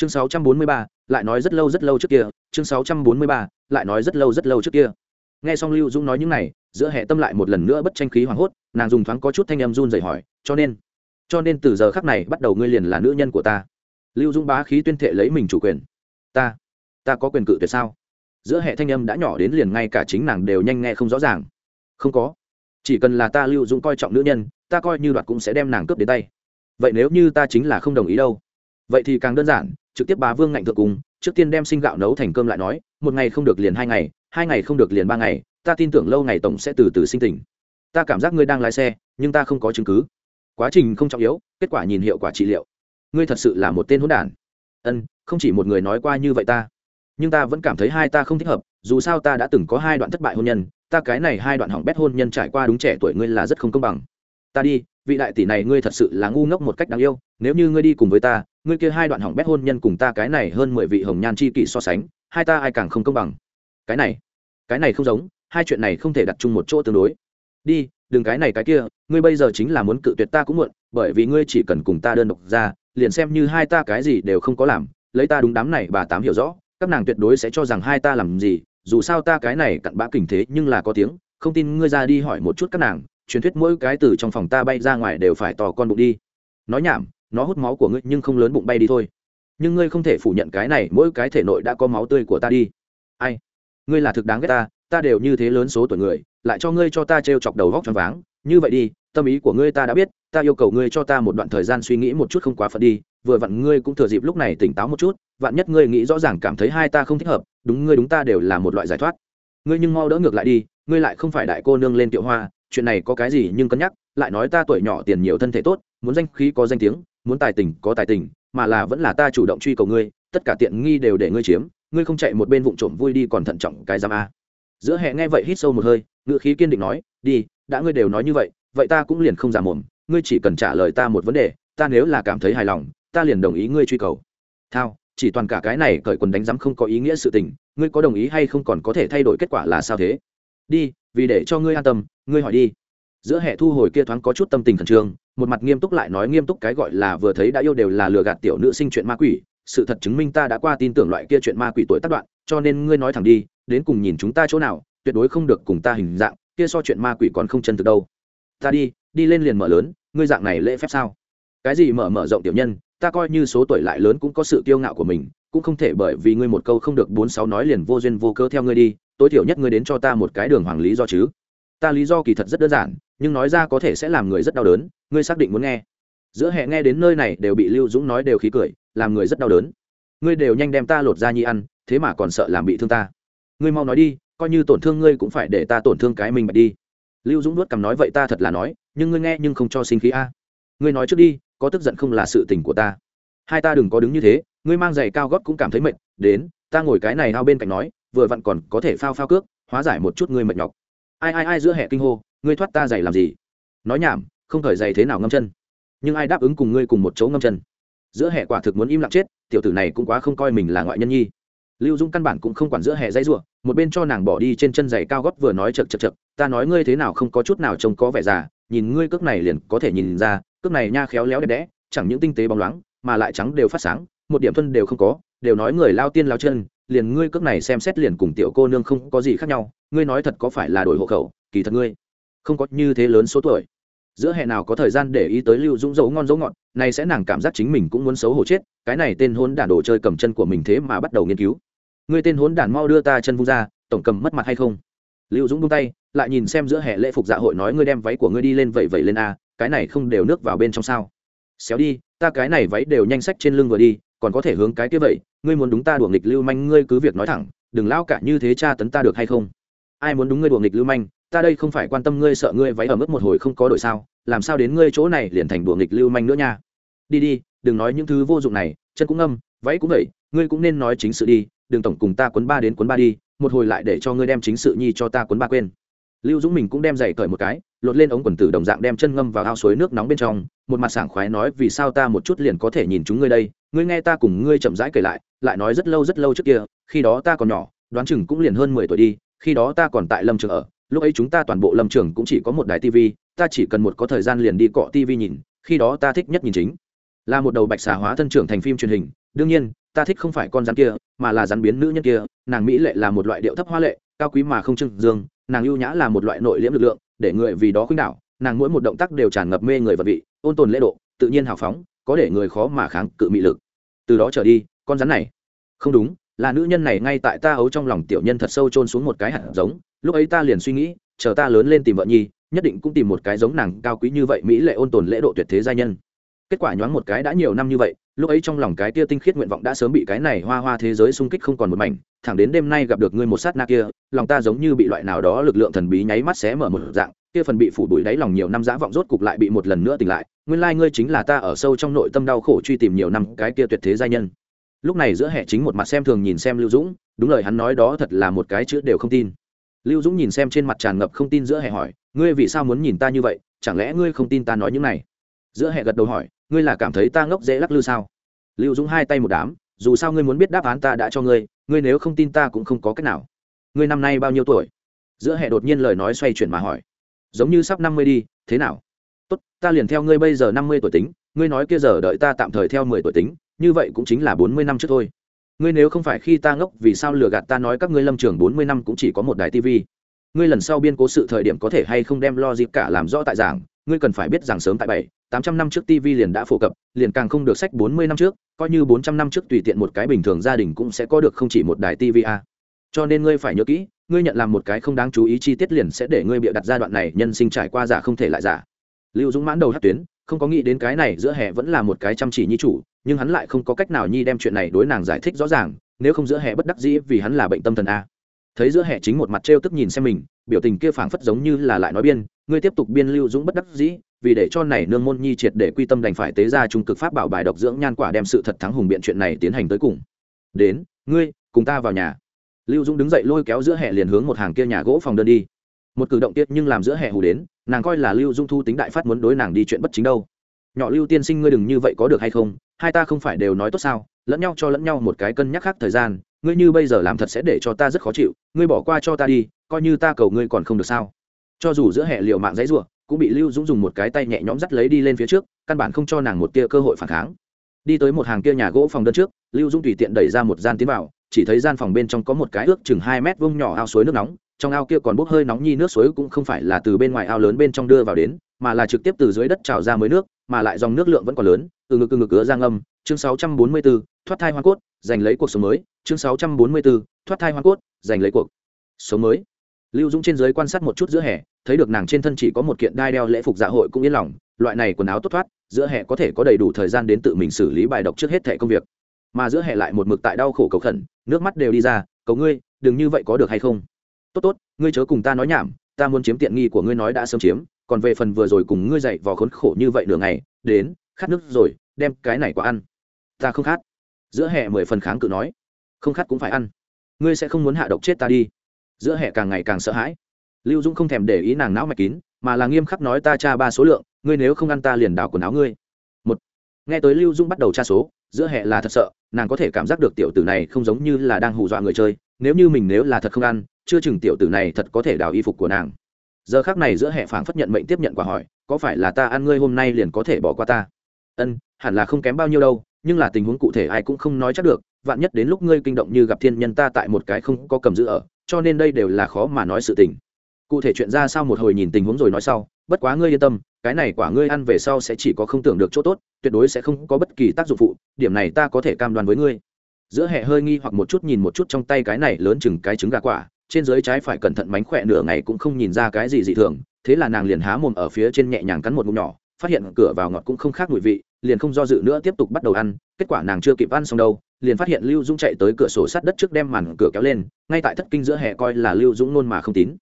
chương 643, lại nói rất lâu rất lâu trước kia chương 643, lại nói rất lâu rất lâu trước kia. Nghe xong lưu dũng nói những này giữa hệ tâm lại một lần nữa bất tranh khí hoảng hốt nàng dùng thoáng có chút thanh âm run rẩy hỏi cho nên cho nên từ giờ khắc này bắt đầu ngươi liền là nữ nhân của ta? Lưu dũng bá khí tuyên thệ lấy mình chủ quyền. Ta ta có quyền cự tuyệt sao? Giữa hệ thanh âm đã nhỏ đến liền ngay cả chính nàng đều nhanh nghe không rõ ràng. Không có. Chỉ cần là ta lưu dũng coi trọng nữ nhân ta coi như đoạt cũng sẽ đem nàng cướp đến tay. Vậy nếu như ta chính là không đồng ý đâu? Vậy thì càng đơn giản trực tiếp bá vương ngạnh thượng cùng trước tiên đem sinh gạo nấu thành cơm lại nói, một ngày không được liền hai ngày hai ngày không được liền ba ngày, ta tin tưởng lâu ngày tổng sẽ từ từ sinh tỉnh ta cảm giác ngươi đang lái xe, nhưng ta không có chứng cứ. Quá trình không trọng yếu, kết quả nhìn hiệu quả trị liệu. Ngươi thật sự là một tên hỗn đản. Ân, không chỉ một người nói qua như vậy ta, nhưng ta vẫn cảm thấy hai ta không thích hợp, dù sao ta đã từng có hai đoạn thất bại hôn nhân, ta cái này hai đoạn hỏng bét hôn nhân trải qua đúng trẻ tuổi ngươi là rất không công bằng. Ta đi, vị đại tỷ này ngươi thật sự là ngu ngốc một cách đáng yêu, nếu như ngươi đi cùng với ta ngươi kia hai đoạn hỏng bét hôn nhân cùng ta cái này hơn mười vị hồng nhan chi kỷ so sánh, hai ta ai càng không công bằng? Cái này cái này không giống, hai chuyện này không thể đặt chung một chỗ tương đối. Đi, đừng cái này cái kia, ngươi bây giờ chính là muốn cự tuyệt ta cũng muộn, bởi vì ngươi chỉ cần cùng ta đơn độc ra, liền xem như hai ta cái gì đều không có làm, lấy ta đúng đám này bà tám hiểu rõ, các nàng tuyệt đối sẽ cho rằng hai ta làm gì, dù sao ta cái này cặn bã kình thế nhưng là có tiếng, không tin ngươi ra đi hỏi một chút các nàng, truyền thuyết mỗi cái từ trong phòng ta bay ra ngoài đều phải tò con bụng đi. Nói nhảm nó hút máu của ngươi nhưng không lớn bụng bay đi thôi. Nhưng ngươi không thể phủ nhận cái này, mỗi cái thể nội đã có máu tươi của ta đi. Ai? Ngươi là thực đáng ghét ta ta đều như thế lớn số tuổi người, lại cho ngươi cho ta t r e o chọc đầu vóc t r váng. Như vậy đi, tâm ý của ngươi ta đã biết, ta yêu cầu ngươi cho ta một đoạn thời gian suy nghĩ một chút không quá phận đi. Vừa vặn ngươi cũng thừa dịp lúc này tỉnh táo một chút, vạn nhất ngươi nghĩ rõ ràng cảm thấy hai ta không thích hợp, đúng ngươi đúng ta đều là một loại giải thoát. Ngươi nhưng mau đỡ ngược lại đi, ngươi lại không phải đại cô nương lên tiệu hoa, chuyện này có cái gì nhưng cân nhắc, lại nói ta tuổi nhỏ tiền nhiều thân thể tốt, muốn danh khí có danh tiếng muốn tài tình có tài tình, mà là vẫn là ta chủ động truy cầu ngươi, tất cả tiện nghi đều để ngươi chiếm, ngươi không chạy một bên vụng trộm vui đi còn thận trọng cái giam a. Giữa hè nghe vậy hít sâu một hơi ngự khí kiên định nói, đi, đã ngươi đều nói như vậy vậy ta cũng liền không giả mồm, ngươi chỉ cần trả lời ta một vấn đề, ta nếu là cảm thấy hài lòng, ta liền đồng ý ngươi truy cầu. Thao, chỉ toàn cả cái này cởi quần đánh giám không có ý nghĩa sự tình, ngươi có đồng ý hay không còn có thể thay đổi kết quả là sao thế? Đi, vì để cho ngươi an tâm, ngươi hỏi đi giữa hệ thu hồi kia thoáng có chút tâm tình khẩn trương, một mặt nghiêm túc lại nói nghiêm túc cái gọi là vừa thấy đã yêu đều là lừa gạt tiểu nữ sinh chuyện ma quỷ. Sự thật chứng minh ta đã qua tin tưởng loại kia chuyện ma quỷ tuổi tác đoạn, cho nên ngươi nói thẳng đi, đến cùng nhìn chúng ta chỗ nào, tuyệt đối không được cùng ta hình dạng, kia so chuyện ma quỷ còn không chân thực đâu. Ta đi đi lên liền mở lớn, ngươi dạng này lễ phép sao? Cái gì mở mở rộng tiểu nhân, ta coi như số tuổi lại lớn cũng có sự kiêu ngạo của mình, cũng không thể bởi vì ngươi một câu không được bốn sáu nói liền vô duyên vô cớ theo ngươi đi, tối thiểu nhất ngươi đến cho ta một cái đường hoàng lý do chứ. Ta lý do kỳ thật rất đơn giản nhưng nói ra có thể sẽ làm người rất đau đớn, ngươi xác định muốn nghe. Giữa hệ nghe đến nơi này đều bị lưu dũng nói đều khí cười, làm người rất đau đớn. Ngươi đều nhanh đem ta lột ra nhi ăn, thế mà còn sợ làm bị thương ta. Ngươi mau nói đi, coi như tổn thương ngươi cũng phải để ta tổn thương cái mình bạch đi. Lưu dũng nuốt cằm nói vậy ta thật là nói, nhưng ngươi nghe nhưng không cho sinh khí a. Ngươi nói trước đi, có tức giận không là sự tình của ta. Hai ta đừng có đứng như thế, ngươi mang giày cao gót cũng cảm thấy mệt, đến, ta ngồi cái này hao bên cạnh nói, vừa vặn còn có thể phao phao cước, hóa giải một chút ngươi mệt nhọc ai ai ai giữa hệ kinh hô, ngươi thoát ta giày làm gì? Nói nhảm, không thời giày thế nào ngâm chân. Nhưng ai đáp ứng cùng ngươi cùng một chỗ ngâm chân? Giữa hệ quả thực muốn im lặng chết, tiểu tử này cũng quá không coi mình là ngoại nhân nhi. Lưu dung căn bản cũng không quản giữa hệ dãy ruộng một bên cho nàng bỏ đi trên chân giày cao gót vừa nói chật chật chật ta nói ngươi thế nào không có chút nào trông có vẻ già, nhìn ngươi cước này liền có thể nhìn ra, cước này nha khéo léo đẹp đẽ, chẳng những tinh tế bóng loáng, mà lại trắng đều phát sáng, một điểm thân đều không có, đều nói người lao tiên lao chân liền ngươi cước này xem xét liền cùng tiểu cô nương không có gì khác nhau, ngươi nói thật có phải là đổi hộ khẩu, kỳ thật ngươi không có như thế lớn số tuổi. Giữa hè nào có thời gian để ý tới lưu dũng dấu ngon dấu ngọt, này sẽ nàng cảm giác chính mình cũng muốn xấu hổ chết, cái này tên hôn đản đồ chơi cầm chân của mình thế mà bắt đầu nghiên cứu. Ngươi tên hôn đản mau đưa ta chân vung ra, tổng cầm mất mặt hay không? Lưu dũng buông tay, lại nhìn xem giữa hè lễ phục dạ hội nói ngươi đem váy của ngươi đi lên vậy vậy lên a, cái này không đều nước vào bên trong sao? Xéo đi, ta cái này váy đều nhanh sách trên lưng vừa đi còn có thể hướng cái kia vậy, ngươi muốn đúng ta đuổi nghịch lưu manh, ngươi cứ việc nói thẳng, đừng lao cả như thế cha tấn ta được hay không? Ai muốn đúng ngươi đuổi nghịch lưu manh, ta đây không phải quan tâm ngươi sợ ngươi váy ở mức một hồi không có đội sao, làm sao đến ngươi chỗ này liền thành đùa nghịch lưu manh nữa nha? Đi đi, đừng nói những thứ vô dụng này, chân cũng âm váy cũng vậy, ngươi cũng nên nói chính sự đi, đừng tổng cùng ta quấn ba đến quấn ba đi, một hồi lại để cho ngươi đem chính sự nhi cho ta quấn ba quên. Lưu dũng mình cũng đem giày cởi một cái lột lên ống quần tử đồng dạng đem chân ngâm vào ao suối nước nóng bên trong, một mặt sảng khoái nói, vì sao ta một chút liền có thể nhìn chúng ngươi đây? Ngươi nghe ta cùng ngươi chậm rãi kể lại lại nói rất lâu rất lâu trước kia, khi đó ta còn nhỏ, đoán chừng cũng liền hơn mười tuổi đi, khi đó ta còn tại lâm trường ở, lúc ấy chúng ta toàn bộ lâm trường cũng chỉ có một đài tv ta chỉ cần một có thời gian liền đi cọ tv nhìn, khi đó ta thích nhất nhìn chính. Là một đầu bạch xà hóa thân trưởng thành phim truyền hình, đương nhiên, ta thích không phải con rắn kia, mà là rắn biến nữ nhân kia, nàng mỹ lệ là một loại điệu thấp hoa lệ, cao quý mà không trưng dương, nàng ưu nhã là một loại nội liễm lực lượng để người vì đó khuynh đảo, nàng mỗi một động tác đều tràn ngập mê người vật vị, ôn tồn lễ độ, tự nhiên hào phóng, có để người khó mà kháng cự mị lực. Từ đó trở đi, con rắn này, không đúng, là nữ nhân này ngay tại ta ấu trong lòng tiểu nhân thật sâu trôn xuống một cái hạt giống, lúc ấy ta liền suy nghĩ, chờ ta lớn lên tìm vợ nhi, nhất định cũng tìm một cái giống nàng cao quý như vậy mỹ lệ ôn tồn lễ độ tuyệt thế gia nhân. Kết quả nhoáng một cái đã nhiều năm như vậy, lúc ấy trong lòng cái tia tinh khiết nguyện vọng đã sớm bị cái này hoa hoa thế giới xung kích không còn một mảnh thẳng đến đêm nay gặp được ngươi một sát na kia, lòng ta giống như bị loại nào đó lực lượng thần bí nháy mắt xé mở một dạng, kia phần bị phủ bụi đáy lòng nhiều năm dã vọng rốt cục lại bị một lần nữa tỉnh lại. Nguyên lai ngươi chính là ta ở sâu trong nội tâm đau khổ truy tìm nhiều năm cái kia tuyệt thế gia nhân. Lúc này giữa hệ chính một mặt xem thường nhìn xem lưu dũng, đúng lời hắn nói đó thật là một cái chữ đều không tin. Lưu dũng nhìn xem trên mặt tràn ngập không tin giữa hệ hỏi, ngươi vì sao muốn nhìn ta như vậy? Chẳng lẽ ngươi không tin ta nói những này? Giữa hệ gật đầu hỏi, ngươi là cảm thấy ta ngốc dễ lắc lư sao? Lưu dũng hai tay một đám dù sao ngươi muốn biết đáp án ta đã cho ngươi ngươi nếu không tin ta cũng không có cách nào. Ngươi năm nay bao nhiêu tuổi? Giữa hệ đột nhiên lời nói xoay chuyển mà hỏi. Giống như sắp năm mươi đi, thế nào? Tốt, ta liền theo ngươi bây giờ năm mươi tuổi tính, ngươi nói kia giờ đợi ta tạm thời theo mười tuổi tính, như vậy cũng chính là bốn mươi năm trước thôi. Ngươi nếu không phải khi ta ngốc, vì sao lừa gạt ta nói các ngươi lâm trường bốn mươi năm cũng chỉ có một đài tv ngươi lần sau biên cố sự thời điểm có thể hay không đem lo dịp cả làm rõ tại giảng, ngươi cần phải biết rằng sớm tại bảy tám trăm năm trước tv liền đã phổ cập, liền càng không được sách bốn mươi năm trước, coi như bốn trăm năm trước tùy tiện một cái bình thường gia đình cũng sẽ có được không chỉ một đài tv a. Cho nên ngươi phải nhớ kỹ, ngươi nhận làm một cái không đáng chú ý chi tiết liền sẽ để ngươi bịa đặt giai đoạn này nhân sinh trải qua giả không thể lại giả. Lưu dũng mãn đầu hát tuyến, không có nghĩ đến cái này giữa hè vẫn là một cái chăm chỉ nhi chủ, nhưng hắn lại không có cách nào nhi đem chuyện này đối nàng giải thích rõ ràng, nếu không giữa hè bất đắc dĩ vì hắn là bệnh tâm thần a. Thấy giữa hè chính một mặt trêu tức nhìn xem mình, biểu tình kia phảng phất giống như là lại nói biên, ngươi tiếp tục biên lưu dũng bất đắc dĩ vì để cho này nương môn nhi triệt để quy tâm đành phải tế ra trung cực pháp bảo bài độc dưỡng nhan quả đem sự thật thắng hùng biện chuyện này tiến hành tới cùng. Đến, ngươi, cùng ta vào nhà. Lưu dũng đứng dậy lôi kéo giữa hè liền hướng một hàng kia nhà gỗ phòng đơn đi. Một cử động tiết nhưng làm giữa hè hù đến, nàng coi là lưu dung thu tính đại phát muốn đối nàng đi chuyện bất chính đâu. Nhỏ lưu tiên sinh ngươi đừng như vậy có được hay không, hai ta không phải đều nói tốt sao, lẫn nhau cho lẫn nhau một cái cân nhắc khác thời gian, ngươi như bây giờ làm thật sẽ để cho ta rất khó chịu, ngươi bỏ qua cho ta đi, coi như ta cầu ngươi còn không được sao. Cho dù giữa hệ liệu mạng giấy ruộng cũng bị lưu dũng dùng một cái tay nhẹ nhõm dắt lấy đi lên phía trước căn bản không cho nàng một tia cơ hội phản kháng. Đi tới một hàng kia nhà gỗ phòng đơn trước lưu dũng tùy tiện đẩy ra một gian tiến vào chỉ thấy gian phòng bên trong có một cái ước chừng hai mét vông nhỏ ao suối nước nóng trong ao kia còn bốc hơi nóng nhi nước suối cũng không phải là từ bên ngoài ao lớn bên trong đưa vào đến mà là trực tiếp từ dưới đất trào ra mới nước mà lại dòng nước lượng vẫn còn lớn từ ngực từ ngực ứa giang âm chương 644, thoát thai hoa cốt giành lấy cuộc sống mới chương 644, thoát thai hoa cốt giành lấy cuộc sống mới. Lưu dũng trên dưới quan sát một chút giữa hè thấy được nàng trên thân chỉ có một kiện đai đeo lễ phục dạ hội cũng yên lòng, loại này quần áo tốt thoát, giữa hè có thể có đầy đủ thời gian đến tự mình xử lý bài độc trước hết thẻ công việc. Mà giữa hè lại một mực tại đau khổ cầu khẩn, nước mắt đều đi ra, cầu ngươi, đừng như vậy có được hay không? Tốt tốt, ngươi chớ cùng ta nói nhảm, ta muốn chiếm tiện nghi của ngươi nói đã sớm chiếm, còn về phần vừa rồi cùng ngươi dậy vò khốn khổ như vậy nửa ngày, đến, khát nước rồi, đem cái này qua ăn. Ta không khát. Giữa hè mười phần kháng cự nói. Không khát cũng phải ăn. Ngươi sẽ không muốn hạ độc chết ta đi. Giữa hè càng ngày càng sợ hãi lưu dũng không thèm để ý nàng não mạch kín, mà là nghiêm khắc nói ta tra ba số lượng, ngươi nếu không ăn ta liền đào quần áo ngươi. Một, nghe tới lưu dũng bắt đầu tra số, giữa hệ là thật sợ, nàng có thể cảm giác được tiểu tử này không giống như là đang hù dọa người chơi, nếu như mình nếu là thật không ăn, chưa chừng tiểu tử này thật có thể đào y phục của nàng. Giờ khác này giữa hệ phảng phất nhận mệnh tiếp nhận quả hỏi, có phải là ta ăn ngươi hôm nay liền có thể bỏ qua ta? Ân, hẳn là không kém bao nhiêu đâu, nhưng là tình huống cụ thể ai cũng không nói chắc được, vạn nhất đến lúc ngươi kinh động như gặp thiên nhân ta tại một cái không có cầm giữ ở, cho nên đây đều là khó mà nói sự tình cụ thể chuyện ra sao một hồi nhìn tình huống rồi nói sau, bất quá ngươi yên tâm, cái này quả ngươi ăn về sau sẽ chỉ có không tưởng được chỗ tốt, tuyệt đối sẽ không có bất kỳ tác dụng phụ, điểm này ta có thể cam đoan với ngươi. Giữa hệ hơi nghi hoặc một chút nhìn một chút trong tay cái này lớn chừng cái trứng gà quả, trên dưới trái phải cẩn thận mánh khỏe nửa ngày cũng không nhìn ra cái gì dị thường, thế là nàng liền há mồm ở phía trên nhẹ nhàng cắn một ngụm nhỏ, phát hiện cửa vào ngọt cũng không khác mùi vị, liền không do dự nữa tiếp tục bắt đầu ăn, kết quả nàng chưa kịp ăn xong đâu, liền phát hiện lưu dũng chạy tới cửa sổ sát đất trước đem màn cửa kéo lên, ngay tại thất kinh giữa hè coi là lưu dũng nôn mà không tín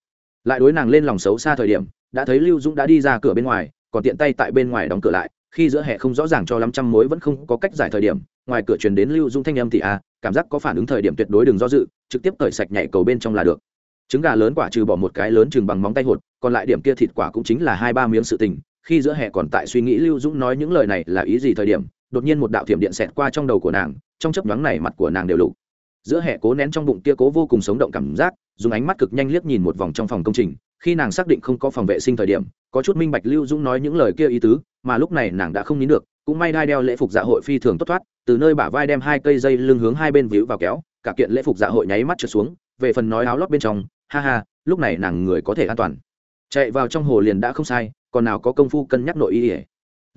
lại đối nàng lên lòng xấu xa thời điểm đã thấy lưu dũng đã đi ra cửa bên ngoài còn tiện tay tại bên ngoài đóng cửa lại khi giữa hè không rõ ràng cho lắm trăm mối vẫn không có cách giải thời điểm ngoài cửa truyền đến lưu dũng thanh âm thì a à, cảm giác có phản ứng thời điểm tuyệt đối đừng do dự trực tiếp cởi sạch nhảy cầu bên trong là được. Trứng gà lớn quả trừ bỏ một cái lớn chừng bằng móng tay hột còn lại điểm kia thịt quả cũng chính là hai ba miếng sự tình khi giữa hè còn tại suy nghĩ lưu dũng nói những lời này là ý gì thời điểm đột nhiên một đạo thiểm điện xẹt qua trong đầu của nàng trong chấp nhoáng này mặt của nàng đều lục giữa hệ cố nén trong bụng kia cố vô cùng sống động cảm giác, dùng ánh mắt cực nhanh liếc nhìn một vòng trong phòng công trình, khi nàng xác định không có phòng vệ sinh thời điểm, có chút minh bạch lưu dũng nói những lời kia ý tứ, mà lúc này nàng đã không nín được, cũng may đai đeo lễ phục dạ hội phi thường tốt thoát, từ nơi bả vai đem hai cây dây lưng hướng hai bên víu vào kéo, cả kiện lễ phục dạ hội nháy mắt trượt xuống, về phần nói áo lót bên trong, ha ha, lúc này nàng người có thể an toàn. Chạy vào trong hồ liền đã không sai, còn nào có công phu cân nhắc nội y ỉa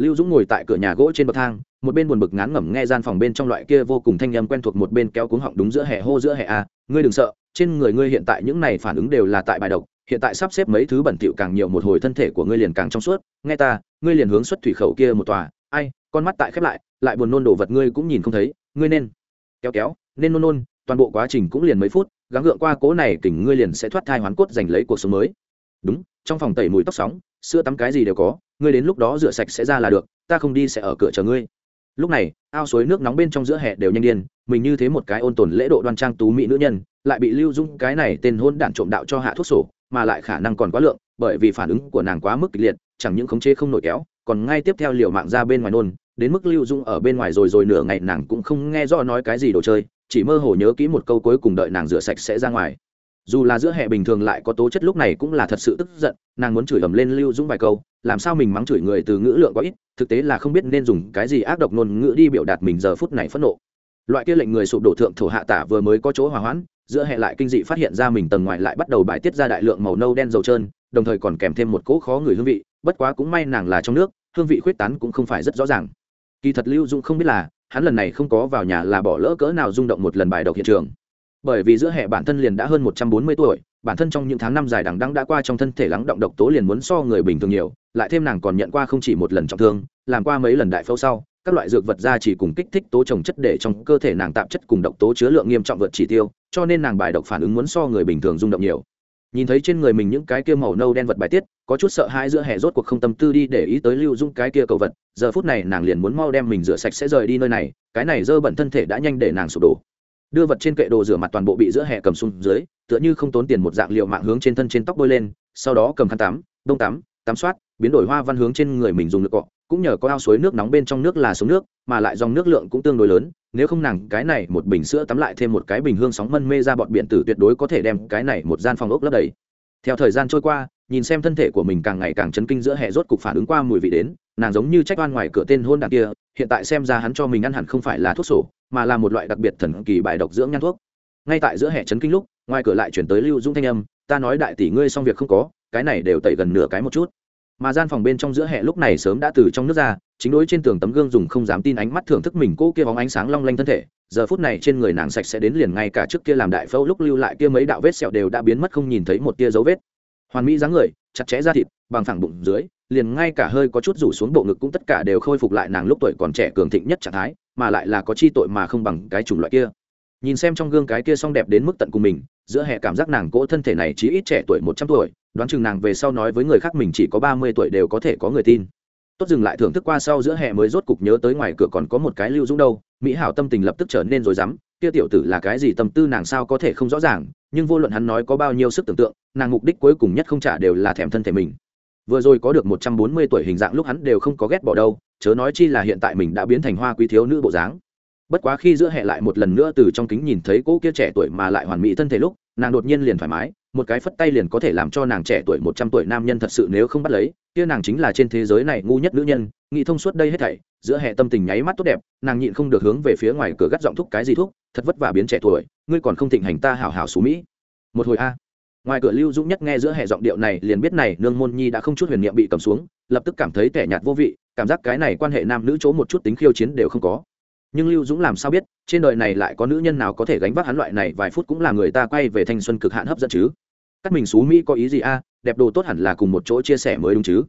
lưu dũng ngồi tại cửa nhà gỗ trên bậc thang, một bên buồn bực ngán ngẩm nghe gian phòng bên trong loại kia vô cùng thanh â m quen thuộc một bên kéo cuống họng đúng giữa hè hô giữa hè a, ngươi đừng sợ, trên người ngươi hiện tại những này phản ứng đều là tại bài độc, hiện tại sắp xếp mấy thứ bẩn thỉu càng nhiều một hồi thân thể của ngươi liền càng trong suốt, nghe ta, ngươi liền hướng xuất thủy khẩu kia một tòa, ai, con mắt tại khép lại lại buồn nôn đồ vật ngươi cũng nhìn không thấy, ngươi nên kéo kéo, nên nôn nôn, toàn bộ quá trình cũng liền mấy phút, gắng gượng qua cố này kỉnh ngươi liền sẽ thoát thai hoán cốt giành lấy cuộc sống mới. Đúng, trong phòng tẩy mùi tóc sóng, sữa tắm cái gì đều có ngươi đến lúc đó rửa sạch sẽ ra là được, ta không đi sẽ ở cửa chờ ngươi. Lúc này, ao suối nước nóng bên trong giữa hè đều nhanh điên, mình như thế một cái ôn tồn lễ độ đoan trang tú mỹ nữ nhân, lại bị lưu dung cái này tên hôn đản trộm đạo cho hạ thuốc sổ, mà lại khả năng còn quá lượng, bởi vì phản ứng của nàng quá mức kịch liệt, chẳng những khống chế không nổi kéo, còn ngay tiếp theo liều mạng ra bên ngoài nôn, đến mức lưu dung ở bên ngoài rồi rồi nửa ngày nàng cũng không nghe rõ nói cái gì đồ chơi, chỉ mơ hồ nhớ kỹ một câu cuối cùng đợi nàng rửa sạch sẽ ra ngoài. Dù là giữa hè bình thường lại có tố chất lúc này cũng là thật sự tức giận, nàng muốn chửi ầm lên lưu Dung vài câu làm sao mình mắng chửi người từ ngữ lượng quá ít, thực tế là không biết nên dùng cái gì ác độc ngôn ngữ đi biểu đạt mình giờ phút này phẫn nộ. Loại kia lệnh người sụp đổ thượng thổ hạ tả vừa mới có chỗ hòa hoãn, giữa hệ lại kinh dị phát hiện ra mình tầng ngoài lại bắt đầu bài tiết ra đại lượng màu nâu đen dầu trơn, đồng thời còn kèm thêm một cỗ khó người hương vị, bất quá cũng may nàng là trong nước, hương vị khuyết tán cũng không phải rất rõ ràng. Kỳ thật lưu dung không biết là, hắn lần này không có vào nhà là bỏ lỡ cỡ nào rung động một lần bài độc hiện trường. Bởi vì giữa hệ bản thân liền đã hơn một trăm bốn mươi tuổi bản thân trong những tháng năm dài đằng đẵng đã qua trong thân thể lắng động độc tố liền muốn so người bình thường nhiều, lại thêm nàng còn nhận qua không chỉ một lần trọng thương, làm qua mấy lần đại phẫu sau, các loại dược vật ra chỉ cùng kích thích tố trồng chất để trong cơ thể nàng tạp chất cùng độc tố chứa lượng nghiêm trọng vượt chỉ tiêu, cho nên nàng bài độc phản ứng muốn so người bình thường rung động nhiều. Nhìn thấy trên người mình những cái kia màu nâu đen vật bài tiết, có chút sợ hãi giữa hè rốt cuộc không tâm tư đi để ý tới lưu dung cái kia cầu vật, giờ phút này nàng liền muốn mau đem mình rửa sạch sẽ rời đi nơi này, cái này dơ bẩn thân thể đã nhanh để nàng sụp đổ đưa vật trên kệ đồ rửa mặt toàn bộ bị giữa hè cầm xuống dưới, tựa như không tốn tiền một dạng liệu mạng hướng trên thân trên tóc bôi lên, sau đó cầm khăn tắm đông tắm tắm soát, biến đổi hoa văn hướng trên người mình dùng nước cọ. Cũng nhờ có ao suối nước nóng bên trong nước là sống nước, mà lại dòng nước lượng cũng tương đối lớn, nếu không nàng cái này một bình sữa tắm lại thêm một cái bình hương sóng mân mê ra bọn biển tử tuyệt đối có thể đem cái này một gian phòng ốc lấp đầy. Theo thời gian trôi qua, nhìn xem thân thể của mình càng ngày càng chấn kinh giữa hệ rốt cục phản ứng qua mùi vị đến, nàng giống như trách oan ngoài cửa tên hôn đạn kia, hiện tại xem ra hắn cho mình ăn hẳn không phải là thuốc sổ mà là một loại đặc biệt thần kỳ bài độc dưỡng nhan thuốc. Ngay tại giữa hệ chấn kinh lúc, ngoài cửa lại chuyển tới lưu dũng thanh âm, ta nói đại tỷ ngươi xong việc không có, cái này đều tẩy gần nửa cái một chút. Mà gian phòng bên trong giữa hệ lúc này sớm đã từ trong nước ra, chính đối trên tường tấm gương dùng không dám tin ánh mắt thưởng thức mình cô kia bóng ánh sáng long lanh thân thể. Giờ phút này trên người nàng sạch sẽ đến liền ngay cả trước kia làm đại phẫu lúc lưu lại kia mấy đạo vết sẹo đều đã biến mất không nhìn thấy một tia dấu vết. Hoàn mỹ dáng người, chặt chẽ da thịt, bằng phẳng bụng dưới, liền ngay cả hơi có chút rủ xuống bộ ngực cũng tất cả đều khôi phục lại nàng lúc tuổi còn trẻ cường thịnh nhất trạng thái mà lại là có chi tội mà không bằng cái chủng loại kia. Nhìn xem trong gương cái kia song đẹp đến mức tận cùng mình, giữa hệ cảm giác nàng cỗ thân thể này chỉ ít trẻ tuổi một trăm tuổi, đoán chừng nàng về sau nói với người khác mình chỉ có ba mươi tuổi đều có thể có người tin. Tốt dừng lại thưởng thức qua sau giữa hè mới rốt cục nhớ tới ngoài cửa còn có một cái lưu dũng đâu, mỹ hảo tâm tình lập tức trở nên rồi dám kia tiểu tử là cái gì tâm tư nàng sao có thể không rõ ràng, nhưng vô luận hắn nói có bao nhiêu sức tưởng tượng, nàng mục đích cuối cùng nhất không trả đều là thèm thân thể mình vừa rồi có được một trăm bốn mươi tuổi hình dạng lúc hắn đều không có ghét bỏ đâu, chớ nói chi là hiện tại mình đã biến thành hoa quý thiếu nữ bộ dáng. Bất quá khi giữa hệ lại một lần nữa từ trong kính nhìn thấy cô kia trẻ tuổi mà lại hoàn mỹ thân thể lúc, nàng đột nhiên liền thoải mái, một cái phất tay liền có thể làm cho nàng trẻ tuổi một trăm tuổi nam nhân thật sự nếu không bắt lấy, kia nàng chính là trên thế giới này ngu nhất nữ nhân, nghĩ thông suốt đây hết thảy, giữa hệ tâm tình nháy mắt tốt đẹp, nàng nhịn không được hướng về phía ngoài cửa gắt giọng thúc cái gì thúc, thật vất vả biến trẻ tuổi, ngươi còn không thịnh hành ta hảo hảo xú mỹ. Một hồi a ngoài cửa lưu dũng nhất nghe giữa hệ giọng điệu này, liền biết này, nương môn nhi đã không chút huyền niệm bị cầm xuống, lập tức cảm thấy tẻ nhạt vô vị, cảm giác cái này quan hệ nam nữ chỗ một chút tính khiêu chiến đều không có. Nhưng lưu dũng làm sao biết, trên đời này lại có nữ nhân nào có thể gánh vác hắn loại này vài phút cũng là người ta quay về thanh xuân cực hạn hấp dẫn chứ? Các mình xú mỹ có ý gì a? Đẹp đồ tốt hẳn là cùng một chỗ chia sẻ mới đúng chứ?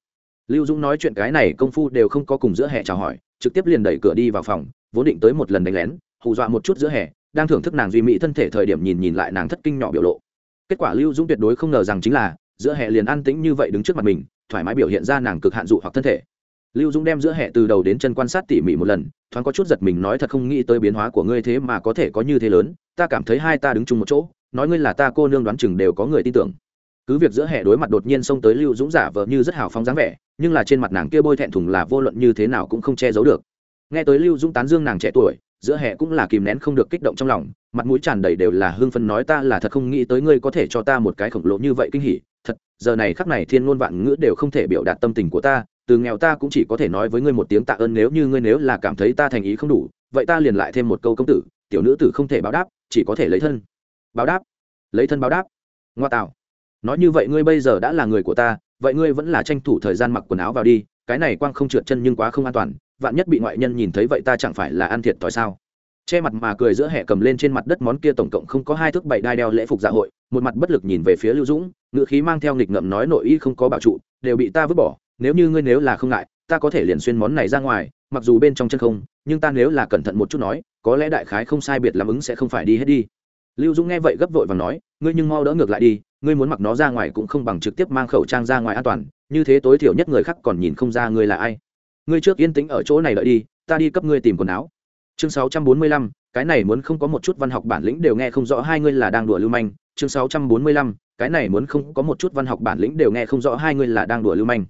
Lưu dũng nói chuyện cái này công phu đều không có cùng giữa hè chào hỏi, trực tiếp liền đẩy cửa đi vào phòng, vốn định tới một lần đánh lén, hù dọa một chút giữa hè, đang thưởng thức nàng duy mỹ thân thể thời điểm nhìn nhìn lại nàng thất kinh nhỏ biểu lộ kết quả lưu dũng tuyệt đối không ngờ rằng chính là, giữa hệ liền an tĩnh như vậy đứng trước mặt mình, thoải mái biểu hiện ra nàng cực hạn dụ hoặc thân thể. Lưu dũng đem giữa hệ từ đầu đến chân quan sát tỉ mỉ một lần, thoáng có chút giật mình nói thật không nghĩ tới biến hóa của ngươi thế mà có thể có như thế lớn, ta cảm thấy hai ta đứng chung một chỗ, nói ngươi là ta cô nương đoán chừng đều có người tin tưởng. Cứ việc giữa hệ đối mặt đột nhiên xông tới lưu dũng giả vờ như rất hào phóng dáng vẻ, nhưng là trên mặt nàng kia bôi thẹn thùng là vô luận như thế nào cũng không che giấu được. Nghe tới lưu dũng tán dương nàng trẻ tuổi giữa hệ cũng là kìm nén không được kích động trong lòng, mặt mũi tràn đầy đều là hương phân nói ta là thật không nghĩ tới ngươi có thể cho ta một cái khổng lồ như vậy kinh hỉ, thật, giờ này khắc này thiên ngôn vạn ngữ đều không thể biểu đạt tâm tình của ta, từ nghèo ta cũng chỉ có thể nói với ngươi một tiếng tạ ơn nếu như ngươi nếu là cảm thấy ta thành ý không đủ, vậy ta liền lại thêm một câu công tử, tiểu nữ tử không thể báo đáp, chỉ có thể lấy thân. Báo đáp. Lấy thân báo đáp. Ngoa tạo. Nói như vậy ngươi bây giờ đã là người của ta, vậy ngươi vẫn là tranh thủ thời gian mặc quần áo vào đi, cái này quang không trượt chân nhưng quá không an toàn vạn nhất bị ngoại nhân nhìn thấy vậy ta chẳng phải là ăn thiệt thòi sao? Che mặt mà cười giữa hệ cầm lên trên mặt đất món kia tổng cộng không có hai thước bảy đai đeo lễ phục dạ hội, một mặt bất lực nhìn về phía lưu dũng ngự khí mang theo nghịch ngậm nói nội y không có bảo trụ, đều bị ta vứt bỏ, nếu như ngươi nếu là không ngại, ta có thể liền xuyên món này ra ngoài, mặc dù bên trong chân không, nhưng ta nếu là cẩn thận một chút nói, có lẽ đại khái không sai biệt làm ứng sẽ không phải đi hết đi. Lưu dũng nghe vậy gấp vội và nói, ngươi nhưng mau đỡ ngược lại đi, ngươi muốn mặc nó ra ngoài cũng không bằng trực tiếp mang khẩu trang ra ngoài an toàn, như thế tối thiểu nhất người khác còn nhìn không ra ngươi là ai ngươi trước yên tĩnh ở chỗ này đợi đi ta đi cấp ngươi tìm quần áo. Chương 645, cái này muốn không có một chút văn học bản lĩnh đều nghe không rõ hai ngươi là đang đùa lưu manh. Chương 645, cái này muốn không có một chút văn học bản lĩnh đều nghe không rõ hai ngươi là đang đùa lưu manh.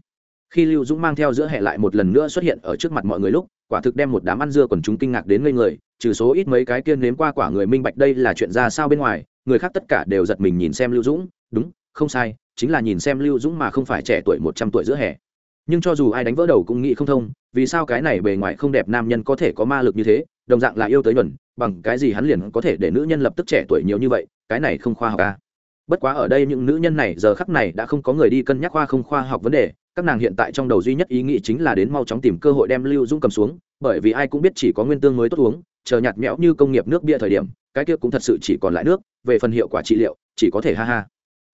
Khi lưu dũng mang theo giữa hệ lại một lần nữa xuất hiện ở trước mặt mọi người lúc quả thực đem một đám ăn dưa quần chúng kinh ngạc đến ngây người trừ số ít mấy cái kiên nếm qua quả người minh bạch đây là chuyện ra sao bên ngoài người khác tất cả đều giật mình nhìn xem lưu dũng. Đúng không sai chính là nhìn xem lưu dũng mà không phải trẻ tuổi một trăm tuổi giữa hè nhưng cho dù ai đánh vỡ đầu cũng nghĩ không thông, vì sao cái này bề ngoài không đẹp nam nhân có thể có ma lực như thế, đồng dạng là yêu tới nhuần, bằng cái gì hắn liền có thể để nữ nhân lập tức trẻ tuổi nhiều như vậy, cái này không khoa học à. bất quá ở đây những nữ nhân này giờ khắc này đã không có người đi cân nhắc khoa không khoa học vấn đề, các nàng hiện tại trong đầu duy nhất ý nghĩ chính là đến mau chóng tìm cơ hội đem lưu dung cầm xuống, bởi vì ai cũng biết chỉ có nguyên tương mới tốt uống, chờ nhạt nhẽo như công nghiệp nước bia thời điểm, cái kia cũng thật sự chỉ còn lại nước, về phần hiệu quả trị liệu, chỉ có thể ha ha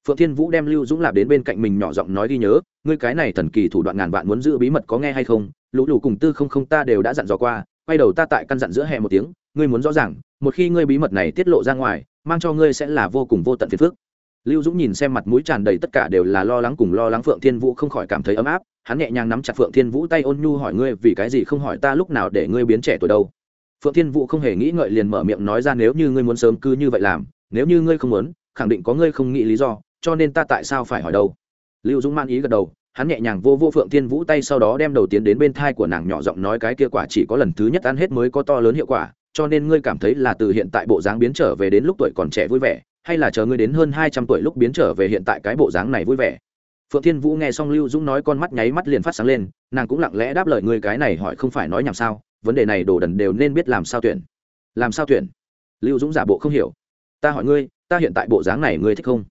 phượng thiên vũ đem lưu dũng lạp đến bên cạnh mình nhỏ giọng nói đi nhớ, ngươi cái này thần kỳ thủ đoạn ngàn vạn muốn giữ bí mật có nghe hay không? Lũ lù cùng tư không không ta đều đã dặn dò qua, quay đầu ta tại căn dặn giữa hè một tiếng, ngươi muốn rõ ràng, một khi ngươi bí mật này tiết lộ ra ngoài, mang cho ngươi sẽ là vô cùng vô tận phiền phức. Lưu dũng nhìn xem mặt mũi tràn đầy tất cả đều là lo lắng cùng lo lắng phượng thiên vũ không khỏi cảm thấy ấm áp, hắn nhẹ nhàng nắm chặt phượng thiên vũ tay ôn nhu hỏi ngươi, vì cái gì không hỏi ta lúc nào để ngươi biến trẻ tuổi đâu? Phượng thiên vũ không hề nghĩ ngợi liền mở miệng nói ra, nếu như ngươi muốn sớm cứ như vậy làm, nếu như ngươi không muốn, khẳng định có ngươi không nghĩ lý do cho nên ta tại sao phải hỏi đâu? Lưu dũng man ý gật đầu, hắn nhẹ nhàng vô vô phượng thiên vũ tay sau đó đem đầu tiến đến bên thai của nàng nhỏ giọng nói cái kia quả chỉ có lần thứ nhất ăn hết mới có to lớn hiệu quả, cho nên ngươi cảm thấy là từ hiện tại bộ dáng biến trở về đến lúc tuổi còn trẻ vui vẻ, hay là chờ ngươi đến hơn hai trăm tuổi lúc biến trở về hiện tại cái bộ dáng này vui vẻ? Phượng thiên vũ nghe xong lưu dũng nói con mắt nháy mắt liền phát sáng lên, nàng cũng lặng lẽ đáp lời ngươi cái này hỏi không phải nói nhảm sao, vấn đề này đồ đần đều nên biết làm sao tuyển. Làm sao tuyển? Lưu dũng giả bộ không hiểu. Ta hỏi ngươi, ta hiện tại bộ dáng này ngươi thích không?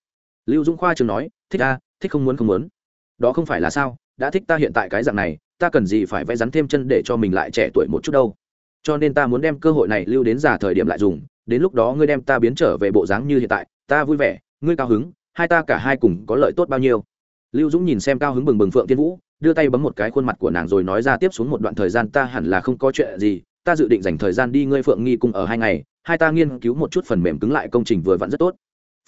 Lưu dũng khoa trường nói, thích a thích không muốn không muốn. Đó không phải là sao? Đã thích ta hiện tại cái dạng này, ta cần gì phải vẽ rắn thêm chân để cho mình lại trẻ tuổi một chút đâu? Cho nên ta muốn đem cơ hội này lưu đến già thời điểm lại dùng, đến lúc đó ngươi đem ta biến trở về bộ dáng như hiện tại, ta vui vẻ, ngươi cao hứng, hai ta cả hai cùng có lợi tốt bao nhiêu? Lưu dũng nhìn xem cao hứng bừng bừng phượng tiên vũ, đưa tay bấm một cái khuôn mặt của nàng rồi nói ra tiếp xuống một đoạn thời gian ta hẳn là không có chuyện gì, ta dự định dành thời gian đi ngươi phượng nghi cùng ở hai ngày, hai ta nghiên cứu một chút phần mềm cứng lại công trình vừa vặn rất tốt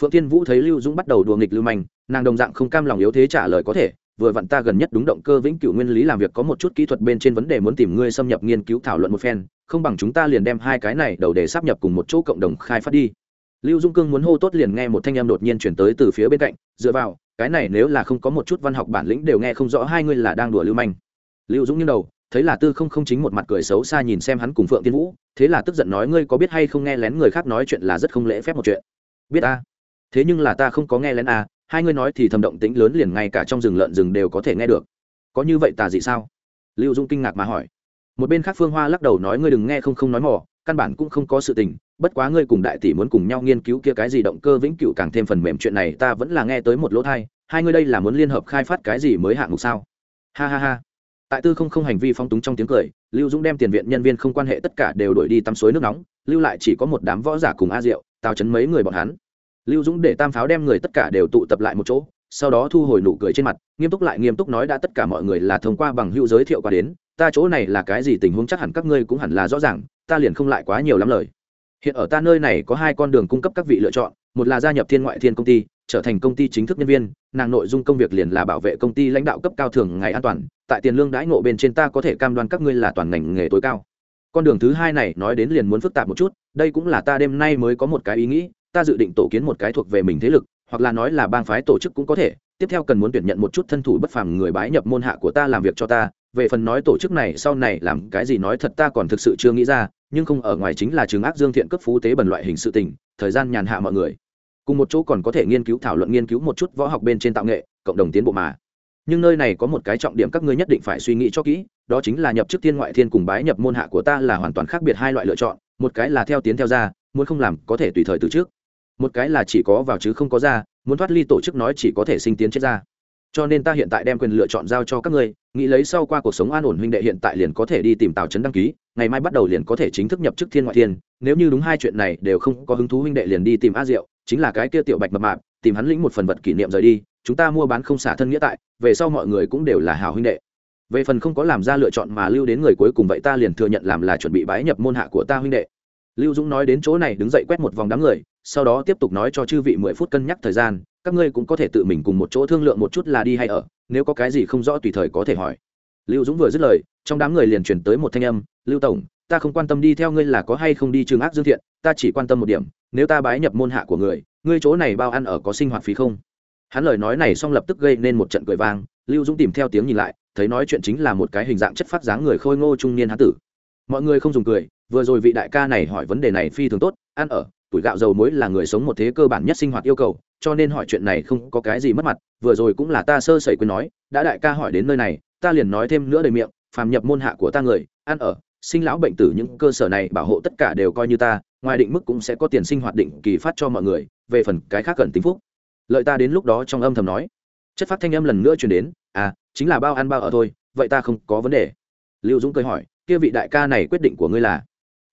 phượng Thiên vũ thấy lưu dũng bắt đầu đùa nghịch lưu manh, nàng đồng dạng không cam lòng yếu thế trả lời có thể, vừa vặn ta gần nhất đúng động cơ vĩnh cửu nguyên lý làm việc có một chút kỹ thuật bên trên vấn đề muốn tìm ngươi xâm nhập nghiên cứu thảo luận một phen, không bằng chúng ta liền đem hai cái này đầu để sắp nhập cùng một chỗ cộng đồng khai phát đi. Lưu dung cương muốn hô tốt liền nghe một thanh em đột nhiên chuyển tới từ phía bên cạnh, dựa vào, cái này nếu là không có một chút văn học bản lĩnh đều nghe không rõ hai ngươi là đang đùa lưu manh. Lưu dũng nghiêng đầu, thấy là tư không không chính một mặt cười xấu xa nhìn xem hắn cùng phượng tiên vũ, thế là tức giận nói, ngươi có biết hay không nghe lén người khác nói chuyện là rất không lễ phép một chuyện? Biết a thế nhưng là ta không có nghe lén à, hai ngươi nói thì thầm động tĩnh lớn liền ngay cả trong rừng lợn rừng đều có thể nghe được. Có như vậy tà dị sao? Lưu dung kinh ngạc mà hỏi. Một bên khác phương hoa lắc đầu nói ngươi đừng nghe không không nói mỏ căn bản cũng không có sự tình bất quá ngươi cùng đại tỷ muốn cùng nhau nghiên cứu kia cái gì động cơ vĩnh cửu càng thêm phần mềm chuyện này ta vẫn là nghe tới một lỗ thai hai ngươi đây là muốn liên hợp khai phát cái gì mới hạng mục sao? Ha ha ha. Tại tư không không hành vi phong túng trong tiếng cười lưu dũng đem tiền viện nhân viên không quan hệ tất cả đều đổi đi tắm suối nước nóng lưu lại chỉ có một đám võ giả cùng a diệu tào chấn mấy người bọn hắn lưu dũng để tam pháo đem người tất cả đều tụ tập lại một chỗ, sau đó thu hồi nụ cười trên mặt, nghiêm túc lại nghiêm túc nói đã tất cả mọi người là thông qua bằng hữu giới thiệu qua đến, ta chỗ này là cái gì tình huống chắc hẳn các ngươi cũng hẳn là rõ ràng, ta liền không lại quá nhiều lắm lời. Hiện ở ta nơi này có hai con đường cung cấp các vị lựa chọn, một là gia nhập thiên ngoại thiên công ty, trở thành công ty chính thức nhân viên, nàng nội dung công việc liền là bảo vệ công ty lãnh đạo cấp cao thường ngày an toàn, tại tiền lương đãi ngộ bên trên ta có thể cam đoan các ngươi là toàn ngành nghề tối cao. Con đường thứ hai này nói đến liền muốn phức tạp một chút, đây cũng là ta đêm nay mới có một cái ý nghĩ ta dự định tổ kiến một cái thuộc về mình thế lực, hoặc là nói là bang phái tổ chức cũng có thể. Tiếp theo cần muốn tuyển nhận một chút thân thủ bất phàm người bái nhập môn hạ của ta làm việc cho ta. Về phần nói tổ chức này sau này làm cái gì nói thật ta còn thực sự chưa nghĩ ra, nhưng không ở ngoài chính là trường ác dương thiện cấp phú tế bẩn loại hình sự tình, thời gian nhàn hạ mọi người. Cùng một chỗ còn có thể nghiên cứu thảo luận nghiên cứu một chút võ học bên trên tạo nghệ, cộng đồng tiến bộ mà. Nhưng nơi này có một cái trọng điểm các ngươi nhất định phải suy nghĩ cho kỹ, đó chính là nhập chức thiên ngoại thiên cùng bái nhập môn hạ của ta là hoàn toàn khác biệt hai loại lựa chọn, một cái là theo tiến theo ra, muốn không làm có thể tùy thời từ trước một cái là chỉ có vào chứ không có ra, muốn thoát ly tổ chức nói chỉ có thể sinh tiến chết ra. Cho nên ta hiện tại đem quyền lựa chọn giao cho các ngươi, nghĩ lấy sau qua cuộc sống an ổn huynh đệ hiện tại liền có thể đi tìm tào trấn đăng ký, ngày mai bắt đầu liền có thể chính thức nhập chức thiên ngoại thiên. Nếu như đúng hai chuyện này đều không có hứng thú huynh đệ liền đi tìm a diệu, chính là cái kia tiểu bạch mập mạp, tìm hắn lĩnh một phần vật kỷ niệm rời đi, chúng ta mua bán không xả thân nghĩa tại, về sau mọi người cũng đều là hào huynh đệ. Về phần không có làm ra lựa chọn mà lưu đến người cuối cùng vậy ta liền thừa nhận làm là chuẩn bị bái nhập môn hạ của ta huynh đệ. Lưu dũng nói đến chỗ này đứng dậy quét một vòng đám người sau đó tiếp tục nói cho chư vị mười phút cân nhắc thời gian, các ngươi cũng có thể tự mình cùng một chỗ thương lượng một chút là đi hay ở, nếu có cái gì không rõ tùy thời có thể hỏi. Lưu dũng vừa dứt lời, trong đám người liền chuyển tới một thanh âm, lưu tổng, ta không quan tâm đi theo ngươi là có hay không đi trường ác dương thiện, ta chỉ quan tâm một điểm, nếu ta bái nhập môn hạ của người, ngươi chỗ này bao ăn ở có sinh hoạt phí không? Hắn lời nói này xong lập tức gây nên một trận cười vang, lưu dũng tìm theo tiếng nhìn lại, thấy nói chuyện chính là một cái hình dạng chất phát dáng người khôi ngô trung niên hán tử. Mọi người không dùng cười, vừa rồi vị đại ca này hỏi vấn đề này phi thường tốt, ăn ở tuổi gạo dầu muối là người sống một thế cơ bản nhất sinh hoạt yêu cầu, cho nên hỏi chuyện này không có cái gì mất mặt, vừa rồi cũng là ta sơ sẩy quên nói, đã đại ca hỏi đến nơi này, ta liền nói thêm nữa đầy miệng, phàm nhập môn hạ của ta người, ăn ở, sinh lão bệnh tử những cơ sở này bảo hộ tất cả đều coi như ta, ngoài định mức cũng sẽ có tiền sinh hoạt định kỳ phát cho mọi người, về phần cái khác cần tính phúc. Lợi ta đến lúc đó trong âm thầm nói. Chất phát thanh âm lần nữa chuyển đến à chính là bao ăn bao ở thôi, vậy ta không có vấn đề. Lưu dũng cười hỏi, kia vị đại ca này quyết định của ngươi là,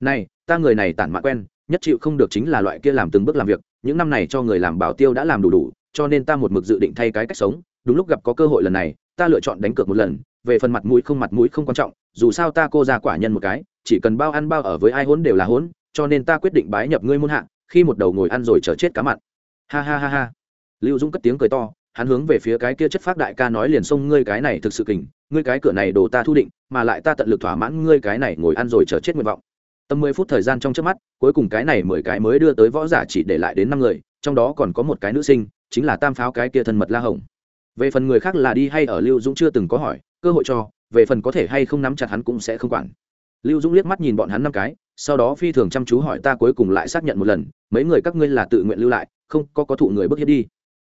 này, ta người này tản mạn quen nhất chịu không được chính là loại kia làm từng bước làm việc, những năm này cho người làm bảo tiêu đã làm đủ đủ, cho nên ta một mực dự định thay cái cách sống, đúng lúc gặp có cơ hội lần này, ta lựa chọn đánh cược một lần, về phần mặt mũi không mặt mũi không quan trọng, dù sao ta cô ra quả nhân một cái, chỉ cần bao ăn bao ở với ai hốn đều là hốn, cho nên ta quyết định bái nhập ngươi muôn hạng. khi một đầu ngồi ăn rồi chờ chết cá mặn ha ha ha ha lưu dũng cất tiếng cười to, hắn hướng về phía cái kia chất phác đại ca nói liền xông ngươi cái này thực sự kình, ngươi cái cửa này đồ ta thu định, mà lại ta tận lực thỏa mãn ngươi cái này ngồi ăn rồi chờ chết nguyện vọng tầm mười phút thời gian trong trước mắt, cuối cùng cái này mười cái mới đưa tới võ giả chỉ để lại đến năm người, trong đó còn có một cái nữ sinh, chính là tam pháo cái kia thân mật la hồng. Về phần người khác là đi hay ở lưu dũng chưa từng có hỏi, cơ hội cho, về phần có thể hay không nắm chặt hắn cũng sẽ không quản. Lưu dũng liếc mắt nhìn bọn hắn năm cái, sau đó phi thường chăm chú hỏi ta cuối cùng lại xác nhận một lần, mấy người các ngươi là tự nguyện lưu lại, không, có có thụ người bước hiếp đi.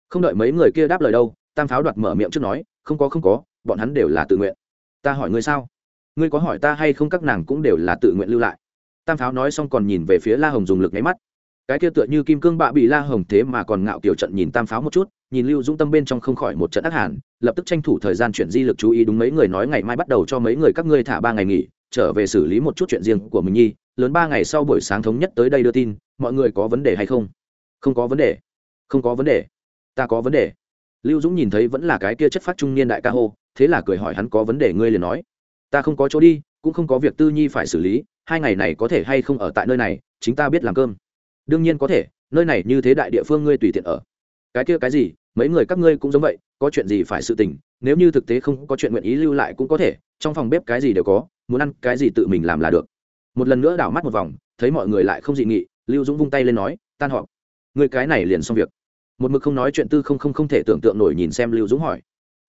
Không đợi mấy người kia đáp lời đâu, tam pháo đoạt mở miệng trước nói, không có không có, bọn hắn đều là tự nguyện. Ta hỏi ngươi sao? Ngươi có hỏi ta hay không các nàng cũng đều là tự nguyện lưu lại tam pháo nói xong còn nhìn về phía la hồng dùng lực nháy mắt. Cái kia tựa như kim cương bạ bị la hồng thế mà còn ngạo kiểu trận nhìn tam pháo một chút, nhìn lưu dũng tâm bên trong không khỏi một trận ác hàn, lập tức tranh thủ thời gian chuyển di lực chú ý đúng mấy người nói ngày mai bắt đầu cho mấy người các ngươi thả ba ngày nghỉ, trở về xử lý một chút chuyện riêng của mình nhi, lớn ba ngày sau buổi sáng thống nhất tới đây đưa tin, mọi người có vấn đề hay không? Không có vấn đề. Không có vấn đề. Ta có vấn đề. Lưu dũng nhìn thấy vẫn là cái kia chất phát trung niên đại ca hô, thế là cười hỏi hắn có vấn đề ngươi liền nói. Ta không có chỗ đi, cũng không có việc tư nhi phải xử lý hai ngày này có thể hay không ở tại nơi này, chính ta biết làm cơm. Đương nhiên có thể, nơi này như thế đại địa phương ngươi tùy tiện ở. Cái kia cái gì, mấy người các ngươi cũng giống vậy, có chuyện gì phải sự tình, nếu như thực tế không có chuyện nguyện ý lưu lại cũng có thể, trong phòng bếp cái gì đều có, muốn ăn cái gì tự mình làm là được. Một lần nữa đảo mắt một vòng, thấy mọi người lại không dị nghị, lưu dũng vung tay lên nói, tan họp. Người cái này liền xong việc. Một mực không nói chuyện tư không không không thể tưởng tượng nổi nhìn xem lưu dũng hỏi.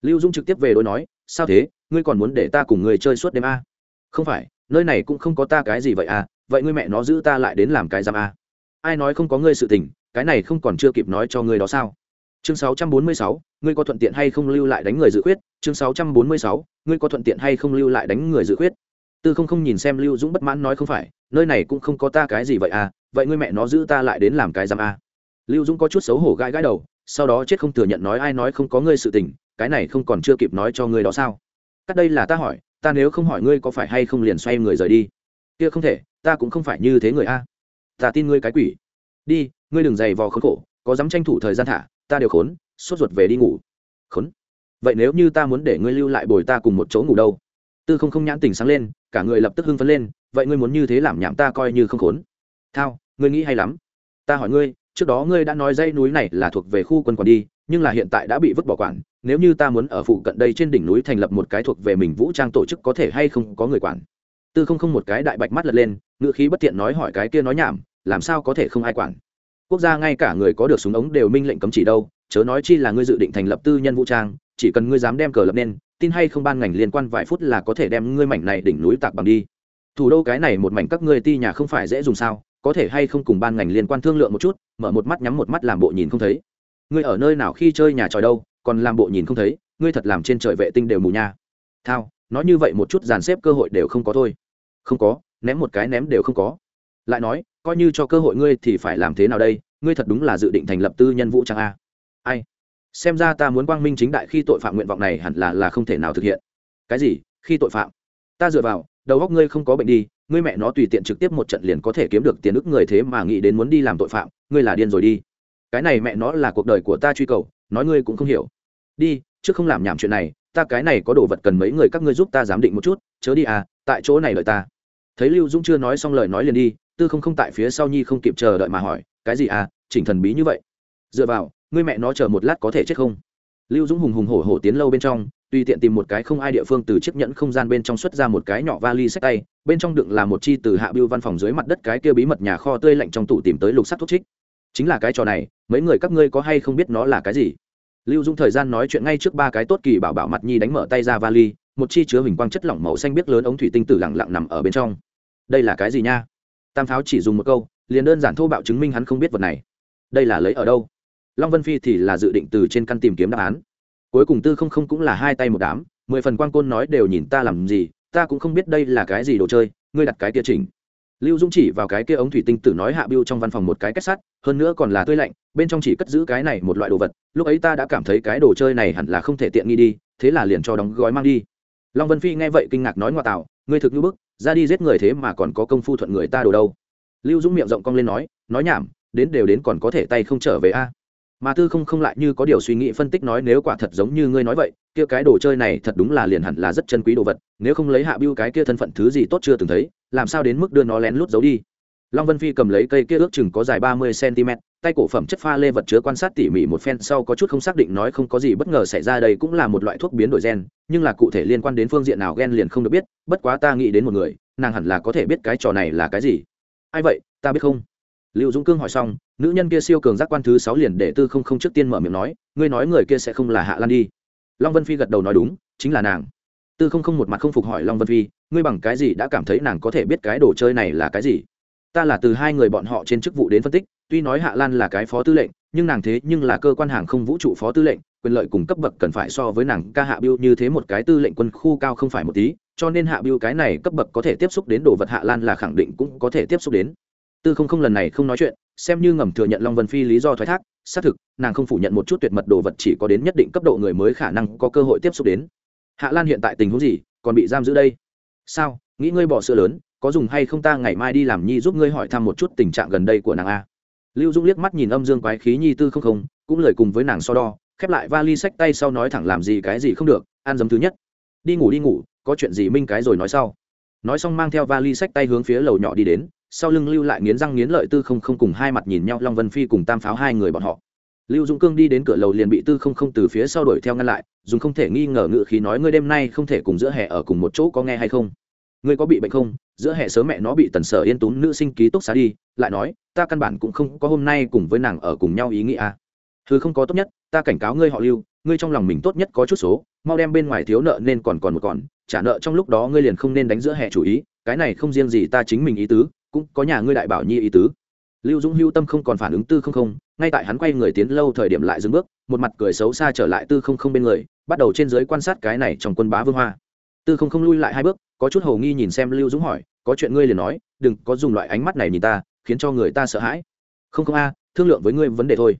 Lưu dũng trực tiếp về đối nói, sao thế? Ngươi còn muốn để ta cùng người chơi suốt đêm a? À? không phải nơi này cũng không có ta cái gì vậy à vậy ngươi mẹ nó giữ ta lại đến làm cái giam à? ai nói không có ngươi sự tình cái này không còn chưa kịp nói cho ngươi đó sao chương 646, ngươi có thuận tiện hay không lưu lại đánh người dự khuyết chương 646, ngươi có thuận tiện hay không lưu lại đánh người dự khuyết tư không không nhìn xem lưu dũng bất mãn nói không phải nơi này cũng không có ta cái gì vậy à vậy ngươi mẹ nó giữ ta lại đến làm cái giam à? lưu dũng có chút xấu hổ gãi gãi đầu sau đó chết không thừa nhận nói ai nói không có ngươi sự tình cái này không còn chưa kịp nói cho ngươi đó sao cắt đây là ta hỏi ta nếu không hỏi ngươi có phải hay không liền xoay người rời đi. Kia không thể, ta cũng không phải như thế người a. Ta tin ngươi cái quỷ. Đi, ngươi đừng dày vò khốn khổ, có dám tranh thủ thời gian thả, ta đều khốn, sốt ruột về đi ngủ. Khốn. Vậy nếu như ta muốn để ngươi lưu lại bồi ta cùng một chỗ ngủ đâu? Tư không không nhãn tình sáng lên, cả người lập tức hưng phấn lên, vậy ngươi muốn như thế làm nhảm ta coi như không khốn. Thao, ngươi nghĩ hay lắm. Ta hỏi ngươi, trước đó ngươi đã nói dãy núi này là thuộc về khu quân quản đi, nhưng là hiện tại đã bị vứt bỏ quản nếu như ta muốn ở phụ cận đây trên đỉnh núi thành lập một cái thuộc về mình vũ trang tổ chức có thể hay không có người quản. Tư không không một cái đại bạch mắt lật lên, ngựa khí bất tiện nói hỏi cái kia nói nhảm, làm sao có thể không ai quản? Quốc gia ngay cả người có được súng ống đều minh lệnh cấm chỉ đâu, chớ nói chi là ngươi dự định thành lập tư nhân vũ trang, chỉ cần ngươi dám đem cờ lập nên, tin hay không ban ngành liên quan vài phút là có thể đem ngươi mảnh này đỉnh núi tạc bằng đi. Thủ đô cái này một mảnh các ngươi ti nhà không phải dễ dùng sao, có thể hay không cùng ban ngành liên quan thương lượng một chút, mở một mắt nhắm một mắt làm bộ nhìn không thấy. Ngươi ở nơi nào khi chơi nhà tròi đâu? Còn làm bộ nhìn không thấy, ngươi thật làm trên trời vệ tinh đều mù nha. Thao, nói như vậy một chút dàn xếp cơ hội đều không có thôi. Không có, ném một cái ném đều không có. Lại nói, coi như cho cơ hội ngươi thì phải làm thế nào đây? Ngươi thật đúng là dự định thành lập tư nhân vũ trang a. Ai? Xem ra ta muốn quang minh chính đại khi tội phạm nguyện vọng này hẳn là là không thể nào thực hiện. Cái gì? Khi tội phạm? Ta dựa vào, đầu óc ngươi không có bệnh đi, ngươi mẹ nó tùy tiện trực tiếp một trận liền có thể kiếm được tiền ức người thế mà nghĩ đến muốn đi làm tội phạm, ngươi là điên rồi đi. Cái này mẹ nó là cuộc đời của ta truy cầu, nói ngươi cũng không hiểu đi chứ không làm nhảm chuyện này, ta cái này có đồ vật cần mấy người các ngươi giúp ta giám định một chút, chớ đi à tại chỗ này đợi ta. Thấy lưu dũng chưa nói xong lời nói liền đi, tư không không tại phía sau nhi không kịp chờ đợi mà hỏi, cái gì à chỉnh thần bí như vậy? Dựa vào, ngươi mẹ nó chờ một lát có thể chết không? Lưu dũng hùng hùng hổ hổ tiến lâu bên trong, tùy tiện tìm một cái không ai địa phương từ chiếc nhẫn không gian bên trong xuất ra một cái nhỏ vali sách tay, bên trong đựng là một chi từ hạ biêu văn phòng dưới mặt đất cái kia bí mật nhà kho tươi lạnh trong tủ tìm tới lục sắt thuốc trích. Chính là cái trò này, mấy người các ngươi có hay không biết nó là cái gì? Lưu dung thời gian nói chuyện ngay trước ba cái tốt kỳ bảo bảo mặt nhi đánh mở tay ra vali, một chi chứa hình quang chất lỏng màu xanh biết lớn ống thủy tinh tử lặng lặng nằm ở bên trong. Đây là cái gì nha? Tam pháo chỉ dùng một câu, liền đơn giản thô bạo chứng minh hắn không biết vật này. Đây là lấy ở đâu? Long vân phi thì là dự định từ trên căn tìm kiếm đáp án. Cuối cùng tư không không cũng là hai tay một đám, mười phần quan côn nói đều nhìn ta làm gì, ta cũng không biết đây là cái gì đồ chơi, ngươi đặt cái kia chỉnh lưu dung chỉ vào cái kia ống thủy tinh tử nói hạ biêu trong văn phòng một cái kết sắt, hơn nữa còn là tươi lạnh, bên trong chỉ cất giữ cái này một loại đồ vật, lúc ấy ta đã cảm thấy cái đồ chơi này hẳn là không thể tiện nghi đi, thế là liền cho đóng gói mang đi. Long vân phi nghe vậy kinh ngạc nói ngoại tạo, ngươi thực như bức, ra đi giết người thế mà còn có công phu thuận người ta đồ đâu. Lưu dũng miệng rộng cong lên nói nói nhảm, đến đều đến còn có thể tay không trở về a mà tư không không lại như có điều suy nghĩ phân tích nói nếu quả thật giống như ngươi nói vậy, kia cái đồ chơi này thật đúng là liền hẳn là rất chân quý đồ vật, nếu không lấy hạ biêu cái kia thân phận thứ gì tốt chưa từng thấy, làm sao đến mức đưa nó lén lút giấu đi? Long vân phi cầm lấy cây kia ước chừng có dài ba mươi cm tay cổ phẩm chất pha lê vật chứa quan sát tỉ mỉ một phen sau có chút không xác định nói không có gì bất ngờ xảy ra đây cũng là một loại thuốc biến đổi gen, nhưng là cụ thể liên quan đến phương diện nào gen liền không được biết, bất quá ta nghĩ đến một người, nàng hẳn là có thể biết cái trò này là cái gì. Ai vậy? Ta biết không? Lưu dũng cương hỏi xong, nữ nhân kia siêu cường giác quan thứ sáu liền để tư không không trước tiên mở miệng nói, ngươi nói người kia sẽ không là hạ lan đi. Long vân phi gật đầu nói đúng, chính là nàng. Tư không không một mặt không phục hỏi long vân phi, ngươi bằng cái gì đã cảm thấy nàng có thể biết cái đồ chơi này là cái gì? Ta là từ hai người bọn họ trên chức vụ đến phân tích, tuy nói hạ lan là cái phó tư lệnh, nhưng nàng thế nhưng là cơ quan hàng không vũ trụ phó tư lệnh, quyền lợi cùng cấp bậc cần phải so với nàng ca hạ biêu như thế một cái tư lệnh quân khu cao không phải một tí, cho nên hạ biêu cái này cấp bậc có thể tiếp xúc đến đồ vật hạ lan là khẳng định cũng có thể tiếp xúc đến tư không không lần này không nói chuyện, xem như ngầm thừa nhận long vân phi lý do thoái thác, xác thực, nàng không phủ nhận một chút tuyệt mật đồ vật chỉ có đến nhất định cấp độ người mới khả năng có cơ hội tiếp xúc đến. Hạ lan hiện tại tình huống gì, còn bị giam giữ đây? Sao, nghĩ ngươi bỏ sữa lớn, có dùng hay không ta ngày mai đi làm nhi giúp ngươi hỏi thăm một chút tình trạng gần đây của nàng a? Lưu dung liếc mắt nhìn âm dương quái khí nhi tư không không, cũng lời cùng với nàng so đo, khép lại vali sách tay sau nói thẳng làm gì cái gì không được an dấm thứ nhất. Đi ngủ đi ngủ, có chuyện gì minh cái rồi nói sau. Nói xong mang theo vali sách tay hướng phía lầu nhỏ đi đến sau lưng lưu lại nghiến răng nghiến lợi tư không không cùng hai mặt nhìn nhau, long vân phi cùng tam pháo hai người bọn họ. Lưu dũng cương đi đến cửa lầu liền bị tư không không từ phía sau đuổi theo ngăn lại, dùng không thể nghi ngờ ngự khí nói, ngươi đêm nay không thể cùng giữa hè ở cùng một chỗ có nghe hay không? Ngươi có bị bệnh không? Giữa hè sớm mẹ nó bị tần sở yên tún nữ sinh ký túc xá đi, lại nói, ta căn bản cũng không có hôm nay cùng với nàng ở cùng nhau ý nghĩa à. thứ không có tốt nhất, ta cảnh cáo ngươi họ lưu, ngươi trong lòng mình tốt nhất có chút số, mau đem bên ngoài thiếu nợ nên còn còn một còn, trả nợ trong lúc đó ngươi liền không nên đánh giữa hè chủ ý, cái này không riêng gì ta chính mình ý tứ cũng có nhà ngươi đại bảo nhi ý tứ. Lưu dũng hưu tâm không còn phản ứng tư không không, ngay tại hắn quay người tiến lâu thời điểm lại dừng bước, một mặt cười xấu xa trở lại tư không không bên người, bắt đầu trên giới quan sát cái này trong quân bá vương hoa. Tư không không lui lại hai bước, có chút hầu nghi nhìn xem lưu dũng hỏi, có chuyện ngươi liền nói, đừng có dùng loại ánh mắt này nhìn ta, khiến cho người ta sợ hãi. Không không a, thương lượng với ngươi vấn đề thôi.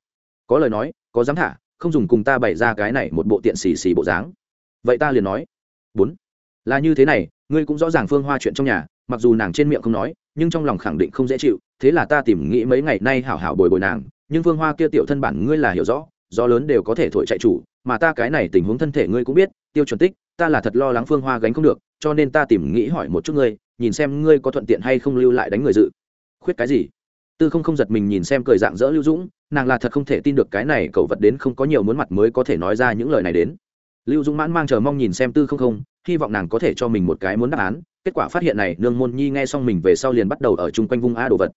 Có lời nói, có dám thả, không dùng cùng ta bày ra cái này một bộ tiện xì xì bộ dáng. Vậy ta liền nói. Bốn. Là như thế này ngươi cũng rõ ràng phương hoa chuyện trong nhà, mặc dù nàng trên miệng không nói, nhưng trong lòng khẳng định không dễ chịu, thế là ta tìm nghĩ mấy ngày nay hảo hảo bồi bồi nàng, nhưng phương hoa kia tiểu thân bản ngươi là hiểu rõ do lớn đều có thể thổi chạy chủ, mà ta cái này tình huống thân thể ngươi cũng biết, tiêu chuẩn tích, ta là thật lo lắng phương hoa gánh không được, cho nên ta tìm nghĩ hỏi một chút ngươi, nhìn xem ngươi có thuận tiện hay không lưu lại đánh người dự. Khuyết cái gì? Tư không không giật mình nhìn xem cười dạng dỡ lưu dũng, nàng là thật không thể tin được cái này cậu vật đến không có nhiều muốn mặt mới có thể nói ra những lời này đến lưu dũng mãn mang chờ mong nhìn xem tư không không, hy vọng nàng có thể cho mình một cái muốn đáp án. Kết quả phát hiện này, nương môn nhi nghe xong mình về sau liền bắt đầu ở chung quanh vung a đồ vật.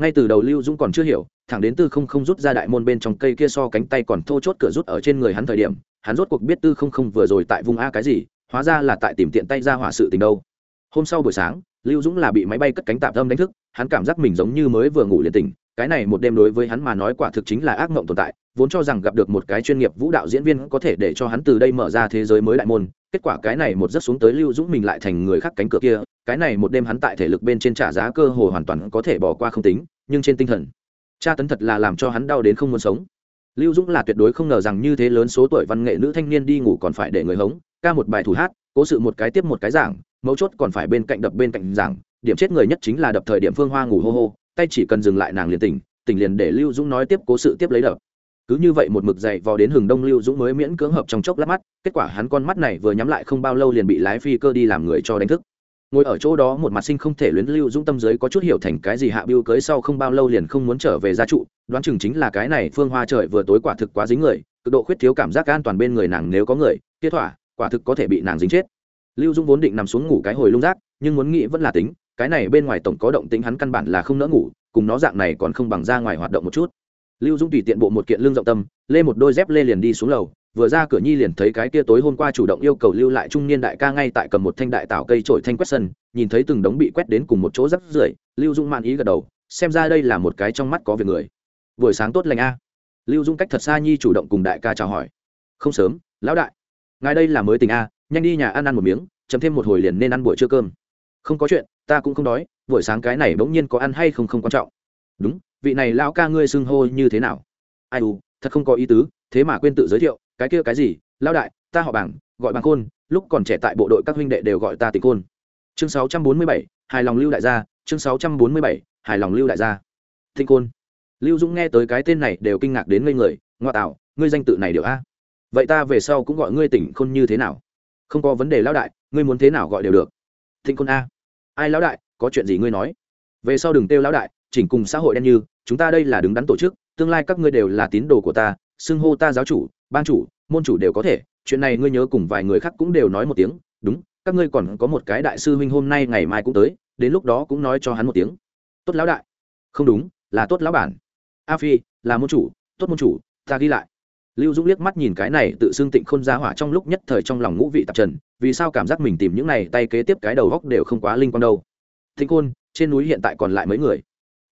Ngay từ đầu lưu dũng còn chưa hiểu, thẳng đến tư không không rút ra đại môn bên trong cây kia so cánh tay còn thô chốt cửa rút ở trên người hắn thời điểm, hắn rốt cuộc biết tư không không vừa rồi tại vùng a cái gì, hóa ra là tại tìm tiện tay ra hỏa sự tình đâu. Hôm sau buổi sáng, lưu dũng là bị máy bay cất cánh tạm tâm đánh thức, hắn cảm giác mình giống như mới vừa ngủ liền tỉnh, cái này một đêm đối với hắn mà nói quả thực chính là ác mộng tồn tại vốn cho rằng gặp được một cái chuyên nghiệp vũ đạo diễn viên có thể để cho hắn từ đây mở ra thế giới mới đại môn, kết quả cái này một giấc xuống tới lưu dũng mình lại thành người khác cánh cửa kia, cái này một đêm hắn tại thể lực bên trên trả giá cơ hồ hoàn toàn có thể bỏ qua không tính, nhưng trên tinh thần, tra tấn thật là làm cho hắn đau đến không muốn sống. Lưu dũng là tuyệt đối không ngờ rằng như thế lớn số tuổi văn nghệ nữ thanh niên đi ngủ còn phải để người hống, ca một bài thủ hát, cố sự một cái tiếp một cái giảng, mấu chốt còn phải bên cạnh đập bên cạnh giảng, điểm chết người nhất chính là đập thời điểm phương hoa ngủ hô hô, tay chỉ cần dừng lại nàng liền tỉnh tỉnh liền để lưu dũng nói tiếp cố sự tiếp lấy đập cứ như vậy một mực dậy vò đến hừng đông lưu dũng mới miễn cưỡng hợp trong chốc lát mắt, kết quả hắn con mắt này vừa nhắm lại không bao lâu liền bị lái phi cơ đi làm người cho đánh thức. Ngồi ở chỗ đó một mặt sinh không thể luyến lưu dũng tâm giới có chút hiểu thành cái gì hạ biêu cưới sau không bao lâu liền không muốn trở về gia trụ, đoán chừng chính là cái này phương hoa trời vừa tối quả thực quá dính người, cực độ khuyết thiếu cảm giác an toàn bên người nàng nếu có người tiết thỏa, quả thực có thể bị nàng dính chết. Lưu dũng vốn định nằm xuống ngủ cái hồi lung rác, nhưng muốn nghĩ vẫn là tính, cái này bên ngoài tổng có động tính hắn căn bản là không nỡ ngủ, cùng nó dạng này còn không bằng ra ngoài hoạt động một chút lưu dũng tùy tiện bộ một kiện lương rộng tâm, lê một đôi dép lê liền đi xuống lầu, vừa ra cửa nhi liền thấy cái kia tối hôm qua chủ động yêu cầu lưu lại trung niên đại ca ngay tại cầm một thanh đại tảo cây trổi thanh quét sân, nhìn thấy từng đống bị quét đến cùng một chỗ rắc rưởi, lưu dũng man ý gật đầu, xem ra đây là một cái trong mắt có việc người. Buổi sáng tốt lành a. Lưu dũng cách thật xa nhi chủ động cùng đại ca chào hỏi. Không sớm, lão đại. Ngài đây là mới tình a, nhanh đi nhà ăn ăn một miếng chấm thêm một hồi liền nên ăn buổi trưa cơm. Không có chuyện, ta cũng không đói, buổi sáng cái này bỗng nhiên có ăn hay không không quan trọng. Đúng vị này lão ca ngươi xưng hô như thế nào? Ai u thật không có ý tứ thế mà quên tự giới thiệu cái kia cái gì? Lão đại ta họ bảng gọi bằng côn lúc còn trẻ tại bộ đội các huynh đệ đều gọi ta tịch côn chương 647, hài lòng lưu đại gia chương 647, hài lòng lưu đại gia. Thinh côn lưu dũng nghe tới cái tên này đều kinh ngạc đến ngây người ngoa tạo ngươi danh tự này đều a. Vậy ta về sau cũng gọi ngươi tỉnh khôn như thế nào? Không có vấn đề lão đại ngươi muốn thế nào gọi đều được. Thinh côn a. Ai lão đại có chuyện gì ngươi nói? Về sau đừng kêu lão đại chỉnh cùng xã hội đen như, chúng ta đây là đứng đắn tổ chức, tương lai các ngươi đều là tín đồ của ta, xưng hô ta giáo chủ ban chủ, môn chủ đều có thể. Chuyện này ngươi nhớ cùng vài người khác cũng đều nói một tiếng, đúng, các ngươi còn có một cái đại sư huynh hôm nay ngày mai cũng tới, đến lúc đó cũng nói cho hắn một tiếng. Tốt lão đại. Không đúng, là tốt lão bản. A phi, là môn chủ, tốt môn chủ, ta ghi lại. Lưu dũng liếc mắt nhìn cái này tự xưng tịnh khôn ra hỏa trong lúc nhất thời trong lòng ngũ vị tạp trần, vì sao cảm giác mình tìm những này, tay kế tiếp cái đầu góc đều không quá linh quan đâu. Thịnh khôn, trên núi hiện tại còn lại mấy người?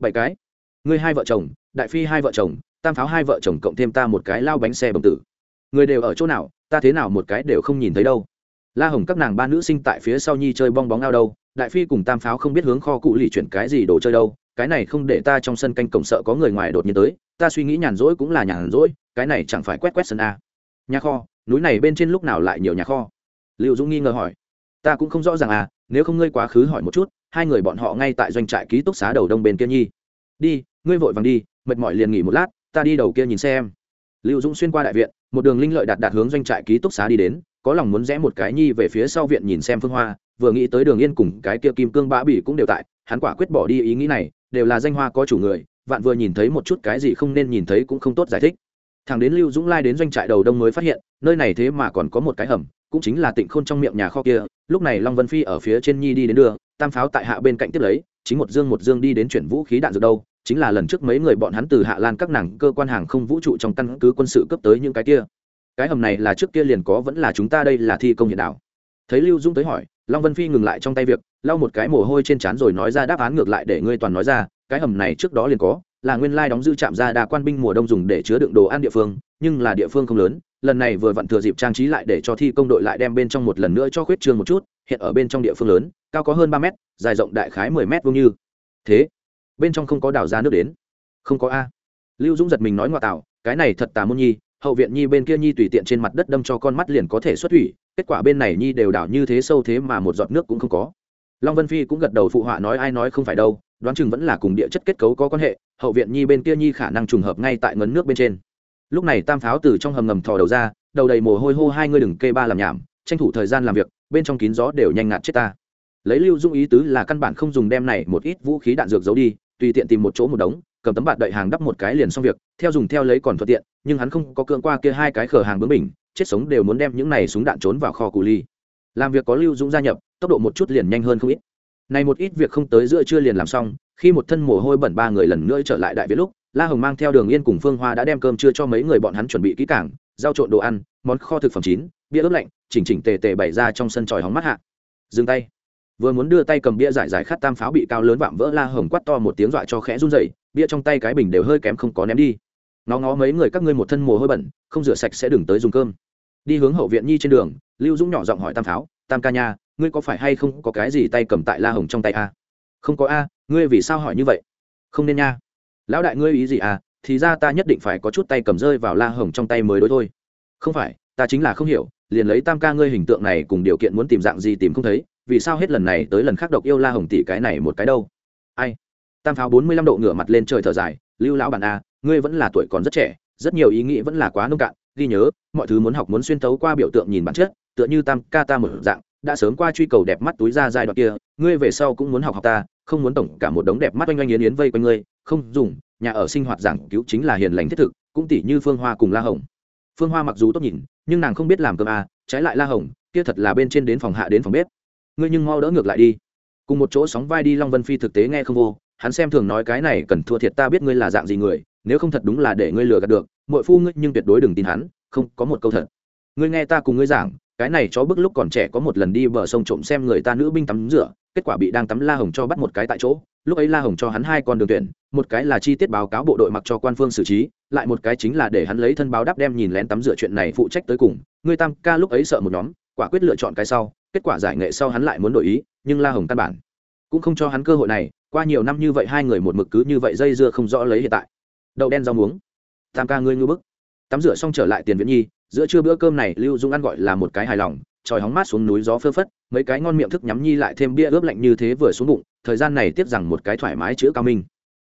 Bảy cái. Ngươi hai vợ chồng, đại phi hai vợ chồng, tam pháo hai vợ chồng cộng thêm ta một cái lao bánh xe bồng tử. Người đều ở chỗ nào, ta thế nào một cái đều không nhìn thấy đâu. La hồng các nàng ba nữ sinh tại phía sau nhi chơi bong bóng ao đâu, đại phi cùng tam pháo không biết hướng kho cụ lì chuyển cái gì đồ chơi đâu, cái này không để ta trong sân canh cổng sợ có người ngoài đột nhiên tới, ta suy nghĩ nhàn rỗi cũng là nhàn rỗi, cái này chẳng phải quét quét sân a. Nhà kho, núi này bên trên lúc nào lại nhiều nhà kho? Liệu dũng nghi ngờ hỏi. Ta cũng không rõ ràng à nếu không ngươi quá khứ hỏi một chút hai người bọn họ ngay tại doanh trại ký túc xá đầu đông bên kia nhi. Đi, ngươi vội vàng đi, mệt mỏi liền nghỉ một lát, ta đi đầu kia nhìn xem. Lưu dũng xuyên qua đại viện, một đường linh lợi đạt đạt hướng doanh trại ký túc xá đi đến, có lòng muốn rẽ một cái nhi về phía sau viện nhìn xem phương hoa, vừa nghĩ tới đường yên cùng cái kia kim cương bã bỉ cũng đều tại, hắn quả quyết bỏ đi ý nghĩ này, đều là danh hoa có chủ người, vạn vừa nhìn thấy một chút cái gì không nên nhìn thấy cũng không tốt giải thích. Thằng đến lưu dũng lai đến doanh trại đầu đông mới phát hiện, nơi này thế mà còn có một cái hầm, cũng chính là tịnh khôn trong miệng nhà kho kia, lúc này long vân phi ở phía trên nhi đi đến đường tam pháo tại hạ bên cạnh tiếp lấy, chính một dương một dương đi đến chuyển vũ khí đạn dược đâu, chính là lần trước mấy người bọn hắn từ hạ lan các nàng cơ quan hàng không vũ trụ trong căn cứ quân sự cấp tới những cái kia. Cái hầm này là trước kia liền có, vẫn là chúng ta đây là thi công hiện đạo thấy lưu dung tới hỏi, long vân phi ngừng lại trong tay việc, lau một cái mồ hôi trên trán rồi nói ra đáp án ngược lại để ngươi toàn nói ra, cái hầm này trước đó liền có, là nguyên lai đóng dư trạm ra đa quan binh mùa đông dùng để chứa đựng đồ ăn địa phương, nhưng là địa phương không lớn lần này vừa vặn thừa dịp trang trí lại để cho thi công đội lại đem bên trong một lần nữa cho khuyết trương một chút, hiện ở bên trong địa phương lớn, cao có hơn ba mét, dài rộng đại khái mười mét vuông như. Thế, bên trong không có đào ra nước đến. Không có a. Lưu dũng giật mình nói ngoại tạo, cái này thật tà môn nhi, hậu viện nhi bên kia nhi tùy tiện trên mặt đất đâm cho con mắt liền có thể xuất thủy, kết quả bên này nhi đều đảo như thế sâu thế mà một giọt nước cũng không có. Long vân phi cũng gật đầu phụ họa nói ai nói không phải đâu, đoán chừng vẫn là cùng địa chất kết cấu có quan hệ, hậu viện nhi bên kia nhi khả năng trùng hợp ngay tại ngấn nước bên trên lúc này tam pháo từ trong hầm ngầm thò đầu ra, đầu đầy mồ hôi hô hai ngươi đừng kê ba làm nhảm, tranh thủ thời gian làm việc, bên trong kín gió đều nhanh ngạt chết ta. Lấy lưu dung ý tứ là căn bản không dùng đem này một ít vũ khí đạn dược giấu đi, tùy tiện tìm một chỗ một đống, cầm tấm bạt đậy hàng đắp một cái liền xong việc, theo dùng theo lấy còn thuận tiện, nhưng hắn không có cưỡng qua kia hai cái khở hàng bướng mình chết sống đều muốn đem những này súng đạn trốn vào kho cù ly. Làm việc có lưu dũng gia nhập, tốc độ một chút liền nhanh hơn không ít. Này một ít việc không tới giữa trưa liền làm xong, khi một thân mồ hôi bẩn ba người lần nữa trở lại đại việt lúc la hồng mang theo đường yên cùng phương hoa đã đem cơm trưa cho mấy người bọn hắn chuẩn bị kỹ cảng giao trộn đồ ăn, món kho thực phẩm chín, bia ướp lạnh, chỉnh chỉnh tề tề bày ra trong sân tròi hóng mắt hạ. Dừng tay. Vừa muốn đưa tay cầm bia giải giải khát tam pháo bị cao lớn vạm vỡ, la hồng quát to một tiếng dọa cho khẽ run rẩy, bia trong tay cái bình đều hơi kém không có ném đi. Nó ngó mấy người các ngươi một thân mồ hôi bẩn, không rửa sạch sẽ đừng tới dùng cơm. Đi hướng hậu viện nhi trên đường, lưu dũng nhỏ giọng hỏi tam pháo, tam ca nha, ngươi có phải hay không có cái gì tay cầm tại la hồng trong tay a? Không có a, ngươi vì sao hỏi như vậy? Không nên nha lão đại ngươi ý gì à? Thì ra ta nhất định phải có chút tay cầm rơi vào la hồng trong tay mới đối thôi. Không phải, ta chính là không hiểu, liền lấy tam ca ngươi hình tượng này cùng điều kiện muốn tìm dạng gì tìm không thấy, vì sao hết lần này tới lần khác độc yêu la hồng tỷ cái này một cái đâu? Ai? Tam pháo bốn mươi lăm độ ngửa mặt lên trời thở dài, lưu lão bản a ngươi vẫn là tuổi còn rất trẻ, rất nhiều ý nghĩ vẫn là quá nông cạn, ghi nhớ, mọi thứ muốn học muốn xuyên tấu qua biểu tượng nhìn bản chất, tựa như tam ca ta một dạng, đã sớm qua truy cầu đẹp mắt túi ra giai đoạn kia, ngươi về sau cũng muốn học học ta, không muốn tổng cả một đống đẹp mắt oanh oanh yến yến vây quanh ngươi không dùng, nhà ở sinh hoạt giảng cứu chính là hiền lành thiết thực, cũng tỷ như phương hoa cùng la hồng. Phương hoa mặc dù tốt nhìn, nhưng nàng không biết làm cơm à trái lại la hồng, kia thật là bên trên đến phòng hạ đến phòng bếp. Ngươi nhưng mau đỡ ngược lại đi. Cùng một chỗ sóng vai đi long vân phi thực tế nghe không vô, hắn xem thường nói cái này cần thua thiệt ta biết ngươi là dạng gì người, nếu không thật đúng là để ngươi lừa gạt được mọi phu ngươi nhưng tuyệt đối đừng tin hắn, không, có một câu thật. Ngươi nghe ta cùng ngươi giảng, cái này chó bức lúc còn trẻ có một lần đi bờ sông trộm xem người ta nữ binh tắm rửa, kết quả bị đang tắm la hồng cho bắt một cái tại chỗ lúc ấy la hồng cho hắn hai con đường tuyển, một cái là chi tiết báo cáo bộ đội mặc cho quan phương xử trí, lại một cái chính là để hắn lấy thân báo đáp đem nhìn lén tắm rửa chuyện này phụ trách tới cùng. Người tam ca lúc ấy sợ một nhóm, quả quyết lựa chọn cái sau, kết quả giải nghệ sau hắn lại muốn đổi ý, nhưng la hồng căn bản cũng không cho hắn cơ hội này. Qua nhiều năm như vậy hai người một mực cứ như vậy dây dưa không rõ lấy hiện tại. Đậu đen rau muống. Tam ca ngươi ngư bức. Tắm rửa xong trở lại tiền viễn nhi, giữa trưa bữa cơm này lưu dung ăn gọi là một cái hài lòng tròi hóng mát xuống núi gió phơ phất, mấy cái ngon miệng thức nhắm nhi lại thêm bia ướp lạnh như thế vừa xuống bụng thời gian này tiếp rằng một cái thoải mái chữa cao minh.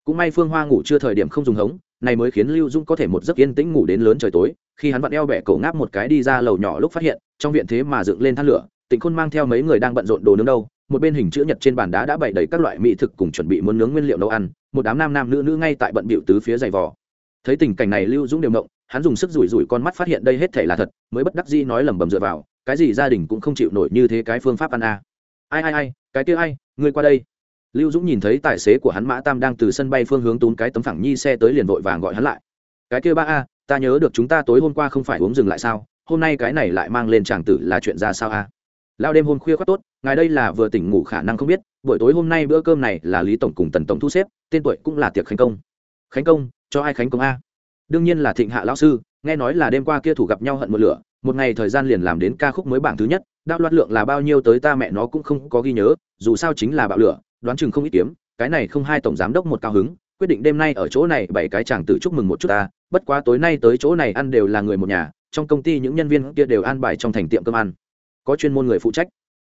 Cũng may phương hoa ngủ chưa thời điểm không dùng hống, này mới khiến lưu dung có thể một giấc yên tĩnh ngủ đến lớn trời tối, khi hắn vặn eo bẻ cổ ngáp một cái đi ra lầu nhỏ lúc phát hiện, trong viện thế mà dựng lên than lửa, tịnh khôn mang theo mấy người đang bận rộn đồ nướng đâu, một bên hình chữ nhật trên bàn đá đã bày đầy các loại mỹ thực cùng chuẩn bị muốn nướng nguyên liệu nấu ăn, một đám nam nam nữ nữ ngay tại bận bịu tứ phía giày vò. Thấy tình cảnh này lưu dũng đều mộng hắn dùng sức rủi rủi con mắt phát hiện đây hết thể là thật, mới bất đắc dĩ nói lẩm bẩm dựa vào, cái gì gia đình cũng không chịu nổi như thế cái phương pháp ăn a. À. ai ai ai, cái kia ai, ngươi qua đây lưu dũng nhìn thấy tài xế của hắn mã tam đang từ sân bay phương hướng tún cái tấm phẳng nhi xe tới liền vội vàng gọi hắn lại. Cái kia ba a, ta nhớ được chúng ta tối hôm qua không phải uống dừng lại sao? Hôm nay cái này lại mang lên tràng tử là chuyện ra sao a? Lao đêm hôm khuya quá tốt, ngài đây là vừa tỉnh ngủ khả năng không biết, buổi tối hôm nay bữa cơm này là lý tổng cùng tần tổng thu xếp, tên tuổi cũng là tiệc khánh công. Khánh công, cho ai khánh công a? Đương nhiên là thịnh hạ lão sư, nghe nói là đêm qua kia thủ gặp nhau hận một lửa, một ngày thời gian liền làm đến ca khúc mới bảng thứ nhất, đạo loạt lượng là bao nhiêu tới ta mẹ nó cũng không có ghi nhớ, dù sao chính là bạo lửa đoán chừng không ít kiếm, cái này không hai tổng giám đốc một cao hứng, quyết định đêm nay ở chỗ này bảy cái chàng tử chúc mừng một chút ta, bất quá tối nay tới chỗ này ăn đều là người một nhà, trong công ty những nhân viên kia đều an bài trong thành tiệm cơm ăn. Có chuyên môn người phụ trách.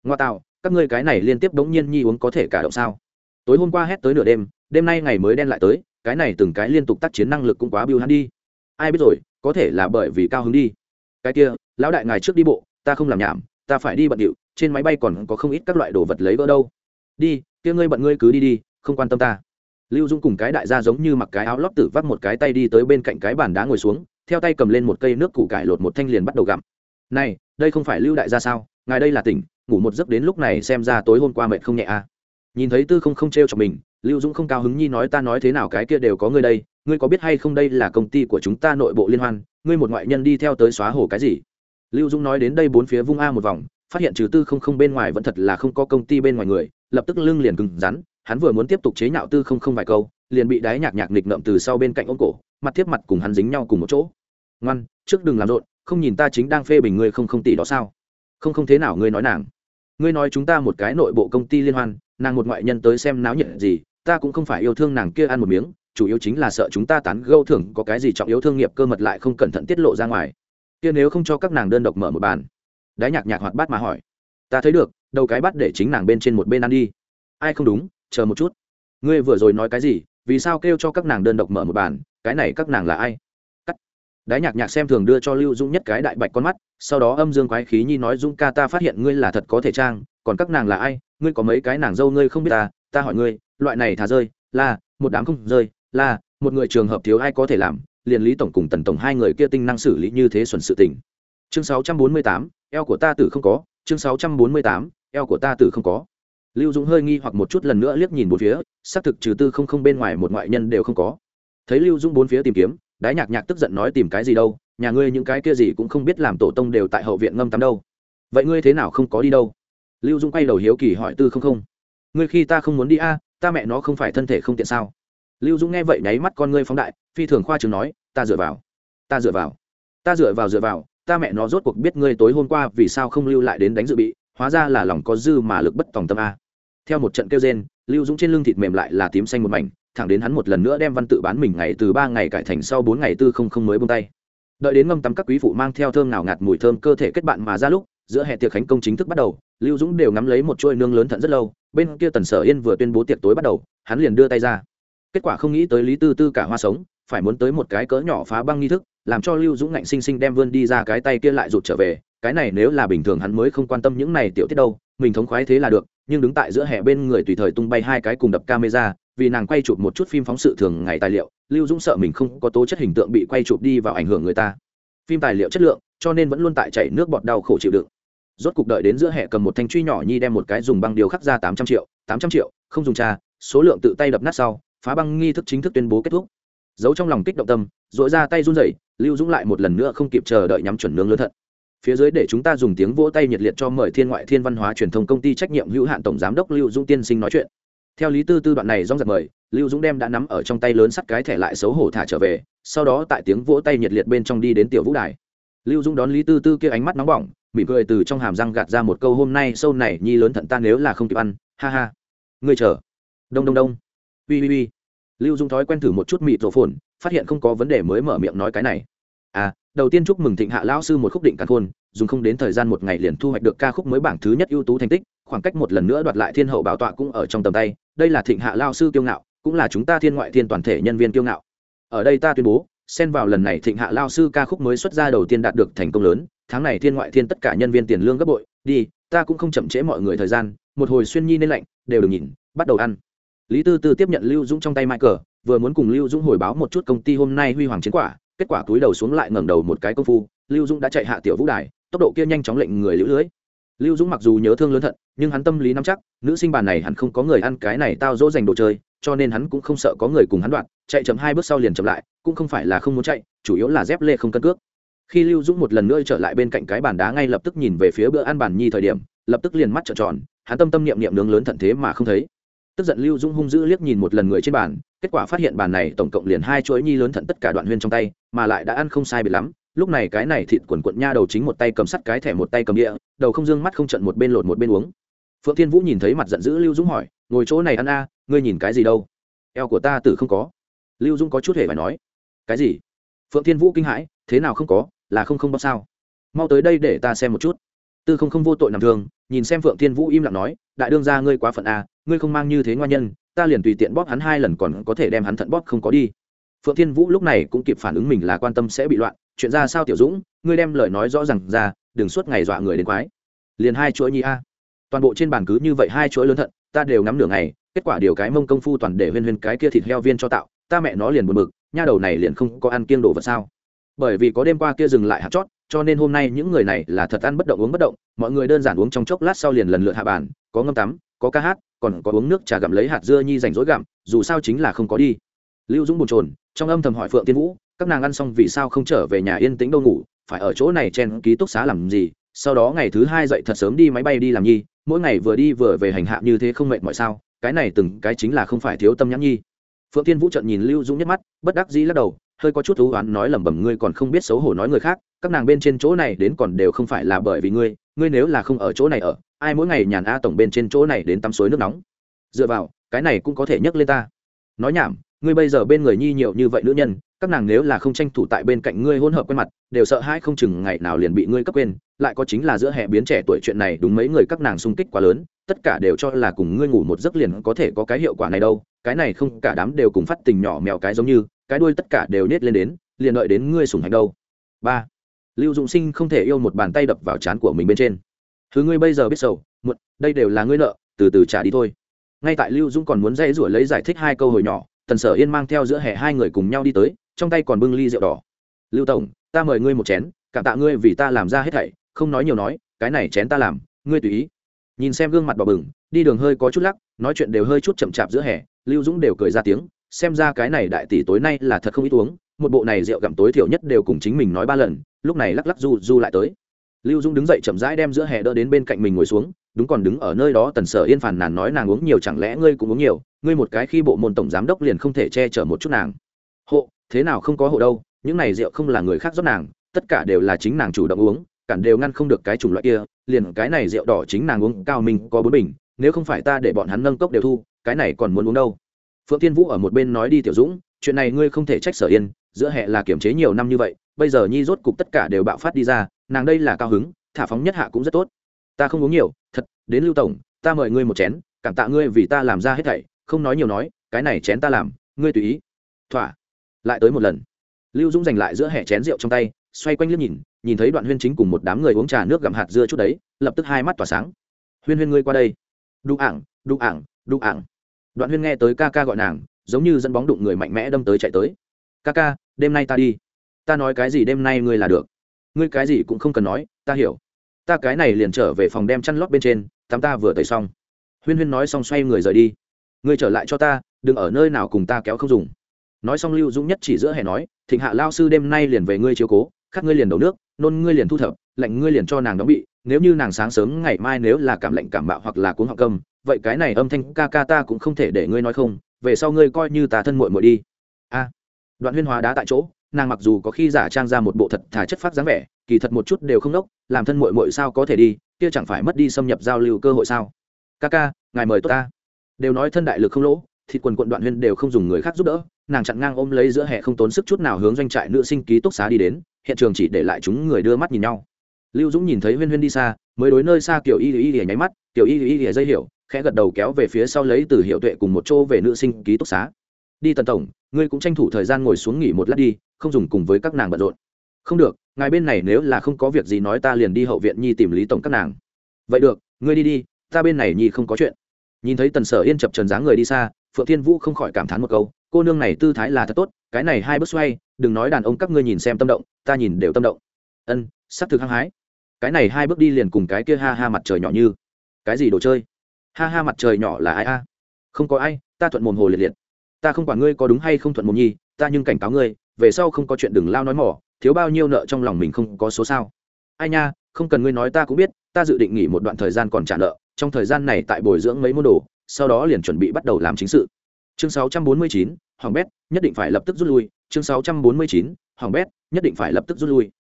Ngoa tạo, các ngươi cái này liên tiếp đống nhiên nhi uống có thể cả động sao? Tối hôm qua hét tới nửa đêm đêm nay ngày mới đen lại tới, cái này từng cái liên tục tác chiến năng lực cũng quá biêu hắn đi. Ai biết rồi, có thể là bởi vì cao hứng đi. Cái kia, lão đại ngài trước đi bộ, ta không làm nhảm, ta phải đi bận điệu, trên máy bay còn có không ít các loại đồ vật lấy vỡ đâu. Đi kia ngươi bận ngươi cứ đi đi, không quan tâm ta. Lưu dung cùng cái đại gia giống như mặc cái áo lót tử vắt một cái tay đi tới bên cạnh cái bàn đá ngồi xuống, theo tay cầm lên một cây nước củ cải lột một thanh liền bắt đầu gặm. Này, đây không phải lưu đại gia sao? Ngài đây là tỉnh, ngủ một giấc đến lúc này xem ra tối hôm qua mệt không nhẹ à? Nhìn thấy tư không không t r e o cho mình, lưu dũng không cao hứng nhi nói ta nói thế nào cái kia đều có ngươi đây, ngươi có biết hay không đây là công ty của chúng ta nội bộ liên hoan, ngươi một ngoại nhân đi theo tới xóa hổ cái gì? Lưu dũng nói đến đây bốn phía vung a một vòng, phát hiện trừ tư không không bên ngoài vẫn thật là không có công ty bên ngoài người lập tức lưng liền cứng rắn, hắn vừa muốn tiếp tục chế nhạo tư không không vài câu, liền bị đáy nhạc nhạc nghịch ngợm từ sau bên cạnh ôm cổ, mặt tiếp mặt cùng hắn dính nhau cùng một chỗ. Ngoan, trước đừng làm rộn, không nhìn ta chính đang phê bình ngươi không không tỷ đó sao? Không không thế nào, ngươi nói nàng. Ngươi nói chúng ta một cái nội bộ công ty liên hoan, nàng một ngoại nhân tới xem náo nhiệt gì, ta cũng không phải yêu thương nàng kia ăn một miếng, chủ yếu chính là sợ chúng ta tán gâu thưởng có cái gì trọng yếu thương nghiệp cơ mật lại không cẩn thận tiết lộ ra ngoài. Kia nếu không cho các nàng đơn độc mở một bàn. Đái nhạc nhạc hoạt bát mà hỏi ta thấy được đầu cái bắt để chính nàng bên trên một bên ăn đi. Ai không đúng chờ một chút. Ngươi vừa rồi nói cái gì vì sao kêu cho các nàng đơn độc mở một bàn cái này các nàng là ai? Cắt, đái nhạc nhạc xem thường đưa cho lưu dũng nhất cái đại bạch con mắt sau đó âm dương quái khí nhi nói dũng ca ta phát hiện ngươi là thật có thể trang còn các nàng là ai? Ngươi có mấy cái nàng dâu ngươi không biết ta ta hỏi ngươi loại này thả rơi là một đám không rơi là một người trường hợp thiếu ai có thể làm? Liền lý tổng cùng tần tổng hai người kia tinh năng xử lý như thế xuẩn sự tình. Chương 648, eo của ta tử không có chương 648, eo của ta tử không có. Lưu dũng hơi nghi hoặc một chút lần nữa liếc nhìn bốn phía xác thực trừ tư không không bên ngoài một ngoại nhân đều không có. Thấy lưu dũng bốn phía tìm kiếm đái nhạc nhạc tức giận nói tìm cái gì đâu nhà ngươi những cái kia gì cũng không biết làm tổ tông đều tại hậu viện ngâm tắm đâu. Vậy ngươi thế nào không có đi đâu? Lưu dung quay đầu hiếu kỳ hỏi tư không không. Ngươi khi ta không muốn đi a ta mẹ nó không phải thân thể không tiện sao? Lưu dũng nghe vậy nháy mắt con ngươi phóng đại phi thường khoa chứng nói ta dựa vào ta dựa vào ta dựa vào dựa vào ta mẹ nó rốt cuộc biết ngươi tối hôm qua vì sao không lưu lại đến đánh dự bị, hóa ra là lòng có dư mà lực bất tòng tâm a. Theo một trận kêu rên, lưu dũng trên lưng thịt mềm lại là tím xanh một mảnh, thẳng đến hắn một lần nữa đem văn tự bán mình ngày từ ba ngày cải thành sau bốn ngày tư không không mới bông tay. Đợi đến ngâm tắm các quý phụ mang theo thơm nào ngạt mùi thơm cơ thể kết bạn mà ra lúc, giữa hệ tiệc khánh công chính thức bắt đầu, lưu dũng đều ngắm lấy một chuôi nương lớn thận rất lâu, bên kia tần sở yên vừa tuyên bố tiệc tối bắt đầu, hắn liền đưa tay ra. Kết quả không nghĩ tới lý tư tư cả hoa sống, phải muốn tới một cái cỡ nhỏ phá băng nghi thức làm cho lưu dũng ngạnh sinh sinh đem vươn đi ra cái tay kia lại rụt trở về. Cái này nếu là bình thường hắn mới không quan tâm những này tiểu tiết đâu, mình thống khoái thế là được, nhưng đứng tại giữa hè bên người tùy thời tung bay hai cái cùng đập camera, vì nàng quay chụp một chút phim phóng sự thường ngày tài liệu, lưu dũng sợ mình không có tố chất hình tượng bị quay chụp đi vào ảnh hưởng người ta. Phim tài liệu chất lượng, cho nên vẫn luôn tại chảy nước bọt đau khổ chịu đựng. Rốt cục đợi đến giữa hè cầm một thanh truy nhỏ nhi đem một cái dùng băng điều khắc ra tám trăm triệu, tám trăm triệu, không dùng trà, số lượng tự tay đập nát sau, phá băng nghi thức chính thức tuyên bố kết thúc giấu trong lòng kích động tâm dội ra tay run rẩy, lưu dũng lại một lần nữa không kịp chờ đợi nhắm chuẩn nướng lớn thận. Phía dưới để chúng ta dùng tiếng vỗ tay nhiệt liệt cho mời thiên ngoại thiên văn hóa truyền thông công ty trách nhiệm hữu hạn tổng giám đốc lưu dũng tiên sinh nói chuyện. Theo lý tư tư đoạn này rong giật mời, lưu dũng đem đã nắm ở trong tay lớn sắt cái thẻ lại xấu hổ thả trở về, sau đó tại tiếng vỗ tay nhiệt liệt bên trong đi đến tiểu vũ đài. Lưu dũng đón lý tư tư kia ánh mắt nóng bỏng, mỉm cười từ trong hàm răng gạt ra một câu hôm nay sâu này nhi lớn thận ta nếu là không kịp ăn, ha ha. Ngươi chờ. Đông đông đông. Ui ui ui lưu Dung thói quen thử một chút mịt rổ phồn, phát hiện không có vấn đề mới mở miệng nói cái này. À đầu tiên chúc mừng thịnh hạ lão sư một khúc định càn khôn, dùng không đến thời gian một ngày liền thu hoạch được ca khúc mới bảng thứ nhất ưu tú thành tích, khoảng cách một lần nữa đoạt lại thiên hậu bảo tọa cũng ở trong tầm tay, đây là thịnh hạ lao sư kiêu ngạo, cũng là chúng ta thiên ngoại thiên toàn thể nhân viên kiêu ngạo. Ở đây ta tuyên bố, xen vào lần này thịnh hạ lao sư ca khúc mới xuất ra đầu tiên đạt được thành công lớn, tháng này thiên ngoại thiên tất cả nhân viên tiền lương gấp bội, đi, ta cũng không chậm trễ mọi người thời gian, một hồi xuyên nhi nên lạnh, đều đừng nhìn, bắt đầu ăn lý tư tư tiếp nhận lưu dũng trong tay mai cờ vừa muốn cùng lưu dũng hồi báo một chút công ty hôm nay huy hoàng chiến quả, kết quả túi đầu xuống lại ngẩng đầu một cái công phu, lưu dũng đã chạy hạ tiểu vũ đài, tốc độ kia nhanh chóng lệnh người lũ lưới. Lưu dũng mặc dù nhớ thương lớn thận, nhưng hắn tâm lý nắm chắc, nữ sinh bàn này hẳn không có người ăn cái này tao dỗ dành đồ chơi, cho nên hắn cũng không sợ có người cùng hắn đoạn, chạy chậm hai bước sau liền chậm lại, cũng không phải là không muốn chạy, chủ yếu là dép lê không cân cước. Khi lưu dũng một lần nữa trở lại bên cạnh cái bàn đá ngay lập tức nhìn về phía bữa ăn bàn nhi thời điểm, lập tức liền mắt trợn tròn, hắn tâm tâm niệm niệm nướng lớn thận thế mà không thấy tức giận lưu Dung hung dữ liếc nhìn một lần người trên bàn, kết quả phát hiện bàn này tổng cộng liền hai chuỗi nhi lớn thận tất cả đoạn huyên trong tay, mà lại đã ăn không sai bị lắm. Lúc này cái này thịt quần quận nha đầu chính một tay cầm sắt cái thẻ một tay cầm địa, đầu không dương mắt không trận một bên lột một bên uống. Phượng thiên vũ nhìn thấy mặt giận dữ lưu dũng hỏi, ngồi chỗ này ăn a, ngươi nhìn cái gì đâu? Eo của ta tử không có. Lưu dũng có chút hề phải nói. Cái gì? Phượng thiên vũ kinh hãi, thế nào không có, là không không bóc sao? Mau tới đây để ta xem một chút. Tư không không vô tội nằm thường nhìn xem phượng thiên vũ im lặng nói, đại đương gia ngươi quá phận a, ngươi không mang như thế ngoan nhân, ta liền tùy tiện bóp hắn hai lần còn có thể đem hắn thận bóp không có đi. Phượng thiên vũ lúc này cũng kịp phản ứng mình là quan tâm sẽ bị loạn, chuyện ra sao tiểu dũng, ngươi đem lời nói rõ r à n g ra, đừng suốt ngày dọa người đến quái. Liền hai chuỗi nhi a. Toàn bộ trên bàn cứ như vậy hai chuỗi lớn thận, ta đều ngắm nửa ngày, kết quả điều cái mông công phu toàn để huyên huyên cái kia thịt heo viên cho tạo, ta mẹ nó liền buồn bực, nha đầu này liền không có ăn kiêng đồ vật sao? Bởi vì có đêm qua kia dừng lại hạt chót cho nên hôm nay những người này là thật ăn bất động, uống bất động. Mọi người đơn giản uống trong chốc lát sau liền lần lượt hạ bàn, có ngâm tắm, có ca hát, còn có uống nước trà gặm lấy hạt dưa nhi rảnh rỗi gặm, dù sao chính là không có đi. Lưu dũng bồn trồn trong âm thầm hỏi phượng tiên vũ, các nàng ăn xong vì sao không trở về nhà yên tĩnh đâu ngủ, phải ở chỗ này chen ký túc xá làm gì? Sau đó ngày thứ hai dậy thật sớm đi máy bay đi làm nhi, mỗi ngày vừa đi vừa về hành hạ như thế không mệt mọi sao? Cái này từng cái chính là không phải thiếu tâm nhãn nhi. Phượng tiên vũ trận nhìn lưu dũng nhất mắt, bất đắc dĩ lắc đầu hơi có chút thú oán nói lẩm bẩm, ngươi còn không biết xấu hổ nói người khác, các nàng bên trên chỗ này đến còn đều không phải là bởi vì ngươi ngươi nếu là không ở chỗ này ở, ai mỗi ngày nhàn a tổng bên trên chỗ này đến tắm suối nước nóng. Dựa vào, cái này cũng có thể nhắc lên ta. Nói nhảm ngươi bây giờ bên người nhi nhiều như vậy nữ nhân, các nàng nếu là không tranh thủ tại bên cạnh ngươi hôn hợp quen mặt, đều sợ hai không chừng ngày nào liền bị ngươi cấp quên, lại có chính là giữa hệ biến trẻ tuổi chuyện này đúng mấy người các nàng sung kích quá lớn, tất cả đều cho là cùng ngươi ngủ một giấc liền có thể có cái hiệu quả này đâu, cái này không, cả đám đều cùng phát tình nhỏ mèo cái giống như, cái đuôi tất cả đều nết lên đến, liền đợi đến ngươi sủng hành đâu. Ba, lưu dụng sinh không thể yêu một bàn tay đập vào trán của mình bên trên. Thứ ngươi bây giờ biết sầu, muộn, đây đều là ngươi nợ, từ từ trả đi thôi. Ngay tại lưu dũng còn muốn dây rủa lấy giải thích hai câu hồi nhỏ tần sở yên mang theo giữa hè hai người cùng nhau đi tới, trong tay còn bưng ly rượu đỏ. Lưu tổng, ta mời ngươi một chén, cảm tạ ngươi vì ta làm ra hết thảy, không nói nhiều nói, cái này chén ta làm, ngươi tùy ý. Nhìn xem gương mặt đỏ bừng, đi đường hơi có chút lắc, nói chuyện đều hơi chút chậm chạp giữa hè, lưu dũng đều cười ra tiếng, xem ra cái này đại tỷ tối nay là thật không ít uống, một bộ này rượu gặm tối thiểu nhất đều cùng chính mình nói ba lần, lúc này lắc lắc du du lại tới. Lưu dũng đứng dậy chậm rãi đem giữa hè đỡ đến bên cạnh mình ngồi xuống, đúng còn đứng ở nơi đó tần sở yên phàn nàn nói nàng uống nhiều chẳng lẽ ngươi cũng uống nhiều ngươi một cái khi bộ môn tổng giám đốc liền không thể che chở một chút nàng. Hộ, thế nào không có hộ đâu, những này rượu không là người khác rót nàng, tất cả đều là chính nàng chủ động uống, cản đều ngăn không được cái chủng loại kia, liền cái này rượu đỏ chính nàng uống cao minh có bốn bình, nếu không phải ta để bọn hắn nâng cốc đều thu, cái này còn muốn uống đâu. Phượng thiên vũ ở một bên nói đi tiểu dũng, chuyện này ngươi không thể trách sở yên, giữa hệ là kiểm chế nhiều năm như vậy, bây giờ nhi rốt cục tất cả đều bạo phát đi ra, nàng đây là cao hứng, thả phóng nhất hạ cũng rất tốt. Ta không uống nhiều, thật, đến lưu tổng, ta mời ngươi một chén, cảm tạ ngươi vì ta làm ra hết thảy không nói nhiều nói, cái này chén ta làm, ngươi tùy ý. Thỏa. Lại tới một lần. Lưu dũng giành lại giữa hẻ chén rượu trong tay, xoay quanh liếc nhìn nhìn thấy đoạn huyên chính cùng một đám người uống trà nước gặm hạt dưa chút đấy, lập tức hai mắt tỏa sáng. Huyên huyên ngươi qua đây. Đụng ảng đụng ảng đụng ảng. Đoạn huyên nghe tới ca ca gọi nàng, giống như dẫn bóng đụng người mạnh mẽ đâm tới chạy tới. Ca ca, đêm nay ta đi. Ta nói cái gì đêm nay ngươi là được. Ngươi cái gì cũng không cần nói, ta hiểu. Ta cái này liền trở về phòng đem chăn lót bên trên, tắm ta vừa tẩy xong. Huyên huyên nói xong xoay người rời đi ngươi trở lại cho ta, đừng ở nơi nào cùng ta kéo không dùng. Nói xong lưu dũng nhất chỉ giữa hè nói, thịnh hạ lao sư đêm nay liền về ngươi chiếu cố khắc ngươi liền đầu nước, nôn ngươi liền thu thập, lạnh ngươi liền cho nàng đóng bị, nếu như nàng sáng sớm ngày mai nếu là cảm lạnh cảm bạo hoặc là cuốn họng cầm vậy cái này âm thanh ca ca ta cũng không thể để ngươi nói không, về sau ngươi coi như ta thân muội muội đi. A. Đoạn huyên hóa đá tại chỗ, nàng mặc dù có khi giả trang ra một bộ thật thà chất phát dáng vẻ, kỳ thật một chút đều không đốc, làm thân muội muội sao có thể đi, kia chẳng phải mất đi xâm nhập giao lưu cơ hội sao? Ca ca, ngài mời tốt ta đều nói thân đại lực không lỗ, thịt quần quận đoạn huyên đều không dùng người khác giúp đỡ, nàng chặn ngang ôm lấy giữa hè không tốn sức chút nào hướng doanh trại nữ sinh ký túc xá đi đến, hiện trường chỉ để lại chúng người đưa mắt nhìn nhau. Lưu dũng nhìn thấy huyên huyên đi xa, mới đối nơi xa kiểu y y y nháy mắt kiểu y y y dây hiểu, khẽ gật đầu kéo về phía sau lấy từ hiệu tuệ cùng một chỗ về nữ sinh ký túc xá. Đi tần tổng, ngươi cũng tranh thủ thời gian ngồi xuống nghỉ một lát đi, không dùng cùng với các nàng bận rộn. Không được, ngài bên này nếu là không có việc gì nói ta liền đi hậu viện nhi tìm lý tổng các nàng. Vậy được, ngươi đi đi, ta bên này nhi không có chuyện nhìn thấy tần sở yên chập trần dáng người đi xa, phượng thiên vũ không khỏi cảm thán một câu, cô nương này tư thái là thật tốt, cái này hai bước xoay, đừng nói đàn ông các ngươi nhìn xem tâm động, ta nhìn đều tâm động. Ân, sắp thực hăng hái. Cái này hai bước đi liền cùng cái kia ha ha mặt trời nhỏ như. Cái gì đồ chơi? Ha ha mặt trời nhỏ là ai a? Không có ai, ta thuận mồm hồ liệt liệt. Ta không quản ngươi có đúng hay không thuận mồm nhi, ta nhưng cảnh cáo ngươi, về sau không có chuyện đừng lao nói mỏ, thiếu bao nhiêu nợ trong lòng mình không có số sao. Ai nha, không cần ngươi nói ta cũng biết, ta dự định nghỉ một đoạn thời gian còn trả nợ trong thời gian này tại bồi dưỡng mấy môn đồ sau đó liền chuẩn bị bắt đầu làm chính sự. Chương 649, hoàng bét nhất định phải lập tức rút lui. Chương 649, hoàng bét nhất định phải lập tức rút lui.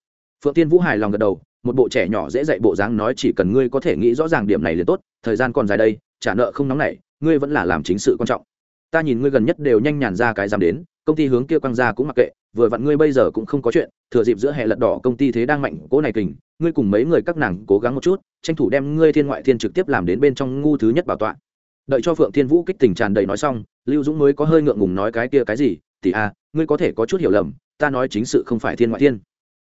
Phượng tiên vũ hài lòng gật đầu một bộ trẻ nhỏ dễ dạy bộ dáng nói chỉ cần ngươi có thể nghĩ rõ ràng điểm này liền tốt thời gian còn dài đây trả nợ không nóng nảy ngươi vẫn là làm chính sự quan trọng. Ta nhìn ngươi gần nhất đều nhanh nhàn ra cái dám đến công ty hướng kia quăng ra cũng mặc kệ vừa vặn ngươi bây giờ cũng không có chuyện, thừa dịp giữa hệ lật đỏ công ty thế đang mạnh, cố này kình, ngươi cùng mấy người các nàng cố gắng một chút, tranh thủ đem ngươi thiên ngoại thiên trực tiếp làm đến bên trong ngu thứ nhất bảo tọa. Đợi cho phượng thiên vũ kích tình tràn đầy nói xong, lưu dũng mới có hơi ngượng ngùng nói cái kia cái gì thì a, ngươi có thể có chút hiểu lầm, ta nói chính sự không phải thiên ngoại thiên.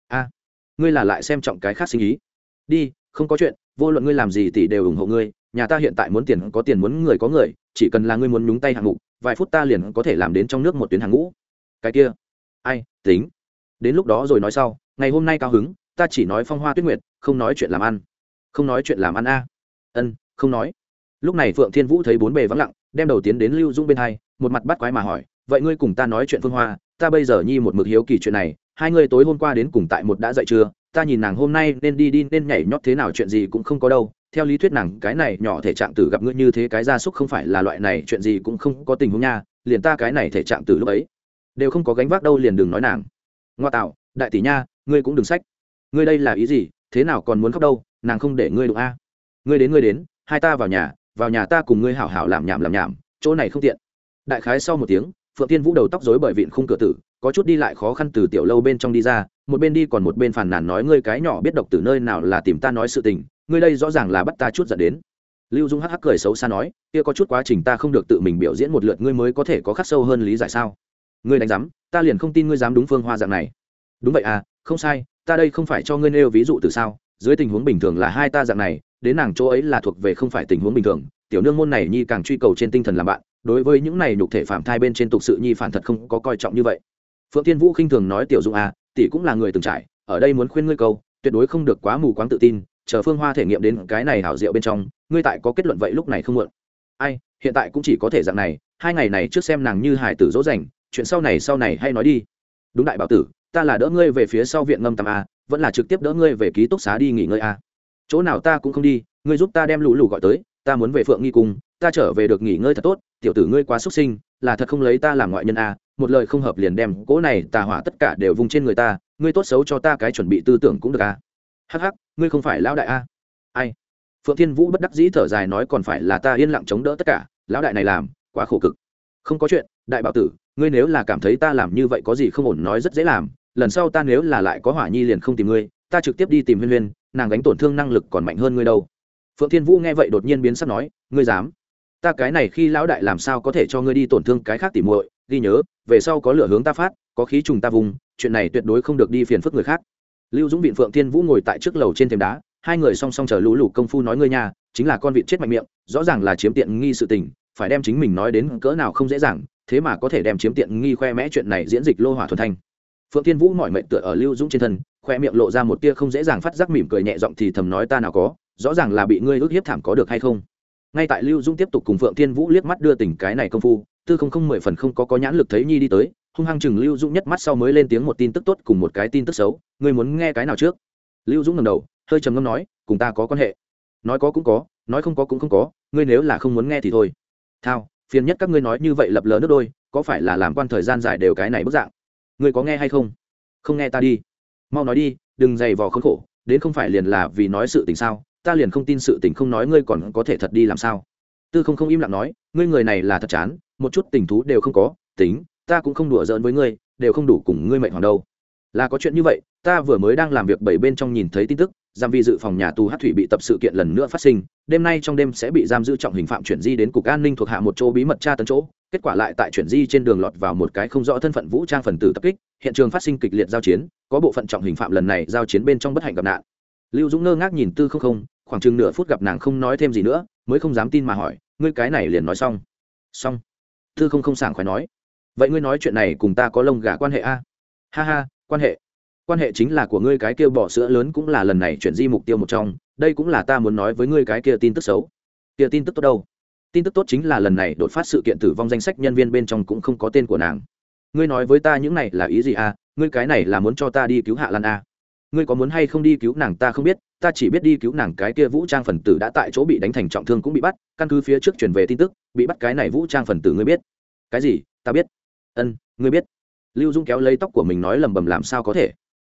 A, ngươi là lại xem trọng cái khác sinh ý. Đi, không có chuyện, vô luận ngươi làm gì tỷ đều ủng hộ ngươi, nhà ta hiện tại muốn tiền có tiền muốn người có người, chỉ cần là ngươi muốn nhúng tay hạng mục, vài phút ta liền có thể làm đến trong nước một tuyến hàng ngũ. Cái kia ai, tính. Đến lúc đó rồi nói sau, ngày hôm nay cao hứng, ta chỉ nói phong hoa tuyết nguyệt, không nói chuyện làm ăn. Không nói chuyện làm ăn a. Ân, không nói. Lúc này phượng thiên vũ thấy bốn bề vắng lặng, đem đầu tiến đến lưu dung bên hai, một mặt bắt quái mà hỏi, vậy ngươi cùng ta nói chuyện phương hoa, ta bây giờ nhi một mực hiếu kỳ chuyện này, hai ngươi tối hôm qua đến cùng tại một đã dậy chưa? Ta nhìn nàng hôm nay nên đi đi, nên nhảy nhót thế nào chuyện gì cũng không có đâu. Theo lý thuyết nàng cái này nhỏ thể trạng tử gặp ngươi như thế cái gia súc không phải là loại này, chuyện gì cũng không có tình huống nha. Liền ta cái này thể trạng tử lúc ấy đều không có gánh vác đâu liền đừng nói nàng. Ngoa tạo, đại tỷ nha, ngươi cũng đừng sách. Ngươi đây là ý gì, thế nào còn muốn khóc đâu, nàng không để ngươi đụng a. Ngươi đến ngươi đến, hai ta vào nhà vào nhà ta cùng ngươi hảo hảo làm nhảm làm nhảm, chỗ này không tiện. Đại khái sau một tiếng, phượng tiên vũ đầu tóc rối bởi vịn khung cửa tử, có chút đi lại khó khăn từ tiểu lâu bên trong đi ra, một bên đi còn một bên phàn nàn nói ngươi cái nhỏ biết độc từ nơi nào là tìm ta nói sự tình, ngươi đây rõ ràng là bắt ta chút giận đến. Lưu dung hắc hắc cười xấu xa nói, kia có chút quá trình ta không được tự mình biểu diễn một lượt ngươi mới có thể có khắc sâu hơn lý giải sao? Ngươi đánh giám, ta liền không tin ngươi dám đúng phương hoa dạng này. Đúng vậy à không sai, ta đây không phải cho ngươi nêu ví dụ từ sao, dưới tình huống bình thường là hai ta dạng này, đến nàng chỗ ấy là thuộc về không phải tình huống bình thường. Tiểu nương môn này nhi càng truy cầu trên tinh thần làm bạn, đối với những này nhục thể phạm thai bên trên tục sự nhi phản thật không có coi trọng như vậy. Phượng tiên vũ khinh thường nói tiểu dung à tỷ cũng là người từng trải, ở đây muốn khuyên ngươi câu, tuyệt đối không được quá mù quáng tự tin, chờ phương hoa thể nghiệm đến cái này hảo diệu bên trong, ngươi tại có kết luận vậy lúc này không muộn. Ai, hiện tại cũng chỉ có thể dạng này, hai ngày này trước xem nàng như hải tử dỗ dành chuyện sau này sau này hay nói đi. Đúng đại bảo tử, ta là đỡ ngươi về phía sau viện ngâm tầm a, vẫn là trực tiếp đỡ ngươi về ký túc xá đi nghỉ ngơi a. Chỗ nào ta cũng không đi, ngươi giúp ta đem lũ lù gọi tới, ta muốn về phượng nghi cung, ta trở về được nghỉ ngơi thật tốt, tiểu tử ngươi quá xuất sinh, là thật không lấy ta làm ngoại nhân a, một lời không hợp liền đem cỗ này tà hỏa tất cả đều vùng trên người ta, ngươi tốt xấu cho ta cái chuẩn bị tư tưởng cũng được a. Hắc hắc, ngươi không phải lão đại a. Ai? Phượng thiên vũ bất đắc dĩ thở dài nói còn phải là ta yên lặng chống đỡ tất cả, lão đại này làm, quá khổ cực. Không có chuyện, đại bảo tử ngươi nếu là cảm thấy ta làm như vậy có gì không ổn nói rất dễ làm, lần sau ta nếu là lại có hỏa nhi liền không tìm ngươi, ta trực tiếp đi tìm huyên huyên, nàng đánh tổn thương năng lực còn mạnh hơn ngươi đâu. Phượng thiên vũ nghe vậy đột nhiên biến sắc nói, ngươi dám? Ta cái này khi lão đại làm sao có thể cho ngươi đi tổn thương cái khác tỉ muội? Ghi nhớ, về sau có lửa hướng ta phát, có khí trùng ta vùng, chuyện này tuyệt đối không được đi phiền phức người khác. Lưu dũng viện phượng thiên vũ ngồi tại trước lầu trên thềm đá, hai người song song chờ lũ lụt công phu nói ngươi nhà chính là con vịt chết mạnh miệng, rõ ràng là chiếm tiện nghi sự tình, phải đem chính mình nói đến cỡ nào không dễ dàng thế mà có thể đem chiếm tiện nghi khoe mẽ chuyện này diễn dịch lô hỏa thuần thanh. Phượng thiên vũ mọi mệnh tựa ở lưu dũng trên thân, khoe miệng lộ ra một tia không dễ dàng phát giác mỉm cười nhẹ giọng thì thầm nói ta nào có, rõ ràng là bị ngươi ước hiếp thảm có được hay không. Ngay tại lưu dũng tiếp tục cùng phượng thiên vũ liếc mắt đưa tình cái này công phu, tư không không mười phần không có có nhãn lực thấy nhi đi tới, hung hăng chừng lưu dũng nhất mắt sau mới lên tiếng một tin tức tốt cùng một cái tin tức xấu, ngươi muốn nghe cái nào trước? Lưu dũng ngầm đầu, hơi trầm ngâm nói, cùng ta có quan hệ. Nói có cũng có, nói không có cũng không có, ngươi nếu là không muốn nghe thì thôi. Thao phiền nhất các ngươi nói như vậy lập lờ nước đôi, có phải là làm quan thời gian dài đều cái này bức dạng? Ngươi có nghe hay không? Không nghe ta đi. Mau nói đi, đừng dày vò khốn khổ, đến không phải liền là vì nói sự tình sao? Ta liền không tin sự tình không nói, ngươi còn có thể thật đi làm sao? Tư không không im lặng nói, ngươi người này là thật chán, một chút tình thú đều không có, tính, ta cũng không đùa giỡn với ngươi, đều không đủ cùng ngươi mệnh hoàng đâu là có chuyện như vậy, ta vừa mới đang làm việc bảy bên trong nhìn thấy tin tức, giam vi dự phòng nhà tù hát thủy bị tập sự kiện lần nữa phát sinh, đêm nay trong đêm sẽ bị giam giữ trọng hình phạm chuyển di đến cục an ninh thuộc hạ một chỗ bí mật tra tấn chỗ, kết quả lại tại chuyển di trên đường lọt vào một cái không rõ thân phận vũ trang phần tử tập kích, hiện trường phát sinh kịch liệt giao chiến, có bộ phận trọng hình phạm lần này giao chiến bên trong bất hạnh gặp nạn. Lưu dũng ngơ ngác nhìn tư không không, khoảng chừng nửa phút gặp nàng không nói thêm gì nữa, mới không dám tin mà hỏi, ngươi cái này liền nói xong? Xong. Tư không không sảng khoái nói, vậy ngươi nói chuyện này cùng ta có lông gà quan hệ a? Ha ha quan hệ. Quan hệ chính là của ngươi cái kia bỏ sữa lớn cũng là lần này chuyển di mục tiêu một trong, đây cũng là ta muốn nói với ngươi cái kia tin tức xấu. Kia tin tức tốt đâu? Tin tức tốt chính là lần này đột phát sự kiện tử vong danh sách nhân viên bên trong cũng không có tên của nàng. Ngươi nói với ta những này là ý gì à? Ngươi cái này là muốn cho ta đi cứu hạ lan à? ngươi có muốn hay không đi cứu nàng ta không biết, ta chỉ biết đi cứu nàng cái kia vũ trang phần tử đã tại chỗ bị đánh thành trọng thương cũng bị bắt, căn cứ phía trước chuyển về tin tức, bị bắt cái này vũ trang phần tử ngươi biết. Cái gì? Ta biết. Ân, ngươi biết lưu dung kéo lấy tóc của mình nói lầm bầm làm sao có thể?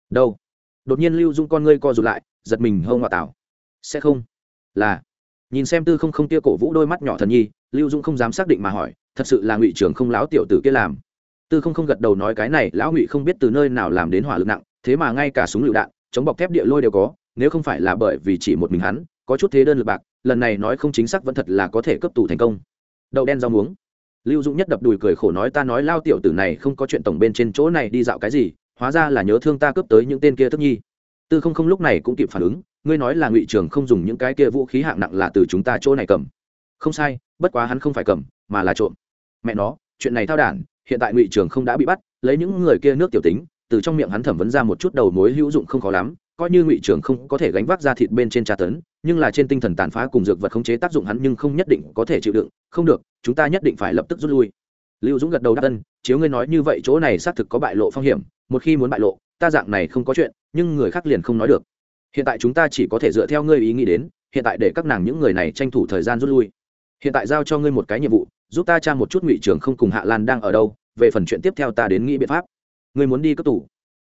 Đâu? Đột nhiên lưu dung con ngươi co rụt lại, giật mình hông ngoại tảo. Sẽ không. Là. Nhìn xem tư không không tia cổ vũ đôi mắt nhỏ thần nhi, lưu dung không dám xác định mà hỏi, thật sự là ngụy trưởng không láo tiểu tử kia làm. Tư không không gật đầu nói cái này, lão ngụy không biết từ nơi nào làm đến hỏa lực nặng, thế mà ngay cả súng lựu đạn, chống bọc thép địa lôi đều có, nếu không phải là bởi vì chỉ một mình hắn, có chút thế đơn lực bạc, lần này nói không chính xác vẫn thật là có thể cấp tù thành công. Đậu đen rau muống lưu dũng nhất đập đùi cười khổ nói, ta nói lao tiểu tử này không có chuyện tổng bên trên chỗ này đi dạo cái gì, hóa ra là nhớ thương ta cướp tới những tên kia tức nhi. Tư không không lúc này cũng kịp phản ứng, ngươi nói là ngụy trường không dùng những cái kia vũ khí hạng nặng là từ chúng ta chỗ này cầm. Không sai, bất quá hắn không phải cầm, mà là trộm. Mẹ nó, chuyện này thao đản, hiện tại ngụy trường không đã bị bắt, lấy những người kia nước tiểu tính, từ trong miệng hắn thẩm vấn ra một chút đầu mối hữu dụng không khó lắm coi như ngụy trưởng không có thể gánh vác ra thịt bên trên tra tấn, nhưng là trên tinh thần tàn phá cùng dược vật khống chế tác dụng hắn nhưng không nhất định có thể chịu đựng. Không được, chúng ta nhất định phải lập tức rút lui. Lưu dũng gật đầu đáp ân, chiếu ngươi nói như vậy chỗ này xác thực có bại lộ phong hiểm, một khi muốn bại lộ, ta dạng này không có chuyện, nhưng người khác liền không nói được. Hiện tại chúng ta chỉ có thể dựa theo ngươi ý nghĩ đến, hiện tại để các nàng những người này tranh thủ thời gian rút lui. Hiện tại giao cho ngươi một cái nhiệm vụ, giúp ta tra một chút ngụy trưởng không cùng hạ lan đang ở đâu, về phần chuyện tiếp theo ta đến nghĩ biện pháp. Ngươi muốn đi cấp tủ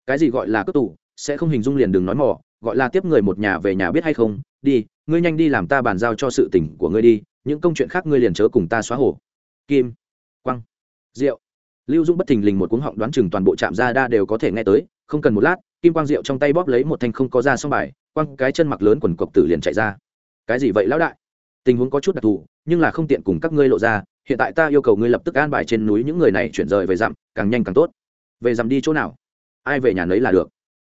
cái gì gọi là cấp tủ sẽ không hình dung liền đừng nói mỏ gọi là tiếp người một nhà về nhà biết hay không, đi, ngươi nhanh đi làm ta bàn giao cho sự tỉnh của ngươi đi, những công chuyện khác ngươi liền chớ cùng ta xóa hổ. Kim, quăng, rượu. Lưu dung bất thình lình một cuống họng đoán chừng toàn bộ trạm ra đa đều có thể nghe tới, không cần một lát, kim quang rượu trong tay bóp lấy một thanh không có ra xong bài, quăng cái chân mặc lớn quần cộc tử liền chạy ra. Cái gì vậy lão đại? Tình huống có chút đặc thù, nhưng là không tiện cùng các ngươi lộ ra, hiện tại ta yêu cầu ngươi lập tức an bài trên núi những người này chuyển rời về dặm, càng nhanh càng tốt. Về dặm đi chỗ nào? Ai về nhà nấy là được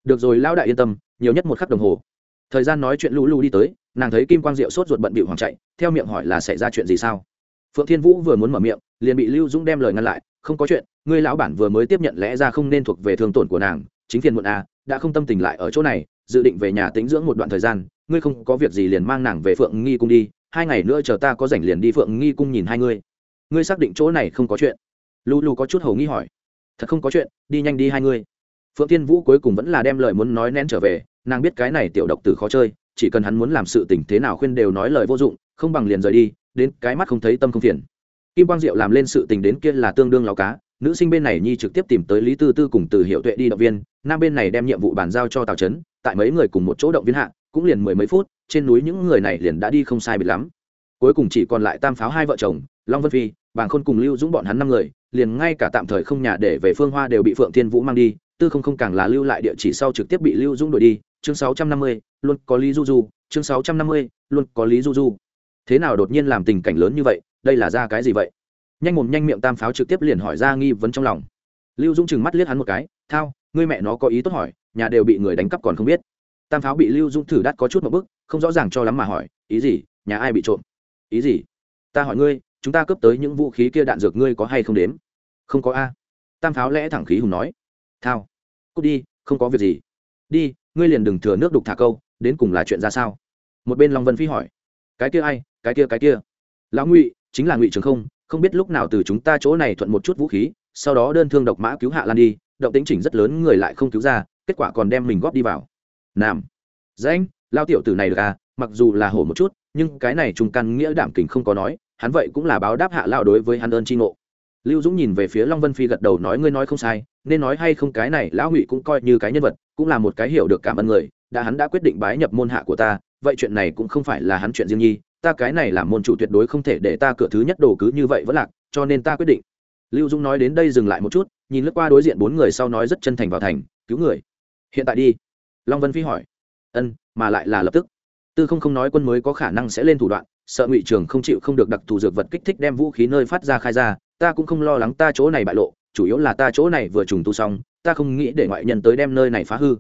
được rồi, lão đại yên tâm, nhiều nhất một khắc đồng hồ. Thời gian nói chuyện lũ lũ đi tới, nàng thấy kim quang diệu sốt ruột bận bịu hoàng chạy, theo miệng hỏi là xảy ra chuyện gì sao? Phượng thiên vũ vừa muốn mở miệng, liền bị lưu dũng đem lời ngăn lại, không có chuyện, ngươi lão bản vừa mới tiếp nhận lẽ ra không nên thuộc về thương tổn của nàng, chính phiền muộn à đã không tâm tình lại ở chỗ này, dự định về nhà tĩnh dưỡng một đoạn thời gian, ngươi không có việc gì liền mang nàng về phượng nghi cung đi, hai ngày nữa chờ ta có rảnh liền đi phượng nghi cung nhìn hai ngươi. Ngươi xác định chỗ này không có chuyện? Lu lu có chút hầu nghi hỏi. Thật không có chuyện, đi nhanh đi hai ngươi phượng thiên vũ cuối cùng vẫn là đem lời muốn nói nén trở về, nàng biết cái này tiểu độc tử khó chơi, chỉ cần hắn muốn làm sự tình thế nào khuyên đều nói lời vô dụng, không bằng liền rời đi, đến cái mắt không thấy tâm không phiền. Kim quang diệu làm lên sự tình đến kia là tương đương láo cá, nữ sinh bên này nhi trực tiếp tìm tới lý tư tư cùng từ hiệu tuệ đi động viên, nam bên này đem nhiệm vụ bàn giao cho tào trấn, tại mấy người cùng một chỗ động viên hạ, cũng liền mười mấy phút, trên núi những người này liền đã đi không sai biệt lắm. Cuối cùng chỉ còn lại tam pháo hai vợ chồng, long vân phi, bàng khôn cùng lưu dũng bọn hắn năm người, liền ngay cả tạm thời không nhà để về phương hoa đều bị phượng thiên vũ mang đi tư không không càng là lưu lại địa chỉ sau trực tiếp bị lưu dũng đuổi đi, chương sáu trăm năm mươi, luôn có lý du du, chương sáu trăm năm mươi, luôn có lý du du. Thế nào đột nhiên làm tình cảnh lớn như vậy, đây là ra cái gì vậy? Nhanh mồm nhanh miệng tam pháo trực tiếp liền hỏi ra nghi vấn trong lòng. Lưu dũng chừng mắt liếc hắn một cái, thao, ngươi mẹ nó có ý tốt hỏi, nhà đều bị người đánh cắp còn không biết. Tam pháo bị lưu dũng thử đắt có chút một bức, không rõ ràng cho lắm mà hỏi, ý gì, nhà ai bị trộm? Ý gì? Ta hỏi ngươi, chúng ta cướp tới những vũ khí kia đạn dược ngươi có hay không đếm? Không có a. Tam pháo lẽ thẳng khí hùng nói thao. Cút đi, không có việc gì. Đi, ngươi liền đừng thừa nước đục thả câu, đến cùng là chuyện ra sao? Một bên long vân phi hỏi. Cái kia ai, cái kia cái kia. Lão ngụy, chính là ngụy trường không không biết lúc nào từ chúng ta chỗ này thuận một chút vũ khí, sau đó đơn thương độc mã cứu hạ lan đi, động tính chỉnh rất lớn, người lại không cứu ra, kết quả còn đem mình góp đi vào. Nam. Danh lao tiểu tử này được à mặc dù là hổ một chút, nhưng cái này trung căn nghĩa đảm kình không có nói, hắn vậy cũng là báo đáp hạ lao đối với hắn ơn tri ngộ lưu dũng nhìn về phía long vân phi gật đầu nói, ngươi nói không sai, nên nói hay không cái này, lão ngụy cũng coi như cái nhân vật, cũng là một cái hiểu được cảm ơn người, đã hắn đã quyết định bái nhập môn hạ của ta, vậy chuyện này cũng không phải là hắn chuyện riêng nhi, ta cái này là môn chủ tuyệt đối không thể để ta cửa thứ nhất đồ cứ như vậy vẫn lạc, cho nên ta quyết định. Lưu dũng nói đến đây dừng lại một chút, nhìn lướt qua đối diện bốn người sau nói rất chân thành vào thành, cứu người. Hiện tại đi. Long vân phi hỏi. Ân, mà lại là lập tức. Tư không không nói quân mới có khả năng sẽ lên thủ đoạn sợ ngụy trường không chịu không được đặc thù dược vật kích thích đem vũ khí nơi phát ra khai ra, ta cũng không lo lắng ta chỗ này bại lộ, chủ yếu là ta chỗ này vừa trùng tu xong, ta không nghĩ để ngoại nhân tới đem nơi này phá hư.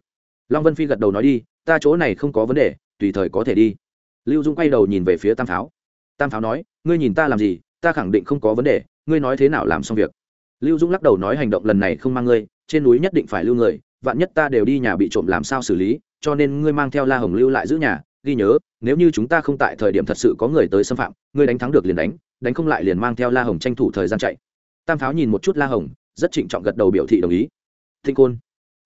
Long vân phi gật đầu nói đi, ta chỗ này không có vấn đề, tùy thời có thể đi. Lưu dung quay đầu nhìn về phía tam pháo tam pháo nói, ngươi nhìn ta làm gì, ta khẳng định không có vấn đề, ngươi nói thế nào làm xong việc. Lưu dung lắc đầu nói hành động lần này không mang ngươi, trên núi nhất định phải lưu người, vạn nhất ta đều đi nhà bị trộm làm sao xử lý, cho nên ngươi mang theo la hồng lưu lại giữ nhà ghi nhớ, nếu như chúng ta không tại thời điểm thật sự có người tới xâm phạm ngươi đánh thắng được liền đánh đánh không lại liền mang theo la hồng tranh thủ thời gian chạy. Tam pháo nhìn một chút la hồng, rất trịnh trọng gật đầu biểu thị đồng ý. Thinh côn,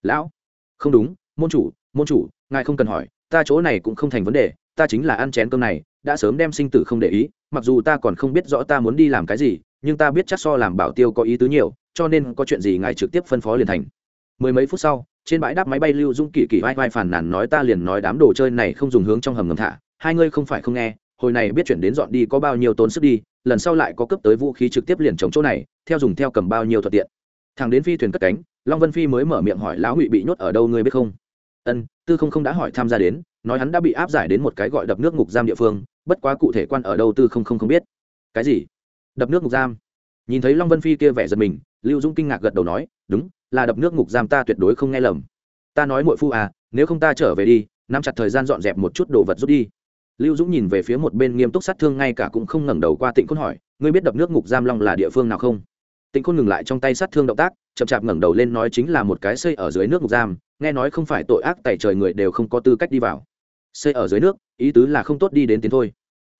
lão. Không đúng, môn chủ môn chủ, ngài không cần hỏi, ta chỗ này cũng không thành vấn đề, ta chính là ăn chén cơm này, đã sớm đem sinh tử không để ý, mặc dù ta còn không biết rõ ta muốn đi làm cái gì, nhưng ta biết chắc so làm bảo tiêu có ý tứ nhiều, cho nên có chuyện gì ngài trực tiếp phân phó liền thành. Mười mấy phút sau trên bãi đáp máy bay lưu dung kỳ kỳ vai vai phản nàn nói ta liền nói đám đồ chơi này không dùng hướng trong hầm ngầm thả, hai ngươi không phải không nghe, hồi này biết chuyển đến dọn đi có bao nhiêu tốn sức đi, lần sau lại có cấp tới vũ khí trực tiếp liền chống chỗ này, theo dùng theo cầm bao nhiêu thuận tiện. Thằng đến phi thuyền cất cánh, long vân phi mới mở miệng hỏi lão ngụy bị nhốt ở đâu ngươi biết không? Ân, tư không không đã hỏi tham gia đến, nói hắn đã bị áp giải đến một cái gọi đập nước ngục giam địa phương, bất quá cụ thể quan ở đâu tư không không không biết. Cái gì? Đập nước ngục giam? Nhìn thấy long vân phi kia vẻ giật mình, lưu dũng kinh ngạc gật đầu nói, đúng là đập nước ngục giam ta tuyệt đối không nghe lầm. Ta nói muội phu à nếu không ta trở về đi, nắm chặt thời gian dọn dẹp một chút đồ vật rút đi. Lưu dũng nhìn về phía một bên nghiêm túc sát thương ngay cả cũng không ngẩng đầu qua tịnh khôn hỏi, ngươi biết đập nước ngục giam long là địa phương nào không? Tịnh khôn ngừng lại trong tay sát thương động tác, chậm chạp ngẩng đầu lên nói chính là một cái xây ở dưới nước ngục giam, nghe nói không phải tội ác tại trời người đều không có tư cách đi vào. Xây ở dưới nước, ý tứ là không tốt đi đến tiến thôi.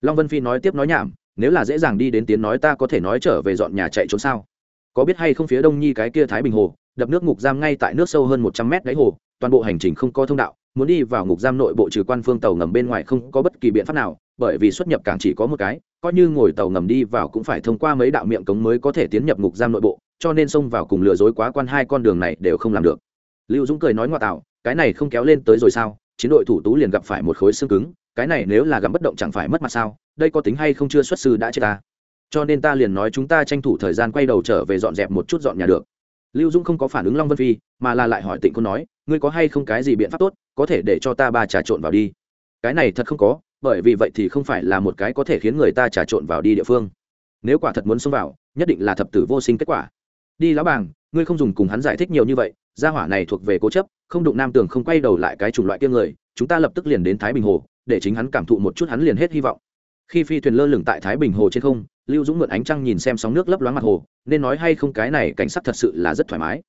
Long vân phi nói tiếp nói nhảm, nếu là dễ dàng đi đến tiến nói ta có thể nói trở về dọn nhà chạy trốn sao? Có biết hay không phía đông nhi cái kia thái bình hồ đập nước ngục giam ngay tại nước sâu hơn một trăm mét đáy hồ, toàn bộ hành trình không có thông đạo, muốn đi vào ngục giam nội bộ trừ quan phương tàu ngầm bên ngoài không có bất kỳ biện pháp nào, bởi vì xuất nhập cảng chỉ có một cái, coi như ngồi tàu ngầm đi vào cũng phải thông qua mấy đạo miệng cống mới có thể tiến nhập ngục giam nội bộ, cho nên xông vào cùng lừa dối quá quan hai con đường này đều không làm được. Lưu dũng cười nói ngoại tạo, cái này không kéo lên tới rồi sao, chiến đội thủ tú liền gặp phải một khối xương cứng, cái này nếu là gặm bất động chẳng phải mất mặt sao, đây có tính hay không chưa xuất sư đã chết ta. Cho nên ta liền nói chúng ta tranh thủ thời gian quay đầu trở về dọn dẹp một chút dọn nhà được lưu dũng không có phản ứng long vân phi, mà là lại hỏi tịnh cô nói, ngươi có hay không cái gì biện pháp tốt, có thể để cho ta ba trà trộn vào đi? Cái này thật không có, bởi vì vậy thì không phải là một cái có thể khiến người ta trà trộn vào đi địa phương. Nếu quả thật muốn xông vào, nhất định là thập tử vô sinh kết quả. Đi lão bàng, ngươi không dùng cùng hắn giải thích nhiều như vậy, gia hỏa này thuộc về cố chấp, không đụng nam tường không quay đầu lại cái chủng loại kia người, chúng ta lập tức liền đến thái bình hồ, để chính hắn cảm thụ một chút hắn liền hết hy vọng khi phi thuyền lơ lửng tại thái bình hồ trên không, lưu dũng mượn ánh trăng nhìn xem sóng nước lấp loáng mặt hồ, nên nói hay không cái này cảnh sắc thật sự là rất thoải mái.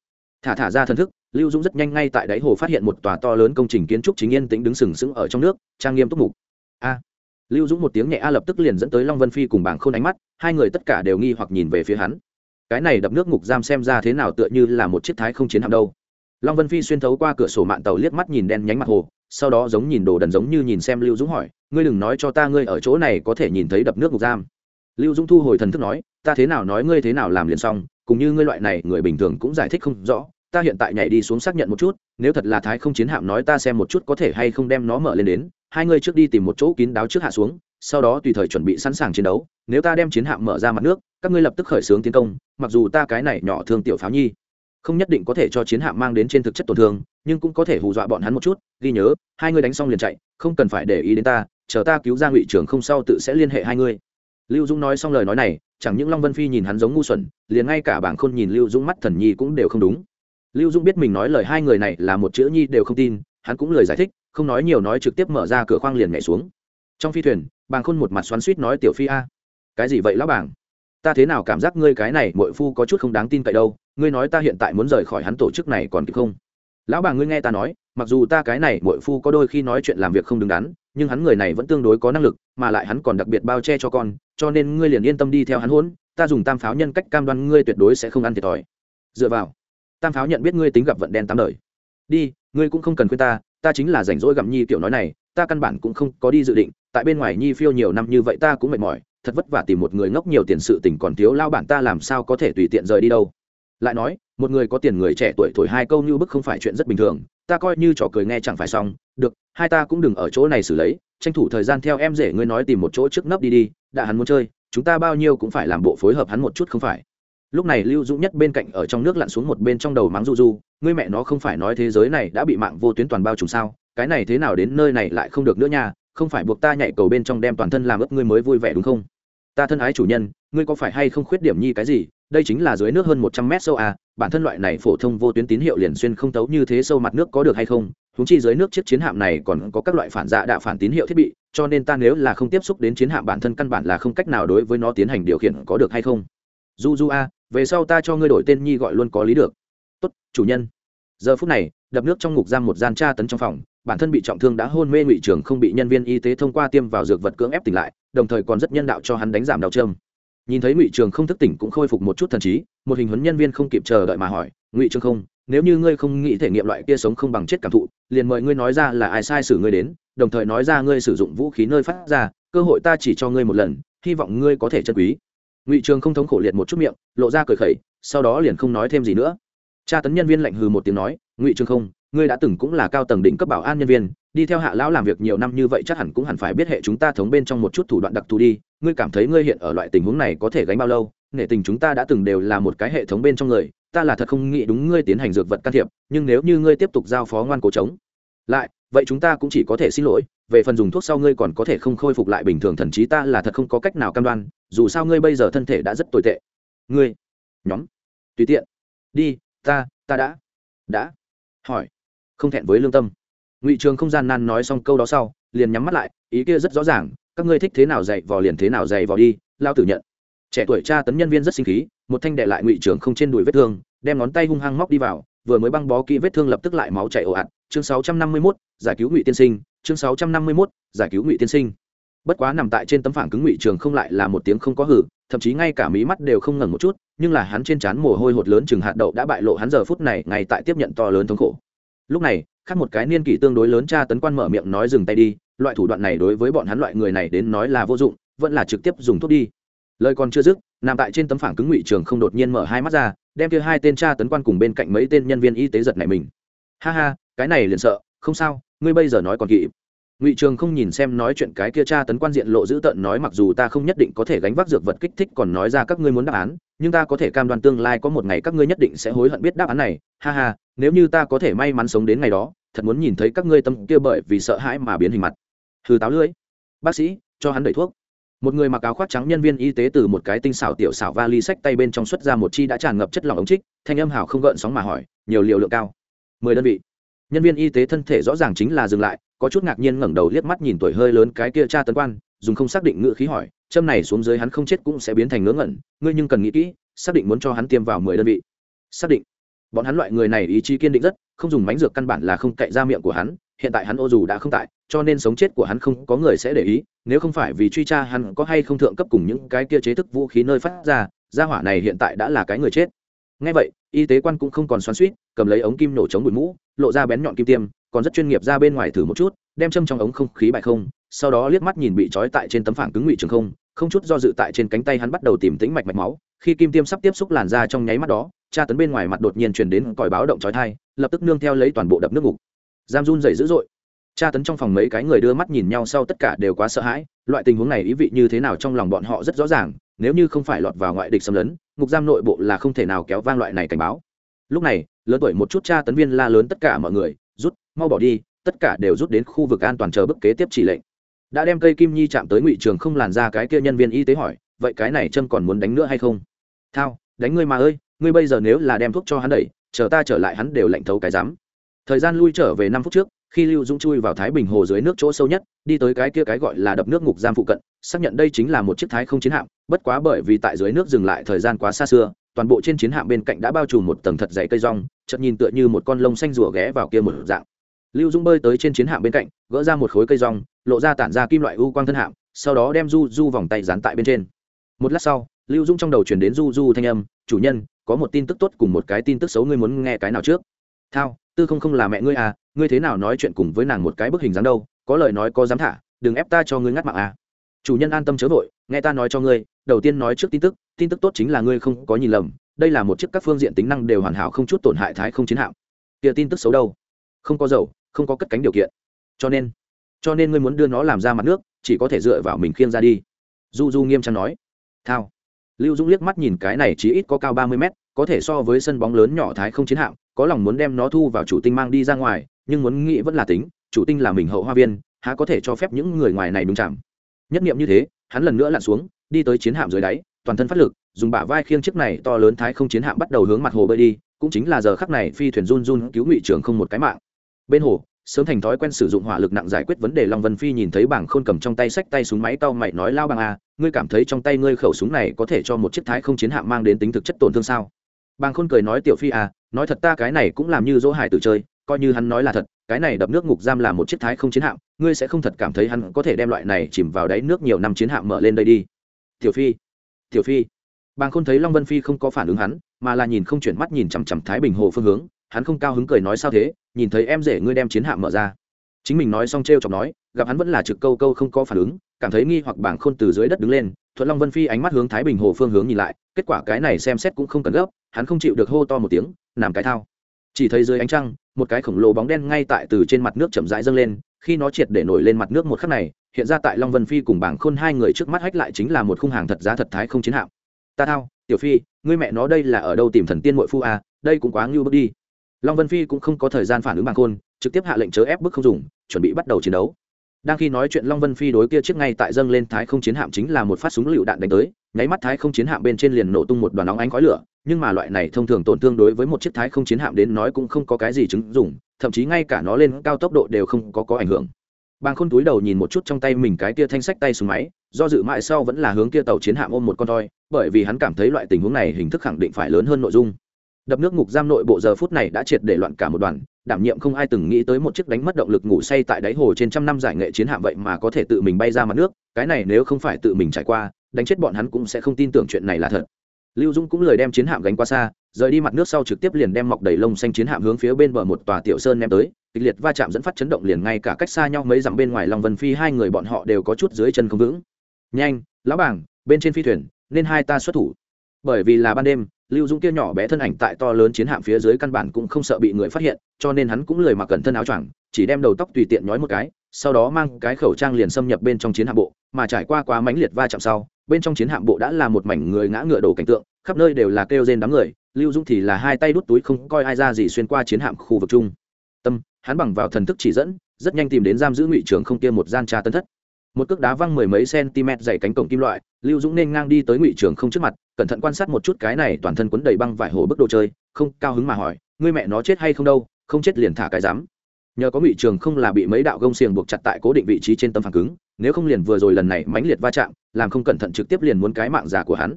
Thả thả ra thần thức, lưu dũng rất nhanh ngay tại đáy hồ phát hiện một tòa to lớn công trình kiến trúc chính yên tĩnh đứng sừng sững ở trong nước, trang nghiêm túc mục. A! Lưu dũng một tiếng nhẹ a lập tức liền dẫn tới long vân phi cùng bảng khôn ánh mắt, hai người tất cả đều nghi hoặc nhìn về phía hắn. Cái này đập nước ngục giam xem ra thế nào tựa như là một chiếc thái không chiến hạm đâu. Long vân phi xuyên thấu qua cửa sổ mạng tàu liếc mắt nhìn đen nhánh mặt hồ, sau đó giống nhìn đồ đần giống như nhìn xem lưu dũng hỏi ngươi đừng nói cho ta ngươi ở chỗ này có thể nhìn thấy đập nước ngục giam. Lưu dũng thu hồi thần thức nói, ta thế nào nói ngươi thế nào làm liền xong, cùng như ngươi loại này người bình thường cũng giải thích không rõ, ta hiện tại nhảy đi xuống xác nhận một chút, nếu thật là thái không chiến hạm nói ta xem một chút có thể hay không đem nó mở lên đến, hai ngươi trước đi tìm một chỗ kín đáo trước hạ xuống, sau đó tùy thời chuẩn bị sẵn sàng chiến đấu, nếu ta đem chiến hạm mở ra mặt nước, các ngươi lập tức khởi xướng tiến công, mặc dù ta cái này nhỏ thương tiểu pháo nhi, không nhất định có thể cho chiến hạm mang đến trên thực chất tổn thương, nhưng cũng có thể hù dọa bọn hắn một chút, ghi nhớ, hai ngươi đánh xong liền chạy, không cần phải để ý đến ta chờ ta cứu ra ngụy trưởng không sau tự sẽ liên hệ hai ngươi. Lưu dũng nói xong lời nói này, chẳng những long vân phi nhìn hắn giống ngu xuẩn, liền ngay cả bảng khôn nhìn lưu dũng mắt thần nhi cũng đều không đúng. Lưu dũng biết mình nói lời hai người này là một chữ nhi đều không tin, hắn cũng lời giải thích, không nói nhiều nói trực tiếp mở ra cửa khoang liền nhảy xuống. Trong phi thuyền bàng khôn một mặt xoắn suýt nói, tiểu phi a, cái gì vậy lão bảng? Ta thế nào cảm giác ngươi cái này mội phu có chút không đáng tin cậy đâu, ngươi nói ta hiện tại muốn rời khỏi hắn tổ chức này còn kịp không? Lão bà ngươi nghe ta nói mặc dù ta cái này muội phu có đôi khi nói chuyện làm việc không đứng đắn, nhưng hắn người này vẫn tương đối có năng lực, mà lại hắn còn đặc biệt bao che cho con, cho nên ngươi liền yên tâm đi theo hắn hôn, ta dùng tam pháo nhân cách cam đoan ngươi tuyệt đối sẽ không ăn thiệt thòi. Dựa vào, tam pháo nhận biết ngươi tính gặp vận đen tám đời. Đi, ngươi cũng không cần khuyên ta ta chính là rảnh rỗi gặm nhi tiểu nói này, ta căn bản cũng không có đi dự định, tại bên ngoài nhi phiêu nhiều năm như vậy ta cũng mệt mỏi, thật vất vả tìm một người ngốc nhiều tiền sự tình còn thiếu lao bản ta làm sao có thể tùy tiện rời đi đâu. Lại nói, một người có tiền người trẻ tuổi thổi hai câu như bức không phải chuyện rất bình thường ta coi như trò cười nghe chẳng phải xong, được, hai ta cũng đừng ở chỗ này xử lấy, tranh thủ thời gian theo em rể ngươi nói tìm một chỗ trước nấp đi đi, đã hắn muốn chơi, chúng ta bao nhiêu cũng phải làm bộ phối hợp hắn một chút không phải. Lúc này lưu dũng nhất bên cạnh ở trong nước lặn xuống một bên trong đầu mắng du du ngươi mẹ nó không phải nói thế giới này đã bị mạng vô tuyến toàn bao trùm sao, cái này thế nào đến nơi này lại không được nữa nha, không phải buộc ta nhảy cầu bên trong đem toàn thân làm ướp ngươi mới vui vẻ đúng không? Ta thân ái chủ nhân, ngươi có phải hay không khuyết điểm nhi cái gì đây chính là dưới nước hơn một trăm mét sâu à bản thân loại này phổ thông vô tuyến tín hiệu liền xuyên không tấu như thế sâu mặt nước có được hay không Chúng chi dưới nước chiếc chiến hạm này còn có các loại phản dạ đạ phản tín hiệu thiết bị, cho nên ta nếu là không tiếp xúc đến chiến hạm bản thân căn bản là không cách nào đối với nó tiến hành điều khiển có được hay không. Du du a à, về sau ta cho ngươi đổi tên nhi gọi luôn có lý được. Tốt, chủ nhân. Giờ phút này, đập nước trong ngục giam một gian tra tấn trong phòng, bản thân bị trọng thương đã hôn mê ngụy trưởng không bị nhân viên y tế thông qua tiêm vào dược vật cưỡng ép tỉnh lại, đồng thời còn rất nhân đạo cho hắn đánh giảm đau trầm nhìn thấy ngụy trường không thức tỉnh cũng khôi phục một chút thần trí, một hình huấn nhân viên không kịp chờ đợi mà hỏi, ngụy trường không, nếu như ngươi không nghĩ thể nghiệm loại kia sống không bằng chết cảm thụ, liền mời ngươi nói ra là ai sai xử ngươi đến, đồng thời nói ra ngươi sử dụng vũ khí nơi phát ra, cơ hội ta chỉ cho ngươi một lần, hy vọng ngươi có thể chân quý. Ngụy trường không thống khổ liệt một chút miệng, lộ ra cười khẩy, sau đó liền không nói thêm gì nữa. Tra tấn nhân viên lạnh hừ một tiếng nói, ngụy trường không, ngươi đã từng cũng là cao tầng đỉnh cấp bảo an nhân viên, đi theo hạ lão làm việc nhiều năm như vậy chắc hẳn cũng hẳn phải biết hệ chúng ta thống bên trong một chút thủ đoạn đặc thù đi ngươi cảm thấy ngươi hiện ở loại tình huống này có thể gánh bao lâu? Nghệ tình chúng ta đã từng đều là một cái hệ thống bên trong người, ta là thật không nghĩ đúng ngươi tiến hành dược vật can thiệp, nhưng nếu như ngươi tiếp tục giao phó ngoan cố chống lại, vậy chúng ta cũng chỉ có thể xin lỗi, về phần dùng thuốc sau ngươi còn có thể không khôi phục lại bình thường, thần trí ta là thật không có cách nào cam đoan, dù sao ngươi bây giờ thân thể đã rất tồi tệ. Ngươi, nhóm, tùy tiện, đi, ta ta đã đã, hỏi, không thẹn với lương tâm. Ngụy trường không gian nan nói xong câu đó sau, liền nhắm mắt lại, ý kia rất rõ ràng các ngươi thích thế nào dạy vò liền thế nào dạy vò đi lao tử nhận. Trẻ tuổi tra tấn nhân viên rất sinh khí một thanh đệ lại ngụy trường không trên đùi vết thương đem ngón tay hung hăng móc đi vào vừa mới băng bó kỹ vết thương lập tức lại máu chảy ồ ạt. Chương 651, giải cứu ngụy tiên sinh. Chương 651, giải cứu ngụy tiên sinh. Bất quá nằm tại trên tấm phẳng cứng ngụy trường không lại là một tiếng không có hử thậm chí ngay cả mí mắt đều không ngẩng một chút nhưng là hắn trên trán mồ hôi hột lớn chừng hạt đậu đã bại lộ hắn giờ phút này ngay tại tiếp nhận to lớn thống khổ. Lúc này khác một cái niên kỷ tương đối lớn cha tấn quan mở miệng nói dừng tay đi loại thủ đoạn này đối với bọn hắn loại người này đến nói là vô dụng, vẫn là trực tiếp dùng thuốc đi. Lời còn chưa dứt, nằm tại trên tấm phẳng cứng ngụy trường không đột nhiên mở hai mắt ra, đem kia hai tên cha tấn quan cùng bên cạnh mấy tên nhân viên y tế giật này mình. Ha ha, cái này liền sợ, không sao, ngươi bây giờ nói còn kịp. Ngụy trường không nhìn xem nói chuyện cái kia cha tấn quan diện lộ dữ tợn nói mặc dù ta không nhất định có thể gánh vác dược vật kích thích còn nói ra các ngươi muốn đáp án, nhưng ta có thể cam đoan tương lai có một ngày các ngươi nhất định sẽ hối hận biết đáp án này. Ha ha, nếu như ta có thể may mắn sống đến ngày đó, thật muốn nhìn thấy các ngươi tâm kia bởi vì sợ hãi mà biến hình mặt hừ táo lưỡi. Bác sĩ, cho hắn đẩy thuốc. Một người mặc áo khoác trắng nhân viên y tế từ một cái tinh xảo tiểu xảo vali sách tay bên trong xuất ra một chi đã tràn ngập chất lỏng ống trích, thanh âm hào không gợn sóng mà hỏi, nhiều liều lượng cao? Mười đơn vị. Nhân viên y tế thân thể rõ ràng chính là dừng lại, có chút ngạc nhiên ngẩng đầu liếc mắt nhìn tuổi hơi lớn cái kia cha tấn quan, dùng không xác định ngữ khí hỏi, châm này xuống dưới hắn không chết cũng sẽ biến thành ngớ ngẩn, ngươi nhưng cần nghĩ kỹ, xác định muốn cho hắn tiêm vào mười đơn vị. Xác định. Bọn hắn loại người này ý chí kiên định rất, không dùng mánh dược căn bản là không cậy ra miệng của hắn hiện tại hắn ô dù đã không tại, cho nên sống chết của hắn không có người sẽ để ý, nếu không phải vì truy tra hắn có hay không thượng cấp cùng những cái kia chế thức vũ khí nơi phát ra, gia hỏa này hiện tại đã là cái người chết. Ngay vậy, y tế quan cũng không còn xoắn suýt cầm lấy ống kim nổ chống bụi mũ, lộ ra bén nhọn kim tiêm, còn rất chuyên nghiệp ra bên ngoài thử một chút, đem châm trong ống không khí bại không, sau đó liếc mắt nhìn bị trói tại trên tấm phản cứng ngụy trường không không chút do dự tại trên cánh tay hắn bắt đầu tìm tĩnh mạch mạch máu, khi kim tiêm sắp tiếp xúc làn da trong nháy mắt đó, tra tấn bên ngoài mặt đột nhiên chuyển đến còi báo động trói thai, lập tức nương theo lấy toàn bộ đập nước ngục giam run dày dữ dội. Tra tấn trong phòng mấy cái người đưa mắt nhìn nhau sau tất cả đều quá sợ hãi, loại tình huống này ý vị như thế nào trong lòng bọn họ rất rõ ràng, nếu như không phải lọt vào ngoại địch xâm lấn, ngục giam nội bộ là không thể nào kéo vang loại này cảnh báo. Lúc này, lớn tuổi một chút tra tấn viên la lớn tất cả mọi người, rút, mau bỏ đi, tất cả đều rút đến khu vực an toàn chờ bức kế tiếp chỉ lệnh. Đã đem cây kim nhi chạm tới ngụy trường không làn ra cái kia nhân viên y tế hỏi, vậy cái này trâm còn muốn đánh nữa hay không? Thao, đánh ngươi mà ơi, ngươi bây giờ nếu là đem thuốc cho hắn đẩy, chờ ta trở lại hắn đều lạnh thấu cái rắm thời gian lui trở về năm phút trước, khi lưu dũng chui vào thái bình hồ dưới nước chỗ sâu nhất, đi tới cái kia cái gọi là đập nước ngục giam phụ cận, xác nhận đây chính là một chiếc thái không chiến hạm, bất quá bởi vì tại dưới nước dừng lại thời gian quá xa xưa, toàn bộ trên chiến hạm bên cạnh đã bao trùm một tầng thật dày cây rong, chợt nhìn tựa như một con lông xanh rùa ghé vào kia một dạng. Lưu dũng bơi tới trên chiến hạm bên cạnh, gỡ ra một khối cây rong, lộ ra tản ra kim loại u quang thân hạm, sau đó đem du du vòng tay dán tại bên trên. Một lát sau, lưu dũng trong đầu chuyển đến du du thanh âm, chủ nhân, có một tin tức tốt cùng một cái tin tức xấu ngươi muốn nghe cái nào trước? Thao tư không không là mẹ ngươi à ngươi thế nào nói chuyện cùng với nàng một cái bức hình dáng đâu, có lời nói có dám thả, đừng ép ta cho ngươi ngắt mạng à. Chủ nhân an tâm chớ vội, nghe ta nói cho ngươi, đầu tiên nói trước tin tức tin tức tốt chính là ngươi không có nhìn lầm, đây là một chiếc các phương diện tính năng đều hoàn hảo không chút tổn hại thái không chiến hạm. Kia tin tức xấu đâu? Không có dầu, không có cất cánh điều kiện. Cho nên cho nên ngươi muốn đưa nó làm ra mặt nước, chỉ có thể dựa vào mình khiêng ra đi. Du du nghiêm trang nói. Thao. Lưu dũng liếc mắt nhìn cái này chỉ ít có cao ba mươi mét, có thể so với sân bóng lớn nhỏ thái không chiến hạm có lòng muốn đem nó thu vào chủ tinh mang đi ra ngoài, nhưng muốn nghĩ vẫn là tính, chủ tinh là mình hậu hoa viên, há có thể cho phép những người ngoài này đúng chạm. Nhất nghiệm như thế, hắn lần nữa lặn xuống, đi tới chiến hạm dưới đáy, toàn thân phát lực, dùng bả vai khiêng chiếc này to lớn thái không chiến hạm bắt đầu hướng mặt hồ bơi đi, cũng chính là giờ khắc này phi thuyền run run cứu ngụy trưởng không một cái mạng. Bên hồ, sớm thành thói quen sử dụng hỏa lực nặng giải quyết vấn đề long vân phi nhìn thấy bảng khôn cầm trong tay sách tay súng máy tao mày nói, lao bằng a à, ngươi cảm thấy trong tay ngươi khẩu súng này có thể cho một chiếc thái không chiến hạm mang đến tính thực chất tổn thương sao? Bàng khôn cười nói, tiểu phi à nói thật ta cái này cũng làm như dỗ hải tử chơi, coi như hắn nói là thật, cái này đập nước ngục giam là một chiếc thái không chiến hạm, ngươi sẽ không thật cảm thấy hắn có thể đem loại này chìm vào đáy nước nhiều năm chiến hạm mở lên đây đi. Tiểu phi tiểu phi. Bàng khôn thấy long vân phi không có phản ứng hắn, mà là nhìn không chuyển mắt nhìn chằm chằm thái bình hồ phương hướng, hắn không cao hứng cười nói sao thế, nhìn thấy em rể ngươi đem chiến hạm mở ra. Chính mình nói xong t r e o chọc nói, gặp hắn vẫn là trực câu câu không có phản ứng, cảm thấy nghi hoặc bảng khôn từ dưới đất đứng lên thuận long vân phi ánh mắt hướng thái bình hồ phương hướng nhìn lại kết quả cái này xem xét cũng không cần gấp hắn không chịu được hô to một tiếng làm cái thao chỉ thấy dưới ánh trăng một cái khổng lồ bóng đen ngay tại từ trên mặt nước chậm rãi dâng lên khi nó triệt để nổi lên mặt nước một khắc này hiện ra tại long vân phi cùng bảng khôn hai người trước mắt hách lại chính là một khung hàng thật giá thật thái không chiến hạm ta thao tiểu phi ngươi mẹ nó đây là ở đâu tìm thần tiên mội phu à đây cũng quá ngưu bước đi long vân phi cũng không có thời gian phản ứng bảng khôn trực tiếp hạ lệnh chớ ép bức không dùng chuẩn bị bắt đầu chiến đấu đang khi nói chuyện long vân phi đối kia chiếc ngay tại dâng lên thái không chiến hạm chính là một phát súng lựu đạn đánh tới, nháy mắt thái không chiến hạm bên trên liền nổ tung một đoàn nóng ánh khói lửa, nhưng mà loại này thông thường tổn thương đối với một chiếc thái không chiến hạm đến nói cũng không có cái gì chứng dùng thậm chí ngay cả nó lên cao tốc độ đều không có có ảnh hưởng. Bàng khôn túi đầu nhìn một chút trong tay mình cái kia thanh sách tay súng máy, do dự mãi sau vẫn là hướng kia tàu chiến hạm ôm một con toi, bởi vì hắn cảm thấy loại tình huống này hình thức khẳng định phải lớn hơn nội dung. Đập nước ngục giam nội bộ giờ phút này đã triệt để loạn cả một đoàn đảm nhiệm không ai từng nghĩ tới một chiếc đánh mất động lực ngủ say tại đáy hồ trên trăm năm giải nghệ chiến hạm vậy mà có thể tự mình bay ra mặt nước, cái này nếu không phải tự mình trải qua, đánh chết bọn hắn cũng sẽ không tin tưởng chuyện này là thật. Lưu dung cũng lời đem chiến hạm gánh qua xa, rời đi mặt nước sau trực tiếp liền đem mọc đầy lông xanh chiến hạm hướng phía bên bờ một tòa tiểu sơn ném tới, kịch liệt va chạm dẫn phát chấn động liền ngay cả cách xa nhau mấy dặm bên ngoài lòng vân phi hai người bọn họ đều có chút dưới chân không vững. Nhanh, lão bảng bên trên phi thuyền, nên hai ta xuất thủ. Bởi vì là ban đêm lưu dũng kia nhỏ bé thân ảnh tại to lớn chiến hạm phía dưới căn bản cũng không sợ bị người phát hiện, cho nên hắn cũng lười mặc cẩn thân áo choàng, chỉ đem đầu tóc tùy tiện nhói một cái, sau đó mang cái khẩu trang liền xâm nhập bên trong chiến hạm bộ, mà trải qua quá mãnh liệt va chạm sau, bên trong chiến hạm bộ đã là một mảnh người ngã ngựa đổ cảnh tượng, khắp nơi đều là kêu rên đám người, lưu dũng thì là hai tay đút túi không coi ai ra gì xuyên qua chiến hạm khu vực chung. Tâm, hắn bằng vào thần thức chỉ dẫn, rất nhanh tìm đến giam giữ ngụy trưởng không kia một gian tra tân thất. Một cước đá văng mười mấy cm dày cánh cổng kim loại, lưu dũng nên ngang đi tới ngụy trường không trước mặt cẩn thận quan sát một chút cái này toàn thân quấn đầy băng vải hồ bức đồ chơi, không cao hứng mà hỏi, ngươi mẹ nó chết hay không đâu, không chết liền thả cái dám nhờ có ngụy trường không là bị mấy đạo gông xiềng buộc chặt tại cố định vị trí trên tâm phản cứng, nếu không liền vừa rồi lần này mãnh liệt va chạm, làm không cẩn thận trực tiếp liền muốn cái mạng giả của hắn.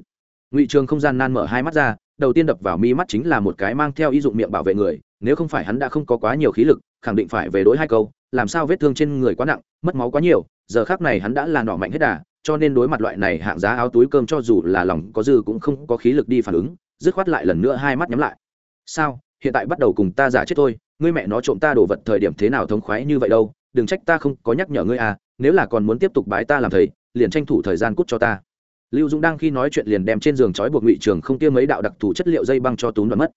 Ngụy trường không gian nan mở hai mắt ra, đầu tiên đập vào mi mắt chính là một cái mang theo ý dụng miệng bảo vệ người, nếu không phải hắn đã không có quá nhiều khí lực, khẳng định phải về đối hai câu, làm sao vết thương trên người quá nặng, mất máu quá nhiều, giờ khác này hắn đã là nọ mạnh hết đà cho nên đối mặt loại này hạng giá áo túi cơm cho dù là lòng có dư cũng không có khí lực đi phản ứng, dứt khoát lại lần nữa hai mắt nhắm lại. Sao? Hiện tại bắt đầu cùng ta giả chết thôi, ngươi mẹ nó trộm ta đồ vật thời điểm thế nào thống khoái như vậy đâu, đừng trách ta không có nhắc nhở ngươi à nếu là còn muốn tiếp tục bái ta làm thầy, liền tranh thủ thời gian cút cho ta. Lưu dũng đang khi nói chuyện liền đem trên giường trói buộc ngụy trường không kia mấy đạo đặc thù chất liệu dây băng cho túm đoạn mất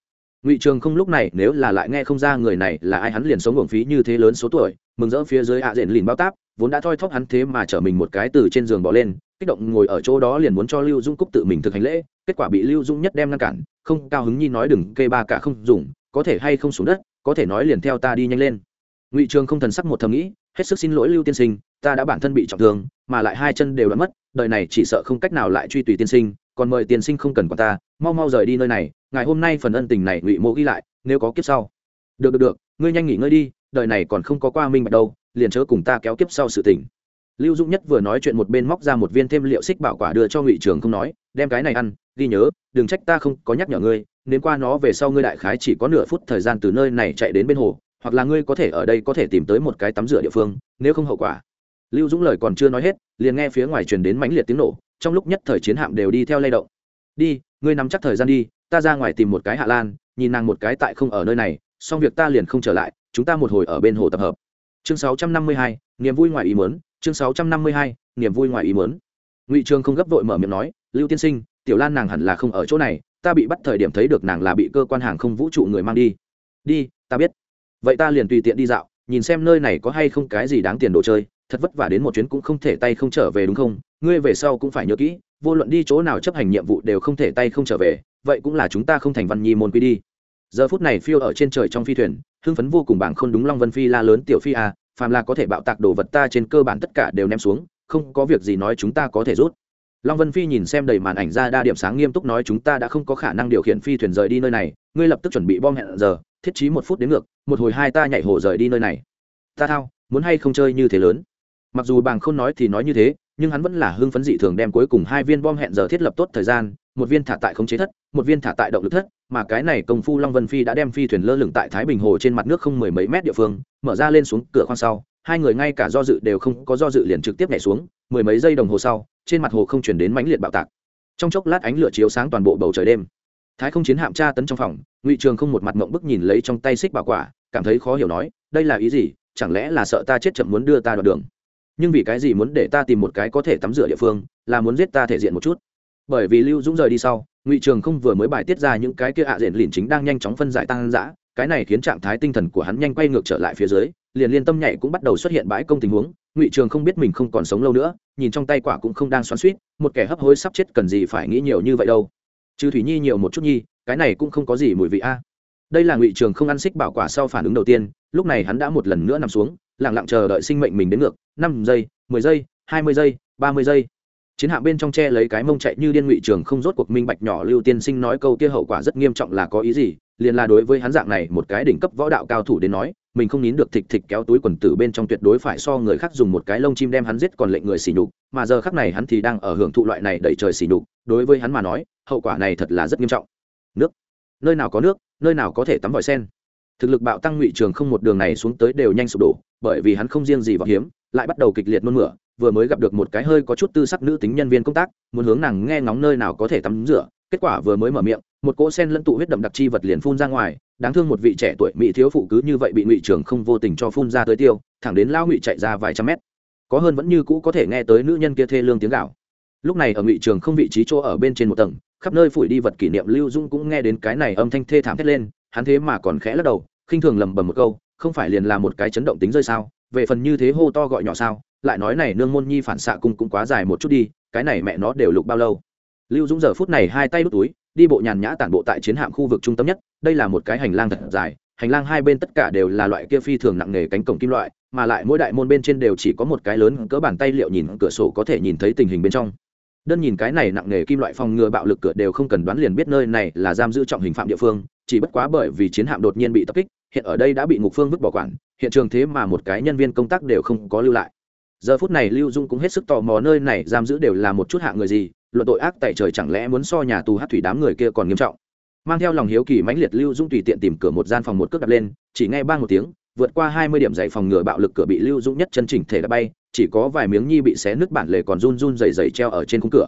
ngụy trường không lúc này nếu là lại nghe không ra người này là ai hắn liền sống uổng phí như thế lớn số tuổi, mừng rỡ phía dưới ạ à rền lìn bao táp, vốn đã thoi thóp hắn thế mà chở mình một cái từ trên giường bỏ lên, kích động ngồi ở chỗ đó liền muốn cho lưu dung cúc tự mình thực hành lễ, kết quả bị lưu dung nhất đem ngăn cản, không, cao hứng nhi nói đừng kê ba cả không dùng, có thể hay không xuống đất, có thể nói liền theo ta đi nhanh lên. Ngụy trường không thần sắc một thầm nghĩ, hết sức xin lỗi lưu tiên sinh, ta đã bản thân bị trọng thương, mà lại hai chân đều đã mất, đời này chỉ sợ không cách nào lại truy tùy tiên sinh còn mời tiền sinh không cần quản ta, mau mau rời đi nơi này, ngày hôm nay phần ân tình này ngụy mộ ghi lại, nếu có kiếp sau. Được được được, ngươi nhanh nghỉ ngơi đi, đời này còn không có qua minh bạch đâu, liền chớ cùng ta kéo kiếp sau sự tình. Lưu dũng nhất vừa nói chuyện một bên móc ra một viên thêm liệu xích bảo quả đưa cho ngụy trường không nói, đem cái này ăn, ghi nhớ, đừng trách ta không có nhắc nhở ngươi, nếu qua nó về sau ngươi đại khái chỉ có nửa phút thời gian từ nơi này chạy đến bên hồ, hoặc là ngươi có thể ở đây có thể tìm tới một cái tắm rửa địa phương, nếu không hậu quả. Lưu dũng lời còn chưa nói hết, liền nghe phía ngoài truyền đến mãnh liệt tiếng nổ trong lúc nhất thời chiến hạm đều đi theo lay động. Đi ngươi nắm chắc thời gian đi ta ra ngoài tìm một cái hạ lan nhìn nàng một cái tại không ở nơi này xong việc ta liền không trở lại chúng ta một hồi ở bên hồ tập hợp. Chương 652, niềm vui ngoài ý muốn chương 652, niềm vui ngoài ý muốn. Ngụy trường không gấp vội mở miệng nói lưu tiên sinh tiểu lan nàng hẳn là không ở chỗ này ta bị bắt thời điểm thấy được nàng là bị cơ quan hàng không vũ trụ người mang đi. Đi ta biết. Vậy ta liền tùy tiện đi dạo nhìn xem nơi này có hay không cái gì đáng tiền đồ chơi thật vất vả đến một chuyến cũng không thể tay không trở về đúng không? Ngươi về sau cũng phải nhớ kỹ, vô luận đi chỗ nào chấp hành nhiệm vụ đều không thể tay không trở về, vậy cũng là chúng ta không thành văn nhi môn quy đi. Giờ phút này phiêu ở trên trời trong phi thuyền, hưng phấn vô cùng bảng không đúng long vân phi la lớn, tiểu phi a phàm là có thể bạo tạc đồ vật ta trên cơ bản tất cả đều ném xuống, không có việc gì nói chúng ta có thể rút. Long vân phi nhìn xem đầy màn ảnh ra đa điểm sáng nghiêm túc nói, chúng ta đã không có khả năng điều khiển phi thuyền rời đi nơi này, ngươi lập tức chuẩn bị bom hẹn giờ, thiết trí một phút đến ngược, một hồi hai ta nhảy hồ rời đi nơi này. Ta thao, muốn hay không chơi như thế lớn? Mặc dù bàng không nói thì nói như thế, nhưng hắn vẫn là hưng phấn dị thường đem cuối cùng hai viên bom hẹn giờ thiết lập tốt thời gian, một viên thả tại khống chế thất, một viên thả tại động lực thất, mà cái này công phu long vân phi đã đem phi thuyền lơ lửng tại thái bình hồ trên mặt nước không mười mấy mét địa phương, mở ra lên xuống cửa khoang sau, hai người ngay cả do dự đều không có do dự liền trực tiếp nhảy xuống, mười mấy giây đồng hồ sau, trên mặt hồ không chuyển đến mãnh liệt bạo tạc. Trong chốc lát ánh lửa chiếu sáng toàn bộ bầu trời đêm. Thái không chiến hạm tra tấn trong phòng, ngụy trường không một mặt mộng bức nhìn lấy trong tay xích bảo quả, cảm thấy khó hiểu nói, đây là ý gì? Chẳng lẽ là sợ ta chết chậm muốn đưa ta đoạn đường? Nhưng vì cái gì muốn để ta tìm một cái có thể tắm rửa địa phương, là muốn giết ta thể diện một chút? Bởi vì lưu dũng rời đi sau, ngụy trường không vừa mới bài tiết ra những cái kia ạ à diện lìn chính đang nhanh chóng phân giải tăng giã cái này khiến trạng thái tinh thần của hắn nhanh quay ngược trở lại phía dưới, liền liên tâm nhảy cũng bắt đầu xuất hiện bãi công tình huống, ngụy trường không biết mình không còn sống lâu nữa, nhìn trong tay quả cũng không đang xoắn suýt một kẻ hấp hối sắp chết cần gì phải nghĩ nhiều như vậy đâu. Trừ thủy nhi nhiều một chút nhi, cái này cũng không có gì mùi vị a. Đây là ngụy trường không ăn xích bảo quả sau phản ứng đầu tiên, lúc này hắn đã một lần nữa nằm xuống lẳng lặng chờ đợi sinh mệnh mình đến ngược, năm giây, mười giây, hai mươi giây, ba mươi giây. Chiến hạm bên trong che lấy cái mông chạy như điên ngụy trường không rốt cuộc minh bạch nhỏ lưu tiên sinh nói câu kia hậu quả rất nghiêm trọng là có ý gì, liền là đối với hắn dạng này một cái đỉnh cấp võ đạo cao thủ đến nói, mình không nín được thịt thịt kéo túi quần tử bên trong tuyệt đối phải so người khác dùng một cái lông chim đem hắn giết còn lệnh người xỉ nhục, mà giờ khắc này hắn thì đang ở hưởng thụ loại này đẩy trời xỉ nhục, đối với hắn mà nói, hậu quả này thật là rất nghiêm trọng. Nước. Nơi nào có nước, nơi nào có thể tắm vòi sen thực lực bạo tăng ngụy trường không một đường này xuống tới đều nhanh sụp đổ, bởi vì hắn không riêng gì vào hiếm, lại bắt đầu kịch liệt nôn mửa, vừa mới gặp được một cái hơi có chút tư sắc nữ tính nhân viên công tác, muốn hướng nàng nghe ngóng nơi nào có thể tắm rửa, kết quả vừa mới mở miệng, một cỗ sen lẫn tụ huyết đậm đặc chi vật liền phun ra ngoài, đáng thương một vị trẻ tuổi mỹ thiếu phụ cứ như vậy bị ngụy trường không vô tình cho phun ra tới tiêu, thẳng đến lao ngụy chạy ra vài trăm mét. Có hơn vẫn như cũ có thể nghe tới nữ nhân kia thê lương tiếng gạo lúc này ở ngụy trường không vị trí chỗ ở bên trên một tầng, khắp nơi phủi đi vật kỷ niệm lưu dung cũng nghe đến cái này âm thanh thê thảm thét lên hắn thế mà còn khẽ lắc đầu, khinh thường lầm bầm một câu, không phải liền là một cái chấn động tính rơi sao? Về phần như thế hô to gọi nhỏ sao? Lại nói này nương môn nhi phản xạ cung cũng quá dài một chút đi, cái này mẹ nó đều lục bao lâu? Lưu dũng giờ phút này hai tay đút túi, đi bộ nhàn nhã tản bộ tại chiến hạm khu vực trung tâm nhất, đây là một cái hành lang thật dài, hành lang hai bên tất cả đều là loại kia phi thường nặng nề cánh cổng kim loại, mà lại mỗi đại môn bên trên đều chỉ có một cái lớn cỡ bàn tay liệu nhìn cửa sổ có thể nhìn thấy tình hình bên trong. Đơn nhìn cái này nặng nề kim loại phòng ngừa bạo lực cửa đều không cần đoán liền biết nơi này là giam giữ trọng hình phạm địa phương chỉ bất quá bởi vì chiến hạm đột nhiên bị tập kích, hiện ở đây đã bị ngục phương vứt bỏ quản, hiện trường thế mà một cái nhân viên công tác đều không có lưu lại. Giờ phút này lưu dung cũng hết sức tò mò nơi này giam giữ đều là một chút hạ người gì, luận tội ác tại trời chẳng lẽ muốn so nhà tù hát thủy đám người kia còn nghiêm trọng. Mang theo lòng hiếu kỳ mãnh liệt lưu dung tùy tiện tìm cửa một gian phòng một cước đập lên, chỉ nghe ba một tiếng, vượt qua hai mươi điểm dày phòng ngừa bạo lực cửa bị lưu dung nhất chân chỉnh thể đã bay, chỉ có vài miếng nhi bị xé nứt bản lề còn run run dày dày treo ở trên khung cửa.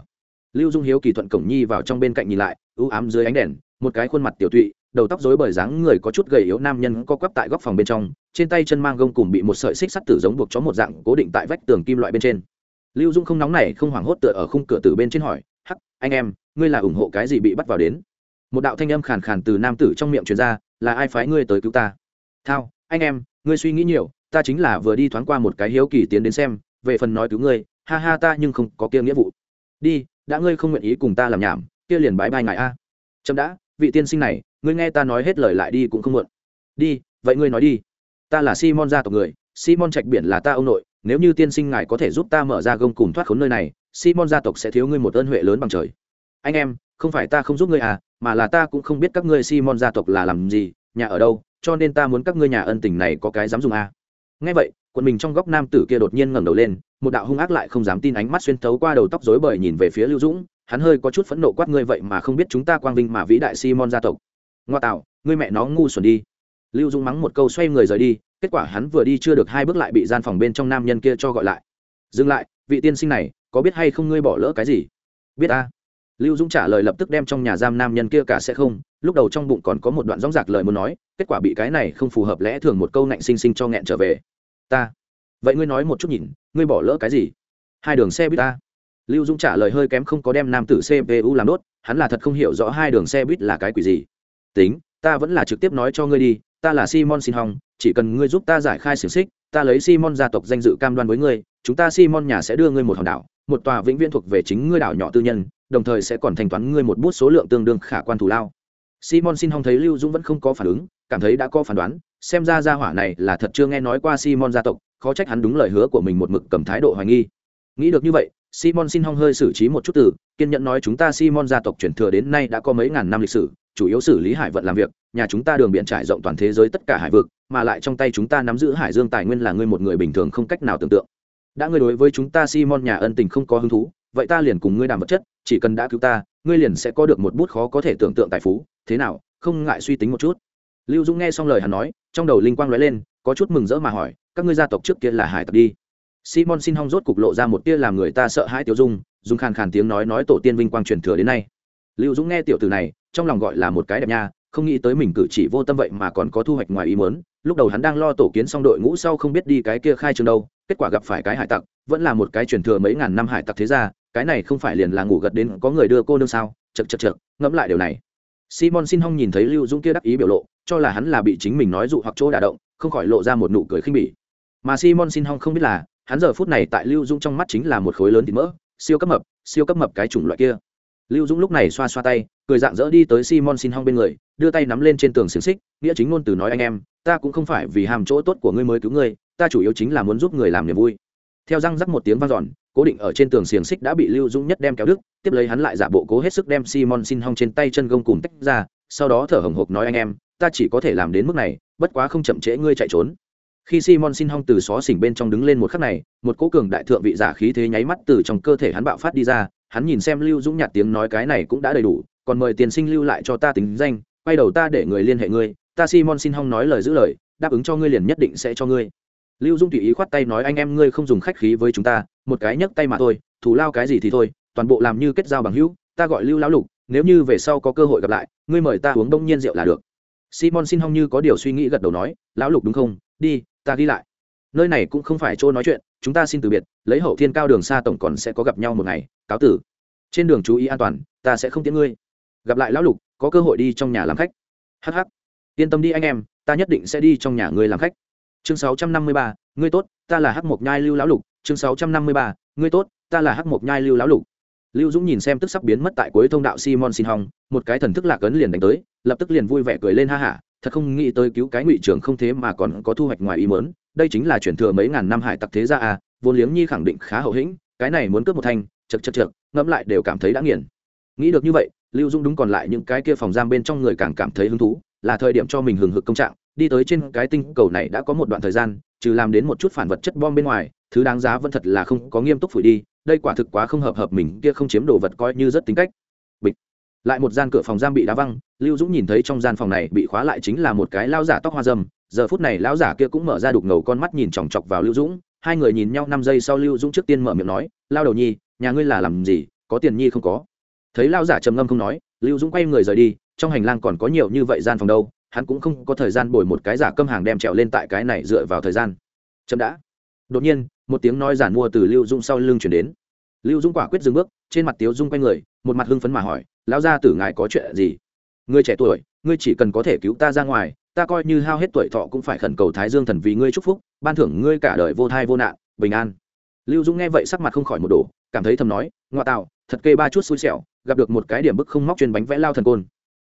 Lưu dung hiếu kỳ thuận cổng nhi vào trong bên cạnh nhìn lại ưu ám dưới ánh đèn một cái khuôn mặt tiểu tụy, đầu tóc rối bởi dáng người có chút gầy yếu nam nhân co quắp tại góc phòng bên trong, trên tay chân mang gông cùng bị một sợi xích sắt tử giống buộc chó một dạng cố định tại vách tường kim loại bên trên. Lưu Dung không nóng này không hoảng hốt tựa ở khung cửa từ bên trên hỏi, hắc, anh em, ngươi là ủng hộ cái gì bị bắt vào đến? Một đạo thanh âm khàn khàn từ nam tử trong miệng truyền ra, là ai phái ngươi tới cứu ta? Thao, anh em, ngươi suy nghĩ nhiều, ta chính là vừa đi thoáng qua một cái hiếu kỳ tiến đến xem, về phần nói cứu ngươi, ha ha ta nhưng không có kia nghĩa vụ. Đi, đã ngươi không nguyện ý cùng ta làm nhảm, kia liền bãi bai ngại a. À. chậm đã vị tiên sinh này, ngươi nghe ta nói hết lời lại đi cũng không muộn. Đi, vậy ngươi nói đi. Ta là simon gia tộc người, simon trạch biển là ta ông nội, nếu như tiên sinh ngài có thể giúp ta mở ra gông cùng thoát khốn nơi này, simon gia tộc sẽ thiếu ngươi một ơn huệ lớn bằng trời. Anh em, không phải ta không giúp ngươi à mà là ta cũng không biết các ngươi simon gia tộc là làm gì, nhà ở đâu, cho nên ta muốn các ngươi nhà ân tình này có cái dám dùng à. nghe vậy, quần mình trong góc nam tử kia đột nhiên ngẩng đầu lên, một đạo hung ác lại không dám tin ánh mắt xuyên thấu qua đầu tóc rối bời nhìn về phía lưu dũng hắn hơi có chút phẫn nộ quát ngươi vậy mà không biết chúng ta quang vinh mà vĩ đại simon gia tộc. Ngoa tạo, ngươi mẹ nó ngu xuẩn đi. Lưu dũng mắng một câu xoay người rời đi, kết quả hắn vừa đi chưa được hai bước lại bị gian phòng bên trong nam nhân kia cho gọi lại. Dừng lại, vị tiên sinh này, có biết hay không ngươi bỏ lỡ cái gì? Biết ta. Lưu dũng trả lời lập tức đem trong nhà giam nam nhân kia cả sẽ không, lúc đầu trong bụng còn có một đoạn rõ rạc lời muốn nói, kết quả bị cái này không phù hợp lẽ thường một câu nạnh xinh xinh cho nghẹn trở về. Ta. Vậy ngươi nói một chút nhìn, ngươi bỏ lỡ cái gì? Hai đường xe buýt ta lưu dũng trả lời hơi kém không có đem nam tử cpu làm đốt, hắn là thật không hiểu rõ hai đường xe buýt là cái quỷ gì. Tính, ta vẫn là trực tiếp nói cho ngươi đi, ta là simon xin hong chỉ cần ngươi giúp ta giải khai xiềng xích, ta lấy simon gia tộc danh dự cam đoan với ngươi, chúng ta simon nhà sẽ đưa ngươi một hòn đảo, một tòa vĩnh viễn thuộc về chính ngươi đảo nhỏ tư nhân, đồng thời sẽ còn thanh toán ngươi một bút số lượng tương đương khả quan thù lao. Simon xin hong thấy lưu dũng vẫn không có phản ứng, cảm thấy đã có phán đoán, xem ra gia hỏa này là thật chưa nghe nói qua simon gia tộc, khó trách hắn đúng lời hứa của mình một mực cầm thái độ hoài nghi. Nghĩ được như vậy simon xin hong hơi xử trí một chút từ, kiên nhẫn nói chúng ta simon gia tộc chuyển thừa đến nay đã có mấy ngàn năm lịch sử, chủ yếu xử lý hải vận làm việc, nhà chúng ta đường biển trải rộng toàn thế giới tất cả hải vực, mà lại trong tay chúng ta nắm giữ hải dương tài nguyên là ngươi một người bình thường không cách nào tưởng tượng. Đã ngươi đối với chúng ta simon nhà ân tình không có hứng thú, vậy ta liền cùng ngươi đàm vật chất, chỉ cần đã cứu ta, ngươi liền sẽ có được một bút khó có thể tưởng tượng tài phú. Thế nào, không ngại suy tính một chút. Lưu dũng nghe xong lời hắn nói, trong đầu linh quang lóe lên, có chút mừng rỡ mà hỏi, các ngươi gia tộc trước kia là hải tặc đi? Simon xin hong rốt cục lộ ra một tia làm người ta sợ hãi tiêu dung, dùng khàn khàn tiếng nói nói tổ tiên vinh quang truyền thừa đến nay. Lưu dũng nghe tiểu từ này, trong lòng gọi là một cái đẹp nha, không nghĩ tới mình cử chỉ vô tâm vậy mà còn có thu hoạch ngoài ý muốn. Lúc đầu hắn đang lo tổ kiến xong đội ngũ sau không biết đi cái kia khai trường đâu, kết quả gặp phải cái hải tặc, vẫn là một cái truyền thừa mấy ngàn năm hải tặc thế ra cái này không phải liền là ngủ gật đến có người đưa cô nương sao? Chật chật chật ngẫm lại điều này. Simon xin hong nhìn thấy lưu dũng kia đắc ý biểu lộ, cho là hắn là bị chính mình nói dụ hoặc chỗ đả động, không khỏi lộ ra một nụ cười khinh bỉ. Mà simon xin hong không biết là hắn giờ phút này tại lưu dũng trong mắt chính là một khối lớn thịt mỡ, siêu cấp mập, siêu cấp mập cái chủng loại kia. Lưu dũng lúc này xoa xoa tay, cười dạng dỡ đi tới simon xin hong bên người, đưa tay nắm lên trên tường xiềng xích, nghĩa chính ngôn từ nói anh em, ta cũng không phải vì hàm chỗ tốt của ngươi mới cứu ngươi, ta chủ yếu chính là muốn giúp người làm niềm vui. Theo răng rắc một tiếng vang dọn, cố định ở trên tường xiềng xích đã bị lưu dũng nhất đem kéo đứt, tiếp lấy hắn lại giả bộ cố hết sức đem simon xin hong trên tay chân gông cùng tách ra, sau đó thở hồng hộc nói anh em, ta chỉ có thể làm đến mức này, bất quá không chậm trễ ngươi chạy trốn khi simon xin hong từ xó xỉnh bên trong đứng lên một khắc này, một cố cường đại thượng vị giả khí thế nháy mắt từ trong cơ thể hắn bạo phát đi ra, hắn nhìn xem lưu dũng nhạt tiếng nói cái này cũng đã đầy đủ, còn mời tiền sinh lưu lại cho ta tính danh, quay đầu ta để người liên hệ ngươi, ta simon xin hong nói lời giữ lời, đáp ứng cho ngươi liền nhất định sẽ cho ngươi. Lưu dung tùy ý khoát tay nói anh em ngươi không dùng khách khí với chúng ta, một cái nhấc tay mà thôi, thù lao cái gì thì thôi, toàn bộ làm như kết giao bằng hữu, ta gọi lưu lão lục, nếu như về sau có cơ hội gặp lại, ngươi mời ta uống đông nhiên rượu là được. Simon xin hong như có điều suy nghĩ gật đầu nói, lão lục đúng không? Đi ta ghi lại. Nơi này cũng không phải chỗ nói chuyện chúng ta xin từ biệt lấy hậu thiên cao đường xa tổng còn sẽ có gặp nhau một ngày cáo tử. Trên đường chú ý an toàn ta sẽ không tiễn ngươi. Gặp lại lão lục có cơ hội đi trong nhà làm khách. Hh yên tâm đi anh em ta nhất định sẽ đi trong nhà ngươi làm khách. Chương 653, ngươi tốt ta là hắc mộc nhai lưu lão lục. Chương 653, ngươi tốt ta là hắc mộc nhai lưu lão lục. Lưu dũng nhìn xem tức sắp biến mất tại cuối thông đạo simon xin hong một cái thần thức lạc ấn liền đánh tới lập tức liền vui vẻ cười lên ha hả thật không nghĩ tới cứu cái ngụy trưởng không thế mà còn có thu hoạch ngoài ý mớn đây chính là chuyển thừa mấy ngàn năm hải tặc thế gia à vốn liếng nhi khẳng định khá hậu hĩnh, cái này muốn cướp một thanh, chật chật chật ngẫm lại đều cảm thấy đã nghiền. Nghĩ được như vậy, lưu dung đúng còn lại những cái kia phòng giam bên trong người càng cảm thấy hứng thú, là thời điểm cho mình hừng hực công trạng, đi tới trên cái tinh cầu này đã có một đoạn thời gian, trừ làm đến một chút phản vật chất bom bên ngoài, thứ đáng giá vẫn thật là không có nghiêm túc phủi đi, đây quả thực quá không hợp hợp mình, kia không chiếm đồ vật coi như rất tính cách lại một gian cửa phòng giam bị đá văng, lưu dũng nhìn thấy trong gian phòng này bị khóa lại chính là một cái lao giả tóc hoa dâm. Giờ phút này lão giả kia cũng mở ra đục ngầu con mắt nhìn chòng chọc vào lưu dũng. Hai người nhìn nhau năm giây sau lưu dũng trước tiên mở miệng nói, lao đầu nhi, nhà ngươi là làm gì? Có tiền nhi không có? Thấy lao giả trầm ngâm không nói, lưu dũng quay người rời đi. Trong hành lang còn có nhiều như vậy gian phòng đâu, hắn cũng không có thời gian bồi một cái giả câm hàng đem trèo lên tại cái này dựa vào thời gian. Chậm đã. Đột nhiên, một tiếng nói giản mua từ lưu Dũng sau lưng chuyển đến. Lưu Dũng quả quyết dừng bước, trên mặt tiếu dung quay người, một mặt hưng phấn mà hỏi lão gia tử ngài có chuyện gì? Ngươi trẻ tuổi, ngươi chỉ cần có thể cứu ta ra ngoài, ta coi như hao hết tuổi thọ cũng phải khẩn cầu thái dương thần vì ngươi chúc phúc, ban thưởng ngươi cả đời vô thai vô nạn, bình an. Lưu dung nghe vậy sắc mặt không khỏi một đồ cảm thấy thầm nói ngoại tạo, thật kê ba chút xui xẻo, gặp được một cái điểm bức không móc chuyên bánh vẽ lao thần côn.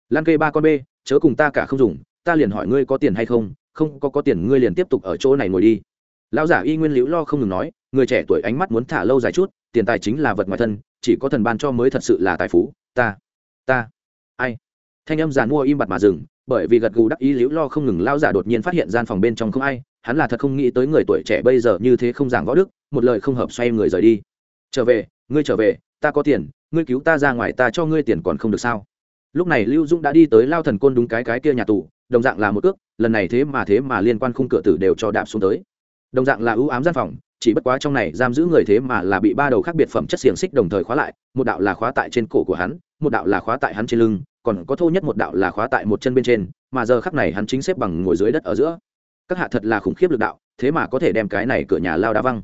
Lan kê ba con b, chớ cùng ta cả không dùng, ta liền hỏi ngươi có tiền hay không không có có tiền ngươi liền tiếp tục ở chỗ này ngồi đi. Lão giả y nguyên liễu lo không ngừng nói, người trẻ tuổi ánh mắt muốn thả lâu dài chút, tiền tài chính là vật ngoài thân, chỉ có thần ban cho mới thật sự là tài phú, ta ta. Ai? Thanh âm giàn mua im bặt mà dừng, bởi vì gật gù đắc ý liễu lo không ngừng lao giả đột nhiên phát hiện gian phòng bên trong không ai, hắn là thật không nghĩ tới người tuổi trẻ bây giờ như thế không giảng võ đức, một lời không hợp xoay người rời đi. Trở về, ngươi trở về, ta có tiền, ngươi cứu ta ra ngoài ta cho ngươi tiền còn không được sao? Lúc này lưu dũng đã đi tới lao thần côn đúng cái cái kia nhà tù, đồng dạng là một ước lần này thế mà thế mà liên quan khung cửa tử đều cho đạp xuống tới. Đồng dạng là ưu ám gian phòng chỉ bất quá trong này giam giữ người thế mà là bị ba đầu khác biệt phẩm chất xiềng xích đồng thời khóa lại, một đạo là khóa tại trên cổ của hắn, một đạo là khóa tại hắn trên lưng, còn có thô nhất một đạo là khóa tại một chân bên trên, mà giờ khắc này hắn chính xếp bằng ngồi dưới đất ở giữa. Các hạ thật là khủng khiếp lực đạo, thế mà có thể đem cái này cửa nhà lao đá văng.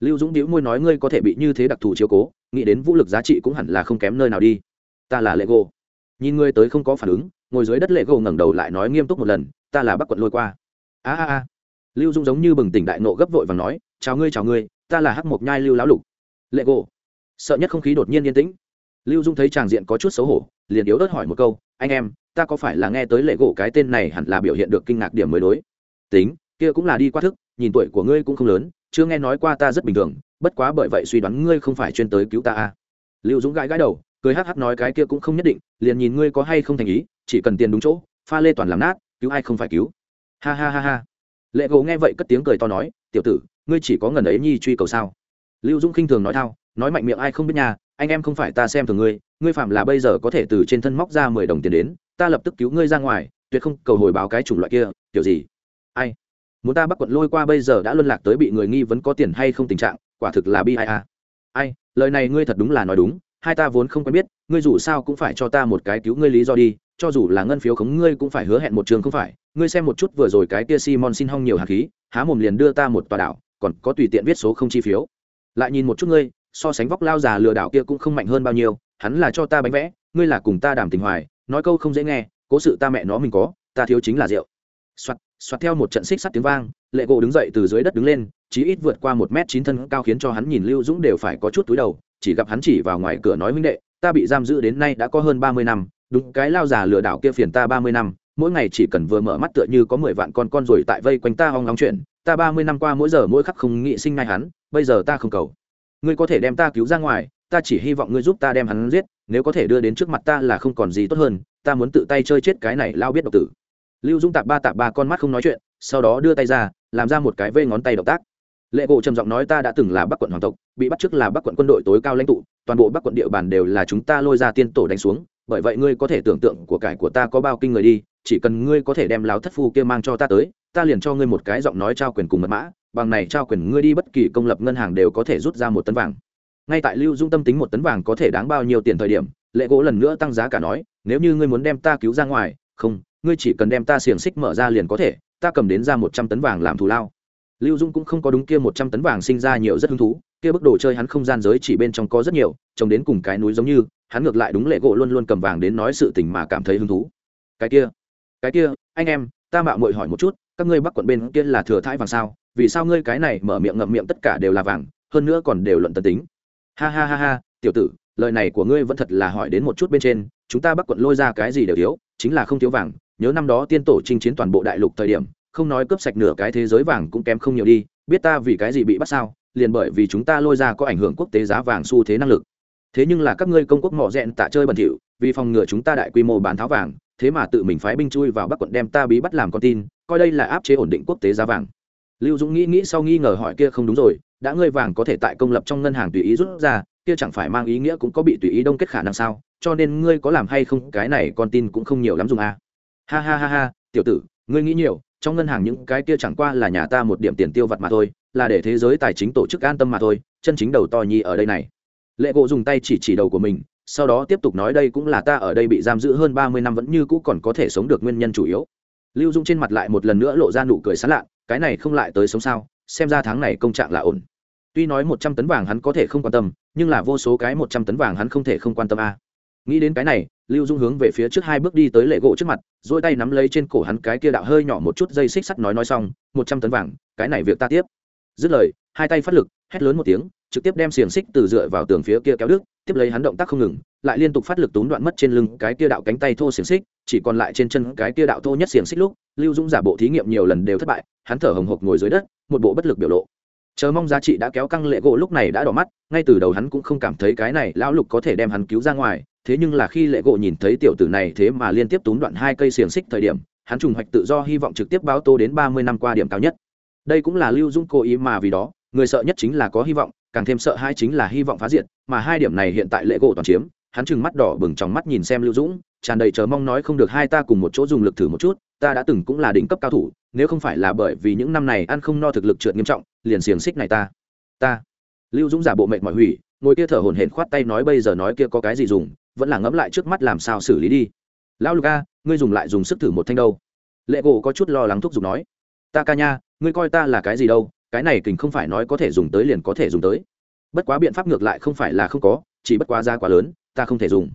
Lưu dũng đĩu môi nói ngươi có thể bị như thế đặc thù chiếu cố, nghĩ đến vũ lực giá trị cũng hẳn là không kém nơi nào đi. Ta là lệ gỗ nhìn ngươi tới không có phản ứng, ngồi dưới đất lệ gỗ ngẩng đầu lại nói nghiêm túc một lần, ta là bắc quận lôi qua. A a a. Lưu dũng giống như bừng tỉnh đại nộ gấp vội và nói chào ngươi chào ngươi, ta là hắc mộc nhai lưu lão lục. Lệ gỗ. Sợ nhất không khí đột nhiên yên tĩnh. Lưu dung thấy tràng diện có chút xấu hổ, liền yếu ớt hỏi một câu, anh em, ta có phải là nghe tới lệ gỗ cái tên này hẳn là biểu hiện được kinh ngạc điểm mới đối? Tính, kia cũng là đi qua thức, nhìn tuổi của ngươi cũng không lớn, chưa nghe nói qua ta rất bình thường, bất quá bởi vậy suy đoán ngươi không phải chuyên tới cứu ta à. lưu dũng gãi gãi đầu, cười hắc hắc nói cái kia cũng không nhất định, liền nhìn ngươi có hay không thành ý, chỉ cần tiền đúng chỗ, pha lê toàn làm nát, cứu ai không phải cứu. Ha ha ha ha. Lệ gỗ nghe vậy cất tiếng cười to nói, tiểu tử ngươi chỉ có ngần ấy nhi truy cầu sao? Lưu dũng khinh thường nói thao, nói mạnh miệng ai không biết nhà anh em không phải ta xem thường ngươi ngươi phạm là bây giờ có thể từ trên thân móc ra mười đồng tiền đến, ta lập tức cứu ngươi ra ngoài, tuyệt không cầu hồi báo cái chủng loại kia, kiểu gì? Ai? Muốn ta bắt quận lôi qua bây giờ đã luân lạc tới bị người nghi vấn có tiền hay không tình trạng, quả thực là bi ai a ai, lời này ngươi thật đúng là nói đúng, hai ta vốn không quen biết, ngươi dù sao cũng phải cho ta một cái cứu ngươi lý do đi, cho dù là ngân phiếu khống ngươi cũng phải hứa hẹn một trường không phải, ngươi xem một chút vừa rồi cái kia simon xin hong nhiều hạt khí, há mồm liền đưa ta một tòa đảo còn có tùy tiện viết số không chi phiếu. Lại nhìn một chút ngươi, so sánh vóc lao già lừa đảo kia cũng không mạnh hơn bao nhiêu, hắn là cho ta bánh vẽ, ngươi là cùng ta đàm tình hoài, nói câu không dễ nghe, cố sự ta mẹ nó mình có, ta thiếu chính là rượu. Soạt soạt theo một trận xích sắt tiếng vang, lệ gỗ đứng dậy từ dưới đất đứng lên, chí ít vượt qua một m chín thân cao khiến cho hắn nhìn lưu dũng đều phải có chút túi đầu, chỉ gặp hắn chỉ vào ngoài cửa nói huynh đệ, ta bị giam giữ đến nay đã có hơn ba mươi năm, đúng cái lao già lừa đảo kia phiền ta ba mươi năm mỗi ngày chỉ cần vừa mở mắt tựa như có mười vạn con con rồi tại vây quanh ta hong nóng chuyện ta ba mươi năm qua mỗi giờ mỗi khắc không nghĩ sinh ngay hắn, bây giờ ta không cầu. Ngươi có thể đem ta cứu ra ngoài, ta chỉ hy vọng ngươi giúp ta đem hắn giết, nếu có thể đưa đến trước mặt ta là không còn gì tốt hơn, ta muốn tự tay chơi chết cái này lao biết độc tử. Lưu dung tạp ba tạp ba con mắt không nói chuyện, sau đó đưa tay ra, làm ra một cái vây ngón tay động tác. Lệ gỗ trầm giọng nói ta đã từng là bắc quận hoàng tộc, bị bắt trước là bắc quận quân đội tối cao lãnh tụ, toàn bộ bắc quận địa bàn đều là chúng ta lôi ra tiên tổ đánh xuống, bởi vậy ngươi có thể tưởng tượng của cải của ta có bao kinh người đi chỉ cần ngươi có thể đem láo thất phu kia mang cho ta tới, ta liền cho ngươi một cái giọng nói trao quyền cùng mật mã, bằng này trao quyền ngươi đi bất kỳ công lập ngân hàng đều có thể rút ra một tấn vàng. Ngay tại lưu dung tâm tính một tấn vàng có thể đáng bao nhiêu tiền thời điểm, lệ gỗ lần nữa tăng giá cả nói, nếu như ngươi muốn đem ta cứu ra ngoài, không, ngươi chỉ cần đem ta xiềng xích mở ra liền có thể, ta cầm đến ra một trăm tấn vàng làm thù lao. Lưu dung cũng không có đúng kia một trăm tấn vàng sinh ra nhiều rất hứng thú, kia bức đồ chơi hắn không gian giới chỉ bên trong có rất nhiều, trông đến cùng cái núi giống như, hắn ngược lại đúng lệ gỗ luôn luôn cầm vàng đến nói sự tình mà cảm thấy hứng thú. Cái kia cái kia, anh em, ta mạo muội hỏi một chút, các ngươi bắc quận bên kia là thừa thãi vàng sao? Vì sao ngươi cái này mở miệng ngậm miệng tất cả đều là vàng, hơn nữa còn đều luận tân tính? Ha ha ha ha, tiểu tử, lời này của ngươi vẫn thật là hỏi đến một chút bên trên, chúng ta bắc quận lôi ra cái gì đều thiếu, chính là không thiếu vàng. Nhớ năm đó tiên tổ chinh chiến toàn bộ đại lục thời điểm, không nói cướp sạch nửa cái thế giới vàng cũng kém không nhiều đi, biết ta vì cái gì bị bắt sao? Liền bởi vì chúng ta lôi ra có ảnh hưởng quốc tế giá vàng xu thế năng lực. Thế nhưng là các ngươi công quốc mỏ rẽn tạ chơi bẩn thỉu, vì phòng ngừa chúng ta đại quy mô bán tháo vàng thế mà tự mình phái binh chui vào bắc quận đem ta bí bắt làm con tin, coi đây là áp chế ổn định quốc tế giá vàng lưu dũng nghĩ nghĩ sau nghi ngờ hỏi kia không đúng rồi, đã ngươi vàng có thể tại công lập trong ngân hàng tùy ý rút ra, kia chẳng phải mang ý nghĩa cũng có bị tùy ý đông kết khả năng sao, cho nên ngươi có làm hay không, cái này con tin cũng không nhiều lắm dùng à. ha ha ha ha, tiểu tử, ngươi nghĩ nhiều, trong ngân hàng những cái kia chẳng qua là nhà ta một điểm tiền tiêu vặt mà thôi, là để thế giới tài chính tổ chức an tâm mà thôi, chân chính đầu to nhi ở đây này lệ gỗ dùng tay chỉ chỉ đầu của mình sau đó tiếp tục nói đây cũng là ta ở đây bị giam giữ hơn ba mươi năm vẫn như cũ còn có thể sống được nguyên nhân chủ yếu. Lưu dung trên mặt lại một lần nữa lộ ra nụ cười sán lạ, cái này không lại tới sống sao, xem ra tháng này công trạng là ổn. Tuy nói một trăm tấn vàng hắn có thể không quan tâm, nhưng là vô số cái một trăm tấn vàng hắn không thể không quan tâm a. Nghĩ đến cái này, lưu dung hướng về phía trước hai bước đi tới lệ gỗ trước mặt dỗi tay nắm lấy trên cổ hắn cái kia đạo hơi nhỏ một chút dây xích sắt nói nói xong, một trăm tấn vàng, cái này việc ta tiếp. Dứt lời, hai tay phát lực, hét lớn một tiếng trực tiếp đem xiềng xích từ dựa vào tường phía kia kéo đứt, tiếp lấy hắn động tác không ngừng, lại liên tục phát lực tốn đoạn mất trên lưng cái kia đạo cánh tay thô xiềng xích, chỉ còn lại trên chân cái kia đạo thô nhất xiềng xích lúc, lưu dũng giả bộ thí nghiệm nhiều lần đều thất bại, hắn thở hồng hộc ngồi dưới đất, một bộ bất lực biểu lộ. Chờ mong giá trị đã kéo căng lệ gỗ lúc này đã đỏ mắt, ngay từ đầu hắn cũng không cảm thấy cái này lão lục có thể đem hắn cứu ra ngoài, thế nhưng là khi lệ gỗ nhìn thấy tiểu tử này thế mà liên tiếp tốn đoạn hai cây xiềng xích thời điểm, hắn trùng hoạch tự do hy vọng trực tiếp báo tô đến ba mươi năm qua điểm cao nhất. Đây cũng là lưu dung cố ý mà vì đó, người sợ nhất chính là có hy vọng càng thêm sợ hai chính là hy vọng phá diện mà hai điểm này hiện tại lệ gỗ toàn chiếm, hắn trừng mắt đỏ bừng trong mắt nhìn xem lưu dũng, tràn đầy chờ mong nói không được hai ta cùng một chỗ dùng lực thử một chút, ta đã từng cũng là đỉnh cấp cao thủ, nếu không phải là bởi vì những năm này ăn không no thực lực trượt nghiêm trọng, liền xiềng xích này ta ta. Lưu dũng giả bộ mệt mỏi hủy, ngồi kia thở hổn hển khoát tay nói bây giờ nói kia có cái gì dùng, vẫn là ngẫm lại trước mắt làm sao xử lý đi. Lão luka ngươi dùng lại dùng sức thử một thanh đâu. Lệ gỗ có chút lo lắng thúc giục nói, ta ca nha, ngươi coi ta là cái gì đâu cái này kình không phải nói có thể dùng tới liền có thể dùng tới. Bất quá biện pháp ngược lại không phải là không có, chỉ bất quá ra quá lớn, ta không thể dùng.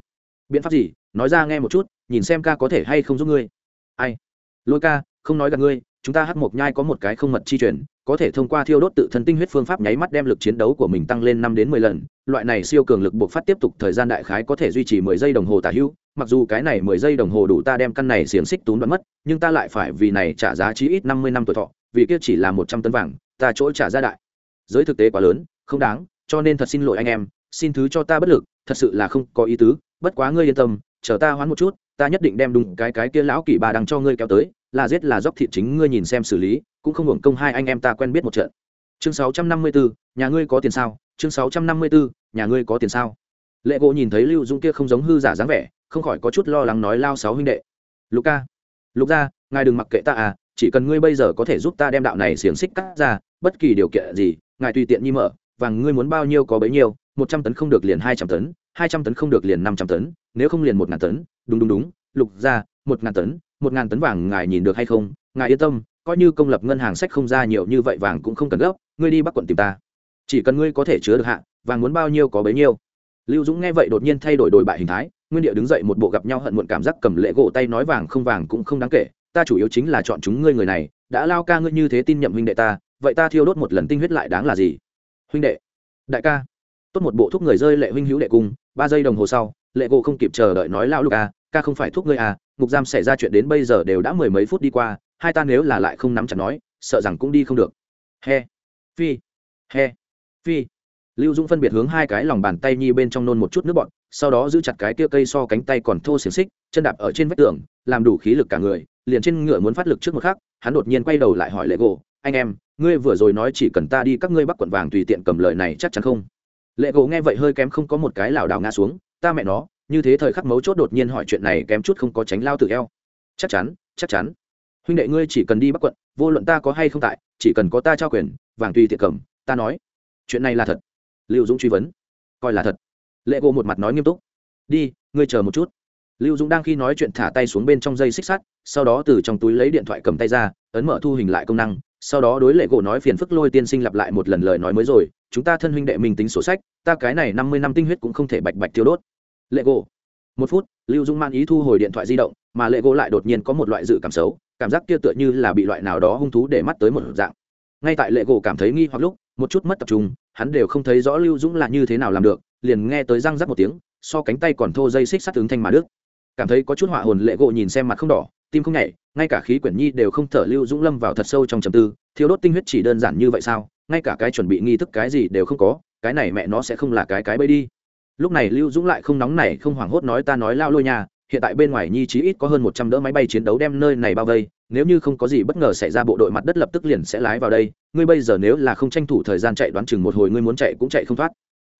Biện pháp gì? Nói ra nghe một chút, nhìn xem ca có thể hay không giúp ngươi. Ai? Lôi ca, không nói gặp ngươi, chúng ta hát mộc nhai có một cái không mật chi truyền, có thể thông qua thiêu đốt tự thân tinh huyết phương pháp nháy mắt đem lực chiến đấu của mình tăng lên năm đến mười lần, loại này siêu cường lực buộc phát tiếp tục thời gian đại khái có thể duy trì mười giây đồng hồ tả hữu, mặc dù cái này mười giây đồng hồ đủ ta đem căn này xiềng xích tún đoán mất, nhưng ta lại phải vì này trả giá chí ít năm mươi năm tuổi thọ, vì kia chỉ là một trăm tấn vàng ta chỗ trả ra đại. Giới thực tế quá lớn, không đáng, cho nên thật xin lỗi anh em, xin thứ cho ta bất lực, thật sự là không có ý tứ, bất quá ngươi yên tâm, chờ ta hoán một chút, ta nhất định đem đúng cái cái kia lão kỷ bà đằng cho ngươi kéo tới, là giết là dốc thịt chính ngươi nhìn xem xử lý, cũng không hưởng công hai anh em ta quen biết một trận. Chương sáu trăm năm mươi bốn nhà ngươi có tiền sao? Chương sáu trăm năm mươi bốn nhà ngươi có tiền sao? Lệ gỗ nhìn thấy lưu dung kia không giống hư giả dáng vẻ, không khỏi có chút lo lắng nói lao sáu huynh đệ. Lục ca, lục ra, ngài đừng mặc kệ ta à chỉ cần ngươi bây giờ có thể giúp ta đem đạo này xiềng xích cắt ra bất kỳ điều kiện gì, ngài tùy tiện nhi mở và ngươi muốn bao nhiêu có bấy nhiêu, một trăm tấn không được liền hai trăm tấn, hai trăm tấn không được liền năm trăm tấn, nếu không liền một ngàn tấn, đúng đúng đúng, lục ra, một ngàn tấn, một ngàn tấn vàng ngài nhìn được hay không, ngài yên tâm, coi như công lập ngân hàng sách không ra nhiều như vậy vàng cũng không cần gấp, ngươi đi bắc quận tìm ta. Chỉ cần ngươi có thể chứa được hạ, vàng muốn bao nhiêu có bấy nhiêu. Lưu dũng nghe vậy đột nhiên thay đổi đổi bại hình thái, nguyên địa đứng dậy một bộ gặp nhau hận muộn cảm giác cầm lệ gỗ tay nói vàng không vàng cũng không đáng kể, ta chủ yếu chính là chọn chúng ngươi người này, đã lao ca ngươi như thế tin nhậm huynh đệ ta vậy ta thiêu đốt một lần tinh huyết lại đáng là gì? Huynh đệ, đại ca, tốt một bộ thuốc người rơi lệ huynh hữu đệ cung ba giây đồng hồ sau, lệ gỗ không kịp chờ đợi nói lao lục à ca không phải thuốc ngươi à ngục giam xảy ra chuyện đến bây giờ đều đã mười mấy phút đi qua, hai ta nếu là lại không nắm chặt nói, sợ rằng cũng đi không được. He, phi he, phi. Lưu dũng phân biệt hướng hai cái lòng bàn tay nhi bên trong nôn một chút nước bọn sau đó giữ chặt cái kia cây so cánh tay còn thô xiềng xích, chân đạp ở trên vách tường, làm đủ khí lực cả người, liền trên ngựa muốn phát lực trước một khắc, hắn đột nhiên quay đầu lại hỏi lệ gỗ anh em, ngươi vừa rồi nói chỉ cần ta đi các ngươi bắc quận vàng tùy tiện cầm lời này chắc chắn không? Lệ gỗ nghe vậy hơi kém không có một cái lảo đảo ngã xuống, ta mẹ nó, như thế thời khắc mấu chốt đột nhiên hỏi chuyện này kém chút không có tránh lao tự eo. Chắc chắn chắc chắn. Huynh đệ ngươi chỉ cần đi bắc quận, vô luận ta có hay không tại, chỉ cần có ta trao quyền, vàng tùy tiện cầm, ta nói. Chuyện này là thật. Lưu dũng truy vấn. Coi là thật. Lệ gỗ một mặt nói nghiêm túc. Đi, ngươi chờ một chút. Lưu dũng đang khi nói chuyện thả tay xuống bên trong dây xích sắt, sau đó từ trong túi lấy điện thoại cầm tay ra, ấn mở thu hình lại công năng sau đó đối lệ gỗ nói phiền phức lôi tiên sinh lặp lại một lần lời nói mới rồi, chúng ta thân huynh đệ mình tính sổ sách, ta cái này năm mươi năm tinh huyết cũng không thể bạch bạch tiêu đốt. Lệ gỗ. Một phút, lưu dung man ý thu hồi điện thoại di động, mà lệ gỗ lại đột nhiên có một loại dự cảm xấu, cảm giác kia tựa như là bị loại nào đó hung thú để mắt tới một dạng. Ngay tại lệ gỗ cảm thấy nghi hoặc lúc, một chút mất tập trung, hắn đều không thấy rõ lưu dũng là như thế nào làm được, liền nghe tới răng rắc một tiếng, so cánh tay còn thô dây xích sắt ứng thanh mà đức cảm thấy có chút họa hồn, lệ gỗ nhìn xem mặt không đỏ tim không nhảy, ngay cả khí quyển nhi đều không thở lưu dũng lâm vào thật sâu trong trầm tư thiếu đốt tinh huyết chỉ đơn giản như vậy sao? Ngay cả cái chuẩn bị nghi thức cái gì đều không có, cái này mẹ nó sẽ không là cái cái bấy đi. Lúc này lưu dũng lại không nóng này không hoảng hốt nói ta nói lao lôi nhà hiện tại bên ngoài nhi chí ít có hơn một trăm đỡ máy bay chiến đấu đem nơi này bao vây, nếu như không có gì bất ngờ xảy ra bộ đội mặt đất lập tức liền sẽ lái vào đây, ngươi bây giờ nếu là không tranh thủ thời gian chạy đoán chừng một hồi ngươi muốn chạy cũng chạy không thoát.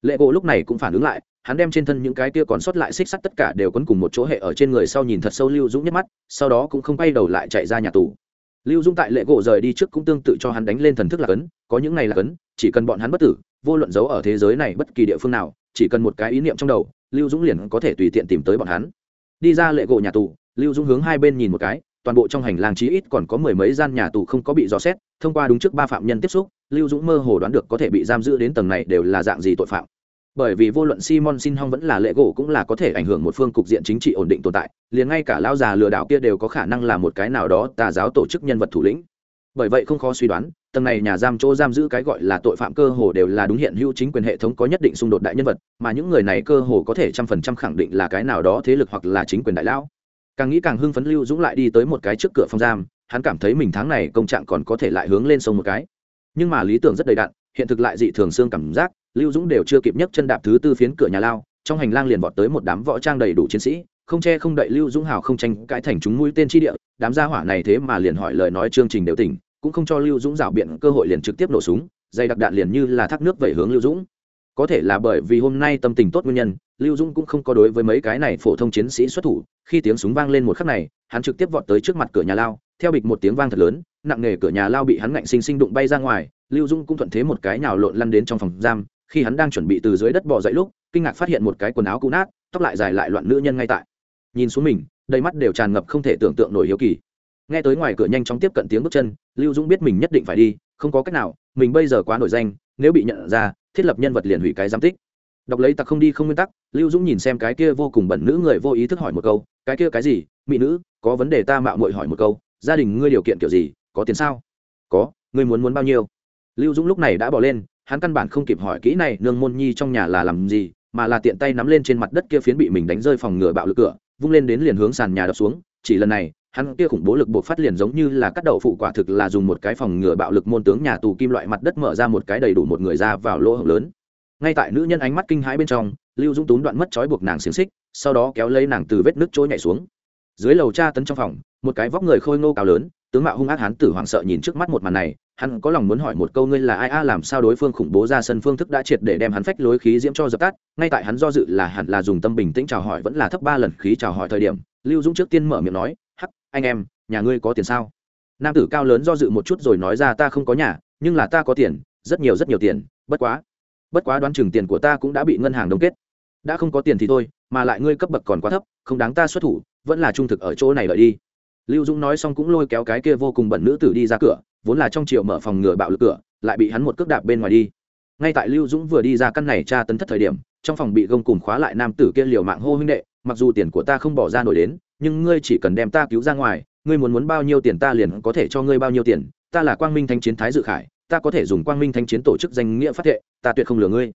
Lệ gỗ lúc này cũng phản ứng lại hắn đem trên thân những cái kia còn sót lại xích sắt tất cả đều quấn cùng một chỗ hệ ở trên người sau nhìn thật sâu lưu dũng nhất mắt, sau đó cũng không quay đầu lại chạy ra nhà tù. Lưu dũng tại lệ gỗ rời đi trước cũng tương tự cho hắn đánh lên thần thức là cấn có những này là cấn chỉ cần bọn hắn bất tử, vô luận giấu ở thế giới này bất kỳ địa phương nào, chỉ cần một cái ý niệm trong đầu, lưu dũng liền có thể tùy tiện tìm tới bọn hắn. Đi ra lệ gỗ nhà tù, lưu dũng hướng hai bên nhìn một cái, toàn bộ trong hành lang chí ít còn có mười mấy gian nhà tù không có bị dò xét, thông qua đúng trước ba phạm nhân tiếp xúc, lưu dũng mơ hồ đoán được có thể bị giam giữ đến tầng này đều là dạng gì tội phạm bởi vì vô luận simon sin hong vẫn là lệ gỗ cũng là có thể ảnh hưởng một phương cục diện chính trị ổn định tồn tại, liền ngay cả lão già lừa đảo kia đều có khả năng là một cái nào đó tà giáo tổ chức nhân vật thủ lĩnh. Bởi vậy không khó suy đoán, tầng này nhà giam chỗ giam giữ cái gọi là tội phạm cơ hồ đều là đúng hiện hữu chính quyền hệ thống có nhất định xung đột đại nhân vật, mà những người này cơ hồ có thể trăm phần trăm khẳng định là cái nào đó thế lực hoặc là chính quyền đại lão. Càng nghĩ càng hưng phấn lưu dũng lại đi tới một cái trước cửa phòng giam, hắn cảm thấy mình tháng này công trạng còn có thể lại hướng lên sông một cái. Nhưng mà lý tưởng rất đầy đặn, hiện thực lại dị thường xương cảm giác lưu dũng đều chưa kịp nhấc chân đạp thứ tư phiến cửa nhà lao, trong hành lang liền vọt tới một đám võ trang đầy đủ chiến sĩ, không che không đậy lưu dũng hào không tranh cãi thành chúng mũi tên chi địa, đám gia hỏa này thế mà liền hỏi lời nói chương trình đều tỉnh, cũng không cho lưu dũng rảo biện cơ hội liền trực tiếp nổ súng, dây đặc đạn liền như là thác nước vẩy hướng lưu dũng. Có thể là bởi vì hôm nay tâm tình tốt nguyên nhân, lưu dũng cũng không có đối với mấy cái này phổ thông chiến sĩ xuất thủ, khi tiếng súng vang lên một khắc này, hắn trực tiếp vọt tới trước mặt cửa nhà lao, theo bịch một tiếng vang thật lớn, nặng nề cửa nhà lao bị hắn ngạnh sinh sinh đụng bay ra ngoài, lưu dũng cũng thuận thế một cái nhào lộn lăn đến trong phòng giam khi hắn đang chuẩn bị từ dưới đất bỏ dậy lúc, kinh ngạc phát hiện một cái quần áo cũ nát, tóc lại dài lại loạn nữ nhân ngay tại. Nhìn xuống mình, đầy mắt đều tràn ngập không thể tưởng tượng nổi hiếu kỳ. Nghe tới ngoài cửa nhanh chóng tiếp cận tiếng bước chân, lưu dũng biết mình nhất định phải đi, không có cách nào, mình bây giờ quá nổi danh, nếu bị nhận ra, thiết lập nhân vật liền hủy cái giám tích. Đọc lấy tặc không đi không nguyên tắc, lưu dũng nhìn xem cái kia vô cùng bẩn nữ người vô ý thức hỏi một câu, cái kia cái gì? Mỹ nữ, có vấn đề ta mạo muội hỏi một câu, gia đình ngươi điều kiện kiểu gì, có tiền sao? Có, ngươi muốn muốn bao nhiêu? Lưu dũng lúc này đã bỏ lên hắn căn bản không kịp hỏi kỹ này nương môn nhi trong nhà là làm gì, mà là tiện tay nắm lên trên mặt đất kia phiến bị mình đánh rơi phòng ngừa bạo lực cửa, vung lên đến liền hướng sàn nhà đập xuống. Chỉ lần này, hắn kia khủng bố lực buộc phát liền giống như là cắt đầu phụ quả thực là dùng một cái phòng ngừa bạo lực môn tướng nhà tù kim loại mặt đất mở ra một cái đầy đủ một người ra vào lỗ hổng lớn. Ngay tại nữ nhân ánh mắt kinh hãi bên trong, lưu dũng tún đoạn mất trói buộc nàng xiềng xích, sau đó kéo lấy nàng từ vết nước trôi nhảy xuống. Dưới lầu tra tấn trong phòng, một cái vóc người khôi ngô cao lớn, tướng mạo hung ác hắn tử hoảng sợ nhìn trước mắt một màn này hắn có lòng muốn hỏi một câu ngươi là ai? A, làm sao đối phương khủng bố ra sân phương thức đã triệt để đem hắn phách lối khí diễm cho dập tắt? Ngay tại hắn do dự là hẳn là dùng tâm bình tĩnh chào hỏi, vẫn là thấp ba lần khí chào hỏi thời điểm, lưu dũng trước tiên mở miệng nói, hắc, anh em, nhà ngươi có tiền sao? Nam tử cao lớn do dự một chút rồi nói ra, ta không có nhà, nhưng là ta có tiền, rất nhiều rất nhiều tiền, bất quá bất quá đoán chừng tiền của ta cũng đã bị ngân hàng đông kết. Đã không có tiền thì thôi, mà lại ngươi cấp bậc còn quá thấp, không đáng ta xuất thủ, vẫn là trung thực ở chỗ này lợi đi. Lưu dũng nói xong cũng lôi kéo cái kia vô cùng bẩn nữ tử đi ra cửa vốn là trong chiều mở phòng ngừa bạo lực cửa, lại bị hắn một cước đạp bên ngoài đi. Ngay tại lưu dũng vừa đi ra căn này tra tấn thất thời điểm, trong phòng bị gông cùng khóa lại nam tử kia liều mạng hô huynh đệ, mặc dù tiền của ta không bỏ ra nổi đến, nhưng ngươi chỉ cần đem ta cứu ra ngoài, ngươi muốn muốn bao nhiêu tiền ta liền có thể cho ngươi bao nhiêu tiền, ta là quang minh thanh chiến thái dự khải, ta có thể dùng quang minh thanh chiến tổ chức danh nghĩa phát thệ, ta tuyệt không lừa ngươi.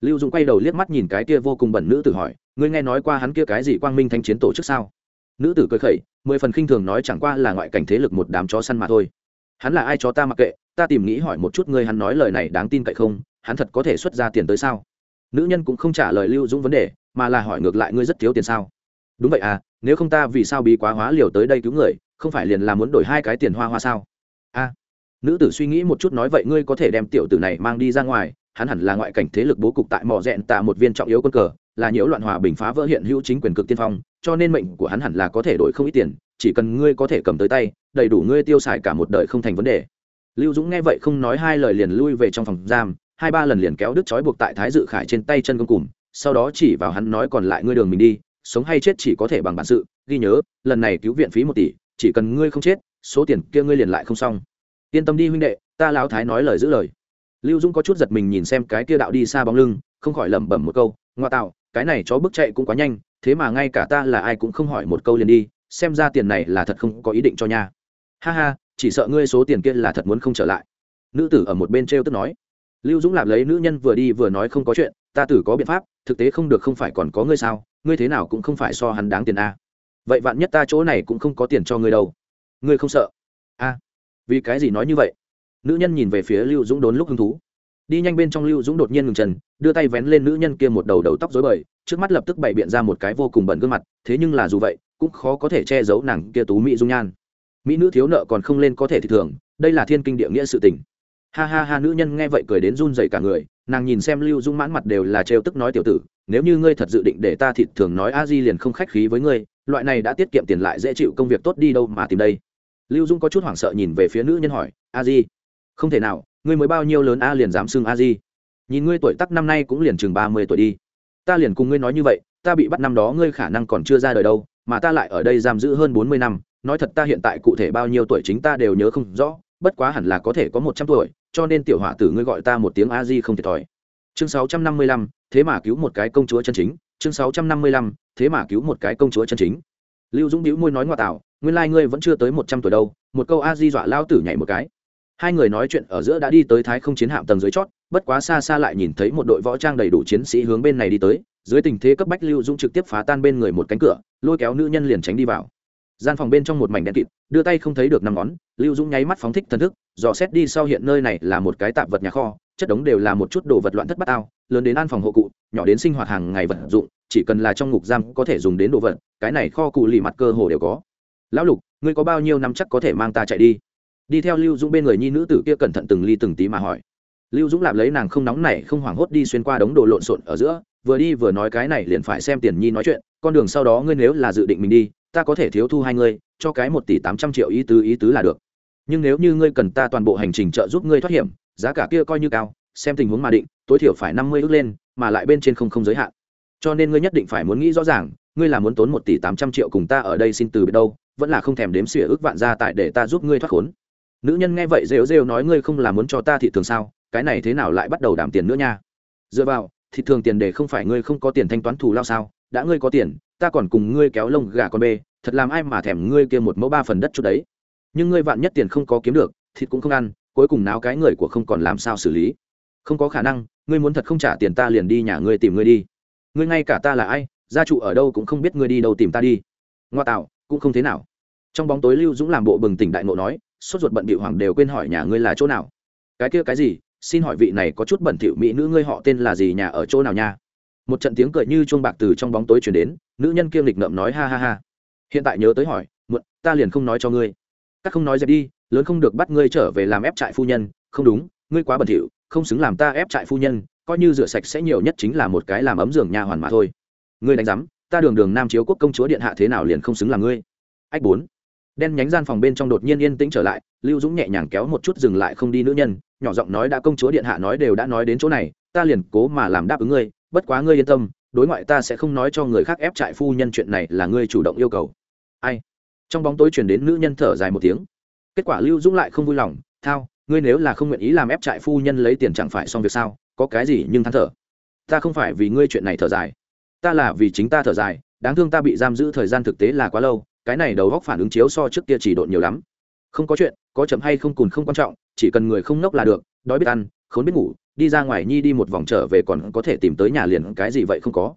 Lưu dũng quay đầu liếc mắt nhìn cái kia vô cùng bẩn nữ tử hỏi, ngươi nghe nói qua hắn kia cái gì quang minh thanh chiến tổ chức sao? Nữ tử cười khẩy, mười phần khinh thường nói chẳng qua là ngoại cảnh thế lực một đám chó săn mà thôi hắn là ai cho ta mặc kệ, ta tìm nghĩ hỏi một chút ngươi hắn nói lời này đáng tin cậy không, hắn thật có thể xuất ra tiền tới sao? Nữ nhân cũng không trả lời lưu dũng vấn đề, mà là hỏi ngược lại ngươi rất thiếu tiền sao? Đúng vậy à nếu không ta vì sao bí quá hóa liều tới đây cứu người, không phải liền là muốn đổi hai cái tiền hoa hoa sao? A, nữ tử suy nghĩ một chút nói vậy ngươi có thể đem tiểu tử này mang đi ra ngoài, hắn hẳn là ngoại cảnh thế lực bố cục tại mỏ rẹn tạ một viên trọng yếu quân cờ, là nhiễu loạn hòa bình phá vỡ hiện hữu chính quyền cực tiên phong, cho nên mệnh của hắn hẳn là có thể đổi không ít tiền, chỉ cần ngươi có thể cầm tới tay đầy đủ ngươi tiêu xài cả một đời không thành vấn đề. Lưu dũng nghe vậy không nói hai lời liền lui về trong phòng giam, hai ba lần liền kéo đứt trói buộc tại thái dự khải trên tay chân công cùng sau đó chỉ vào hắn nói còn lại ngươi đường mình đi, sống hay chết chỉ có thể bằng bản sự, ghi nhớ, lần này cứu viện phí một tỷ, chỉ cần ngươi không chết, số tiền kia ngươi liền lại không xong. Yên tâm đi huynh đệ, ta lão thái nói lời giữ lời. Lưu dũng có chút giật mình nhìn xem cái kia đạo đi xa bóng lưng, không khỏi lẩm bẩm một câu, ngoa tạo, cái này chó bước chạy cũng quá nhanh, thế mà ngay cả ta là ai cũng không hỏi một câu liền đi, xem ra tiền này là thật không có ý định cho nha ha ha chỉ sợ ngươi số tiền kia là thật muốn không trở lại nữ tử ở một bên t r e o tức nói lưu dũng lạp lấy nữ nhân vừa đi vừa nói không có chuyện ta tử có biện pháp thực tế không được không phải còn có ngươi sao ngươi thế nào cũng không phải so hắn đáng tiền a vậy vạn nhất ta chỗ này cũng không có tiền cho ngươi đâu ngươi không sợ a vì cái gì nói như vậy nữ nhân nhìn về phía lưu dũng đốn lúc hứng thú đi nhanh bên trong lưu dũng đột nhiên ngừng chân đưa tay vén lên nữ nhân kia một đầu đầu tóc dối bời trước mắt lập tức bày biện ra một cái vô cùng bẩn gương mặt thế nhưng là dù vậy cũng khó có thể che giấu nàng kia tú mỹ dung nhan mỹ nữ thiếu nợ còn không lên có thể thì thường, đây là thiên kinh địa nghĩa sự tình. Ha ha ha, nữ nhân nghe vậy cười đến run dậy cả người, nàng nhìn xem lưu dung mãn mặt đều là trêu tức nói tiểu tử, nếu như ngươi thật dự định để ta thịt thường nói a di liền không khách khí với ngươi, loại này đã tiết kiệm tiền lại dễ chịu công việc tốt đi đâu mà tìm đây. Lưu dung có chút hoảng sợ nhìn về phía nữ nhân hỏi, a di? Không thể nào, ngươi mới bao nhiêu lớn a liền dám xưng a di? Nhìn ngươi tuổi tắc năm nay cũng liền chừng ba mươi tuổi đi. Ta liền cùng ngươi nói như vậy, ta bị bắt năm đó ngươi khả năng còn chưa ra đời đâu, mà ta lại ở đây giam giữ hơn bốn mươi năm nói thật ta hiện tại cụ thể bao nhiêu tuổi chính ta đều nhớ không rõ, bất quá hẳn là có thể có một trăm tuổi, cho nên tiểu họa tử ngươi gọi ta một tiếng a di không thiệt thòi. Chương sáu trăm năm mươi lăm, thế mà cứu một cái công chúa chân chính. Chương sáu trăm năm mươi lăm, thế mà cứu một cái công chúa chân chính. Lưu dũng bĩu môi nói ngoại tạo, nguyên lai、like、ngươi vẫn chưa tới một trăm tuổi đâu, một câu a di dọa lao tử nhảy một cái. Hai người nói chuyện ở giữa đã đi tới thái không chiến hạm tầng dưới chót, bất quá xa xa lại nhìn thấy một đội võ trang đầy đủ chiến sĩ hướng bên này đi tới. Dưới tình thế cấp bách lưu dũng trực tiếp phá tan bên người một cánh cửa, lôi kéo nữ nhân liền tránh đi vào gian phòng bên trong một mảnh đen kịt, đưa tay không thấy được năm ngón, lưu dũng nháy mắt phóng thích thần thức, dò xét đi sau hiện nơi này là một cái tạp vật nhà kho, chất đống đều là một chút đồ vật loạn thất bát ao lớn đến an phòng hộ cụ, nhỏ đến sinh hoạt hàng ngày vật dụng, chỉ cần là trong ngục giam có thể dùng đến đồ vật, cái này kho cụ lì mặt cơ hồ đều có. Lão lục, ngươi có bao nhiêu năm chắc có thể mang ta chạy đi? Đi theo lưu dũng bên người nhi nữ tử kia cẩn thận từng ly từng tí mà hỏi. Lưu dũng lạp lấy nàng không nóng này không hoảng hốt đi xuyên qua đống đồ lộn xộn ở giữa, vừa đi vừa nói cái này liền phải xem tiền nhi nói chuyện, con đường sau đó ngươi nếu là dự định mình đi ta có thể thiếu thu hai ngươi, cho cái một tỷ tám trăm triệu ý tứ ý tứ là được. Nhưng nếu như ngươi cần ta toàn bộ hành trình trợ giúp ngươi thoát hiểm, giá cả kia coi như cao, xem tình huống mà định, tối thiểu phải năm mươi ước lên, mà lại bên trên không không giới hạn. Cho nên ngươi nhất định phải muốn nghĩ rõ ràng, ngươi là muốn tốn một tỷ tám trăm triệu cùng ta ở đây xin từ biết đâu, vẫn là không thèm đếm xỉa ước vạn ra tại để ta giúp ngươi thoát khốn. Nữ nhân nghe vậy rêu rêu nói ngươi không là muốn cho ta thị thường sao, cái này thế nào lại bắt đầu đảm tiền nữa nha. Dựa vào, thị thường tiền để không phải ngươi không có tiền thanh toán thù lao sao, đã ngươi có tiền ta còn cùng ngươi kéo lông gà con bê, thật làm ai mà thèm ngươi kia một mẫu ba phần đất chút đấy. Nhưng ngươi vạn nhất tiền không có kiếm được, thịt cũng không ăn, cuối cùng náo cái người của không còn làm sao xử lý. Không có khả năng, ngươi muốn thật không trả tiền ta liền đi nhà ngươi tìm ngươi đi. Ngươi ngay cả ta là ai, gia trụ ở đâu cũng không biết ngươi đi đâu tìm ta đi. Ngoa tạo, cũng không thế nào. Trong bóng tối lưu dũng làm bộ bừng tỉnh đại ngộ nói, sốt ruột bận bị hoàng đều quên hỏi nhà ngươi là chỗ nào. Cái kia cái gì, xin hỏi vị này có chút bẩn thỉu mỹ nữ ngươi họ tên là gì nhà ở chỗ nào nha? Một trận tiếng cười như chuông bạc từ trong bóng tối chuyển đến nữ nhân kiêm lịch ngậm nói ha ha ha. Hiện tại nhớ tới hỏi, muộn, ta liền không nói cho ngươi. Các không nói dẹp đi, lớn không được bắt ngươi trở về làm ép trại phu nhân. Không đúng, ngươi quá bẩn thỉu, không xứng làm ta ép trại phu nhân, coi như rửa sạch sẽ nhiều nhất chính là một cái làm ấm giường nhà hoàn mà thôi. Ngươi đánh giám, ta đường đường nam chiếu quốc công chúa điện hạ thế nào liền không xứng là ngươi. Ách bốn. Đen nhánh gian phòng bên trong đột nhiên yên tĩnh trở lại, lưu dũng nhẹ nhàng kéo một chút dừng lại không đi nữ nhân, nhỏ giọng nói đã công chúa điện hạ nói đều đã nói đến chỗ này, ta liền cố mà làm đáp ứng ngươi, bất quá ngươi yên tâm đối ngoại ta sẽ không nói cho người khác ép trại phu nhân chuyện này là ngươi chủ động yêu cầu. Ai? Trong bóng tối chuyển đến nữ nhân thở dài một tiếng. Kết quả lưu dũng lại không vui lòng. Thao, ngươi nếu là không nguyện ý làm ép trại phu nhân lấy tiền chẳng phải xong việc sao? Có cái gì nhưng than thở? Ta không phải vì ngươi chuyện này thở dài. Ta là vì chính ta thở dài. Đáng thương ta bị giam giữ thời gian thực tế là quá lâu. Cái này đầu góc phản ứng chiếu so trước kia chỉ độn nhiều lắm. Không có chuyện, có chậm hay không cùn không quan trọng, chỉ cần người không nốc là được. Đói biết ăn khốn biết ngủ, đi ra ngoài nhi đi một vòng trở về còn có thể tìm tới nhà liền, cái gì vậy không có.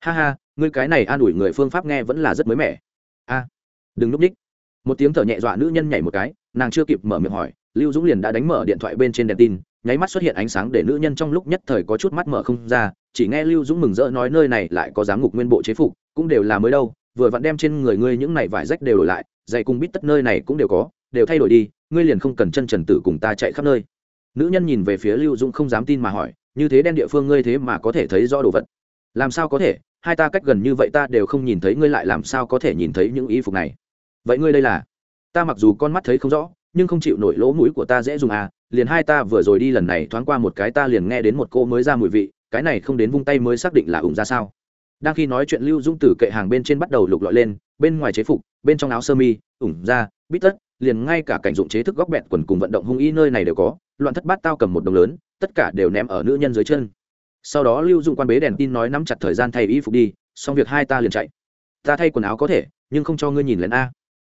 Ha ha, ngươi cái này an ủi người phương pháp nghe vẫn là rất mới mẻ. A, đừng núp ních một tiếng thở nhẹ dọa nữ nhân nhảy một cái, nàng chưa kịp mở miệng hỏi, lưu dũng liền đã đánh mở điện thoại bên trên đèn tin, nháy mắt xuất hiện ánh sáng để nữ nhân trong lúc nhất thời có chút mắt mở không ra, chỉ nghe lưu dũng mừng rỡ nói nơi này lại có giám ngục nguyên bộ chế phục, cũng đều là mới đâu, vừa vặn đem trên người ngươi những này vải rách đều đổi lại, dày cùng bít tất nơi này cũng đều có, đều thay đổi đi, ngươi liền không cần chân trần tử cùng ta chạy khắp nơi nữ nhân nhìn về phía lưu dũng không dám tin mà hỏi, như thế đen địa phương ngươi thế mà có thể thấy rõ đồ vật? Làm sao có thể? Hai ta cách gần như vậy ta đều không nhìn thấy, ngươi lại làm sao có thể nhìn thấy những y phục này? Vậy ngươi đây là? Ta mặc dù con mắt thấy không rõ, nhưng không chịu nổi lỗ mũi của ta dễ dùng à liền hai ta vừa rồi đi lần này thoáng qua một cái ta liền nghe đến một cô mới ra mùi vị, cái này không đến vung tay mới xác định là ủng ra sao? Đang khi nói chuyện, lưu dung từ kệ hàng bên trên bắt đầu lục lọi lên, bên ngoài chế phục, bên trong áo sơ mi, ủng ra bít tất, liền ngay cả cảnh dụng chế thức góc bẹt quần cùng vận động hung y nơi này đều có loạn thất bát tao cầm một đồng lớn, tất cả đều ném ở nữ nhân dưới chân. Sau đó lưu dung quan bế đèn tin nói nắm chặt thời gian thay y phục đi, xong việc hai ta liền chạy. Ta thay quần áo có thể, nhưng không cho ngươi nhìn lên a.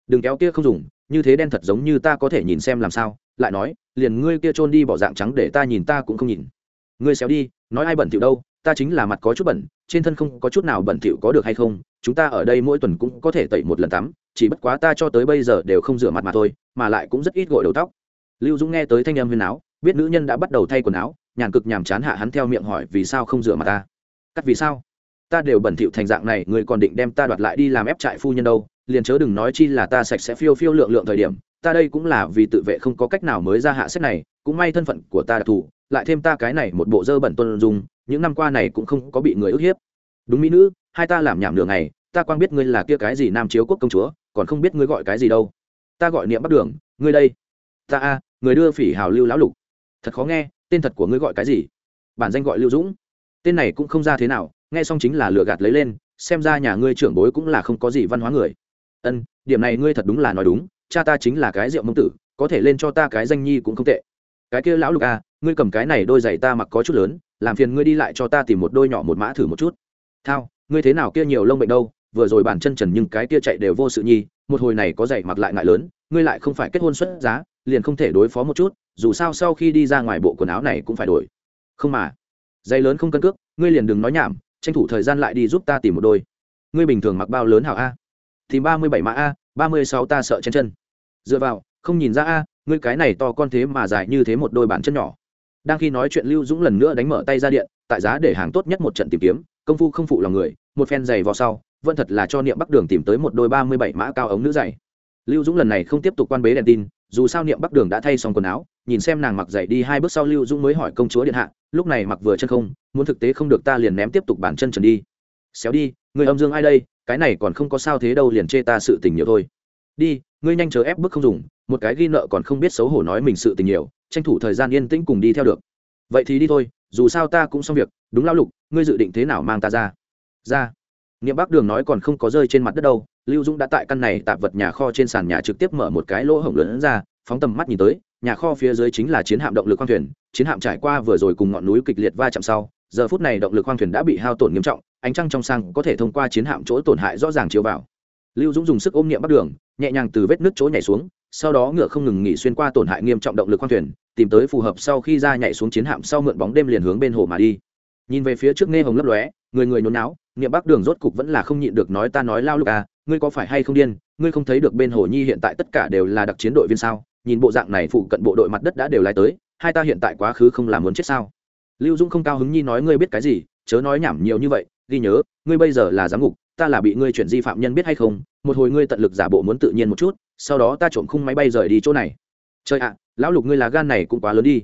Đừng kéo kia không dùng, như thế đen thật giống như ta có thể nhìn xem làm sao, lại nói, liền ngươi kia trôn đi bỏ dạng trắng để ta nhìn ta cũng không nhìn. Ngươi xéo đi, nói ai bẩn thỉu đâu, ta chính là mặt có chút bẩn, trên thân không có chút nào bẩn thỉu có được hay không, chúng ta ở đây mỗi tuần cũng có thể tẩy một lần tắm, chỉ bất quá ta cho tới bây giờ đều không rửa mặt mà thôi, mà lại cũng rất ít gội đầu tóc lưu dũng nghe tới thanh âm huyền áo biết nữ nhân đã bắt đầu thay quần áo nhàn cực nhàm chán hạ hắn theo miệng hỏi vì sao không rửa mặt ta? Cắt vì sao? Ta đều bẩn thỉu thành dạng này người còn định đem ta đoạt lại đi làm ép trại phu nhân đâu liền chớ đừng nói chi là ta sạch sẽ phiêu phiêu lượng lượng thời điểm ta đây cũng là vì tự vệ không có cách nào mới ra hạ sách này cũng may thân phận của ta đặc thù lại thêm ta cái này một bộ dơ bẩn tuân dùng những năm qua này cũng không có bị người ức hiếp. Đúng mỹ nữ hai ta làm nhảm nửa ngày, ta quang biết ngươi là kia cái gì nam chiếu quốc công chúa còn không biết ngươi gọi cái gì đâu. Ta gọi niệm bắt đường ngươi đây. Ta a người đưa phỉ hào lưu lão lục. Thật khó nghe, tên thật của ngươi gọi cái gì? Bản danh gọi lưu dũng. Tên này cũng không ra thế nào, nghe xong chính là lừa gạt lấy lên, xem ra nhà ngươi trưởng bối cũng là không có gì văn hóa người. Ân, điểm này ngươi thật đúng là nói đúng, cha ta chính là cái rượu mông tử, có thể lên cho ta cái danh nhi cũng không tệ. Cái kia lão lục à ngươi cầm cái này đôi giày ta mặc có chút lớn, làm phiền ngươi đi lại cho ta tìm một đôi nhỏ một mã thử một chút. Thao, ngươi thế nào kia nhiều lông bệnh đâu, vừa rồi bàn chân trần nhưng cái kia chạy đều vô sự nhi, một hồi này có giày mặc lại ngại lớn, ngươi lại không phải kết hôn xuất giá liền không thể đối phó một chút, dù sao sau khi đi ra ngoài bộ quần áo này cũng phải đổi. Không mà, giày lớn không cân cước, ngươi liền đừng nói nhảm, tranh thủ thời gian lại đi giúp ta tìm một đôi. Ngươi bình thường mặc bao lớn hảo a? Thì ba mươi bảy mã a, ba mươi sáu ta sợ chân chân. Dựa vào, không nhìn ra a, ngươi cái này to con thế mà dài như thế một đôi bàn chân nhỏ. Đang khi nói chuyện lưu dũng lần nữa đánh mở tay ra điện, tại giá để hàng tốt nhất một trận tìm kiếm, công phu không phụ lòng người, một phen giày vào sau, vẫn thật là cho niệm bắc đường tìm tới một đôi ba mươi bảy mã cao ống nữ giày. Lưu dũng lần này không tiếp tục quan bế đèn tin dù sao niệm bắc đường đã thay xong quần áo, nhìn xem nàng mặc dậy đi hai bước sau lưu dũng mới hỏi công chúa điện hạ, lúc này mặc vừa chân không, muốn thực tế không được ta liền ném tiếp tục bản chân trần đi. Xéo đi, người âm dương ai đây, cái này còn không có sao thế đâu liền chê ta sự tình nhiều thôi. Đi, ngươi nhanh chờ ép bức không dùng, một cái ghi nợ còn không biết xấu hổ nói mình sự tình nhiều, tranh thủ thời gian yên tĩnh cùng đi theo được. Vậy thì đi thôi, dù sao ta cũng xong việc, đúng lao lục, ngươi dự định thế nào mang ta ra? Ra. Niệm bác đường nói còn không có rơi trên mặt đất đâu, lưu dũng đã tại căn này tạp vật nhà kho trên sàn nhà trực tiếp mở một cái lỗ hổng lớn ra, phóng tầm mắt nhìn tới, nhà kho phía dưới chính là chiến hạm động lực khoang thuyền, chiến hạm trải qua vừa rồi cùng ngọn núi kịch liệt va chạm sau, giờ phút này động lực khoang thuyền đã bị hao tổn nghiêm trọng, ánh trăng trong sang có thể thông qua chiến hạm chỗ tổn hại rõ ràng chiếu vào. Lưu dũng dùng sức ôm niệm bắc đường, nhẹ nhàng từ vết nước chỗ nhảy xuống, sau đó ngựa không ngừng nghỉ xuyên qua tổn hại nghiêm trọng động lực khoang thuyền, tìm tới phù hợp sau khi ra nhảy xuống chiến hạm sau mượn bóng đêm liền hướng bên hồ mà đi. Nhìn về phía trước nghe hồng lấp lóe người người nhốn náo, niệm bắc đường rốt cục vẫn là không nhịn được nói ta nói lao lục à ngươi có phải hay không điên, ngươi không thấy được bên hồ nhi hiện tại tất cả đều là đặc chiến đội viên sao? Nhìn bộ dạng này phụ cận bộ đội mặt đất đã đều lái tới, hai ta hiện tại quá khứ không làm muốn chết sao? Lưu dung không cao hứng nhi nói ngươi biết cái gì, chớ nói nhảm nhiều như vậy, ghi nhớ, ngươi bây giờ là giám ngục, ta là bị ngươi chuyển di phạm nhân biết hay không? Một hồi ngươi tận lực giả bộ muốn tự nhiên một chút, sau đó ta trộm khung máy bay rời đi chỗ này. Trời ạ, lão lục ngươi là gan này cũng quá lớn đi.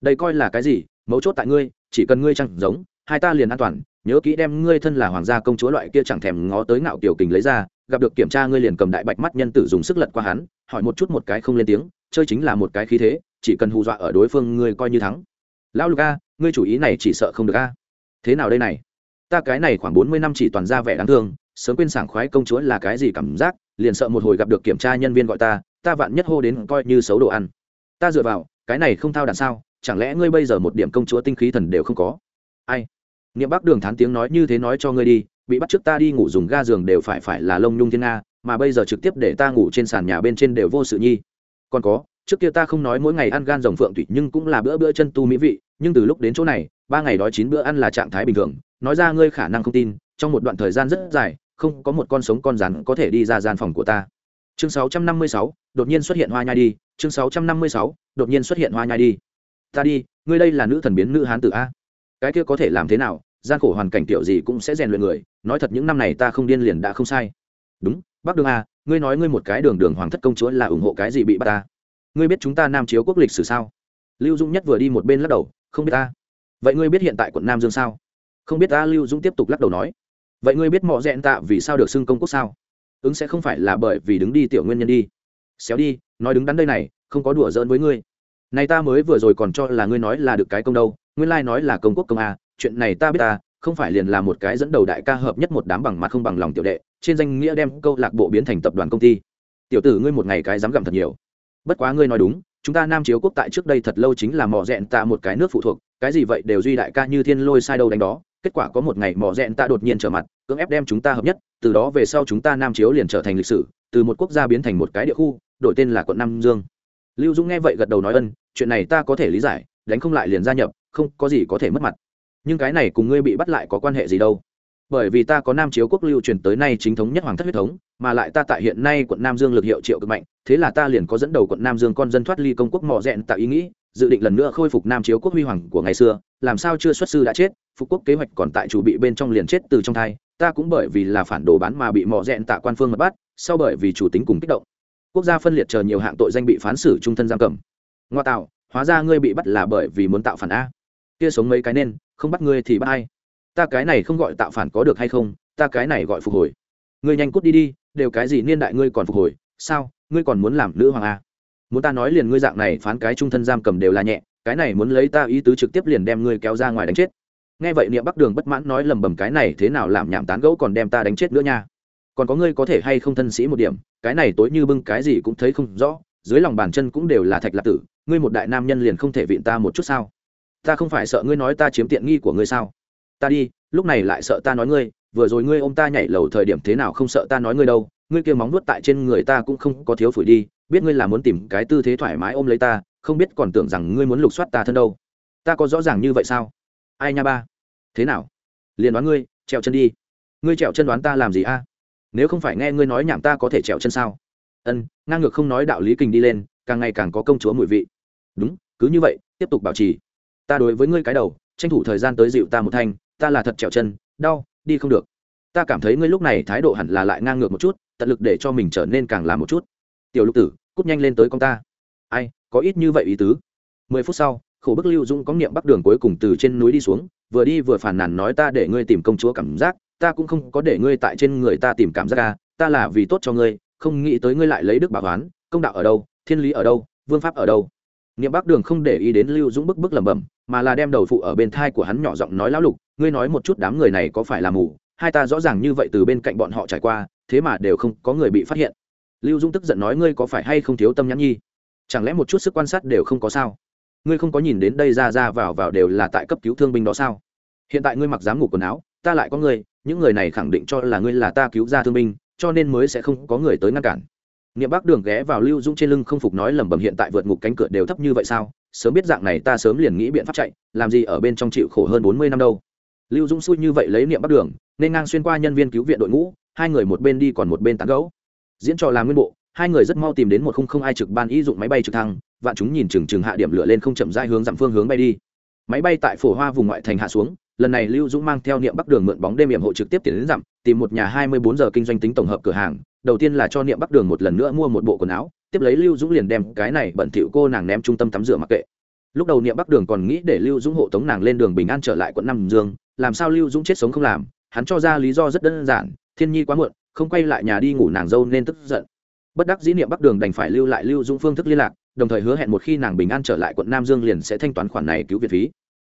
Đây coi là cái gì? Mấu chốt tại ngươi, chỉ cần ngươi chẳng giống, hai ta liền an toàn nhớ kỹ đem ngươi thân là hoàng gia công chúa loại kia chẳng thèm ngó tới ngạo kiểu kình lấy ra, gặp được kiểm tra ngươi liền cầm đại bạch mắt nhân tử dùng sức lật qua hắn, hỏi một chút một cái không lên tiếng, chơi chính là một cái khí thế, chỉ cần hù dọa ở đối phương ngươi coi như thắng. Lão lục a, ngươi chủ ý này chỉ sợ không được a. Thế nào đây này? Ta cái này khoảng bốn mươi năm chỉ toàn ra vẻ đáng thương, sớm quên sảng khoái công chúa là cái gì cảm giác, liền sợ một hồi gặp được kiểm tra nhân viên gọi ta ta vạn nhất hô đến coi như xấu đồ ăn. Ta dựa vào, cái này không thao đàn sao, chẳng lẽ ngươi bây giờ một điểm công chúa tinh khí thần đều không có? Ai? Niệm bắc đường thán tiếng nói như thế nói cho ngươi đi bị bắt trước ta đi ngủ dùng ga giường đều phải phải là lông nhung thiên nga mà bây giờ trực tiếp để ta ngủ trên sàn nhà bên trên đều vô sự nhi. Còn có trước kia ta không nói mỗi ngày ăn gan rồng phượng thủy nhưng cũng là bữa bữa chân tu mỹ vị nhưng từ lúc đến chỗ này ba ngày đói chín bữa ăn là trạng thái bình thường. Nói ra ngươi khả năng không tin trong một đoạn thời gian rất dài không có một con sống con rắn có thể đi ra gian phòng của ta. Chương 656, đột nhiên xuất hiện hoa nhai đi. Chương 656, đột nhiên xuất hiện hoa nhai đi. Ta đi ngươi đây là nữ thần biến nữ hán tử a cái kia có thể làm thế nào, gian khổ hoàn cảnh tiểu gì cũng sẽ rèn luyện người, nói thật những năm này ta không điên liền đã không sai. Đúng, bắc đường a, ngươi nói ngươi một cái đường đường hoàng thất công chúa là ủng hộ cái gì bị bắt ta? Ngươi biết chúng ta nam chiếu quốc lịch sử sao? Lưu dung nhất vừa đi một bên lắc đầu, không biết ta. Vậy ngươi biết hiện tại quận nam dương sao? Không biết ta, lưu dung tiếp tục lắc đầu nói. Vậy ngươi biết mọ rẽn tạ vì sao được xưng công quốc sao? Ứng sẽ không phải là bởi vì đứng đi tiểu nguyên nhân đi. Xéo đi, nói đứng đắn đây này, không có đùa giỡn với ngươi. Này ta mới vừa rồi còn cho là ngươi nói là được cái công đâu nguyên lai nói là công quốc công a, chuyện này ta biết ta, không phải liền là một cái dẫn đầu đại ca hợp nhất một đám bằng mặt không bằng lòng tiểu đệ, trên danh nghĩa đem câu lạc bộ biến thành tập đoàn công ty. Tiểu tử ngươi một ngày cái dám gặm thật nhiều. Bất quá ngươi nói đúng, chúng ta nam chiếu quốc tại trước đây thật lâu chính là mỏ rẽn tạ một cái nước phụ thuộc, cái gì vậy đều duy đại ca như thiên lôi sai đâu đánh đó, kết quả có một ngày mỏ rẽn tạ đột nhiên trở mặt, cưỡng ép đem chúng ta hợp nhất, từ đó về sau chúng ta nam chiếu liền trở thành lịch sử, từ một quốc gia biến thành một cái địa khu, đổi tên là quận nam dương. Lưu dũng nghe vậy gật đầu nói ân, chuyện này ta có thể lý giải, đánh không lại liền gia nhập không có gì có thể mất mặt. Nhưng cái này cùng ngươi bị bắt lại có quan hệ gì đâu? Bởi vì ta có nam chiếu quốc lưu truyền tới nay chính thống nhất hoàng thất huyết thống, mà lại ta tại hiện nay quận nam dương lực hiệu triệu cực mạnh, thế là ta liền có dẫn đầu quận nam dương con dân thoát ly công quốc mò rẽn tạo ý nghĩ, dự định lần nữa khôi phục nam chiếu quốc huy hoàng của ngày xưa, làm sao chưa xuất sư đã chết, phục quốc kế hoạch còn tại chủ bị bên trong liền chết từ trong thai, ta cũng bởi vì là phản đồ bán mà bị mò rẽn tạ quan phương mật bắt, sau bởi vì chủ tính cùng kích động. Quốc gia phân liệt chờ nhiều hạng tội danh bị phán xử trung thân giam cầm. Ngoa tạo, hóa ra ngươi bị bắt là bởi vì muốn tạo phản a kia sống mấy cái nên, không bắt ngươi thì bắt ai? Ta cái này không gọi tạo phản có được hay không, ta cái này gọi phục hồi. Ngươi nhanh cút đi đi, đều cái gì niên đại ngươi còn phục hồi, sao, ngươi còn muốn làm nữ hoàng a muốn ta nói liền ngươi dạng này phán cái trung thân giam cầm đều là nhẹ, cái này muốn lấy ta ý tứ trực tiếp liền đem ngươi kéo ra ngoài đánh chết. Nghe vậy niệm bắc đường bất mãn nói lầm bầm cái này thế nào làm nhảm tán gẫu còn đem ta đánh chết nữa nha. Còn có ngươi có thể hay không thân sĩ một điểm, cái này tối như bưng cái gì cũng thấy không rõ, dưới lòng bàn chân cũng đều là thạch lạc tử, ngươi một đại nam nhân liền không thể vịn ta một chút sao? Ta không phải sợ ngươi nói ta chiếm tiện nghi của ngươi sao? Ta đi, lúc này lại sợ ta nói ngươi, vừa rồi ngươi ôm ta nhảy lầu thời điểm thế nào không sợ ta nói ngươi đâu, ngươi kia móng nuốt tại trên người ta cũng không có thiếu phủi đi, biết ngươi là muốn tìm cái tư thế thoải mái ôm lấy ta, không biết còn tưởng rằng ngươi muốn lục soát ta thân đâu. Ta có rõ ràng như vậy sao? Ai nha ba? Thế nào? Liền đoán ngươi, trèo chân đi. Ngươi trèo chân đoán ta làm gì a? Nếu không phải nghe ngươi nói nhảm ta có thể trèo chân sao? Ân, ngang ngược không nói đạo lý kình đi lên, càng ngày càng có công chúa mùi vị. Đúng, cứ như vậy, tiếp tục bảo trì ta đối với ngươi cái đầu, tranh thủ thời gian tới dịu ta một thanh, ta là thật trèo chân, đau, đi không được. Ta cảm thấy ngươi lúc này thái độ hẳn là lại ngang ngược một chút, tận lực để cho mình trở nên càng làm một chút. Tiểu lục tử, cút nhanh lên tới con ta. Ai, có ít như vậy ý tứ. Mười phút sau, khổ bức lưu dũng có niệm bắc đường cuối cùng từ trên núi đi xuống, vừa đi vừa phàn nàn nói ta để ngươi tìm công chúa cảm giác, ta cũng không có để ngươi tại trên người ta tìm cảm giác à ta là vì tốt cho ngươi, không nghĩ tới ngươi lại lấy đức bảo toán công đạo ở đâu, thiên lý ở đâu, vương pháp ở đâu niệm bắc đường không để ý đến lưu dũng bức bức lẩm bẩm, mà là đem đầu phụ ở bên thai của hắn nhỏ giọng nói lão lục, ngươi nói một chút đám người này có phải là mù? Hai ta rõ ràng như vậy từ bên cạnh bọn họ trải qua, thế mà đều không có người bị phát hiện. Lưu dũng tức giận nói, ngươi có phải hay không thiếu tâm nhãn nhi? Chẳng lẽ một chút sức quan sát đều không có sao? Ngươi không có nhìn đến đây ra ra vào vào đều là tại cấp cứu thương binh đó sao? Hiện tại ngươi mặc dám ngủ quần áo, ta lại có ngươi những người này khẳng định cho là ngươi là ta cứu ra thương binh, cho nên mới sẽ không có người tới ngăn cản niệm bắc đường ghé vào lưu dũng trên lưng không phục nói lẩm bẩm hiện tại vượt ngục cánh cửa đều thấp như vậy sao? Sớm biết dạng này ta sớm liền nghĩ biện pháp chạy, làm gì ở bên trong chịu khổ hơn bốn mươi năm đâu. Lưu dũng xui như vậy lấy niệm bắc đường, nên ngang xuyên qua nhân viên cứu viện đội ngũ, hai người một bên đi còn một bên tán gấu diễn trò làm nguyên bộ, hai người rất mau tìm đến một không không ai trực ban ý dụng máy bay trực thăng, vạn chúng nhìn chừng chừng hạ điểm lửa lên không chậm rãi hướng dặm phương hướng bay đi. Máy bay tại phổ hoa vùng ngoại thành hạ xuống, lần này lưu dũng mang theo niệm bắc đường mượn bóng đêm hiểm hộ trực tiếp tiến đến dặm, tìm một nhà hai mươi bốn giờ kinh doanh tính tổng hợp cửa hàng đầu tiên là cho niệm bắc đường một lần nữa mua một bộ quần áo, tiếp lấy lưu dũng liền đem cái này bẩn thỉu cô nàng ném trung tâm tắm rửa mặc kệ. Lúc đầu niệm bắc đường còn nghĩ để lưu dũng hộ tống nàng lên đường bình an trở lại quận năm dương, làm sao lưu dũng chết sống không làm, hắn cho ra lý do rất đơn giản, thiên nhi quá muộn, không quay lại nhà đi ngủ nàng dâu nên tức giận. Bất đắc dĩ niệm bắc đường đành phải lưu lại lưu dũng phương thức liên lạc, đồng thời hứa hẹn một khi nàng bình an trở lại quận nam dương liền sẽ thanh toán khoản này cứu viện phí.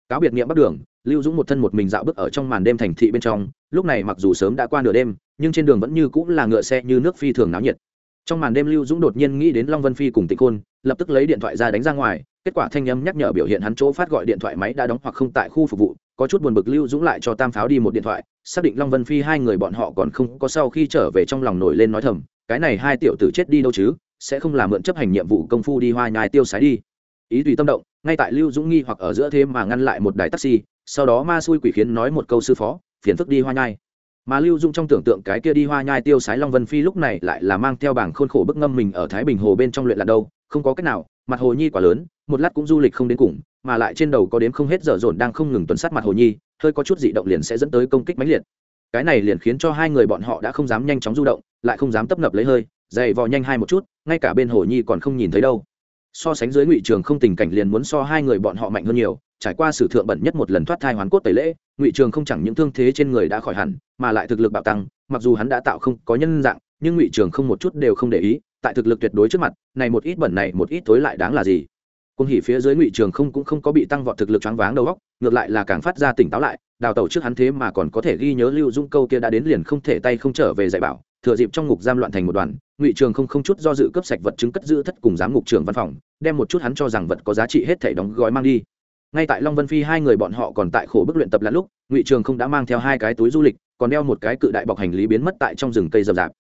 Cáo biệt niệm bắc đường, lưu dũng một thân một mình dạo bước ở trong màn đêm thành thị bên trong, lúc này mặc dù sớm đã qua nửa đêm nhưng trên đường vẫn như cũng là ngựa xe như nước phi thường náo nhiệt. Trong màn đêm lưu dũng đột nhiên nghĩ đến long vân phi cùng tịnh khôn, lập tức lấy điện thoại ra đánh ra ngoài, kết quả thanh âm nhắc nhở biểu hiện hắn chỗ phát gọi điện thoại máy đã đóng hoặc không tại khu phục vụ, có chút buồn bực lưu dũng lại cho tam pháo đi một điện thoại, xác định long vân phi hai người bọn họ còn không có sau khi trở về trong lòng nổi lên nói thầm, cái này hai tiểu tử chết đi đâu chứ, sẽ không làm mượn chấp hành nhiệm vụ công phu đi hoa nhai tiêu sái đi. Ý tùy tâm động, ngay tại lưu dũng nghi hoặc ở giữa thế mà ngăn lại một đài taxi, sau đó ma xui quỷ khiến nói một câu sư phó, phiền phức đi hoa nhai mà lưu dung trong tưởng tượng cái kia đi hoa nhai tiêu sái long vân phi lúc này lại là mang theo bảng khôn khổ bức ngâm mình ở thái bình hồ bên trong luyện là đâu, không có cách nào, mặt hồ nhi quá lớn, một lát cũng du lịch không đến cùng, mà lại trên đầu có đếm không hết dở dồn đang không ngừng tuần sát mặt hồ nhi, hơi có chút dị động liền sẽ dẫn tới công kích mãnh liệt. Cái này liền khiến cho hai người bọn họ đã không dám nhanh chóng du động, lại không dám tấp nập lấy hơi, dày vò nhanh hai một chút, ngay cả bên hồ nhi còn không nhìn thấy đâu so sánh dưới ngụy trường không tình cảnh liền muốn so hai người bọn họ mạnh hơn nhiều, trải qua sử thượng bẩn nhất một lần thoát thai hoàn cốt tẩy lễ, ngụy trường không chẳng những thương thế trên người đã khỏi hẳn, mà lại thực lực bạo tăng, mặc dù hắn đã tạo không có nhân dạng, nhưng ngụy trường không một chút đều không để ý, tại thực lực tuyệt đối trước mặt, này một ít bẩn này một ít tối lại đáng là gì? Cung hỉ phía dưới ngụy trường không cũng không có bị tăng vọt thực lực choáng váng đầu óc, ngược lại là càng phát ra tỉnh táo lại, đào tẩu trước hắn thế mà còn có thể ghi nhớ lưu dung câu kia đã đến liền không thể tay không trở về dạy bảo thừa dịp trong ngục giam loạn thành một đoàn, ngụy trường không không chút do dự cấp sạch vật chứng cất giữ thất cùng giám ngục trưởng văn phòng, đem một chút hắn cho rằng vật có giá trị hết thể đóng gói mang đi. Ngay tại long vân phi hai người bọn họ còn tại khổ bức luyện tập lẫn lúc, ngụy trường không đã mang theo hai cái túi du lịch, còn đeo một cái cự đại bọc hành lý biến mất tại trong rừng cây rậm rạp.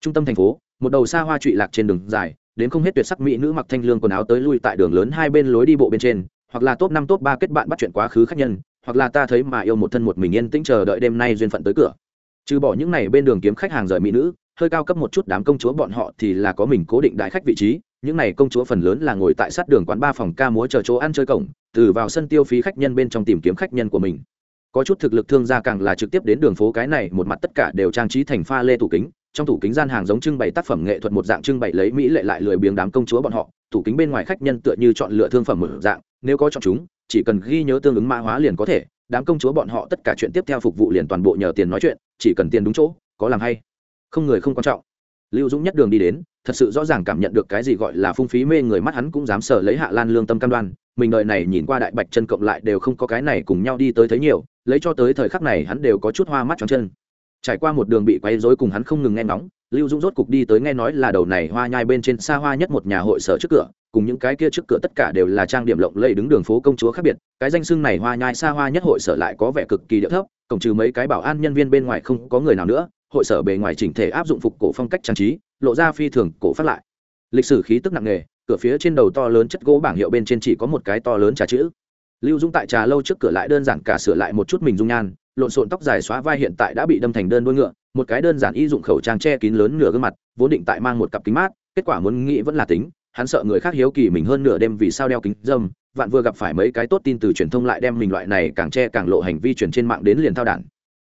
Trung tâm thành phố, một đầu xa hoa trụy lạc trên đường dài, đến không hết tuyệt sắc mỹ nữ mặc thanh lương quần áo tới lui tại đường lớn hai bên lối đi bộ bên trên, hoặc là top năm top ba kết bạn bắt chuyện quá khứ khách nhân, hoặc là ta thấy mà yêu một thân một mình yên tĩnh chờ đợi đêm nay duyên phận tới cửa trừ bỏ những này bên đường kiếm khách hàng rời mỹ nữ, hơi cao cấp một chút đám công chúa bọn họ thì là có mình cố định đại khách vị trí, những này công chúa phần lớn là ngồi tại sát đường quán ba phòng ca múa chờ chỗ ăn chơi cổng, từ vào sân tiêu phí khách nhân bên trong tìm kiếm khách nhân của mình. Có chút thực lực thương gia càng là trực tiếp đến đường phố cái này, một mặt tất cả đều trang trí thành pha lê tủ kính, trong tủ kính gian hàng giống trưng bày tác phẩm nghệ thuật một dạng trưng bày lấy mỹ lệ lại lười biếng đám công chúa bọn họ, tủ kính bên ngoài khách nhân tựa như chọn lựa thương phẩm một dạng, nếu có chọn chúng, chỉ cần ghi nhớ tương ứng mã hóa liền có thể, đám công chúa bọn họ tất cả chuyện tiếp theo phục vụ liền toàn bộ nhờ tiền nói chuyện chỉ cần tiền đúng chỗ, có làm hay. Không người không quan trọng. Lưu dũng nhất đường đi đến, thật sự rõ ràng cảm nhận được cái gì gọi là phung phí mê người mắt hắn cũng dám sợ lấy hạ lan lương tâm cam đoan, mình đợi này nhìn qua đại bạch chân cộng lại đều không có cái này cùng nhau đi tới thấy nhiều, lấy cho tới thời khắc này hắn đều có chút hoa mắt trong chân. Trải qua một đường bị quấy rối cùng hắn không ngừng nghe ngóng, lưu dũng rốt cục đi tới nghe nói là đầu này hoa nhai bên trên xa hoa nhất một nhà hội sở trước cửa, cùng những cái kia trước cửa tất cả đều là trang điểm lộng lẫy đứng đường phố công chúa khác biệt, cái danh xưng này hoa nhai xa hoa nhất hội sở lại có vẻ cực kỳ địa thấp cổng trừ mấy cái bảo an nhân viên bên ngoài không có người nào nữa, hội sở bề ngoài chỉnh thể áp dụng phục cổ phong cách trang trí, lộ ra phi thường cổ phát lại. Lịch sử khí tức nặng nề, cửa phía trên đầu to lớn chất gỗ bảng hiệu bên trên chỉ có một cái to lớn trà chữ. Lưu dũng tại trà lâu trước cửa lại đơn giản cả sửa lại một chút mình dung nhan, lộn xộn tóc dài xóa vai hiện tại đã bị đâm thành đơn đuôi ngựa, một cái đơn giản y dụng khẩu trang che kín lớn nửa gương mặt, vốn định tại mang một cặp kính mát, kết quả muốn nghĩ vẫn là tính hắn sợ người khác hiếu kỳ mình hơn nửa đêm vì sao đeo kính dâm, vạn vừa gặp phải mấy cái tốt tin từ truyền thông lại đem mình loại này càng che càng lộ hành vi truyền trên mạng đến liền thao đản.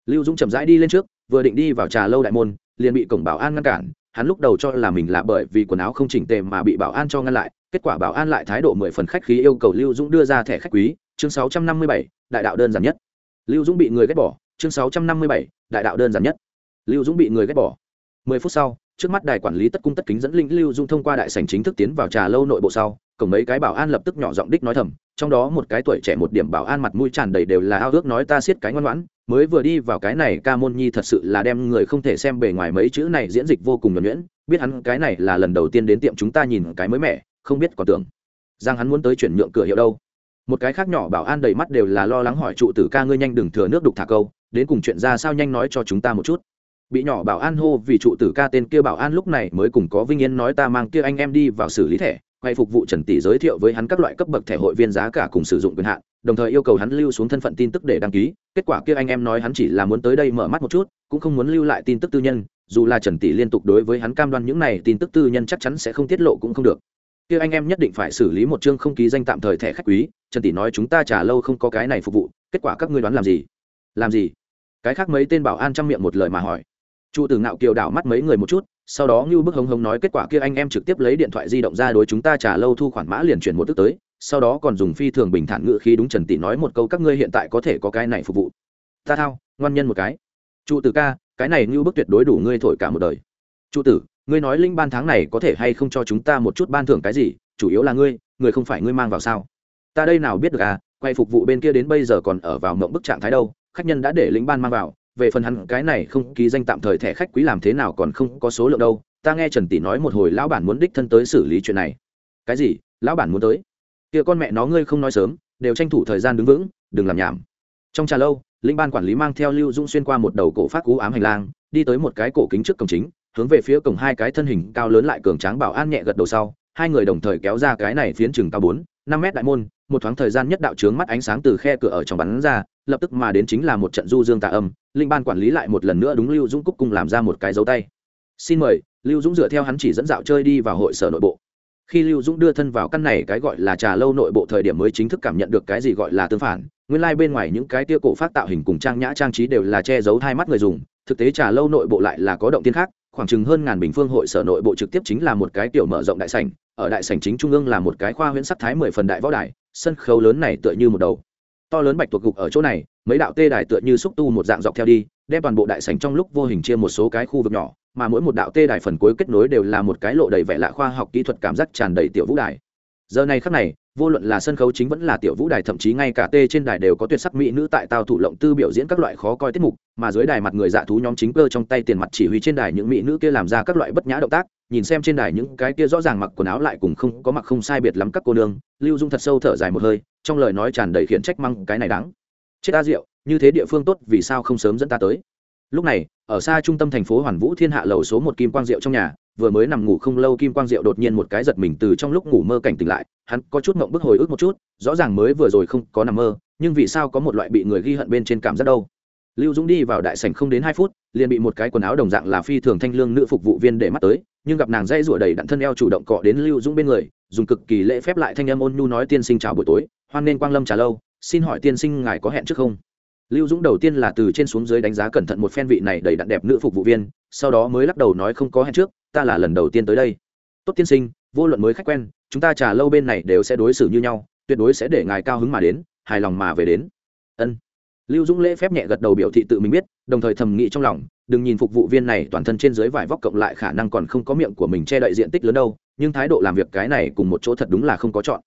Lưu dũng chậm rãi đi lên trước, vừa định đi vào trà lâu đại môn, liền bị cổng bảo an ngăn cản, hắn lúc đầu cho là mình là bởi vì quần áo không chỉnh tề mà bị bảo an cho ngăn lại, kết quả bảo an lại thái độ mười phần khách khí yêu cầu lưu dũng đưa ra thẻ khách quý, chương sáu trăm năm mươi bảy, đại đạo đơn giản nhất. Lưu dũng bị người ghét bỏ, chương sáu trăm năm mươi bảy, đại đạo đơn giản nhất. Lưu dũng bị người ghét bỏ. Mười phút sau trước mắt đài quản lý tất cung tất kính dẫn linh lưu dung thông qua đại sảnh chính thức tiến vào trà lâu nội bộ sau, cổng mấy cái bảo an lập tức nhỏ giọng đích nói thầm, trong đó một cái tuổi trẻ một điểm bảo an mặt mũi tràn đầy đều là ao ước nói ta siết cái ngoan ngoãn, mới vừa đi vào cái này ca môn nhi thật sự là đem người không thể xem bề ngoài mấy chữ này diễn dịch vô cùng nhuẩn nhuyễn, biết hắn cái này là lần đầu tiên đến tiệm chúng ta nhìn cái mới mẻ, không biết còn tưởng rằng hắn muốn tới chuyển nhượng cửa hiệu đâu. Một cái khác nhỏ bảo an đầy mắt đều là lo lắng hỏi trụ tử ca ngươi nhanh đừng thừa nước đục thả câu, đến cùng chuyện ra sao nhanh nói cho chúng ta một chút bị nhỏ bảo an hô vì trụ tử ca tên kia bảo an lúc này mới cùng có vinh yên nói ta mang kia anh em đi vào xử lý thẻ, quay phục vụ trần tỷ giới thiệu với hắn các loại cấp bậc thẻ hội viên giá cả cùng sử dụng quyền hạn, đồng thời yêu cầu hắn lưu xuống thân phận tin tức để đăng ký. Kết quả kia anh em nói hắn chỉ là muốn tới đây mở mắt một chút, cũng không muốn lưu lại tin tức tư nhân, dù là trần tỷ liên tục đối với hắn cam đoan những này tin tức tư nhân chắc chắn sẽ không tiết lộ cũng không được. Kia anh em nhất định phải xử lý một chương không ký danh tạm thời thẻ khách quý, trần tỷ nói chúng ta trả lâu không có cái này phục vụ, kết quả các ngươi đoán làm gì? Làm gì? Cái khác mấy tên bảo an trong miệng một lời mà hỏi trụ tử ngạo kiều đảo mắt mấy người một chút, sau đó như bức hống hống nói kết quả kia anh em trực tiếp lấy điện thoại di động ra đối chúng ta trả lâu thu khoản mã liền chuyển một tức tới, sau đó còn dùng phi thường bình thản ngự khi đúng trần tỷ nói một câu các ngươi hiện tại có thể có cái này phục vụ. Ta thao, ngoan nhân một cái. Trụ tử ca, cái này như bức tuyệt đối đủ ngươi thổi cả một đời. Trụ tử, ngươi nói linh ban tháng này có thể hay không cho chúng ta một chút ban thưởng cái gì, chủ yếu là ngươi, người không phải ngươi mang vào sao? Ta đây nào biết được à quay phục vụ bên kia đến bây giờ còn ở vào mộng bức trạng thái đâu, khách nhân đã để lĩnh ban mang vào về phần hắn, cái này không ký danh tạm thời thẻ khách quý làm thế nào còn không có số lượng đâu. Ta nghe trần tỷ nói một hồi lão bản muốn đích thân tới xử lý chuyện này. Cái gì? Lão bản muốn tới? Kia con mẹ nó, ngươi không nói sớm, đều tranh thủ thời gian đứng vững, đừng làm nhảm. Trong trà lâu, linh ban quản lý mang theo lưu dung xuyên qua một đầu cổ phát cú ám hành lang, đi tới một cái cổ kính trước cổng chính, hướng về phía cổng hai cái thân hình cao lớn lại cường tráng bảo an nhẹ gật đầu sau, hai người đồng thời kéo ra cái này phiến chừng cao bốn, năm mét đại môn, một thoáng thời gian nhất đạo trướng mắt ánh sáng từ khe cửa ở trong bắn ra lập tức mà đến chính là một trận du dương tạ âm, linh ban quản lý lại một lần nữa đúng lưu dũng cúc cùng làm ra một cái dấu tay. Xin mời. Lưu dũng dựa theo hắn chỉ dẫn dạo chơi đi vào hội sở nội bộ. Khi lưu dũng đưa thân vào căn này, cái gọi là trà lâu nội bộ thời điểm mới chính thức cảm nhận được cái gì gọi là tương phản. Nguyên lai、like、bên ngoài những cái tia cổ phát tạo hình cùng trang nhã trang trí đều là che giấu hai mắt người dùng, thực tế trà lâu nội bộ lại là có động tiên khác, khoảng chừng hơn ngàn bình phương hội sở nội bộ trực tiếp chính là một cái tiểu mở rộng đại sảnh, ở đại sảnh chính trung ương là một cái khoa huyễn sắc thái mười phần đại võ đài, sân khấu lớn này tựa như một đầu to lớn bạch tuộc gục ở chỗ này, mấy đạo tê đài tựa như xúc tu một dạng dọc theo đi, đem toàn bộ đại sảnh trong lúc vô hình chia một số cái khu vực nhỏ, mà mỗi một đạo tê đài phần cuối kết nối đều là một cái lộ đầy vẻ lạ khoa học kỹ thuật cảm giác tràn đầy tiểu vũ đài. Giờ này khắc này vô luận là sân khấu chính vẫn là tiểu vũ đài, thậm chí ngay cả tê trên đài đều có tuyệt sắc mỹ nữ tại tao thủ lộng tư biểu diễn các loại khó coi tiết mục, mà dưới đài mặt người dạ thú nhóm chính cơ trong tay tiền mặt chỉ huy trên đài những mỹ nữ kia làm ra các loại bất nhã động tác, nhìn xem trên đài những cái kia rõ ràng mặc quần áo lại cùng không có mặc không sai biệt lắm các cô nương, lưu dung thật sâu thở dài một hơi, trong lời nói tràn đầy khiển trách măng cái này đáng. Chết ta rượu, như thế địa phương tốt, vì sao không sớm dẫn ta tới? Lúc này, ở xa trung tâm thành phố hoàn vũ thiên hạ lầu số một kim quang diệu trong nhà vừa mới nằm ngủ không lâu kim quang diệu đột nhiên một cái giật mình từ trong lúc ngủ mơ cảnh tỉnh lại, hắn có chút mộng bức hồi ức một chút, rõ ràng mới vừa rồi không có nằm mơ, nhưng vì sao có một loại bị người ghi hận bên trên cảm giác đâu? Lưu dũng đi vào đại sảnh không đến hai phút, liền bị một cái quần áo đồng dạng là phi thường thanh lương nữ phục vụ viên để mắt tới, nhưng gặp nàng dây rủa đầy đặn thân eo chủ động cọ đến lưu dũng bên người, dùng cực kỳ lễ phép lại thanh em ôn nhu nói tiên sinh chào buổi tối, hoan nên quang lâm trả lâu, xin hỏi tiên sinh ngài có hẹn trước không? Lưu dũng đầu tiên là từ trên xuống dưới đánh giá cẩn thận một phen vị này đầy đặn đẹp nữ phục vụ viên, sau đó mới lắc đầu nói không có hẹn trước, ta là lần đầu tiên tới đây. Tốt tiên sinh, vô luận mới khách quen, chúng ta trà lâu bên này đều sẽ đối xử như nhau, tuyệt đối sẽ để ngài cao hứng mà đến, hài lòng mà về đến. Ân. Lưu dũng lễ phép nhẹ gật đầu biểu thị tự mình biết, đồng thời thầm nghĩ trong lòng, đừng nhìn phục vụ viên này toàn thân trên dưới vải vóc cộng lại khả năng còn không có miệng của mình che đậy diện tích lớn đâu, nhưng thái độ làm việc cái này cùng một chỗ thật đúng là không có chọn.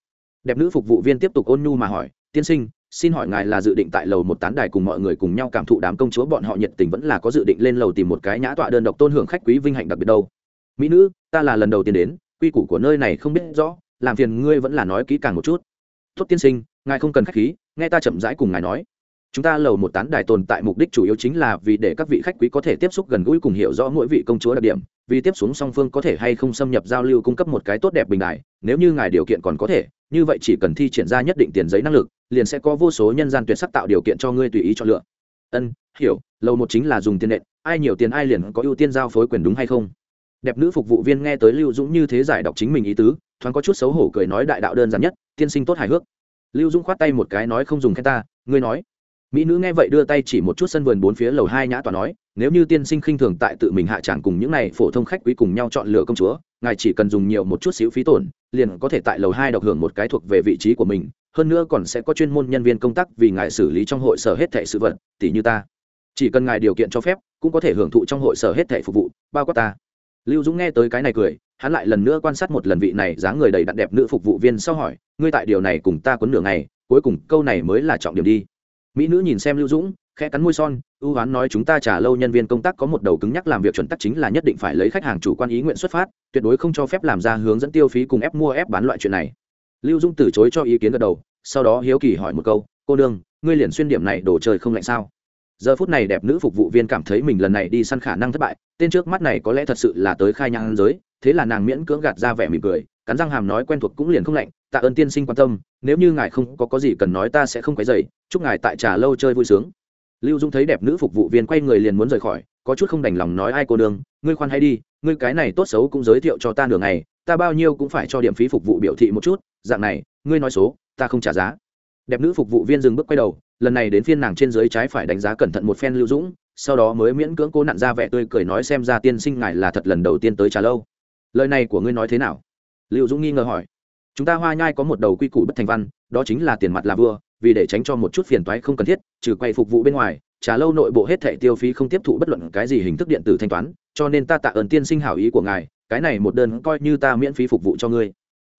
Đẹp nữ phục vụ viên tiếp tục ôn nhu mà hỏi, tiên sinh xin hỏi ngài là dự định tại lầu một tán đài cùng mọi người cùng nhau cảm thụ đám công chúa bọn họ nhiệt tình vẫn là có dự định lên lầu tìm một cái nhã tọa đơn độc tôn hưởng khách quý vinh hạnh đặc biệt đâu? Mỹ nữ, ta là lần đầu tiên đến, quy củ của nơi này không biết rõ, làm phiền ngươi vẫn là nói kỹ càng một chút. Tốt tiên sinh, ngài không cần khách khí, nghe ta chậm rãi cùng ngài nói. Chúng ta lầu một tán đài tồn tại mục đích chủ yếu chính là vì để các vị khách quý có thể tiếp xúc gần gũi cùng hiểu rõ mỗi vị công chúa đặc điểm, vì tiếp xuống song phương có thể hay không xâm nhập giao lưu cung cấp một cái tốt đẹp bình đại nếu như ngài điều kiện còn có thể, như vậy chỉ cần thi triển ra nhất định tiền giấy năng lực liền sẽ có vô số nhân gian tuyệt sắc tạo điều kiện cho ngươi tùy ý chọn lựa. Ân, hiểu, lầu một chính là dùng tiền nện, ai nhiều tiền ai liền có ưu tiên giao phối quyền đúng hay không? Đẹp nữ phục vụ viên nghe tới lưu dũng như thế giải đọc chính mình ý tứ, thoáng có chút xấu hổ cười nói đại đạo đơn giản nhất, tiên sinh tốt hài hước. Lưu dũng khoát tay một cái nói không dùng khen ta, ngươi nói. Mỹ nữ nghe vậy đưa tay chỉ một chút sân vườn bốn phía lầu hai nhã tòa nói, nếu như tiên sinh khinh thường tại tự mình hạ tràng cùng những này phổ thông khách quý cùng nhau chọn lựa công chúa, ngài chỉ cần dùng nhiều một chút xíu phí tổn, liền có thể tại lầu hai đọc hưởng một cái thuộc về vị trí của mình hơn nữa còn sẽ có chuyên môn nhân viên công tác vì ngài xử lý trong hội sở hết thẻ sự vật tỷ như ta. Chỉ cần ngài điều kiện cho phép, cũng có thể hưởng thụ trong hội sở hết thẻ phục vụ, bao quát ta. Lưu dũng nghe tới cái này cười, hắn lại lần nữa quan sát một lần vị này dáng người đầy đặn đẹp nữ phục vụ viên sau hỏi, ngươi tại điều này cùng ta quấn nửa ngày, cuối cùng câu này mới là trọng điểm đi. Mỹ nữ nhìn xem lưu dũng, khẽ cắn môi son, ưu hoán nói, chúng ta trả lâu nhân viên công tác có một đầu cứng nhắc làm việc chuẩn tắc chính là nhất định phải lấy khách hàng chủ quan ý nguyện xuất phát, tuyệt đối không cho phép làm ra hướng dẫn tiêu phí cùng ép mua ép bán loại chuyện này lưu Dung từ chối cho ý kiến gật đầu, sau đó hiếu kỳ hỏi một câu, cô đương ngươi liền xuyên điểm này đồ trời không lạnh sao? Giờ phút này đẹp nữ phục vụ viên cảm thấy mình lần này đi săn khả năng thất bại, tên trước mắt này có lẽ thật sự là tới khai nhang giới, thế là nàng miễn cưỡng gạt ra vẻ mỉm cười, cắn răng hàm nói quen thuộc cũng liền không lạnh, tạ ơn tiên sinh quan tâm, nếu như ngài không có có gì cần nói ta sẽ không quấy dày chúc ngài tại trà lâu chơi vui sướng. Lưu dung thấy đẹp nữ phục vụ viên quay người liền muốn rời khỏi, có chút không đành lòng nói, ai cô đường ngươi khoan hay đi, ngươi cái này tốt xấu cũng giới thiệu cho ta nửa ngày ta bao nhiêu cũng phải cho điểm phí phục vụ biểu thị một chút, dạng này, ngươi nói số, ta không trả giá. Đẹp nữ phục vụ viên dừng bước quay đầu, lần này đến phiên nàng trên dưới trái phải đánh giá cẩn thận một phen lưu dũng, sau đó mới miễn cưỡng cố nặn ra vẻ tươi cười nói xem ra tiên sinh ngài là thật lần đầu tiên tới trà lâu. Lời này của ngươi nói thế nào? Lưu dũng nghi ngờ hỏi. Chúng ta hoa nhai có một đầu quy củ bất thành văn, đó chính là tiền mặt là vua, vì để tránh cho một chút phiền toái không cần thiết, trừ quay phục vụ bên ngoài, trà lâu nội bộ hết thẻ tiêu phí không tiếp thụ bất luận cái gì hình thức điện tử thanh toán cho nên ta tạ ơn tiên sinh hảo ý của ngài, cái này một đơn coi như ta miễn phí phục vụ cho ngươi.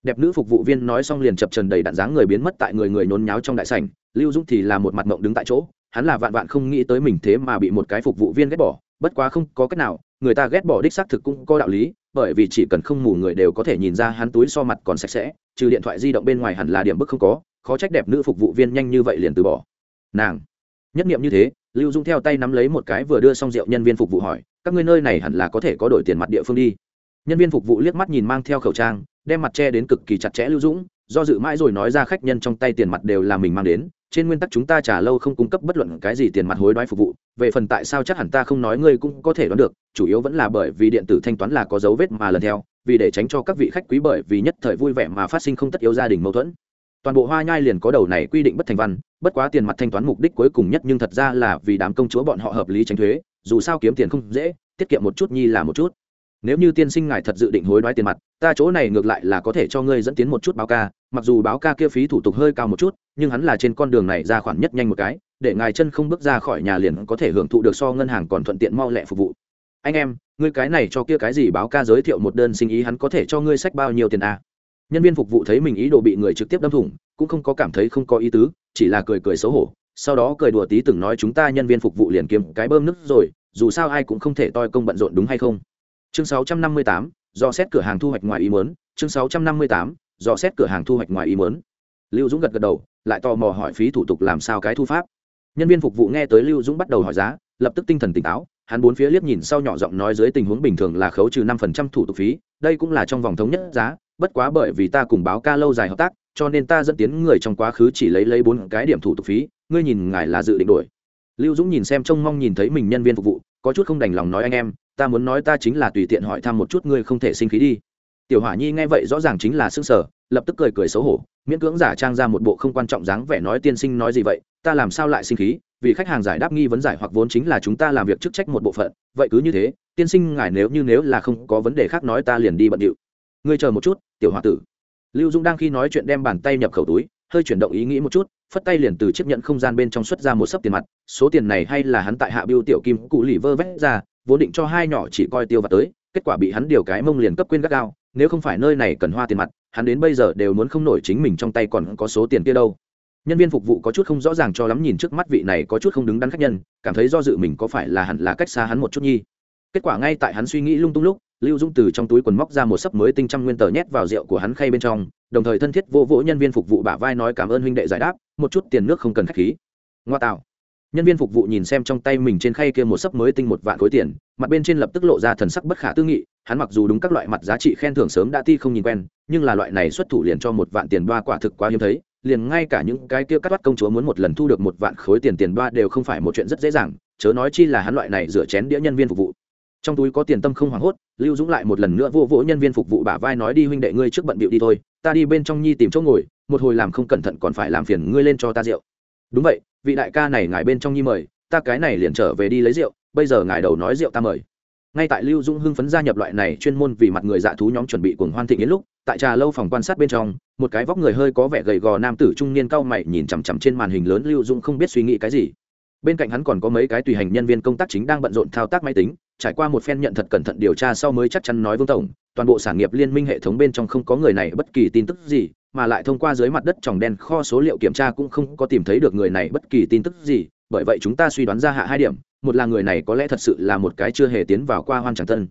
Đẹp nữ phục vụ viên nói xong liền chập trần đầy đạn dáng người biến mất tại người người nôn nháo trong đại sảnh, lưu dũng thì là một mặt mộng đứng tại chỗ, hắn là vạn vạn không nghĩ tới mình thế mà bị một cái phục vụ viên ghét bỏ, bất quá không có cách nào, người ta ghét bỏ đích xác thực cũng có đạo lý, bởi vì chỉ cần không mù người đều có thể nhìn ra hắn túi so mặt còn sạch sẽ, trừ điện thoại di động bên ngoài hẳn là điểm bức không có, khó trách đẹp nữ phục vụ viên nhanh như vậy liền từ bỏ. Nàng, nhất nghiệm như thế, lưu dung theo tay nắm lấy một cái vừa đưa xong rượu nhân viên phục vụ hỏi các ngươi nơi này hẳn là có thể có đổi tiền mặt địa phương đi. Nhân viên phục vụ liếc mắt nhìn mang theo khẩu trang, đem mặt che đến cực kỳ chặt chẽ lưu dũng, do dự mãi rồi nói ra khách nhân trong tay tiền mặt đều là mình mang đến, trên nguyên tắc chúng ta trả lâu không cung cấp bất luận cái gì tiền mặt hối đoái phục vụ, về phần tại sao chắc hẳn ta không nói ngươi cũng có thể đoán được, chủ yếu vẫn là bởi vì điện tử thanh toán là có dấu vết mà lần theo, vì để tránh cho các vị khách quý bởi vì nhất thời vui vẻ mà phát sinh không tất yếu gia đình mâu thuẫn. Toàn bộ hoa nhai liền có đầu này quy định bất thành văn, bất quá tiền mặt thanh toán mục đích cuối cùng nhất nhưng thật ra là vì đám công chúa bọn họ hợp lý tránh thuế dù sao kiếm tiền không dễ, tiết kiệm một chút nhi là một chút. Nếu như tiên sinh ngài thật dự định hối đoái tiền mặt, ta chỗ này ngược lại là có thể cho ngươi dẫn tiến một chút báo ca, mặc dù báo ca kia phí thủ tục hơi cao một chút, nhưng hắn là trên con đường này ra khoản nhất nhanh một cái, để ngài chân không bước ra khỏi nhà liền có thể hưởng thụ được so ngân hàng còn thuận tiện mau lẹ phục vụ. Anh em, ngươi cái này cho kia cái gì báo ca giới thiệu một đơn sinh ý hắn có thể cho ngươi sách bao nhiêu tiền à? nhân viên phục vụ thấy mình ý đồ bị người trực tiếp đâm thủng, cũng không có cảm thấy không có ý tứ, chỉ là cười cười xấu hổ sau đó cười đùa tí từng nói chúng ta nhân viên phục vụ liền kiếm cái bơm nước rồi dù sao ai cũng không thể toi công bận rộn đúng hay không? Chương 658, do xét cửa hàng thu hoạch ngoài ý muốn chương 658, do xét cửa hàng thu hoạch ngoài ý muốn. Lưu dũng gật gật đầu lại tò mò hỏi phí thủ tục làm sao cái thu pháp. Nhân viên phục vụ nghe tới lưu dũng bắt đầu hỏi giá lập tức tinh thần tỉnh táo hắn bốn phía liếc nhìn sau nhỏ giọng nói dưới tình huống bình thường là khấu trừ năm phần trăm thủ tục phí đây cũng là trong vòng thống nhất giá bất quá bởi vì ta cùng báo ca lâu dài hợp tác cho nên ta dẫn tiến người trong quá khứ chỉ lấy lấy bốn cái điểm thủ tục phí ngươi nhìn ngài là dự định đổi. Lưu dũng nhìn xem trông mong nhìn thấy mình nhân viên phục vụ, có chút không đành lòng nói anh em, ta muốn nói ta chính là tùy tiện hỏi thăm một chút ngươi không thể sinh khí đi. Tiểu hỏa nhi nghe vậy rõ ràng chính là xương sở lập tức cười cười xấu hổ, miễn cưỡng giả trang ra một bộ không quan trọng dáng vẻ nói tiên sinh nói gì vậy, ta làm sao lại sinh khí, vì khách hàng giải đáp nghi vấn giải hoặc vốn chính là chúng ta làm việc chức trách một bộ phận, vậy cứ như thế, tiên sinh ngài nếu như nếu là không có vấn đề khác nói ta liền đi bận điệu. Ngươi chờ một chút, tiểu h o a tử. Lưu Dũng đang khi nói chuyện đem bàn tay nhập khẩu túi, hơi chuyển động ý nghĩ một chút phất tay liền từ chiếc nhận không gian bên trong xuất ra một sấp tiền mặt, số tiền này hay là hắn tại hạ biêu tiểu kim cụ lì vơ vét ra, vốn định cho hai nhỏ chỉ coi tiêu và tới, kết quả bị hắn điều cái mông liền cấp quên gắt gao, nếu không phải nơi này cần hoa tiền mặt, hắn đến bây giờ đều muốn không nổi chính mình trong tay còn có số tiền kia đâu. Nhân viên phục vụ có chút không rõ ràng cho lắm nhìn trước mắt vị này có chút không đứng đắn khách nhân, cảm thấy do dự mình có phải là hẳn là cách xa hắn một chút nhi. Kết quả ngay tại hắn suy nghĩ lung tung lúc, lưu dung từ trong túi quần móc ra một sấp mới tinh trăm nguyên tờ nhét vào rượu của hắn khay bên trong đồng thời thân thiết vô vỗ nhân viên phục vụ bả vai nói cảm ơn huynh đệ giải đáp, một chút tiền nước không cần khách khí. Ngoa tạo. Nhân viên phục vụ nhìn xem trong tay mình trên khay kia một sấp mới tinh một vạn khối tiền, mặt bên trên lập tức lộ ra thần sắc bất khả tư nghị, hắn mặc dù đúng các loại mặt giá trị khen thưởng sớm đã ti không nhìn quen, nhưng là loại này xuất thủ liền cho một vạn tiền đoa quả thực quá hiếm thấy, liền ngay cả những cái kia cắt bắt công chúa muốn một lần thu được một vạn khối tiền tiền đoa đều không phải một chuyện rất dễ dàng, chớ nói chi là hắn loại này rửa chén đĩa nhân viên phục vụ trong túi có tiền tâm không hoảng hốt, lưu dũng lại một lần nữa vô vỗ nhân viên phục vụ bả vai nói đi huynh đệ ngươi trước bận bịu đi thôi, ta đi bên trong nhi tìm chỗ ngồi, một hồi làm không cẩn thận còn phải làm phiền ngươi lên cho ta rượu. Đúng vậy, vị đại ca này ngài bên trong nhi mời, ta cái này liền trở về đi lấy rượu, bây giờ ngài đầu nói rượu ta mời. Ngay tại lưu dũng hưng phấn gia nhập loại này chuyên môn vì mặt người dạ thú nhóm chuẩn bị cuồng hoan thịnh yến lúc, tại trà lâu phòng quan sát bên trong, một cái vóc người hơi có vẻ gầy gò nam tử trung niên cao mày nhìn chằm chằm trên màn hình lớn lưu dũng không biết suy nghĩ cái gì. Bên cạnh hắn còn có mấy cái tùy hành nhân viên công tác chính đang bận rộn thao tác máy tính trải qua một phen nhận thật cẩn thận điều tra sau mới chắc chắn nói vương tổng, toàn bộ sản nghiệp liên minh hệ thống bên trong không có người này bất kỳ tin tức gì, mà lại thông qua dưới mặt đất tròng đen kho số liệu kiểm tra cũng không có tìm thấy được người này bất kỳ tin tức gì, bởi vậy chúng ta suy đoán ra hạ hai điểm, một là người này có lẽ thật sự là một cái chưa hề tiến vào qua hoan tràng tân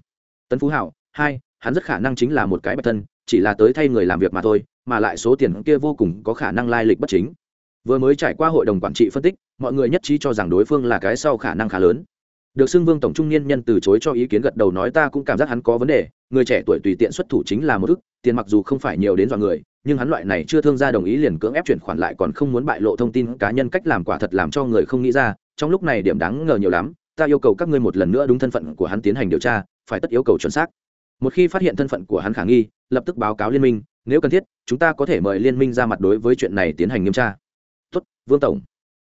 tấn phú hảo, hai, hắn rất khả năng chính là một cái bạch thân, chỉ là tới thay người làm việc mà thôi, mà lại số tiền kia vô cùng có khả năng lai lịch bất chính. Vừa mới trải qua hội đồng quản trị phân tích, mọi người nhất trí cho rằng đối phương là cái sau khả năng khá lớn được xưng vương tổng trung niên nhân từ chối cho ý kiến gật đầu nói ta cũng cảm giác hắn có vấn đề, người trẻ tuổi tùy tiện xuất thủ chính là một ức, tiền mặc dù không phải nhiều đến dọa người, nhưng hắn loại này chưa thương gia đồng ý liền cưỡng ép chuyển khoản lại còn không muốn bại lộ thông tin cá nhân cách làm quả thật làm cho người không nghĩ ra, trong lúc này điểm đáng ngờ nhiều lắm, ta yêu cầu các ngươi một lần nữa đúng thân phận của hắn tiến hành điều tra, phải tất yêu cầu chuẩn xác. Một khi phát hiện thân phận của hắn khả nghi, lập tức báo cáo liên minh, nếu cần thiết, chúng ta có thể mời liên minh ra mặt đối với chuyện này tiến hành nghiêm tra. Tốt, vương tổng.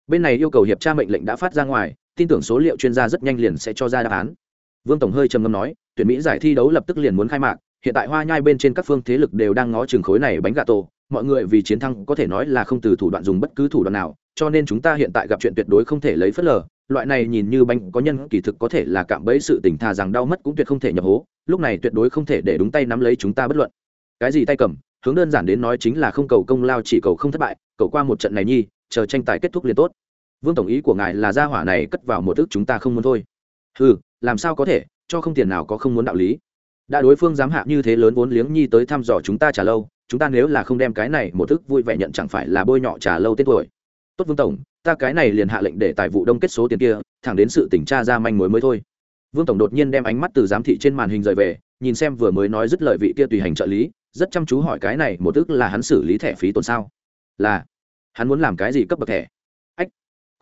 Bên này yêu cầu hiệp tra mệnh lệnh đã phát ra ngoài tin tưởng số liệu chuyên gia rất nhanh liền sẽ cho ra đáp án. Vương tổng hơi trầm ngâm nói, tuyển mỹ giải thi đấu lập tức liền muốn khai mạc, hiện tại hoa nhai bên trên các phương thế lực đều đang ngó chừng khối này bánh gà tổ, mọi người vì chiến thắng có thể nói là không từ thủ đoạn dùng bất cứ thủ đoạn nào, cho nên chúng ta hiện tại gặp chuyện tuyệt đối không thể lấy phớt lờ, loại này nhìn như bánh có nhân kỳ thực có thể là cạm bẫy sự tình thà rằng đau mất cũng tuyệt không thể nhập hố, lúc này tuyệt đối không thể để đúng tay nắm lấy chúng ta bất luận. Cái gì tay cầm, hướng đơn giản đến nói chính là không cầu công lao chỉ cầu không thất bại, cầu qua một trận này nhi, chờ tranh tài kết thúc liền tốt vương tổng ý của ngài là gia hỏa này cất vào một ước chúng ta không muốn thôi. Ừ làm sao có thể, cho không tiền nào có không muốn đạo lý. Đã đối phương dám hạ như thế lớn vốn liếng nhi tới thăm dò chúng ta trả lâu, chúng ta nếu là không đem cái này một thức vui vẻ nhận chẳng phải là bôi nhọ trả lâu tên tuổi. Tốt vương tổng, ta cái này liền hạ lệnh để tài vụ đông kết số tiền kia, thẳng đến sự tỉnh tra ra manh mối mới thôi. Vương tổng đột nhiên đem ánh mắt từ giám thị trên màn hình rời về, nhìn xem vừa mới nói dứt lời vị kia tùy hành trợ lý, rất chăm chú hỏi cái này một ước là hắn xử lý thẻ phí tồn sao? Là, hắn muốn làm cái gì cấp bậc thẻ?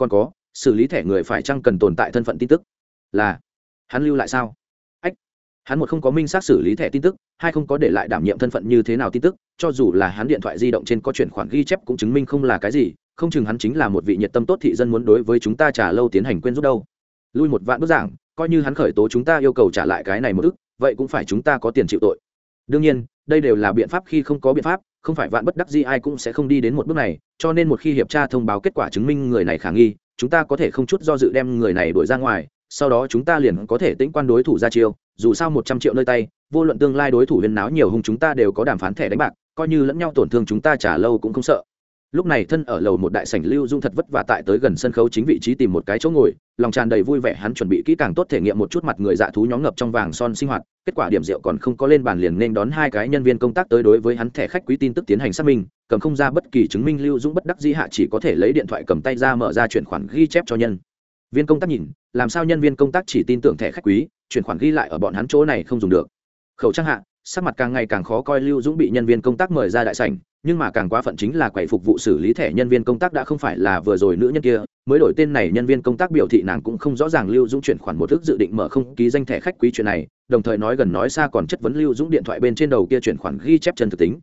Còn có, xử lý thẻ người phải chăng cần tồn tại thân phận tin tức? Là, hắn lưu lại sao? Ách, hắn một không có minh xác xử lý thẻ tin tức, hai không có để lại đảm nhiệm thân phận như thế nào tin tức, cho dù là hắn điện thoại di động trên có chuyển khoản ghi chép cũng chứng minh không là cái gì, không chừng hắn chính là một vị nhiệt tâm tốt thị dân muốn đối với chúng ta trả lâu tiến hành quên giúp đâu. Lui một vạn bức giảng, coi như hắn khởi tố chúng ta yêu cầu trả lại cái này một ức, vậy cũng phải chúng ta có tiền chịu tội. Đương nhiên, đây đều là biện pháp khi không có biện pháp không phải vạn bất đắc gì ai cũng sẽ không đi đến một bước này, cho nên một khi hiệp tra thông báo kết quả chứng minh người này khả nghi, chúng ta có thể không chút do dự đem người này đuổi ra ngoài, sau đó chúng ta liền có thể tĩnh quan đối thủ ra chiêu, dù sao một trăm triệu nơi tay, vô luận tương lai đối thủ huyền náo nhiều hùng chúng ta đều có đàm phán thẻ đánh bạc, coi như lẫn nhau tổn thương chúng ta trả lâu cũng không sợ lúc này thân ở lầu một đại sảnh lưu dung thật vất vả tại tới gần sân khấu chính vị trí tìm một cái chỗ ngồi, lòng tràn đầy vui vẻ, hắn chuẩn bị kỹ càng tốt thể nghiệm một chút mặt người dạ thú nhóm ngập trong vàng son sinh hoạt, kết quả điểm rượu còn không có lên bàn liền nên đón hai cái nhân viên công tác tới đối với hắn thẻ khách quý tin tức tiến hành xác minh, cầm không ra bất kỳ chứng minh lưu dung bất đắc dĩ hạ chỉ có thể lấy điện thoại cầm tay ra mở ra chuyển khoản ghi chép cho nhân. Viên công tác nhìn, làm sao nhân viên công tác chỉ tin tưởng thẻ khách quý, chuyển khoản ghi lại ở bọn hắn chỗ này không dùng được. Khẩu trang hạ sắc mặt càng ngày càng khó coi lưu dũng bị nhân viên công tác mời ra đại sảnh, nhưng mà càng quá phận chính là quầy phục vụ xử lý thẻ nhân viên công tác đã không phải là vừa rồi nữ nhân kia, mới đổi tên này nhân viên công tác biểu thị nàng cũng không rõ ràng lưu dũng chuyển khoản một thức dự định mở không ký danh thẻ khách quý chuyện này, đồng thời nói gần nói xa còn chất vấn lưu dũng điện thoại bên trên đầu kia chuyển khoản ghi chép chân thực tính.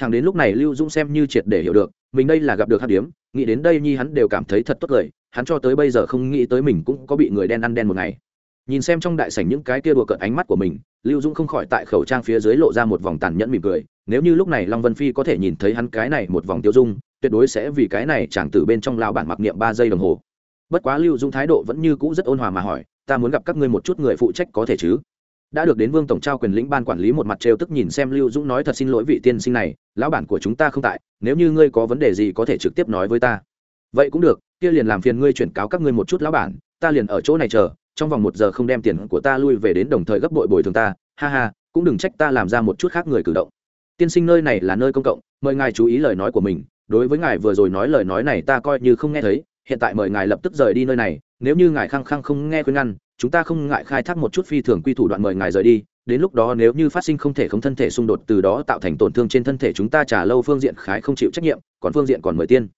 Thằng đến lúc này lưu dũng xem như triệt để hiểu được, mình đây là gặp được hát điếm, nghĩ đến đây nhi hắn đều cảm thấy thật tốt lời, hắn cho tới bây giờ không nghĩ tới mình cũng có bị người đen ăn đen một ngày nhìn xem trong đại sảnh những cái kia đùa cợt ánh mắt của mình, lưu dũng không khỏi tại khẩu trang phía dưới lộ ra một vòng tàn nhẫn mỉm cười. Nếu như lúc này long vân phi có thể nhìn thấy hắn cái này một vòng tiêu dung, tuyệt đối sẽ vì cái này chẳng từ bên trong lao bản mặc niệm ba giây đồng hồ. Bất quá lưu dũng thái độ vẫn như cũ rất ôn hòa mà hỏi, ta muốn gặp các ngươi một chút người phụ trách có thể chứ? Đã được đến vương tổng trao quyền lĩnh ban quản lý một mặt trêu tức nhìn xem lưu dũng nói, thật xin lỗi vị tiên sinh này, lão bản của chúng ta không tại, nếu như ngươi có vấn đề gì có thể trực tiếp nói với ta. Vậy cũng được, kia liền làm phiền ngươi chuyển cáo các ngươi một chút lão bản, ta liền ở chỗ này chờ trong vòng một giờ không đem tiền của ta lui về đến đồng thời gấp bội bồi thường ta, ha ha, cũng đừng trách ta làm ra một chút khác người cử động. Tiên sinh nơi này là nơi công cộng, mời ngài chú ý lời nói của mình, đối với ngài vừa rồi nói lời nói này ta coi như không nghe thấy, hiện tại mời ngài lập tức rời đi nơi này, nếu như ngài khăng khăng không nghe khuyên ngăn, chúng ta không ngại khai thác một chút phi thường quy thủ đoạn mời ngài rời đi, đến lúc đó nếu như phát sinh không thể không thân thể xung đột từ đó tạo thành tổn thương trên thân thể chúng ta trả lâu phương diện khái không chịu trách nhiệm, còn phương diện còn mời tiên.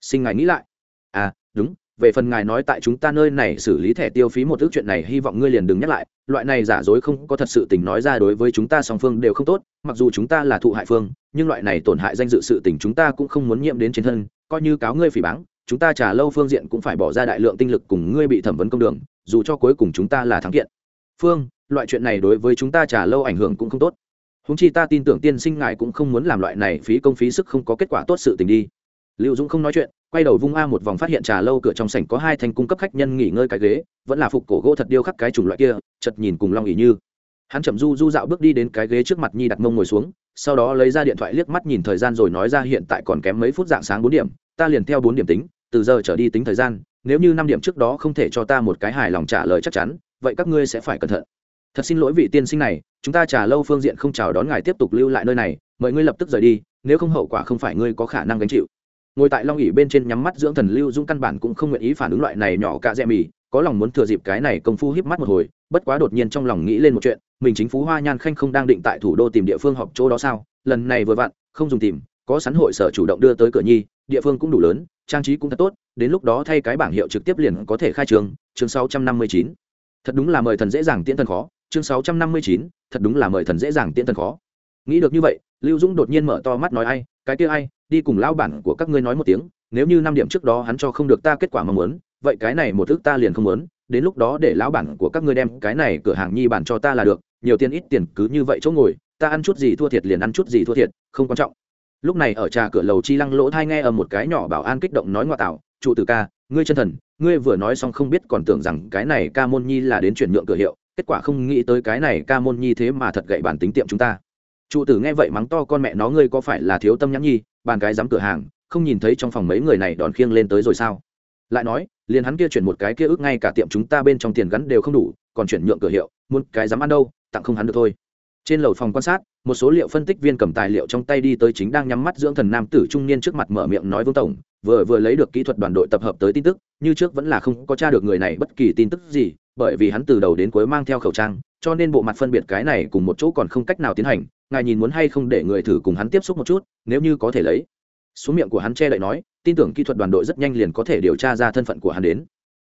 Sinh ngài nghĩ lại. À đúng về phần ngài nói tại chúng ta nơi này xử lý thẻ tiêu phí một ước chuyện này, hy vọng ngươi liền đừng nhắc lại, loại này giả dối không có thật sự tình nói ra đối với chúng ta song phương đều không tốt, mặc dù chúng ta là thụ hại phương, nhưng loại này tổn hại danh dự sự tình chúng ta cũng không muốn nhiễm đến trên thân, coi như cáo ngươi phỉ báng, chúng ta trả lâu phương diện cũng phải bỏ ra đại lượng tinh lực cùng ngươi bị thẩm vấn công đường, dù cho cuối cùng chúng ta là thắng kiện. Phương, loại chuyện này đối với chúng ta trả lâu ảnh hưởng cũng không tốt. Húng chi ta tin tưởng tiên sinh ngài cũng không muốn làm loại này phí công phí sức không có kết quả tốt sự tình đi. Liệu dũng không nói chuyện quay đầu vung a một vòng phát hiện trà lâu cửa trong sảnh có hai thành cung cấp khách nhân nghỉ ngơi cái ghế, vẫn là phục cổ gỗ thật điêu khắc cái chủng loại kia chật nhìn cùng long ỉ như. Hắn chậm du du dạo bước đi đến cái ghế trước mặt nhi đặt mông ngồi xuống, sau đó lấy ra điện thoại liếc mắt nhìn thời gian rồi nói ra hiện tại còn kém mấy phút dạng sáng bốn điểm, ta liền theo bốn điểm tính, từ giờ trở đi tính thời gian, nếu như năm điểm trước đó không thể cho ta một cái hài lòng trả lời chắc chắn, vậy các ngươi sẽ phải cẩn thận. Thật xin lỗi vị tiên sinh này, chúng ta trả lâu phương diện không chào đón ngài tiếp tục lưu lại nơi này, mời ngươi lập tức rời đi, nếu không hậu quả không phải ngươi có khả năng gánh chịu ngồi tại long ỉ bên trên nhắm mắt dưỡng thần lưu dung căn bản cũng không nguyện ý phản ứng loại này nhỏ cả rẽ mì có lòng muốn thừa dịp cái này công phu híp mắt một hồi bất quá đột nhiên trong lòng nghĩ lên một chuyện mình chính phú hoa nhan khanh không đang định tại thủ đô tìm địa phương họp chỗ đó sao lần này vừa vặn không dùng tìm có sẵn hội sở chủ động đưa tới cửa nhi địa phương cũng đủ lớn trang trí cũng thật tốt đến lúc đó thay cái bảng hiệu trực tiếp liền có thể khai trường chương 659. thật đúng là mời thần dễ dàng tiễn thần khó chương 659, thật đúng là mời thần dễ dàng tiễn thần khó nghĩ được như vậy lưu dũng đột nhiên mở to mắt nói ai cái kia ai đi cùng lao bản của các ngươi nói một tiếng, nếu như năm điểm trước đó hắn cho không được ta kết quả mong muốn, vậy cái này một thức ta liền không muốn, đến lúc đó để lão bản của các ngươi đem cái này cửa hàng nhi bản cho ta là được, nhiều tiền ít tiền cứ như vậy chỗ ngồi, ta ăn chút gì thua thiệt liền ăn chút gì thua thiệt, không quan trọng. Lúc này ở trà cửa lầu chi lăng lỗ thai nghe ở một cái nhỏ bảo an kích động nói ngoại tạo trụ từ ca, ngươi chân thần, ngươi vừa nói xong không biết còn tưởng rằng cái này ca môn nhi là đến chuyển nhượng cửa hiệu, kết quả không nghĩ tới cái này ca môn nhi thế mà thật gậy bản tính tiệm chúng ta. Trụ tử nghe vậy mắng to, con mẹ nó, ngươi có phải là thiếu tâm nhãn nhi? Bàn cái dám cửa hàng, không nhìn thấy trong phòng mấy người này đòn khiêng lên tới rồi sao? Lại nói, liền hắn kia chuyển một cái kia ước ngay cả tiệm chúng ta bên trong tiền gắn đều không đủ, còn chuyển nhượng cửa hiệu, muốn cái dám ăn đâu, tặng không hắn được thôi. Trên lầu phòng quan sát, một số liệu phân tích viên cầm tài liệu trong tay đi tới chính đang nhắm mắt dưỡng thần nam tử trung niên trước mặt mở miệng nói vương tổng, vừa vừa lấy được kỹ thuật đoàn đội tập hợp tới tin tức, như trước vẫn là không có tra được người này bất kỳ tin tức gì, bởi vì hắn từ đầu đến cuối mang theo khẩu trang, cho nên bộ mặt phân biệt cái này cùng một chỗ còn không cách nào tiến hành ngài nhìn muốn hay không để người thử cùng hắn tiếp xúc một chút, nếu như có thể lấy. Xuống miệng của hắn che đậy nói, tin tưởng kỹ thuật đoàn đội rất nhanh liền có thể điều tra ra thân phận của hắn đến.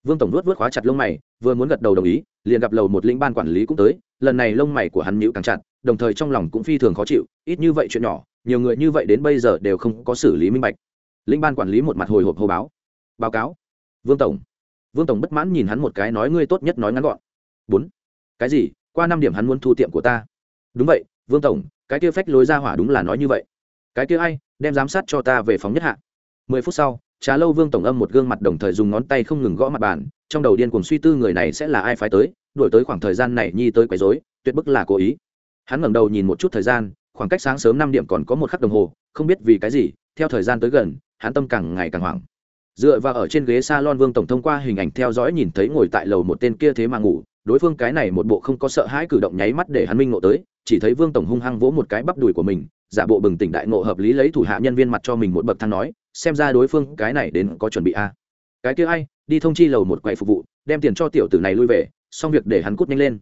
Vương tổng luốt vớt khóa chặt lông mày, vừa muốn gật đầu đồng ý, liền gặp lầu một lĩnh ban quản lý cũng tới, lần này lông mày của hắn nhíu càng chặt, đồng thời trong lòng cũng phi thường khó chịu, ít như vậy chuyện nhỏ, nhiều người như vậy đến bây giờ đều không có xử lý minh bạch. Lĩnh ban quản lý một mặt hồi hộp hô báo. Báo cáo. Vương tổng. Vương tổng bất mãn nhìn hắn một cái nói, ngươi tốt nhất nói ngắn gọn. Bốn. Cái gì? Qua năm điểm hắn muốn thu tiệm của ta. Đúng vậy vương tổng, cái kia phách lối ra hỏa đúng là nói như vậy. Cái kia ai, đem giám sát cho ta về phóng nhất hạ. Mười phút sau, trà lâu vương tổng âm một gương mặt đồng thời dùng ngón tay không ngừng gõ mặt bàn, trong đầu điên cuồng suy tư người này sẽ là ai phải tới đổi tới khoảng thời gian này nhi tới quấy rối, tuyệt bức là cố ý. Hắn ngẩng đầu nhìn một chút thời gian, khoảng cách sáng sớm năm điểm còn có một khắc đồng hồ, không biết vì cái gì, theo thời gian tới gần, hắn tâm càng ngày càng hoảng. Dựa vào ở trên ghế salon vương tổng thông qua hình ảnh theo dõi nhìn thấy ngồi tại lầu một tên kia thế mà ngủ đối phương cái này một bộ không có sợ hãi cử động nháy mắt để hắn minh ngộ tới, chỉ thấy vương tổng hung hăng vỗ một cái bắp đùi của mình, giả bộ bừng tỉnh đại ngộ hợp lý lấy thủ hạ nhân viên mặt cho mình một bậc thang nói, xem ra đối phương cái này đến có chuẩn bị a. Cái kia ai, đi thông chi lầu một quầy phục vụ, đem tiền cho tiểu tử này lui về, xong việc để hắn cút nhanh lên.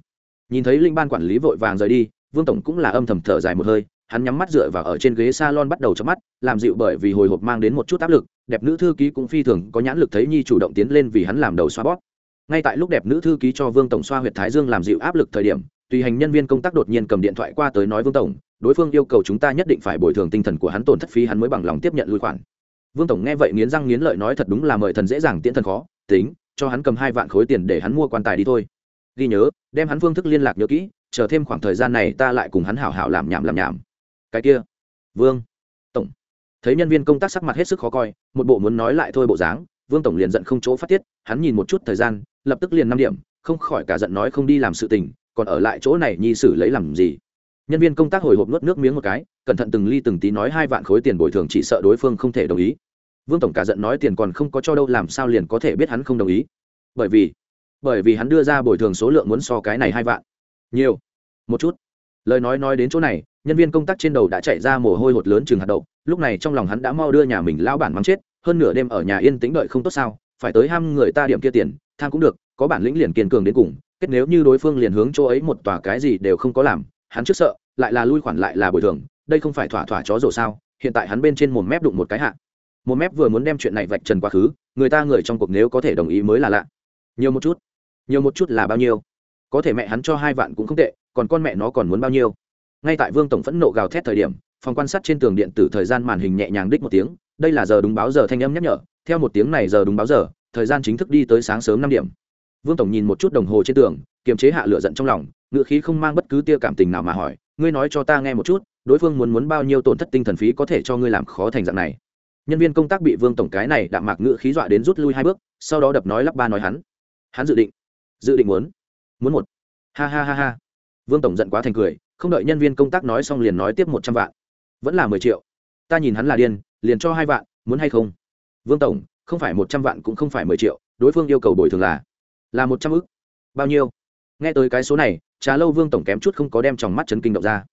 Nhìn thấy linh ban quản lý vội vàng rời đi, vương tổng cũng là âm thầm thở dài một hơi, hắn nhắm mắt dựa vào ở trên ghế salon bắt đầu chớp mắt, làm dịu bởi vì hồi hộp mang đến một chút áp lực, đẹp nữ thư ký cũng phi thường có nhãn lực thấy nhi chủ động tiến lên vì hắn làm đầu xoa bóp ngay tại lúc đẹp nữ thư ký cho vương tổng xoa huyệt thái dương làm dịu áp lực thời điểm, tùy hành nhân viên công tác đột nhiên cầm điện thoại qua tới nói vương tổng, đối phương yêu cầu chúng ta nhất định phải bồi thường tinh thần của hắn tổn thất phí hắn mới bằng lòng tiếp nhận lui khoản. Vương tổng nghe vậy nghiến răng nghiến lợi nói thật đúng là mời thần dễ dàng tiễn thần khó, tính, cho hắn cầm hai vạn khối tiền để hắn mua quan tài đi thôi. Ghi nhớ, đem hắn phương thức liên lạc nhớ kỹ, chờ thêm khoảng thời gian này ta lại cùng hắn hảo hảo làm nhảm làm nhảm. Cái kia, vương tổng. Thấy nhân viên công tác sắc mặt hết sức khó coi, một bộ muốn nói lại thôi bộ dáng vương tổng liền giận không chỗ phát tiết, hắn nhìn một chút thời gian, lập tức liền năm điểm, không khỏi cả giận nói không đi làm sự tình, còn ở lại chỗ này nhi xử lấy làm gì? Nhân viên công tác hồi hộp nuốt nước miếng một cái, cẩn thận từng ly từng tí nói hai vạn khối tiền bồi thường chỉ sợ đối phương không thể đồng ý. Vương tổng cả giận nói tiền còn không có cho đâu làm sao liền có thể biết hắn không đồng ý. Bởi vì bởi vì hắn đưa ra bồi thường số lượng muốn so cái này hai vạn. Nhiều. Một chút. Lời nói nói đến chỗ này, nhân viên công tác trên đầu đã chạy ra mồ hôi hột lớn chừng hạt đậu, lúc này trong lòng hắn đã mau đưa nhà mình lao bản mắng chết hơn nửa đêm ở nhà yên tĩnh đợi không tốt sao, phải tới ham người ta điểm kia tiền, tham cũng được, có bản lĩnh liền kiên cường đến cùng, kết nếu như đối phương liền hướng chỗ ấy một tòa cái gì đều không có làm, hắn trước sợ, lại là lui khoản lại là bồi thường, đây không phải thỏa thỏa chó rổ sao, hiện tại hắn bên trên một mép đụng một cái hạ. Một mép vừa muốn đem chuyện này vạch trần quá khứ, người ta người trong cuộc nếu có thể đồng ý mới là lạ. Nhiều một chút, nhiều một chút là bao nhiêu? Có thể mẹ hắn cho hai vạn cũng không tệ, còn con mẹ nó còn muốn bao nhiêu? Ngay tại vương tổng phẫn nộ gào thét thời điểm, phòng quan sát trên tường điện tử thời gian màn hình nhẹ nhàng đích một tiếng đây là giờ đúng báo giờ thanh âm nhắc nhở, theo một tiếng này giờ đúng báo giờ, thời gian chính thức đi tới sáng sớm năm điểm. Vương tổng nhìn một chút đồng hồ trên tường, kiềm chế hạ lửa giận trong lòng ngựa khí không mang bất cứ tia cảm tình nào mà hỏi, ngươi nói cho ta nghe một chút, đối phương muốn muốn bao nhiêu tổn thất tinh thần phí có thể cho ngươi làm khó thành dạng này? Nhân viên công tác bị vương tổng cái này đạm mạc ngựa khí dọa đến rút lui hai bước, sau đó đập nói lắp ba nói hắn. Hắn dự định dự định muốn muốn một. Ha ha ha ha. Vương tổng giận quá thành cười, không đợi nhân viên công tác nói xong liền nói tiếp một trăm vạn. Vẫn là mười triệu. Ta nhìn hắn là điên liền cho hai vạn, muốn hay không? Vương tổng, không phải một trăm vạn cũng không phải mười triệu, đối phương yêu cầu bồi thường là là một trăm ức. Bao nhiêu? Nghe tới cái số này, trà lâu vương tổng kém chút không có đem tròng mắt chấn kinh động ra.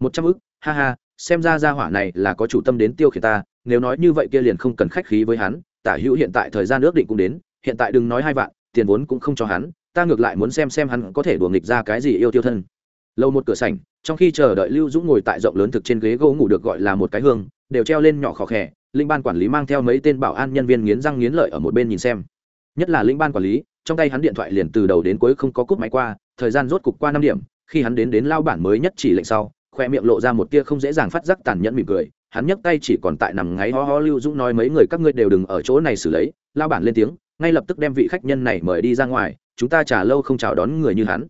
Một trăm ức? Ha ha, xem ra gia hỏa này là có chủ tâm đến tiêu khiển ta, nếu nói như vậy kia liền không cần khách khí với hắn, tả hữu hiện tại thời gian ước định cũng đến, hiện tại đừng nói hai vạn, tiền vốn cũng không cho hắn, ta ngược lại muốn xem xem hắn có thể đùa nghịch ra cái gì yêu tiêu thân. Lâu một cửa sảnh, trong khi chờ đợi lưu dũng ngồi tại rộng lớn thực trên ghế gỗ ngủ được gọi là một cái hương đều treo lên nhỏ khó khẽ linh ban quản lý mang theo mấy tên bảo an nhân viên nghiến răng nghiến lợi ở một bên nhìn xem. Nhất là linh ban quản lý, trong tay hắn điện thoại liền từ đầu đến cuối không có cúp máy qua, thời gian rốt cục qua năm điểm, khi hắn đến đến lao bản mới nhất chỉ lệnh sau, khoe miệng lộ ra một tia không dễ dàng phát giác tàn nhẫn mỉm cười, hắn nhấc tay chỉ còn tại nằm ngáy ho ho lưu dũng nói mấy người các ngươi đều đừng ở chỗ này xử lấy, lao bản lên tiếng, ngay lập tức đem vị khách nhân này mời đi ra ngoài, chúng ta trả lâu không chào đón người như hắn.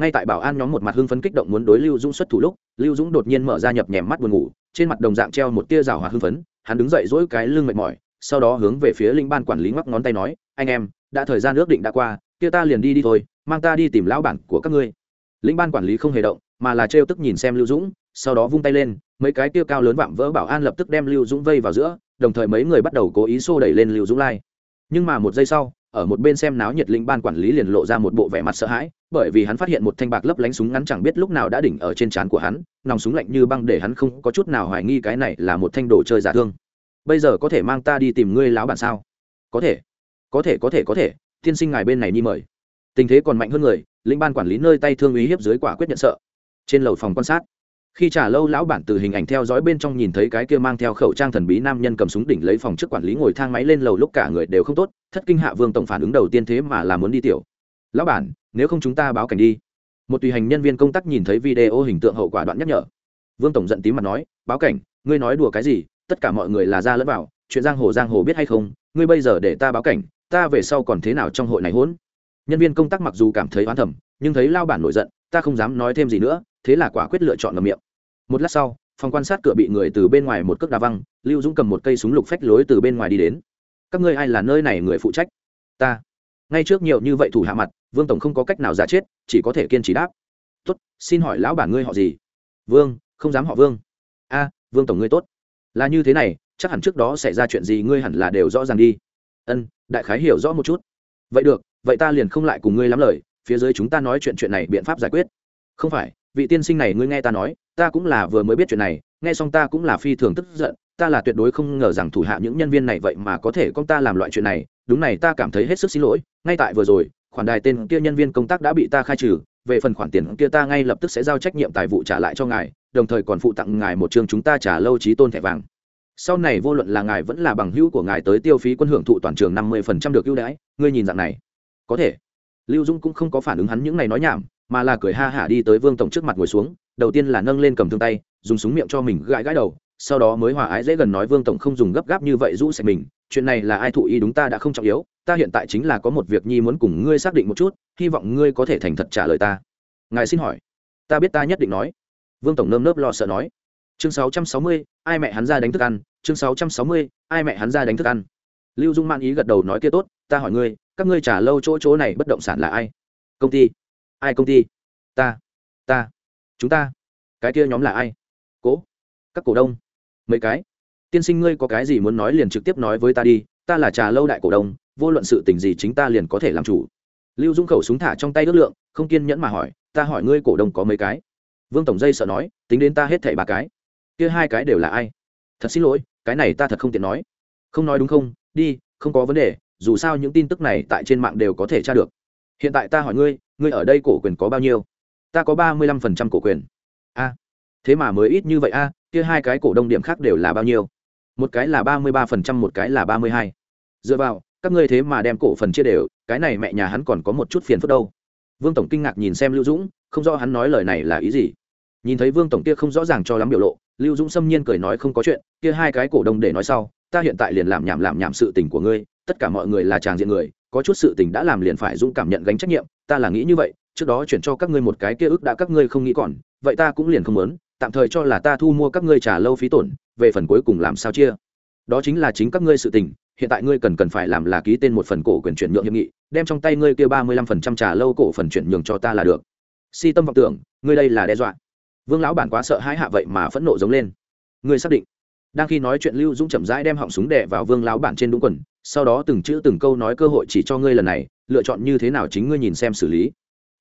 Ngay tại bảo an nhóm một mặt hưng phấn kích động muốn đối lưu dũng xuất thủ lúc, lưu dũng đột nhiên mở ra nhập nhèm mắt buồn ngủ trên mặt đồng dạng treo một tia rào hòa hưng phấn, hắn đứng dậy dỗi cái lưng mệt mỏi, sau đó hướng về phía linh ban quản lý ngoắc ngón tay nói, anh em, đã thời gian ước định đã qua, kia ta liền đi đi thôi, mang ta đi tìm lão bản của các ngươi. Linh ban quản lý không hề động, mà là trêu tức nhìn xem lưu dũng, sau đó vung tay lên, mấy cái tiêu cao lớn vạm vỡ bảo an lập tức đem lưu dũng vây vào giữa, đồng thời mấy người bắt đầu cố ý xô đẩy lên lưu dũng lai. Nhưng mà một giây sau ở một bên xem náo nhiệt linh ban quản lý liền lộ ra một bộ vẻ mặt sợ hãi, bởi vì hắn phát hiện một thanh bạc lấp lánh súng ngắn chẳng biết lúc nào đã đỉnh ở trên trán của hắn, nòng súng lạnh như băng để hắn không có chút nào hoài nghi cái này là một thanh đồ chơi giả thương. Bây giờ có thể mang ta đi tìm ngươi láo bản sao? Có thể có thể có thể có thể, tiên sinh ngài bên này nhi mời. Tình thế còn mạnh hơn người, linh ban quản lý nơi tay thương ý hiếp dưới quả quyết nhận sợ. Trên lầu phòng quan sát khi trả lâu lão bản từ hình ảnh theo dõi bên trong nhìn thấy cái kia mang theo khẩu trang thần bí nam nhân cầm súng đỉnh lấy phòng trước quản lý ngồi thang máy lên lầu lúc cả người đều không tốt, thất kinh hạ vương tổng phản ứng đầu tiên thế mà là muốn đi tiểu. Lão bản, nếu không chúng ta báo cảnh đi. Một tùy hành nhân viên công tác nhìn thấy video hình tượng hậu quả đoạn nhắc nhở. Vương tổng giận tím mặt nói, báo cảnh, ngươi nói đùa cái gì? Tất cả mọi người là ra lẫn vào, chuyện giang hồ giang hồ biết hay không? Ngươi bây giờ để ta báo cảnh, ta về sau còn thế nào trong hội này hỗn nhân viên công tác mặc dù cảm thấy oán thầm, nhưng thấy lao bản nổi giận, ta không dám nói thêm gì nữa, thế là quả quyết lựa chọn ngầm miệng một lát sau, phòng quan sát cửa bị người từ bên ngoài một cước đá văng, lưu dũng cầm một cây súng lục phách lối từ bên ngoài đi đến. Các ngươi ai là nơi này người phụ trách? Ta. Ngay trước nhiều như vậy thủ hạ mặt, vương tổng không có cách nào giả chết, chỉ có thể kiên trì đáp. Tốt, xin hỏi lão bản ngươi họ gì? Vương, không dám họ vương. A, vương tổng ngươi tốt. Là như thế này, chắc hẳn trước đó xảy ra chuyện gì ngươi hẳn là đều rõ ràng đi. Ân, đại khái hiểu rõ một chút. Vậy được, vậy ta liền không lại cùng ngươi lắm lời, phía dưới chúng ta nói chuyện chuyện này biện pháp giải quyết. Không phải vị tiên sinh này ngươi nghe ta nói, ta cũng là vừa mới biết chuyện này, nghe xong ta cũng là phi thường tức giận, ta là tuyệt đối không ngờ rằng thủ hạ những nhân viên này vậy mà có thể con ta làm loại chuyện này, đúng này ta cảm thấy hết sức xin lỗi, ngay tại vừa rồi, khoản đài tên kia nhân viên công tác đã bị ta khai trừ, về phần khoản tiền kia ta ngay lập tức sẽ giao trách nhiệm tài vụ trả lại cho ngài, đồng thời còn phụ tặng ngài một chương chúng ta trả lâu trí tôn thẻ vàng. Sau này vô luận là ngài vẫn là bằng hữu của ngài tới tiêu phí quân hưởng thụ toàn trường năm mươi phần trăm được ưu đãi, ngươi nhìn dạng này. Có thể. Lưu dung cũng không có phản ứng hắn những này nói nhảm mà là cười ha hả đi tới vương tổng trước mặt ngồi xuống đầu tiên là nâng lên cầm thương tay dùng súng miệng cho mình gãi gãi đầu sau đó mới hòa ái dễ gần nói vương tổng không dùng gấp gáp như vậy rũ sạch mình chuyện này là ai thụ ý đúng ta đã không trọng yếu ta hiện tại chính là có một việc nhi muốn cùng ngươi xác định một chút hy vọng ngươi có thể thành thật trả lời ta. Ngài xin hỏi ta biết ta nhất định nói. Vương tổng nơm nớp lo sợ nói. Chương 660, ai mẹ hắn ra đánh thức ăn chương 660, ai mẹ hắn ra đánh thức ăn. Lưu dung man ý gật đầu nói kia tốt ta hỏi ngươi các ngươi trả lâu chỗ chỗ này bất động sản là ai? Công ty ai công ty? Ta. Ta. Chúng ta. Cái kia nhóm là ai? Cố các cổ đông. Mấy cái. Tiên sinh ngươi có cái gì muốn nói liền trực tiếp nói với ta đi, ta là trà lâu đại cổ đông, vô luận sự tình gì chính ta liền có thể làm chủ. Lưu dung khẩu súng thả trong tay ước lượng, không kiên nhẫn mà hỏi, ta hỏi ngươi cổ đông có mấy cái? Vương tổng dây sợ nói, tính đến ta hết thảy ba cái. Kia hai cái đều là ai? Thật xin lỗi, cái này ta thật không tiện nói. Không nói đúng không? Đi, không có vấn đề, dù sao những tin tức này tại trên mạng đều có thể tra được. Hiện tại ta hỏi ngươi ngươi ở đây cổ quyền có bao nhiêu? Ta có ba mươi lăm phần trăm cổ quyền. A, thế mà mới ít như vậy a, kia hai cái cổ đông điểm khác đều là bao nhiêu? Một cái là ba mươi ba phần trăm, một cái là ba mươi hai. Dựa vào, các ngươi thế mà đem cổ phần chia đều, cái này mẹ nhà hắn còn có một chút phiền phức đâu. Vương tổng kinh ngạc nhìn xem lưu dũng, không rõ hắn nói lời này là ý gì. Nhìn thấy vương tổng kia không rõ ràng cho lắm biểu lộ, lưu dũng xâm nhiên cười nói không có chuyện, kia hai cái cổ đông để nói sau, ta hiện tại liền làm nhảm làm nhảm sự tình của ngươi, tất cả mọi người là tràng diện người có chút sự tình đã làm liền phải dũng cảm nhận gánh trách nhiệm, ta là nghĩ như vậy, trước đó chuyển cho các ngươi một cái kia ức đã các ngươi không nghĩ còn, vậy ta cũng liền không muốn, tạm thời cho là ta thu mua các ngươi trả lâu phí tổn, về phần cuối cùng làm sao chia. Đó chính là chính các ngươi sự tình, hiện tại ngươi cần cần phải làm là ký tên một phần cổ quyền chuyển nhượng hiệp nghị, đem trong tay ngươi kia ba mươi lăm phần trăm trả lâu cổ phần chuyển nhượng cho ta là được. Si tâm vọng tưởng, ngươi đây là đe dọa. Vương lão bản quá sợ hãi hạ vậy mà phẫn nộ giống lên. Ngươi xác định. Đang khi nói chuyện lưu dũng chậm rãi đem họng súng đè vào vương lão bản trên đúng quần sau đó từng chữ từng câu nói cơ hội chỉ cho ngươi lần này, lựa chọn như thế nào chính ngươi nhìn xem xử lý.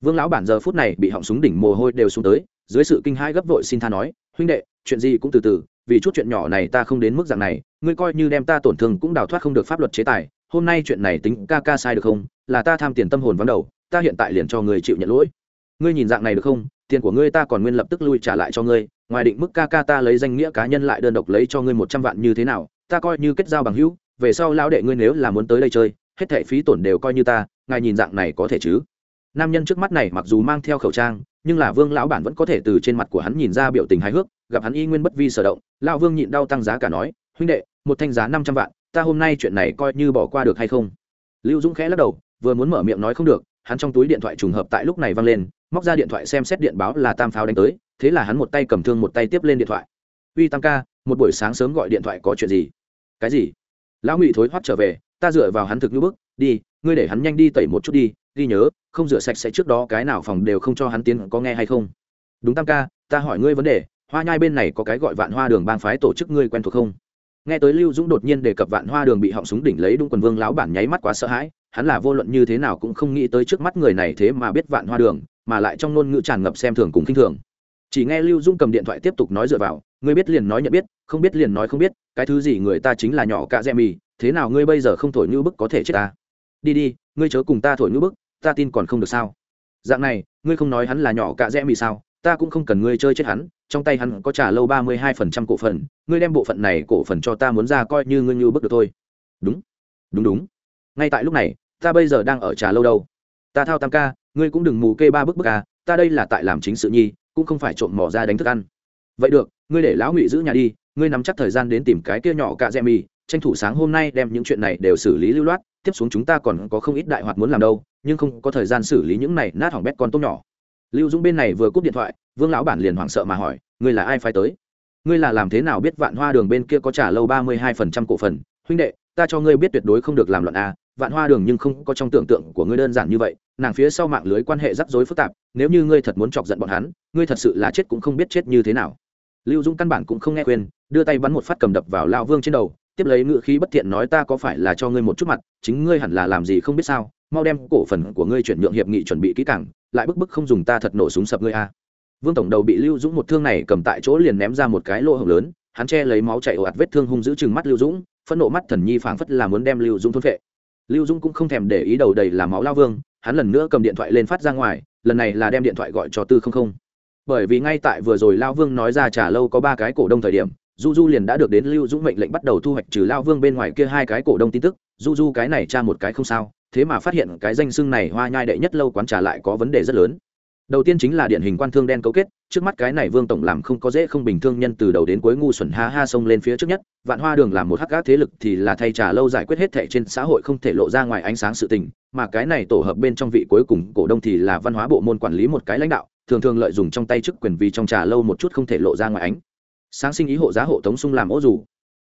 Vương lão bản giờ phút này bị họng súng đỉnh mồ hôi đều xuống tới, dưới sự kinh hãi gấp vội xin tha nói, huynh đệ, chuyện gì cũng từ từ, vì chút chuyện nhỏ này ta không đến mức dạng này, ngươi coi như đem ta tổn thương cũng đào thoát không được pháp luật chế tài, hôm nay chuyện này tính ca ca sai được không? Là ta tham tiền tâm hồn vắng đầu, ta hiện tại liền cho người chịu nhận lỗi. Ngươi nhìn dạng này được không? Tiền của ngươi ta còn nguyên lập tức lui trả lại cho ngươi, ngoài định mức ca ca ta lấy danh nghĩa cá nhân lại đơn độc lấy cho ngươi một trăm vạn như thế nào, ta coi như kết giao bằng hữu về sau lão đệ ngươi nếu là muốn tới đây chơi, hết thệ phí tổn đều coi như ta, ngài nhìn dạng này có thể chứ? Nam nhân trước mắt này mặc dù mang theo khẩu trang, nhưng là vương lão bản vẫn có thể từ trên mặt của hắn nhìn ra biểu tình hài hước, gặp hắn y nguyên bất vi sở động, lão vương nhịn đau tăng giá cả nói, huynh đệ, một thanh giá năm trăm vạn, ta hôm nay chuyện này coi như bỏ qua được hay không? Lưu dũng khẽ lắc đầu, vừa muốn mở miệng nói không được, hắn trong túi điện thoại trùng hợp tại lúc này văng lên, móc ra điện thoại xem xét điện báo là tam pháo đánh tới, thế là hắn một tay cầm thương một tay tiếp lên điện thoại. Uy tam ca, một buổi sáng sớm gọi điện thoại có chuyện gì? Cái gì? Lão ngụy thối hoắt trở về, ta dựa vào hắn thực như bức, đi, ngươi để hắn nhanh đi tẩy một chút đi, ghi nhớ, không rửa sạch sẽ trước đó cái nào phòng đều không cho hắn tiến có nghe hay không. Đúng tam ca, ta hỏi ngươi vấn đề, hoa nhai bên này có cái gọi vạn hoa đường bang phái tổ chức ngươi quen thuộc không? Nghe tới lưu dũng đột nhiên đề cập vạn hoa đường bị họng súng đỉnh lấy đúng quần vương lão bản nháy mắt quá sợ hãi, hắn là vô luận như thế nào cũng không nghĩ tới trước mắt người này thế mà biết vạn hoa đường, mà lại trong ngôn ngữ tràn ngập xem thường cùng khinh thường chỉ nghe lưu dung cầm điện thoại tiếp tục nói dựa vào, ngươi biết liền nói nhận biết, không biết liền nói không biết, cái thứ gì người ta chính là nhỏ cạ dẹ mì, thế nào ngươi bây giờ không thổi như bức có thể chết ta? Đi đi, ngươi chớ cùng ta thổi như bức, ta tin còn không được sao? Dạng này, ngươi không nói hắn là nhỏ cạ dẹ mì sao? Ta cũng không cần ngươi chơi chết hắn, trong tay hắn có trả lâu ba mươi hai phần trăm cổ phần, ngươi đem bộ phận này cổ phần cho ta muốn ra coi như ngươi như bức được thôi. Đúng đúng đúng. Ngay tại lúc này, ta bây giờ đang ở trà lâu đâu. Ta thao tam ca, ngươi cũng đừng mù kê ba bức bức à ta đây là tại làm chính sự nhi cũng không phải trộm mỏ ra đánh thức ăn. Vậy được, ngươi để lão ngụy giữ nhà đi, ngươi nắm chắc thời gian đến tìm cái kia nhỏ cạ dẹ mì, tranh thủ sáng hôm nay đem những chuyện này đều xử lý lưu loát, tiếp xuống chúng ta còn có không ít đại hoạt muốn làm đâu, nhưng không có thời gian xử lý những này nát hỏng bét con tôm nhỏ. Lưu dũng bên này vừa cúp điện thoại, vương lão bản liền hoảng sợ mà hỏi, ngươi là ai phải tới? Ngươi là làm thế nào biết vạn hoa đường bên kia có trả lâu ba mươi hai phần trăm cổ phần? Huynh đệ, ta cho ngươi biết tuyệt đối không được làm loạn a vạn hoa đường nhưng không có trong tưởng tượng của ngươi đơn giản như vậy, nàng phía sau mạng lưới quan hệ rắc rối phức tạp, nếu như ngươi thật muốn chọc giận bọn hắn, ngươi thật sự là chết cũng không biết chết như thế nào. Lưu dũng căn bản cũng không nghe khuyên, đưa tay bắn một phát cầm đập vào lao vương trên đầu, tiếp lấy ngự khí bất thiện nói ta có phải là cho ngươi một chút mặt, chính ngươi hẳn là làm gì không biết sao, mau đem cổ phần của ngươi chuyển nhượng hiệp nghị chuẩn bị kỹ càng, lại bức bức không dùng ta thật nổ súng sập ngươi a. Vương tổng đầu bị lưu dũng một thương này cầm tại chỗ liền ném ra một cái lỗ hổng lớn, hắn che lấy máu chạy ồ ạt vết thương hung giữ chừng mắt lưu dũng, phẫn nộ mắt thần nhi phảng phất là muốn đem lưu dũng thôn vệ lưu dũng cũng không thèm để ý đầu đầy là máu lao vương, hắn lần nữa cầm điện thoại lên phát ra ngoài, lần này là đem điện thoại gọi cho tư không không. Bởi vì ngay tại vừa rồi lao vương nói ra trả lâu có ba cái cổ đông thời điểm du du liền đã được đến lưu dũng mệnh lệnh bắt đầu thu hoạch trừ lao vương bên ngoài kia hai cái cổ đông tin tức du du cái này tra một cái không sao, thế mà phát hiện cái danh xưng này hoa nhai đệ nhất lâu quán trà lại có vấn đề rất lớn. Đầu tiên chính là điển hình quan thương đen cấu kết trước mắt cái này vương tổng làm không có dễ không bình thương nhân từ đầu đến cuối ngu xuẩn ha ha xông lên phía trước nhất, vạn hoa đường làm một hắc gác thế lực thì là thay trà lâu giải quyết hết thệ trên xã hội không thể lộ ra ngoài ánh sáng sự tình, mà cái này tổ hợp bên trong vị cuối cùng cổ đông thì là văn hóa bộ môn quản lý một cái lãnh đạo, thường thường lợi dụng trong tay chức quyền vì trong trà lâu một chút không thể lộ ra ngoài ánh sáng sinh ý hộ giá hộ tống sung làm ố dù.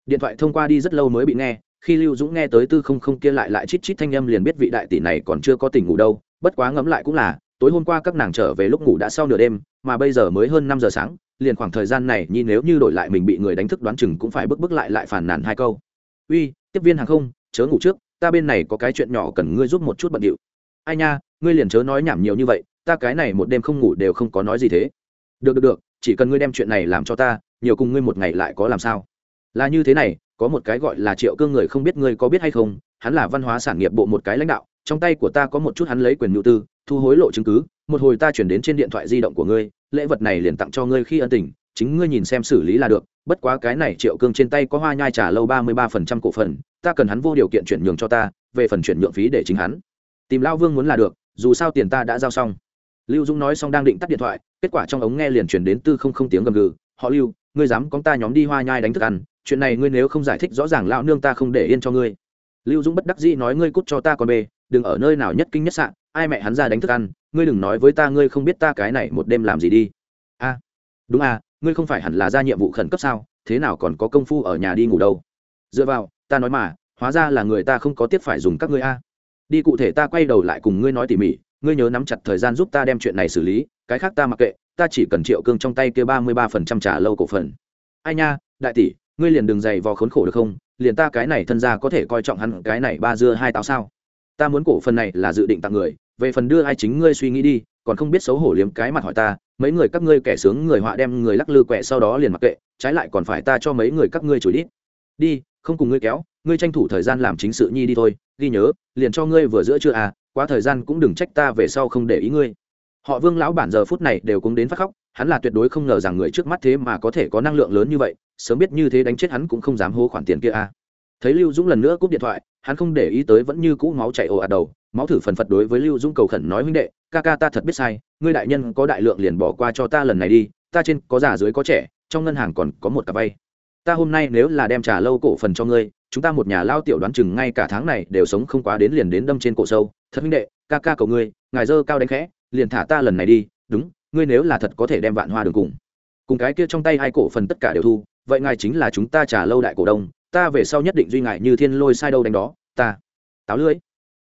Điện thoại thông qua đi rất lâu mới bị nghe, khi lưu dũng nghe tới tư không không kia lại lại chít chít thanh âm liền biết vị đại tỷ này còn chưa có tình ngủ đâu, bất quá ngẫm lại cũng là tối hôm qua các nàng trở về lúc ngủ đã sau nửa đêm, mà bây giờ mới hơn năm giờ sáng, liền khoảng thời gian này nhi nếu như đổi lại mình bị người đánh thức đoán chừng cũng phải bước bước lại lại phản nàn hai câu. Uy, tiếp viên hàng không, chớ ngủ trước, ta bên này có cái chuyện nhỏ cần ngươi giúp một chút bận điệu. Ai nha, ngươi liền chớ nói nhảm nhiều như vậy, ta cái này một đêm không ngủ đều không có nói gì thế. Được được được, chỉ cần ngươi đem chuyện này làm cho ta, nhiều cùng ngươi một ngày lại có làm sao? Là như thế này, có một cái gọi là triệu cương người không biết ngươi có biết hay không, hắn là văn hóa sản nghiệp bộ một cái lãnh đạo, trong tay của ta có một chút hắn lấy quyền nhu tư thu hối lộ chứng cứ, một hồi ta chuyển đến trên điện thoại di động của ngươi, lễ vật này liền tặng cho ngươi khi ân tình, chính ngươi nhìn xem xử lý là được, bất quá cái này triệu cương trên tay có hoa nhai trả lâu ba mươi ba phần trăm cổ phần, ta cần hắn vô điều kiện chuyển nhượng cho ta, về phần chuyển nhượng phí để chính hắn. Tìm lao vương muốn là được, dù sao tiền ta đã giao xong. Lưu dũng nói xong đang định tắt điện thoại, kết quả trong ống nghe liền chuyển đến tư không không tiếng gầm gừ, họ lưu, ngươi dám con ta nhóm đi hoa nhai đánh thức ăn, chuyện này ngươi nếu không giải thích rõ ràng lão nương ta không để yên cho ngươi. Lưu dũng bất đắc dĩ nói, ngươi cút cho ta con bê, đừng ở nơi nào nhất kinh nhất sạn ai mẹ hắn ra đánh thức ăn, ngươi đừng nói với ta ngươi không biết ta cái này một đêm làm gì đi. A, đúng à ngươi không phải hẳn là ra nhiệm vụ khẩn cấp sao, thế nào còn có công phu ở nhà đi ngủ đâu? Dựa vào, ta nói mà, hóa ra là người ta không có tiếp phải dùng các ngươi a. Đi cụ thể ta quay đầu lại cùng ngươi nói tỉ mỉ, ngươi nhớ nắm chặt thời gian giúp ta đem chuyện này xử lý, cái khác ta mặc kệ, ta chỉ cần triệu cương trong tay kia ba mươi ba phần trăm trả lâu cổ phần. Ai nha, đại tỷ, ngươi liền đừng dày vò khốn khổ được không? Liền ta cái này thân ra có thể coi trọng hắn cái này ba dưa hai táo sao? Ta muốn cổ phần này là dự định tặng người, về phần đưa ai chính ngươi suy nghĩ đi, còn không biết xấu hổ liếm cái mặt hỏi ta, mấy người các ngươi kẻ sướng người họa đem người lắc lư quẹ sau đó liền mặc kệ, trái lại còn phải ta cho mấy người các ngươi chửi đi đi, không cùng ngươi kéo, ngươi tranh thủ thời gian làm chính sự nhi đi thôi, ghi nhớ, liền cho ngươi vừa giữa chưa à quá thời gian cũng đừng trách ta về sau không để ý ngươi họ vương lão bản giờ phút này đều cũng đến phát khóc, hắn là tuyệt đối không ngờ rằng người trước mắt thế mà có thể có năng lượng lớn như vậy, sớm biết như thế đánh chết hắn cũng không dám hô khoản tiền kia à. thấy lưu dũng lần nữa cúp điện thoại hắn không để ý tới vẫn như cũ máu chảy ồ ạt đầu, máu thử phần phật đối với lưu dũng cầu khẩn nói, huynh đệ, ca ca ta thật biết sai, ngươi đại nhân có đại lượng liền bỏ qua cho ta lần này đi, ta trên có già dưới có trẻ, trong ngân hàng còn có một cặp vay. Ta hôm nay nếu là đem trả lâu cổ phần cho ngươi, chúng ta một nhà lao tiểu đoán chừng ngay cả tháng này đều sống không quá đến liền đến đâm trên cổ sâu. Thật huynh đệ, ca ca cầu ngươi, ngài dơ cao đánh khẽ, liền thả ta lần này đi, đúng, ngươi nếu là thật có thể đem vạn hoa đường cùng cùng cái kia trong tay hai cổ phần tất cả đều thu, vậy ngài chính là chúng ta trả lâu đại cổ đông ta về sau nhất định duy ngại như thiên lôi sai đâu đánh đó ta táo lưới.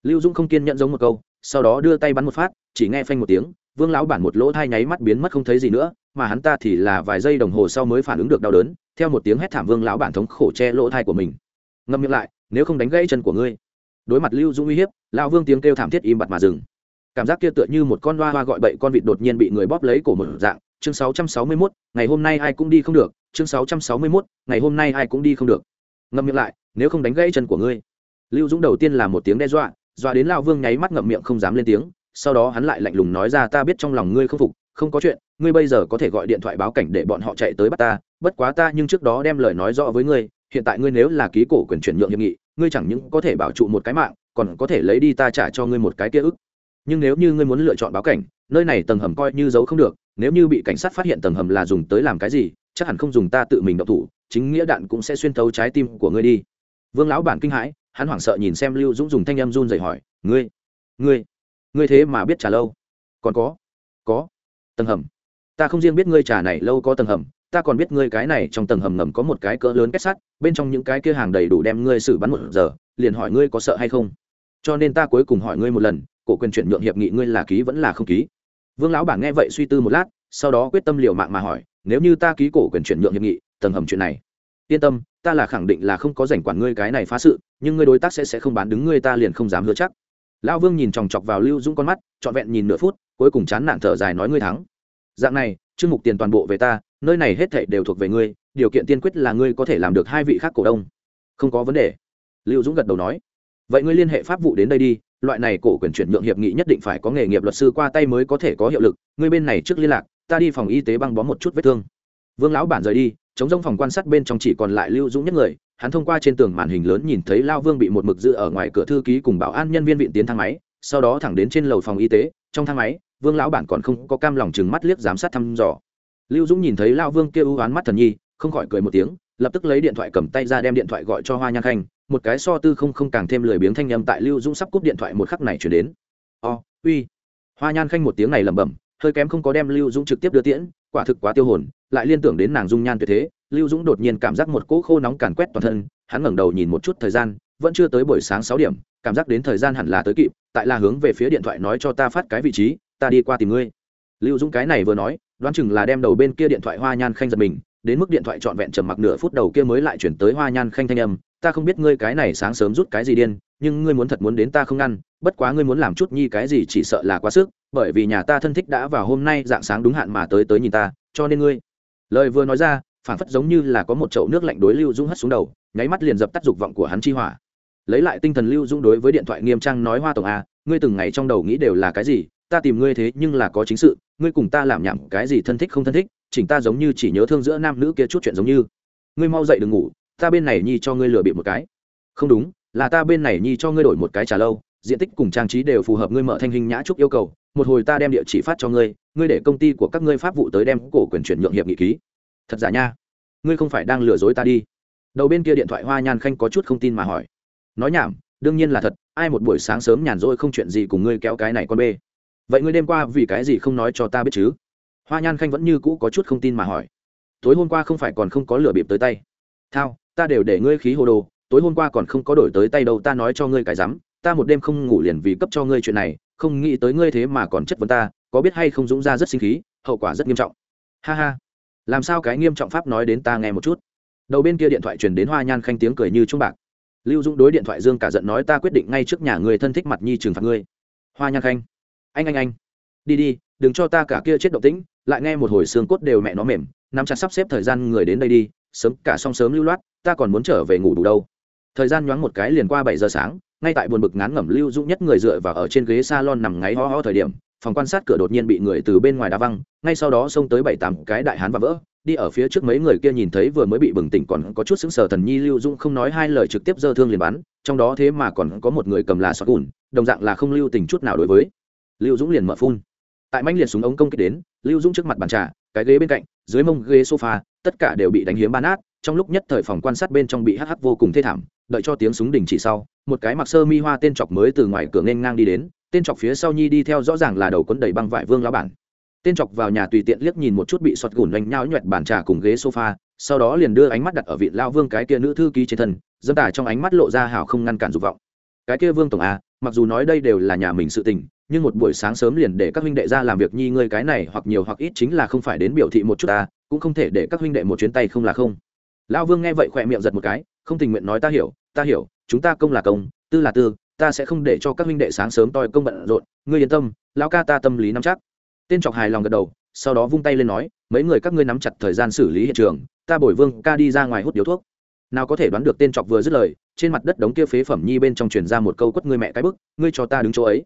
Lưu dũng không kiên nhận giống một câu sau đó đưa tay bắn một phát chỉ nghe phanh một tiếng vương lão bản một lỗ thai nháy mắt biến mất không thấy gì nữa mà hắn ta thì là vài giây đồng hồ sau mới phản ứng được đau đớn theo một tiếng hét thảm vương lão bản thống khổ che lỗ thai của mình. Ngâm miệng lại nếu không đánh gãy chân của ngươi. Đối mặt lưu dũng uy hiếp lão vương tiếng kêu thảm thiết im bặt mà dừng. Cảm giác kia tựa như một con loa hoa gọi bậy con vịt đột nhiên bị người bóp lấy cổ một dạng. Chương 661, ngày hôm nay ai cũng đi không được. Chương 661, ngày hôm nay ai cũng đi không được ngậm miệng lại, nếu không đánh gãy chân của ngươi. Lưu dũng đầu tiên là một tiếng đe dọa dọa đến lao vương nháy mắt ngậm miệng không dám lên tiếng, sau đó hắn lại lạnh lùng nói ra, ta biết trong lòng ngươi không phục, không có chuyện, ngươi bây giờ có thể gọi điện thoại báo cảnh để bọn họ chạy tới bắt ta, bất quá ta nhưng trước đó đem lời nói rõ với ngươi, hiện tại ngươi nếu là ký cổ quyền chuyển nhượng hiệp nghị, ngươi chẳng những có thể bảo trụ một cái mạng, còn có thể lấy đi ta trả cho ngươi một cái kia ức. Nhưng nếu như ngươi muốn lựa chọn báo cảnh, nơi này tầng hầm coi như giấu không được, nếu như bị cảnh sát phát hiện tầng hầm là dùng tới làm cái gì, chắc hẳn không dùng ta tự mình đậu thủ chính nghĩa đạn cũng sẽ xuyên thấu trái tim của ngươi đi. Vương lão bản kinh hãi, hắn hoảng sợ nhìn xem lưu dũng dùng thanh em run dậy hỏi, ngươi ngươi ngươi thế mà biết trả lâu? Còn có có, tầng hầm. Ta không riêng biết ngươi trà này lâu có tầng hầm, ta còn biết ngươi cái này trong tầng hầm ngầm có một cái cỡ lớn kết sắt, bên trong những cái kia hàng đầy đủ đem ngươi xử bắn một giờ, liền hỏi ngươi có sợ hay không. Cho nên ta cuối cùng hỏi ngươi một lần, cổ quyền chuyển nhượng hiệp nghị ngươi là ký vẫn là không ký? Vương lão bản nghe vậy suy tư một lát, sau đó quyết tâm liều mạng mà hỏi, nếu như ta ký cổ quyền chuyển nhượng hiệp nghị tầng hầm chuyện này. Yên tâm, ta là khẳng định là không có rảnh quản ngươi cái này phá sự, nhưng ngươi đối tác sẽ sẽ không bán đứng ngươi ta liền không dám hứa chắc. Lão vương nhìn chòng chọc vào lưu dũng con mắt, trọn vẹn nhìn nửa phút, cuối cùng chán nản thở dài nói ngươi thắng. Dạng này, chương mục tiền toàn bộ về ta, nơi này hết thảy đều thuộc về ngươi, điều kiện tiên quyết là ngươi có thể làm được hai vị khác cổ đông. Không có vấn đề. Lưu dũng gật đầu nói. Vậy ngươi liên hệ pháp vụ đến đây đi, loại này cổ quyền chuyển nhượng hiệp nghị nhất định phải có nghề nghiệp luật sư qua tay mới có thể có hiệu lực, ngươi bên này trước liên lạc, ta đi phòng y tế băng bó một chút vết thương. Vương lão bản rời đi chống rông phòng quan sát bên trong chỉ còn lại lưu dũng nhất người, hắn thông qua trên tường màn hình lớn nhìn thấy lao vương bị một mực giữ ở ngoài cửa thư ký cùng bảo an nhân viên viện tiến thang máy, sau đó thẳng đến trên lầu phòng y tế, trong thang máy, vương lão bản còn không có cam lòng chừng mắt liếc giám sát thăm dò. Lưu dũng nhìn thấy lao vương kêu ưu oán mắt thần nhi, không khỏi cười một tiếng, lập tức lấy điện thoại cầm tay ra đem điện thoại gọi cho hoa nhan khanh, một cái so tư không không càng thêm lười biếng thanh â m tại lưu dũng sắp cúp điện thoại một khắc này chuyển đến. O, uy. Hoa nhan khanh một tiếng này lẩm bẩm, hơi kém không có đem lưu dũng trực tiếp đưa tiễn, quả thực quá tiêu hồn lại liên tưởng đến nàng dung nhan tuyệt thế, lưu dũng đột nhiên cảm giác một cỗ khô nóng càn quét toàn thân, hắn ngẩng đầu nhìn một chút thời gian, vẫn chưa tới buổi sáng sáu điểm, cảm giác đến thời gian hẳn là tới kịp, tại là hướng về phía điện thoại nói cho ta phát cái vị trí, ta đi qua tìm ngươi. Lưu dũng cái này vừa nói, đoán chừng là đem đầu bên kia điện thoại hoa nhan khanh giật mình, đến mức điện thoại trọn vẹn trầm mặc nửa phút đầu kia mới lại chuyển tới hoa nhan khanh thanh âm, ta không biết ngươi cái này sáng sớm rút cái gì điên, nhưng ngươi muốn thật muốn đến ta không ngăn, bất quá ngươi muốn làm chút nhi cái gì chỉ sợ là quá sức, bởi vì nhà ta thân thích đã vào hôm nay dạng sáng đúng hạn mà tới tới nhìn ta, cho nên ngươi lời vừa nói ra phản phất giống như là có một chậu nước lạnh đối lưu dũng hất xuống đầu, nháy mắt liền dập tắt dục vọng của hắn chi hỏa. Lấy lại tinh thần lưu dũng đối với điện thoại nghiêm trang nói hoa tổng a, ngươi từng ngày trong đầu nghĩ đều là cái gì, ta tìm ngươi thế nhưng là có chính sự, ngươi cùng ta làm nhảm cái gì thân thích không thân thích, chỉnh ta giống như chỉ nhớ thương giữa nam nữ kia chút chuyện giống như. Ngươi mau dậy đừng ngủ, ta bên này nhi cho ngươi lừa bịp một cái. Không đúng, là ta bên này nhi cho ngươi đổi một cái trà lâu, diện tích cùng trang trí đều phù hợp ngươi mở thanh hình nhã trúc yêu cầu, một hồi ta đem địa chỉ phát cho ngươi ngươi để công ty của các ngươi pháp vụ tới đem cổ quyền chuyển nhượng hiệp nghị ký. Thật giả nha. Ngươi không phải đang lừa dối ta đi. Đầu bên kia điện thoại hoa nhan khanh có chút không tin mà hỏi. Nói nhảm, đương nhiên là thật, ai một buổi sáng sớm nhàn rỗi không chuyện gì cùng ngươi kéo cái này con bê. Vậy ngươi đêm qua vì cái gì không nói cho ta biết chứ? Hoa nhan khanh vẫn như cũ có chút không tin mà hỏi. Tối hôm qua không phải còn không có lửa bịp tới tay. Thao, ta đều để ngươi khí hồ đồ, tối hôm qua còn không có đổi tới tay đâu, ta nói cho ngươi cái rắm, ta một đêm không ngủ liền vì cấp cho ngươi chuyện này, không nghĩ tới ngươi thế mà còn chất vấn ta có biết hay không dũng ra rất sinh khí, hậu quả rất nghiêm trọng. Ha ha. Làm sao cái nghiêm trọng pháp nói đến ta nghe một chút? Đầu bên kia điện thoại truyền đến hoa nhan khanh tiếng cười như trung bạc. Lưu dũng đối điện thoại dương cả giận nói ta quyết định ngay trước nhà người thân thích mặt nhi trừng phạt ngươi. Hoa nhan khanh. Anh anh anh. Đi đi, đừng cho ta cả kia chết động tĩnh, lại nghe một hồi xương cốt đều mẹ nó mềm, nắm chặt sắp xếp thời gian người đến đây đi, sớm, cả xong sớm lưu loát, ta còn muốn trở về ngủ đủ đâu. Thời gian nhoáng một cái liền qua bảy giờ sáng, ngay tại buồn bực ngán ngẩm lưu dũng nhất người dựa vào ở trên ghế salon nằm ngáy ho ho thời điểm phòng quan sát cửa đột nhiên bị người từ bên ngoài đá văng, ngay sau đó xông tới bảy tám cái đại hán và vỡ. Đi ở phía trước mấy người kia nhìn thấy vừa mới bị bừng tỉnh còn có chút sững sờ thần nhi lưu dũng không nói hai lời trực tiếp dơ thương liền bắn, trong đó thế mà còn có một người cầm là sọt ủn đồng dạng là không lưu tình chút nào đối với. Lưu dũng liền mở phun. Tại manh liệt súng ống công kích đến, lưu dũng trước mặt bàn trà, cái ghế bên cạnh, dưới mông ghế sofa, tất cả đều bị đánh hiếm ban át trong lúc nhất thời phòng quan sát bên trong bị hắc hắc vô cùng thê thảm, đợi cho tiếng súng đình chỉ sau, một cái mặc sơ mi hoa tên chọc mới từ ngoài cửa nên ngang đi đến tên chọc phía sau nhi đi theo rõ ràng là đầu quấn đầy băng vải vương lão bản. Tên chọc vào nhà tùy tiện liếc nhìn một chút bị sọt gùn đánh nhau nhuẹt bàn trà cùng ghế sofa, sau đó liền đưa ánh mắt đặt ở vị lao vương cái kia nữ thư ký trên thân, dâm tả trong ánh mắt lộ ra hảo không ngăn cản dục vọng. Cái kia vương tổng a mặc dù nói đây đều là nhà mình sự tình, nhưng một buổi sáng sớm liền để các huynh đệ ra làm việc nhi ngươi cái này hoặc nhiều hoặc ít chính là không phải đến biểu thị một chút ta, cũng không thể để các huynh đệ một chuyến tay không là không. Lão vương nghe vậy khỏe miệng giật một cái, không tình nguyện nói ta hiểu ta hiểu, chúng ta công là công, tư là tư ta sẽ không để cho các huynh đệ sáng sớm toi công bận rộn, ngươi yên tâm, lão ca ta tâm lý nắm chắc. Tên trọc hài lòng gật đầu, sau đó vung tay lên nói, mấy người các ngươi nắm chặt thời gian xử lý hiện trường, ta bồi vương ca đi ra ngoài hút điếu thuốc. Nào có thể đoán được tên trọc vừa dứt lời, trên mặt đất đống kia phế phẩm nhi bên trong truyền ra một câu quất ngươi mẹ cái bức, ngươi cho ta đứng chỗ ấy.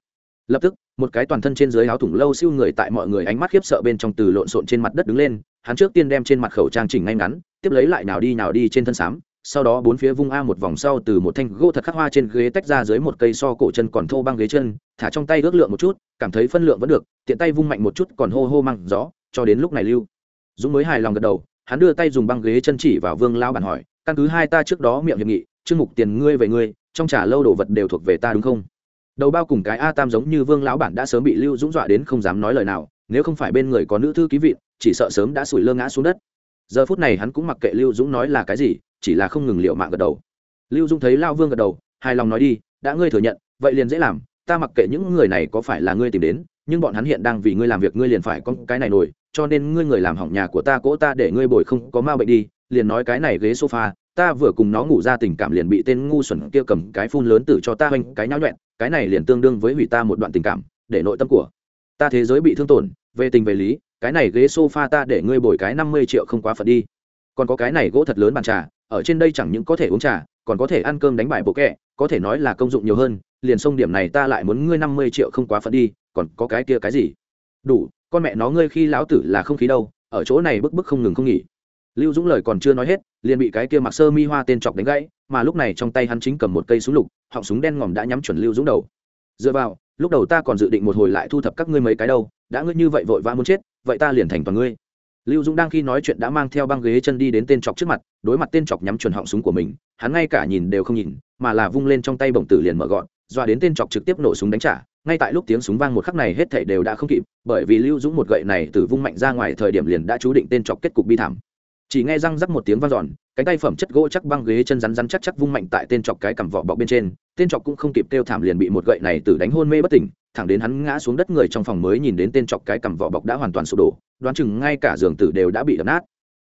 Lập tức, một cái toàn thân trên dưới áo thủng lâu siêu người tại mọi người ánh mắt khiếp sợ bên trong từ lộn xộn trên mặt đất đứng lên, hắn trước tiên đem trên mặt khẩu trang chỉnh ngay ngắn, tiếp lấy lại nào đi nào đi trên thân xám sau đó bốn phía vung a một vòng sau từ một thanh gỗ thật khắc hoa trên ghế tách ra dưới một cây so cổ chân còn thô băng ghế chân, thả trong tay ước lượng một chút, cảm thấy phân lượng vẫn được, tiện tay vung mạnh một chút còn hô hô măng gió, cho đến lúc này lưu. Dũng mới hài lòng gật đầu, hắn đưa tay dùng băng ghế chân chỉ vào vương lao bản hỏi, căn cứ hai ta trước đó miệng hiệp nghị, chương mục tiền ngươi về ngươi, trong trả lâu đồ vật đều thuộc về ta đúng không? Đầu bao cùng cái a tam giống như vương lão bản đã sớm bị lưu dũng dọa đến không dám nói lời nào, nếu không phải bên người có nữ thư ký vị chỉ sợ sớm đã sủi lơ ngã xuống đất. Giờ phút này hắn cũng mặc kệ lưu dũng nói là cái gì chỉ là không ngừng liệu mạng gật đầu. Lưu Dung thấy lao vương gật đầu, hài lòng nói đi, đã ngươi thừa nhận, vậy liền dễ làm, ta mặc kệ những người này có phải là ngươi tìm đến, nhưng bọn hắn hiện đang vì ngươi làm việc ngươi liền phải có cái này nổi, cho nên ngươi người làm hỏng nhà của ta cỗ ta để ngươi bồi không có ma bệnh đi, liền nói cái này ghế sofa, ta vừa cùng nó ngủ ra tình cảm liền bị tên ngu xuẩn kia cầm cái phun lớn tử cho ta hoành cái nháo nhuẹn, cái này liền tương đương với hủy ta một đoạn tình cảm, để nội tâm của ta thế giới bị thương tổn, về tình về lý, cái này ghế sofa ta để ngươi bồi cái năm mươi triệu không quá phật đi. Còn có cái này gỗ thật lớn bàn trà ở trên đây chẳng những có thể uống trà, còn có thể ăn cơm đánh bài bộ kẹ, có thể nói là công dụng nhiều hơn, liền sông điểm này ta lại muốn ngươi năm mươi triệu không quá phận đi, còn có cái kia cái gì? Đủ, con mẹ nó ngươi khi lão tử là không khí đâu, ở chỗ này bức bức không ngừng không nghỉ. Lưu dũng lời còn chưa nói hết, liền bị cái kia mặc sơ mi hoa tên chọc đánh gãy, mà lúc này trong tay hắn chính cầm một cây súng lục, họng súng đen ngòm đã nhắm chuẩn lưu dũng đầu. Dựa vào, lúc đầu ta còn dự định một hồi lại thu thập các ngươi mấy cái đâu, đã ngươi như vậy vội vã muốn chết, vậy ta liền thành toàn ngươi lưu dũng đang khi nói chuyện đã mang theo băng ghế chân đi đến tên chọc trước mặt, đối mặt tên chọc nhắm chuẩn họng súng của mình, hắn ngay cả nhìn đều không nhìn, mà là vung lên trong tay bổng tử liền mở gọn doa đến tên chọc trực tiếp nổ súng đánh trả. Ngay tại lúc tiếng súng vang một khắc này hết thảy đều đã không kịp, bởi vì lưu dũng một gậy này từ vung mạnh ra ngoài thời điểm liền đã chú định tên chọc kết cục bi thảm chỉ nghe răng rắc một tiếng vang dọn, cánh tay phẩm chất gỗ chắc băng ghế chân rắn rắn chắc chắc vung mạnh tại tên chọc cái cằm vỏ bọc bên trên, tên chọc cũng không kịp kêu thảm liền bị một gậy này từ đánh hôn mê bất tỉnh, thẳng đến hắn ngã xuống đất người trong phòng mới nhìn đến tên chọc cái cằm vỏ bọc đã hoàn toàn sụp đổ, đoán chừng ngay cả giường tử đều đã bị đập nát.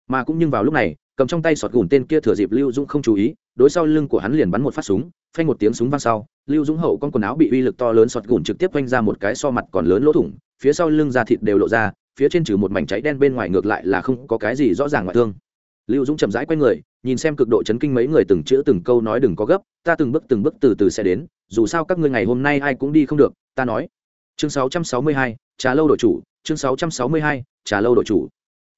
Mà cũng nhưng vào lúc này, cầm trong tay sọt gùn tên kia thừa dịp lưu dũng không chú ý, đối sau lưng của hắn liền bắn một phát súng, phanh một tiếng súng vang sau, lưu dũng hậu con quần áo bị uy lực to lớn sọt gùn trực tiếp quanh ra một cái so mặt còn lớn lỗ thủng, phía sau lưng da thịt đều lộ ra phía trên trừ một mảnh cháy đen bên ngoài ngược lại là không có cái gì rõ ràng ngoại thương. Lưu dũng chậm rãi q u a y người nhìn xem cực độ chấn kinh mấy người từng chữ từng câu nói đừng có gấp ta từng bước từng bước từ từ sẽ đến dù sao các ngươi ngày hôm nay ai cũng đi không được ta nói. Chương 662, trà lâu đội chủ chương 662, trà lâu đội chủ.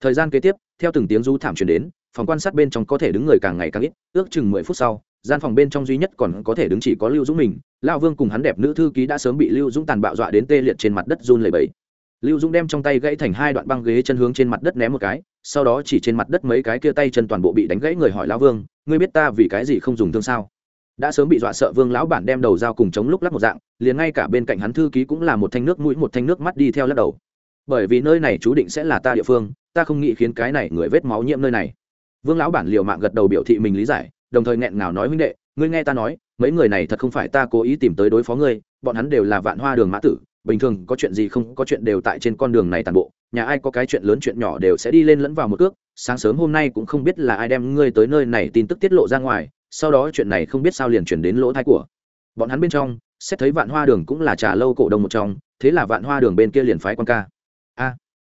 Thời gian kế tiếp theo từng tiếng du thảm truyền đến phòng quan sát bên trong có thể đứng người càng ngày càng ít ước chừng mười phút sau gian phòng bên trong duy nhất còn có thể đứng chỉ có lưu dũng mình lao vương cùng hắn đẹp nữ thư ký đã sớm bị lưu dũng tàn bạo dọa đến tê liệt trên mặt đất run lầy bẫy lưu dũng đem trong tay gãy thành hai đoạn băng ghế chân hướng trên mặt đất ném một cái, sau đó chỉ trên mặt đất mấy cái kia tay chân toàn bộ bị đánh gãy người hỏi Lão vương, ngươi biết ta vì cái gì không dùng thương sao? Đã sớm bị dọa sợ vương lão bản đem đầu dao cùng chống lúc lắc một dạng, liền ngay cả bên cạnh hắn thư ký cũng là một thanh nước mũi một thanh nước mắt đi theo lắc đầu. Bởi vì nơi này chú định sẽ là ta địa phương, ta không nghĩ khiến cái này người vết máu nhiễm nơi này. Vương lão bản liều mạng gật đầu biểu thị mình lý giải, đồng thời nghẹn ngào nói, huynh đệ, ngươi nghe ta nói, mấy người này thật không phải ta cố ý tìm tới đối phó ngươi, bọn hắn đều là vạn hoa đường mã tử bình thường có chuyện gì không, có chuyện đều tại trên con đường này toàn bộ, nhà ai có cái chuyện lớn chuyện nhỏ đều sẽ đi lên lẫn vào một cước sáng sớm hôm nay cũng không biết là ai đem ngươi tới nơi này tin tức tiết lộ ra ngoài, sau đó chuyện này không biết sao liền chuyển đến lỗ thai của bọn hắn bên trong, xét thấy vạn hoa đường cũng là trà lâu cổ đông một trong, thế là vạn hoa đường bên kia liền phái quan ca. A,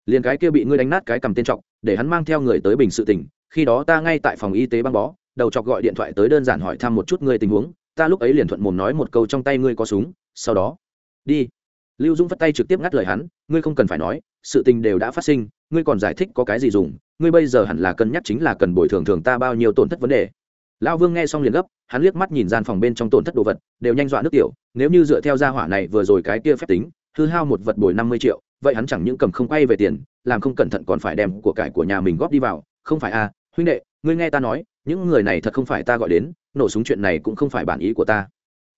liền cái kia bị ngươi đánh nát cái cầm tên trọng để hắn mang theo người tới bình sự tỉnh, khi đó ta ngay tại phòng y tế băng bó, đầu chọc gọi điện thoại tới đơn giản hỏi thăm một chút ngươi tình huống, ta lúc ấy liền thuận mồm nói một câu trong tay ngươi có súng, sau đó, đi lưu dung phất tay trực tiếp ngắt lời hắn, ngươi không cần phải nói, sự tình đều đã phát sinh, ngươi còn giải thích có cái gì dùng, ngươi bây giờ hẳn là cân nhắc chính là cần bồi thường thường ta bao nhiêu tổn thất vấn đề. Lão vương nghe xong liền gấp, hắn liếc mắt nhìn gian phòng bên trong tổn thất đồ vật, đều nhanh dọa nước tiểu, nếu như dựa theo gia hỏa này vừa rồi cái kia phép tính, hư hao một vật bồi năm mươi triệu, vậy hắn chẳng những cầm không quay về tiền, làm không cẩn thận còn phải đem của cải của nhà mình góp đi vào, không phải à huynh đệ, ngươi nghe ta nói, những người này thật không phải ta gọi đến, nổ súng chuyện này cũng không phải bản ý của ta.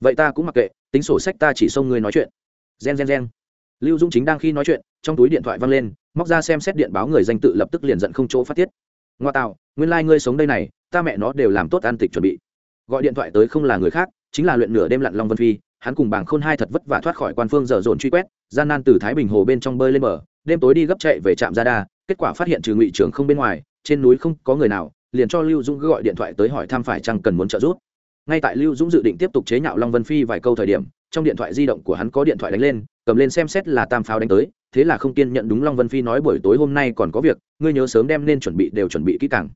Vậy ta cũng mặc kệ, tính sổ sách ta chỉ xông ngươi nói chuyện gen gen gen. Lưu dung chính đang khi nói chuyện, trong túi điện thoại văng lên, móc ra xem xét điện báo người danh tự lập tức liền giận không chỗ phát tiết. Ngoa tạo, nguyên lai、like、ngươi sống đây này, ta mẹ nó đều làm tốt an tịch chuẩn bị. Gọi điện thoại tới không là người khác, chính là luyện nửa đêm lặn long vân phi, hắn cùng bảng khôn hai thật vất vả thoát khỏi quan phương dở dồn truy quét, gian nan từ thái bình hồ bên trong bơi lên bờ, đêm tối đi gấp chạy về trạm gia đa, kết quả phát hiện trừ ngụy trưởng không bên ngoài, trên núi không có người nào, liền cho lưu dũng gọi điện thoại tới hỏi thăm phải chăng cần muốn trợ giúp. Ngay tại lưu dũng dự định tiếp tục chế nhạo long vân phi vài câu thời điểm trong điện thoại di động của hắn có điện thoại đánh lên, cầm lên xem xét là tam pháo đánh tới, thế là không kiên nhận đúng long vân phi nói buổi tối hôm nay còn có việc, ngươi nhớ sớm đem nên chuẩn bị đều chuẩn bị kỹ càng.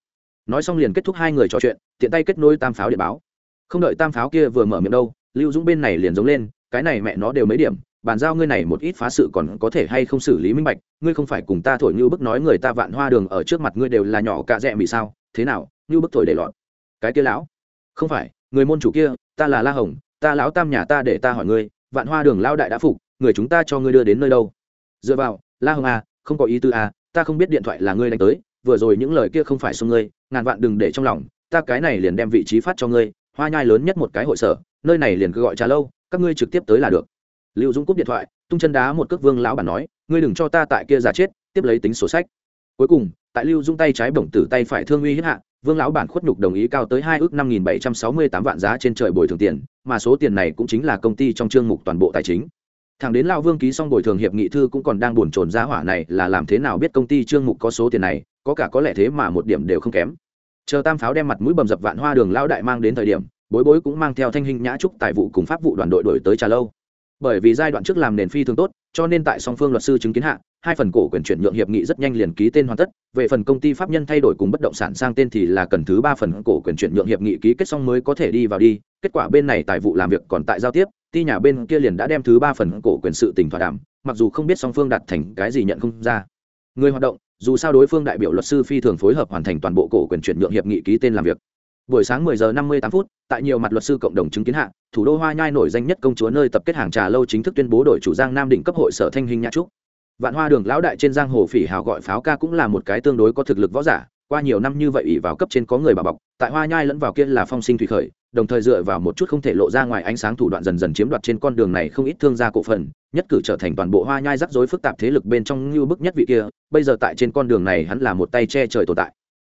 Nói xong liền kết thúc hai người trò chuyện, tiện tay kết nối tam pháo điện báo. Không đợi tam pháo kia vừa mở miệng đâu, lưu dũng bên này liền giống lên, cái này mẹ nó đều mấy điểm, bàn giao ngươi này một ít phá sự còn có thể hay không xử lý minh bạch, ngươi không phải cùng ta thổi như bức nói người ta vạn hoa đường ở trước mặt ngươi đều là nhỏ cạ rẽ bị sao, thế nào như bức thổi để lọt. Cái kia lão, không phải, người môn chủ kia, ta là la hồng ta lão tam nhà ta để ta hỏi ngươi, vạn hoa đường lao đại đã phục, người chúng ta cho ngươi đưa đến nơi đâu? Dựa vào, la hồng à không có ý tư à ta không biết điện thoại là ngươi đánh tới, vừa rồi những lời kia không phải xung ngươi, ngàn vạn đừng để trong lòng, ta cái này liền đem vị trí phát cho ngươi, hoa nhai lớn nhất một cái hội sở, nơi này liền cứ gọi trà lâu, các ngươi trực tiếp tới là được. Lưu dũng cúp điện thoại, tung chân đá một cước vương lão bản nói, ngươi đừng cho ta tại kia giả chết, tiếp lấy tính sổ sách. Cuối cùng, tại lưu Dung tay trái bổng tử tay phải thương uy hiếp hạ vương lão bản khuất nhục đồng ý cao tới hai ước năm nghìn bảy trăm sáu mươi tám vạn giá trên trời bồi thường tiền, mà số tiền này cũng chính là công ty trong chương mục toàn bộ tài chính. Thằng đến lao vương ký xong bồi thường hiệp nghị thư cũng còn đang buồn chồn ra hỏa này là làm thế nào biết công ty trương mục có số tiền này, có cả có lẽ thế mà một điểm đều không kém. Chờ tam pháo đem mặt mũi bầm dập vạn hoa đường lao đại mang đến thời điểm, bối bối cũng mang theo thanh hình nhã trúc tài vụ cùng pháp vụ đoàn đội đổi tới trà lâu. Bởi vì giai đoạn trước làm nền phi thường tốt cho nên tại song phương luật sư chứng kiến hạ, hai phần cổ quyền chuyển nhượng hiệp nghị rất nhanh liền ký tên hoàn tất, về phần công ty pháp nhân thay đổi cùng bất động sản sang tên thì là cần thứ ba phần cổ quyền chuyển nhượng hiệp nghị ký kết xong mới có thể đi vào đi, kết quả bên này tài vụ làm việc còn tại giao tiếp, ty nhà bên kia liền đã đem thứ ba phần cổ quyền sự tình thỏa đàm, mặc dù không biết song phương đặt thành cái gì nhận không ra. Người hoạt động, dù sao đối phương đại biểu luật sư phi thường phối hợp hoàn thành toàn bộ cổ quyền chuyển nhượng hiệp nghị ký tên làm việc buổi sáng 10 giờ 58 phút, tại nhiều mặt luật sư cộng đồng chứng kiến hạ, thủ đô hoa nhai nổi danh nhất công chúa nơi tập kết hàng trà lâu chính thức tuyên bố đổi chủ giang nam định cấp hội sở thanh hình nhã trúc. Vạn hoa đường lão đại trên giang hồ phỉ hào gọi pháo ca cũng là một cái tương đối có thực lực võ giả, qua nhiều năm như vậy ỷ vào cấp trên có người bà bọc, tại hoa nhai lẫn vào kia là phong sinh thủy khởi, đồng thời dựa vào một chút không thể lộ ra ngoài ánh sáng thủ đoạn dần dần chiếm đoạt trên con đường này không ít thương gia cổ phần, nhất cử trở thành toàn bộ hoa nhai rắc rối phức tạp thế lực bên trong như bức nhất vị kia, bây giờ tại trên con đường này hắn là một tay che trời tồn tại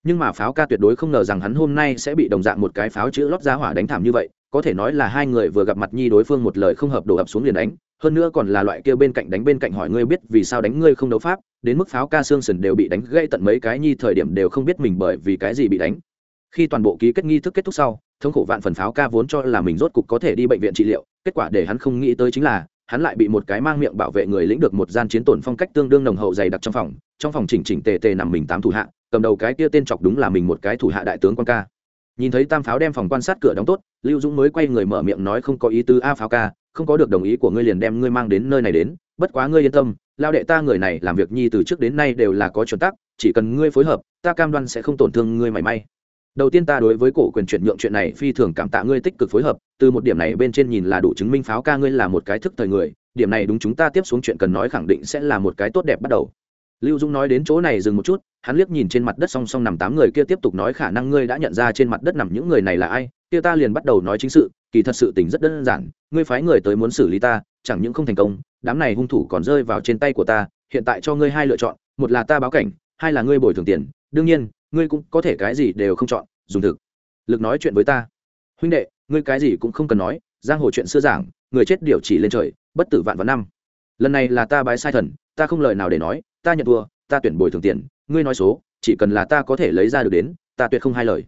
nhưng mà pháo ca tuyệt đối không ngờ rằng hắn hôm nay sẽ bị đồng dạng một cái pháo chữ lót ra hỏa đánh thảm như vậy, có thể nói là hai người vừa gặp mặt nhi đối phương một lời không hợp đổ ập xuống liền đánh. Hơn nữa còn là loại kia bên cạnh đánh bên cạnh hỏi ngươi biết vì sao đánh ngươi không đấu pháp, đến mức pháo ca xương sần đều bị đánh gây tận mấy cái nhi thời điểm đều không biết mình bởi vì cái gì bị đánh. Khi toàn bộ ký kết nghi thức kết thúc sau, thống khổ vạn phần pháo ca vốn cho là mình rốt cục có thể đi bệnh viện trị liệu, kết quả để hắn không nghĩ tới chính là, hắn lại bị một cái mang miệng bảo vệ người lĩnh được một gian chiến tổn phong cách tương đương nồng hậu dày đặc trong phòng trong phòng chỉnh chỉnh tề tề nằm mình tám thủ hạ cầm đầu cái kia tên chọc đúng là mình một cái thủ hạ đại tướng quan ca. Nhìn thấy tam pháo đem phòng quan sát cửa đóng tốt, lưu dũng mới quay người mở miệng nói không có ý tứ, a pháo ca, không có được đồng ý của ngươi liền đem ngươi mang đến nơi này đến, bất quá ngươi yên tâm, lao đệ ta người này làm việc nhi từ trước đến nay đều là có chuẩn tắc, chỉ cần ngươi phối hợp, ta cam đoan sẽ không tổn thương ngươi mảy may. Đầu tiên ta đối với cổ quyền chuyển nhượng chuyện này phi thường cảm tạ ngươi tích cực phối hợp, từ một điểm này bên trên nhìn là đủ chứng minh pháo ca ngươi là một cái thức thời người, điểm này đúng chúng ta tiếp xuống chuyện cần nói khẳng định sẽ là một cái tốt đẹp bắt đầu lưu dung nói đến chỗ này dừng một chút, hắn liếc nhìn trên mặt đất song song nằm tám người kia tiếp tục nói khả năng ngươi đã nhận ra trên mặt đất nằm những người này là ai, kia ta liền bắt đầu nói chính sự, kỳ thật sự tình rất đơn giản, ngươi phái người tới muốn xử lý ta, chẳng những không thành công, đám này hung thủ còn rơi vào trên tay của ta, hiện tại cho ngươi hai lựa chọn, một là ta báo cảnh, hai là ngươi bồi thường tiền, đương nhiên, ngươi cũng có thể cái gì đều không chọn, dùng thực. Lực nói chuyện với ta. Huynh đệ, ngươi cái gì cũng không cần nói, giang hồ chuyện xưa giảng, người chết điều chỉ lên trời, bất tử vạn vạn năm. Lần này là ta bái sai thần, ta không lời nào để nói ta nhận thua, ta tuyển bồi thường tiền, ngươi nói số, chỉ cần là ta có thể lấy ra được đến, ta tuyệt không hai lời.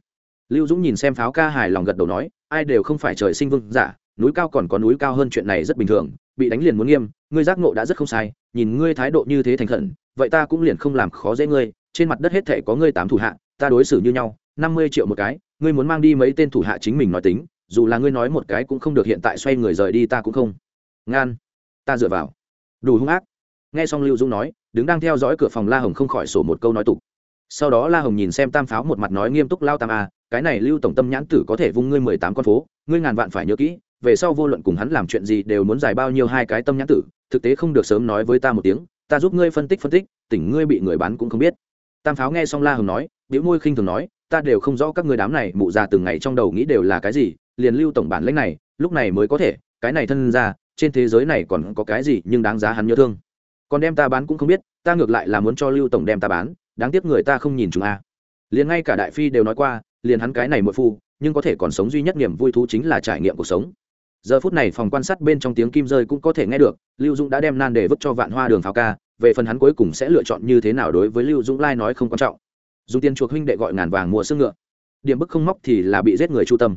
Lưu dũng nhìn xem pháo ca hài lòng gật đầu nói, ai đều không phải trời sinh vương giả, núi cao còn có núi cao hơn chuyện này rất bình thường, bị đánh liền muốn nghiêm, ngươi giác ngộ đã rất không sai, nhìn ngươi thái độ như thế thành khẩn, vậy ta cũng liền không làm khó dễ ngươi, trên mặt đất hết thể có ngươi tám thủ hạ, ta đối xử như nhau, năm mươi triệu một cái, ngươi muốn mang đi mấy tên thủ hạ chính mình nói tính, dù là ngươi nói một cái cũng không được hiện tại xoay người rời đi ta cũng không. Ngan, ta dựa vào. Đủ hung ác. Nghe xong lưu dũng nói đứng đang theo dõi cửa phòng la hồng không khỏi sổ một câu nói tục. Sau đó la hồng nhìn xem tam pháo một mặt nói nghiêm túc lao tam a, cái này lưu tổng tâm nhãn tử có thể vung ngươi mười tám con phố, ngươi ngàn vạn phải nhớ kỹ, về sau vô luận cùng hắn làm chuyện gì đều muốn giải bao nhiêu hai cái tâm nhãn tử, thực tế không được sớm nói với ta một tiếng, ta giúp ngươi phân tích phân tích, tỉnh ngươi bị người bán cũng không biết. Tam pháo nghe xong la hồng nói biểu môi khinh thường nói, ta đều không rõ các người đám này mụ già từng ngày trong đầu nghĩ đều là cái gì, liền lưu tổng bản lãnh này, lúc này mới có thể, cái này thân ra, trên thế giới này còn có cái gì nhưng đáng giá hắn nhớ thương còn đem ta bán cũng không biết, ta ngược lại là muốn cho lưu tổng đem ta bán, đáng tiếc người ta không nhìn chúng a. Liền ngay cả đại phi đều nói qua, liền hắn cái này muội phu, nhưng có thể còn sống duy nhất niềm vui thú chính là trải nghiệm cuộc sống. Giờ phút này phòng quan sát bên trong tiếng kim rơi cũng có thể nghe được, lưu dũng đã đem nan để vứt cho vạn hoa đường pháo ca, về phần hắn cuối cùng sẽ lựa chọn như thế nào đối với lưu dũng lai nói không quan trọng. Dùng tiền chuộc huynh đệ gọi ngàn vàng mua xương ngựa. Điểm bức không móc thì là bị giết người chu tâm.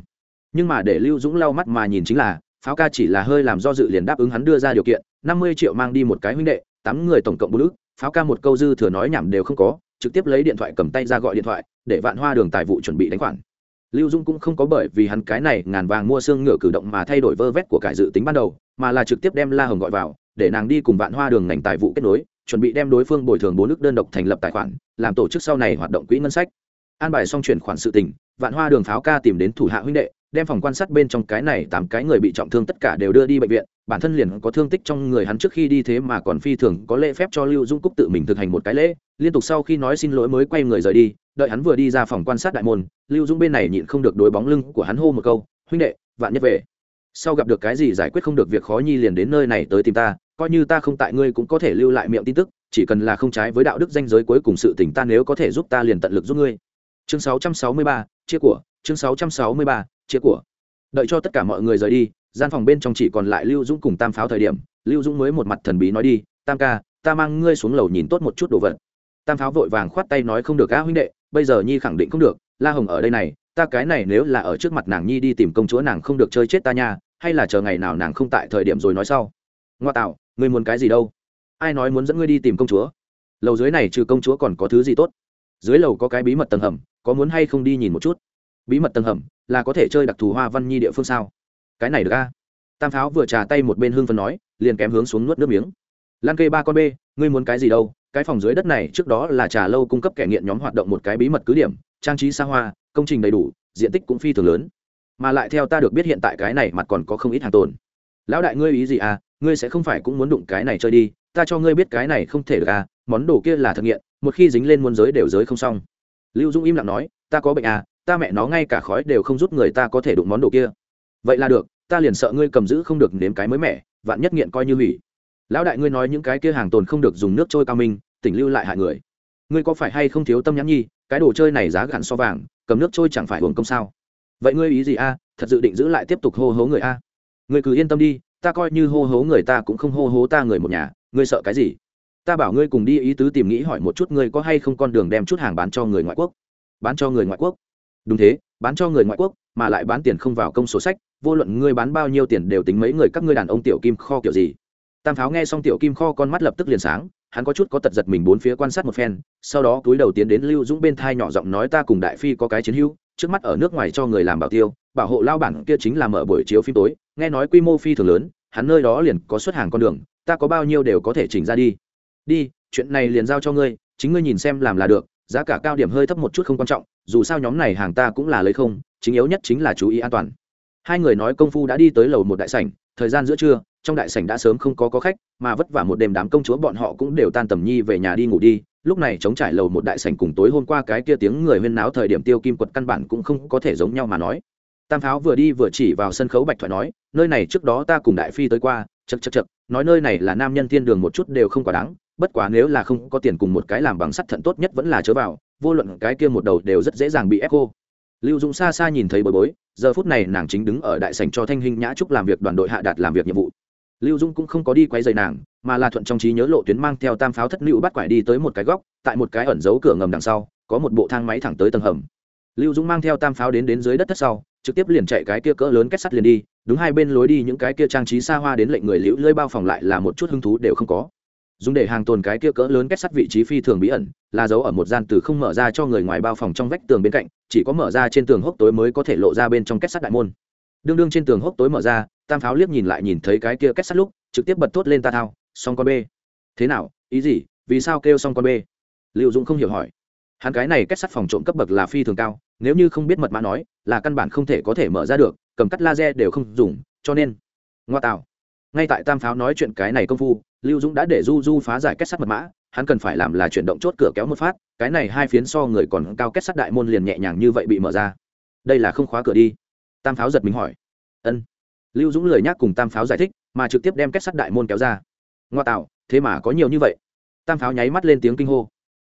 Nhưng mà để lưu dũng lau mắt mà nhìn chính là, pháo ca chỉ là hơi làm do dự liền đáp ứng hắn đưa ra điều kiện, năm mươi triệu mang đi một cái huynh đệ tám người tổng cộng bốn ức, pháo ca một câu dư thừa nói nhảm đều không có, trực tiếp lấy điện thoại cầm tay ra gọi điện thoại, để vạn hoa đường tài vụ chuẩn bị đánh khoản. Lưu dung cũng không có bởi vì hắn cái này ngàn vàng mua xương ngựa cử động mà thay đổi vơ vét của cải dự tính ban đầu, mà là trực tiếp đem la hồng gọi vào, để nàng đi cùng vạn hoa đường ngành tài vụ kết nối, chuẩn bị đem đối phương bồi thường bốn nước đơn độc thành lập tài khoản, làm tổ chức sau này hoạt động quỹ ngân sách. An bài xong chuyển khoản sự tình, vạn hoa đường pháo ca tìm đến thủ hạ huynh đệ đem phòng quan sát bên trong cái này tám cái người bị trọng thương tất cả đều đưa đi bệnh viện bản thân liền có thương tích trong người hắn trước khi đi thế mà còn phi thường có lễ phép cho lưu dung cúc tự mình thực hành một cái lễ liên tục sau khi nói xin lỗi mới quay người rời đi đợi hắn vừa đi ra phòng quan sát đại môn lưu dung bên này nhịn không được đối bóng lưng của hắn hô một câu huynh đệ vạn nhất về. Sau gặp được cái gì giải quyết không được việc khó nhi liền đến nơi này tới tìm ta coi như ta không tại ngươi cũng có thể lưu lại miệng tin tức chỉ cần là không trái với đạo đức danh giới cuối cùng sự tình ta nếu có thể giúp ta liền tận lực giúp ngươi. Chương 663, chia của chương 663, chia của. Đợi cho tất cả mọi người rời đi, gian phòng bên trong chỉ còn lại lưu dũng cùng tam pháo thời điểm, lưu dũng mới một mặt thần bí nói đi, tam ca, ta mang ngươi xuống lầu nhìn tốt một chút đồ vật. Tam pháo vội vàng khoát tay nói, không được á huynh đệ, bây giờ nhi khẳng định không được, la hồng ở đây này, ta cái này nếu là ở trước mặt nàng nhi đi tìm công chúa nàng không được chơi chết ta nha, hay là chờ ngày nào nàng không tại thời điểm rồi nói sau. Ngoa tạo, ngươi muốn cái gì đâu? Ai nói muốn dẫn ngươi đi tìm công chúa? Lầu dưới này trừ công chúa còn có thứ gì tốt? Dưới lầu có cái bí mật tầng hầm, có muốn hay không đi nhìn một chút? Bí mật tầng hầm là có thể chơi đặc thù hoa văn nhi địa phương sao? Cái này được a. Tam pháo vừa trà tay một bên hương phân nói, liền kém hướng xuống nuốt nước miếng. Lan kê ba con b ngươi muốn cái gì đâu? Cái phòng dưới đất này trước đó là trà lâu cung cấp kẻ nghiện nhóm hoạt động một cái bí mật cứ điểm, trang trí xa hoa, công trình đầy đủ, diện tích cũng phi thường lớn. Mà lại theo ta được biết hiện tại cái này mặt còn có không ít hàng tồn. Lão đại ngươi ý gì à? Ngươi sẽ không phải cũng muốn đụng cái này chơi đi, ta cho ngươi biết cái này không thể được à? Món đồ kia là thật nghiện, một khi dính lên muôn giới đều giới không xong. Lưu dung im lặng nói, ta có bệnh à? Ta mẹ nó ngay cả khói đều không rút người ta có thể đụng món đồ kia. Vậy là được, ta liền sợ ngươi cầm giữ không được nếm cái mới mẻ, vạn nhất nghiện coi như hủy. Lão đại ngươi nói những cái kia hàng tồn không được dùng nước trôi cao minh, tỉnh lưu lại hại người. Ngươi có phải hay không thiếu tâm nhắn nhi, cái đồ chơi này giá gạn so vàng, cầm nước trôi chẳng phải hưởng công sao? Vậy ngươi ý gì a? Thật dự định giữ lại tiếp tục hô hố người a? Ngươi cứ yên tâm đi, ta coi như hô hố người ta cũng không hô hố ta người một nhà, ngươi sợ cái gì? Ta bảo ngươi cùng đi ý tứ tìm nghĩ hỏi một chút ngươi có hay không con đường đem chút hàng bán cho người ngoại quốc. Bán cho người ngoại quốc đúng thế, bán cho người ngoại quốc, mà lại bán tiền không vào công sổ sách, vô luận ngươi bán bao nhiêu tiền đều tính mấy người các ngươi đàn ông tiểu kim kho kiểu gì. Tam pháo nghe xong tiểu kim kho con mắt lập tức liền sáng, hắn có chút có tật giật mình bốn phía quan sát một phen, sau đó túi đầu tiến đến lưu dũng bên thai nhỏ giọng nói ta cùng đại phi có cái chiến hữu, trước mắt ở nước ngoài cho người làm bảo tiêu, bảo hộ lao bản kia chính là mở buổi chiếu phim tối, nghe nói quy mô phi thường lớn, hắn nơi đó liền có xuất hàng con đường, ta có bao nhiêu đều có thể chỉnh ra đi. Đi, chuyện này liền giao cho ngươi, chính ngươi nhìn xem làm là được, giá cả cao điểm hơi thấp một chút không quan trọng dù sao nhóm này hàng ta cũng là lấy không, chính yếu nhất chính là chú ý an toàn. Hai người nói công phu đã đi tới lầu một đại sảnh, thời gian giữa trưa, trong đại sảnh đã sớm không có có khách, mà vất vả một đêm đám công chúa bọn họ cũng đều tan tầm nhi về nhà đi ngủ đi. Lúc này chống trải lầu một đại sảnh cùng tối hôm qua cái kia tiếng người huyên náo thời điểm tiêu kim quật căn bản cũng không có thể giống nhau mà nói. Tam pháo vừa đi vừa chỉ vào sân khấu bạch thoại nói, nơi này trước đó ta cùng đại phi tới qua chật chật chật nói nơi này là nam nhân thiên đường một chút đều không quá đáng, bất quá nếu là không có tiền cùng một cái làm bằng sắt thận tốt nhất vẫn là chớ vào vô luận cái kia một đầu đều rất dễ dàng bị ép cô lưu dũng xa xa nhìn thấy bối bối, giờ phút này nàng chính đứng ở đại sảnh cho thanh hình nhã trúc làm việc, đoàn đội hạ đạt làm việc nhiệm vụ. Lưu dung cũng không có đi quay dày nàng, mà là thuận trong trí nhớ lộ tuyến mang theo tam pháo thất lưu bắt quải đi tới một cái góc, tại một cái ẩn giấu cửa ngầm đằng sau, có một bộ thang máy thẳng tới tầng hầm. Lưu dung mang theo tam pháo đến đến dưới đất thất sau, trực tiếp liền chạy cái kia cỡ lớn kết sắt liền đi, đúng hai bên lối đi những cái kia trang trí xa hoa đến lệnh người liễu lơi bao phòng lại là một chút hứng thú đều không có dùng để hàng tồn cái kia cỡ lớn kết sắt vị trí phi thường bí ẩn, là giấu ở một gian từ không mở ra cho người ngoài bao phòng trong vách tường bên cạnh, chỉ có mở ra trên tường hốc tối mới có thể lộ ra bên trong kết sắt đại môn. Đương đương trên tường hốc tối mở ra, tam pháo liếc nhìn lại nhìn thấy cái kia kết sắt lúc, trực tiếp bật thốt lên ta thao xong con b thế nào? Ý gì? Vì sao kêu xong con b liệu dũng không hiểu hỏi. Hắn cái này kết sắt phòng trộm cấp bậc là phi thường cao, nếu như không biết mật mã nói, là căn bản không thể có thể mở ra được, cầm cắt laser đều không dùng, cho nên, ngoa tạo ngay tại tam pháo nói chuyện cái này công phu, lưu dũng đã để du du phá giải kết sắt mật mã, hắn cần phải làm là chuyển động chốt cửa kéo một phát, cái này hai phiến so người còn cao kết sắt đại môn liền nhẹ nhàng như vậy bị mở ra. Đây là không khóa cửa đi. Tam pháo giật mình hỏi. Ân. Lưu dũng lười nhác cùng tam pháo giải thích, mà trực tiếp đem kết sắt đại môn kéo ra. Ngoa tạo, thế mà có nhiều như vậy. Tam pháo nháy mắt lên tiếng kinh hô.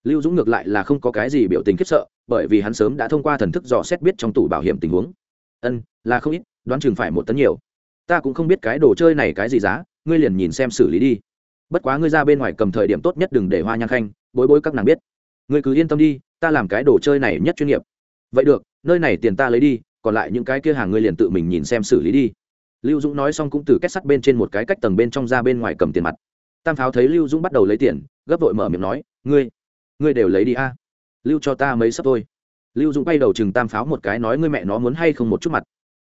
Lưu dũng ngược lại là không có cái gì biểu tình khiếp sợ, bởi vì hắn sớm đã thông qua thần thức dò xét biết trong tủ bảo hiểm tình huống. Ân, là không ít, đoán chừng phải một tấn nhiều ta cũng không biết cái đồ chơi này cái gì giá, ngươi liền nhìn xem xử lý đi. Bất quá ngươi ra bên ngoài cầm thời điểm tốt nhất đừng để hoa nhang khanh, bối bối các nàng biết. Ngươi cứ yên tâm đi, ta làm cái đồ chơi này nhất chuyên nghiệp. Vậy được, nơi này tiền ta lấy đi, còn lại những cái kia hàng ngươi liền tự mình nhìn xem xử lý đi. Lưu dũng nói xong cũng từ kết sắt bên trên một cái cách tầng bên trong ra bên ngoài cầm tiền mặt. Tam pháo thấy lưu dũng bắt đầu lấy tiền, gấp vội mở miệng nói, ngươi ngươi đều lấy đi a. Lưu cho ta mấy sấp thôi. Lưu dũng bay đầu chừng tam pháo một cái nói, ngươi mẹ nó muốn hay không một chút mặt?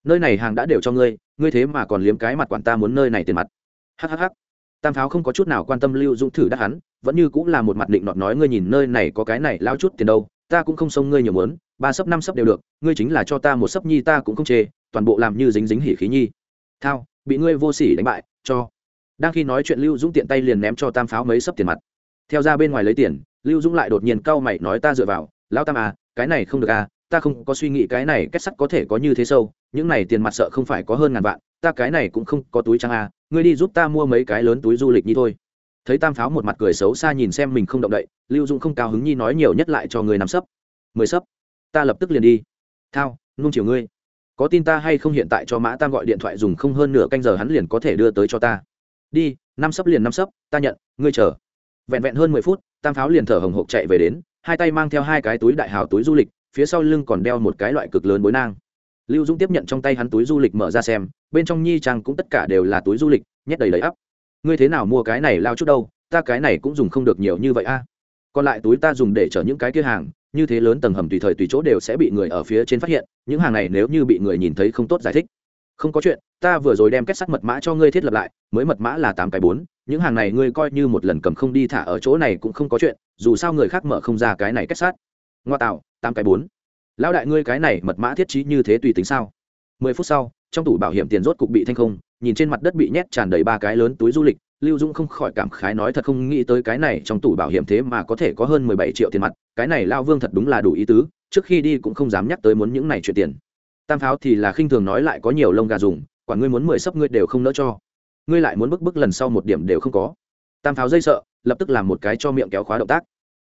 Nơi này hàng đã đều cho ngươi ngươi thế mà còn liếm cái mặt quản ta muốn nơi này tiền mặt. Hhh tam pháo không có chút nào quan tâm lưu dũng thử đắc hắn, vẫn như cũng là một mặt định nọt nói ngươi nhìn nơi này có cái này lao chút tiền đâu, ta cũng không xông ngươi nhiều mớn ba sấp năm sấp đều được, ngươi chính là cho ta một sấp nhi ta cũng không chê, toàn bộ làm như dính dính hỉ khí nhi. Thao, bị ngươi vô sỉ đánh bại, cho. Đang khi nói chuyện lưu dũng tiện tay liền ném cho tam pháo mấy sấp tiền mặt. Theo ra bên ngoài lấy tiền, lưu dũng lại đột nhiên cau mày nói ta dựa vào, lão tam à cái này không được à ta không có suy nghĩ cái này kết sắt có thể có như thế sâu, những này tiền mặt sợ không phải có hơn ngàn vạn, ta cái này cũng không có túi trăng à ngươi đi giúp ta mua mấy cái lớn túi du lịch như thôi. Thấy tam pháo một mặt cười xấu xa nhìn xem mình không động đậy, lưu dũng không cao hứng nhi nói nhiều nhất lại cho người nằm sấp. Mười sấp? Ta lập tức liền đi. Thao nung chiều ngươi. Có tin ta hay không hiện tại cho mã tam gọi điện thoại dùng không hơn nửa canh giờ hắn liền có thể đưa tới cho ta. Đi, năm sấp liền năm sấp, ta nhận, ngươi chờ. Vẹn vẹn hơn mười phút, tam pháo liền thở hồng hộc chạy về đến, hai tay mang theo hai cái túi đại hào túi du lịch phía sau lưng còn đeo một cái loại cực lớn bối nang. Lưu dũng tiếp nhận trong tay hắn túi du lịch mở ra xem, bên trong nhi trang cũng tất cả đều là túi du lịch, nhét đầy lấy ắp. Ngươi thế nào mua cái này lao chút đâu, ta cái này cũng dùng không được nhiều như vậy a. Còn lại túi ta dùng để chở những cái kia hàng, như thế lớn tầng hầm tùy thời tùy chỗ đều sẽ bị người ở phía trên phát hiện, những hàng này nếu như bị người nhìn thấy không tốt giải thích. Không có chuyện, ta vừa rồi đem kết sắt mật mã cho ngươi thiết lập lại, mới mật mã là tám cái bốn, những hàng này ngươi coi như một lần cầm không đi thả ở chỗ này cũng không có chuyện, dù sao người khác mở không ra cái này kết sắt ngoa tạo, tám cái bốn. Lão đại ngươi cái này mật mã thiết trí như thế tùy tính sao? Mười phút sau, trong tủ bảo hiểm tiền rốt cục bị thanh không, nhìn trên mặt đất bị nhét tràn đầy ba cái lớn túi du lịch, lưu dũng không khỏi cảm khái nói thật không nghĩ tới cái này trong tủ bảo hiểm thế mà có thể có hơn mười bảy triệu tiền mặt, cái này lao vương thật đúng là đủ ý tứ, trước khi đi cũng không dám nhắc tới muốn những này chuyện tiền. Tam pháo thì là khinh thường nói lại có nhiều lông gà dùng, quả ngươi muốn mười sấp ngươi đều không nỡ cho. Ngươi lại muốn bức bức lần sau một điểm đều không có. Tam pháo dây sợ, lập tức làm một cái cho miệng kéo khóa động tác.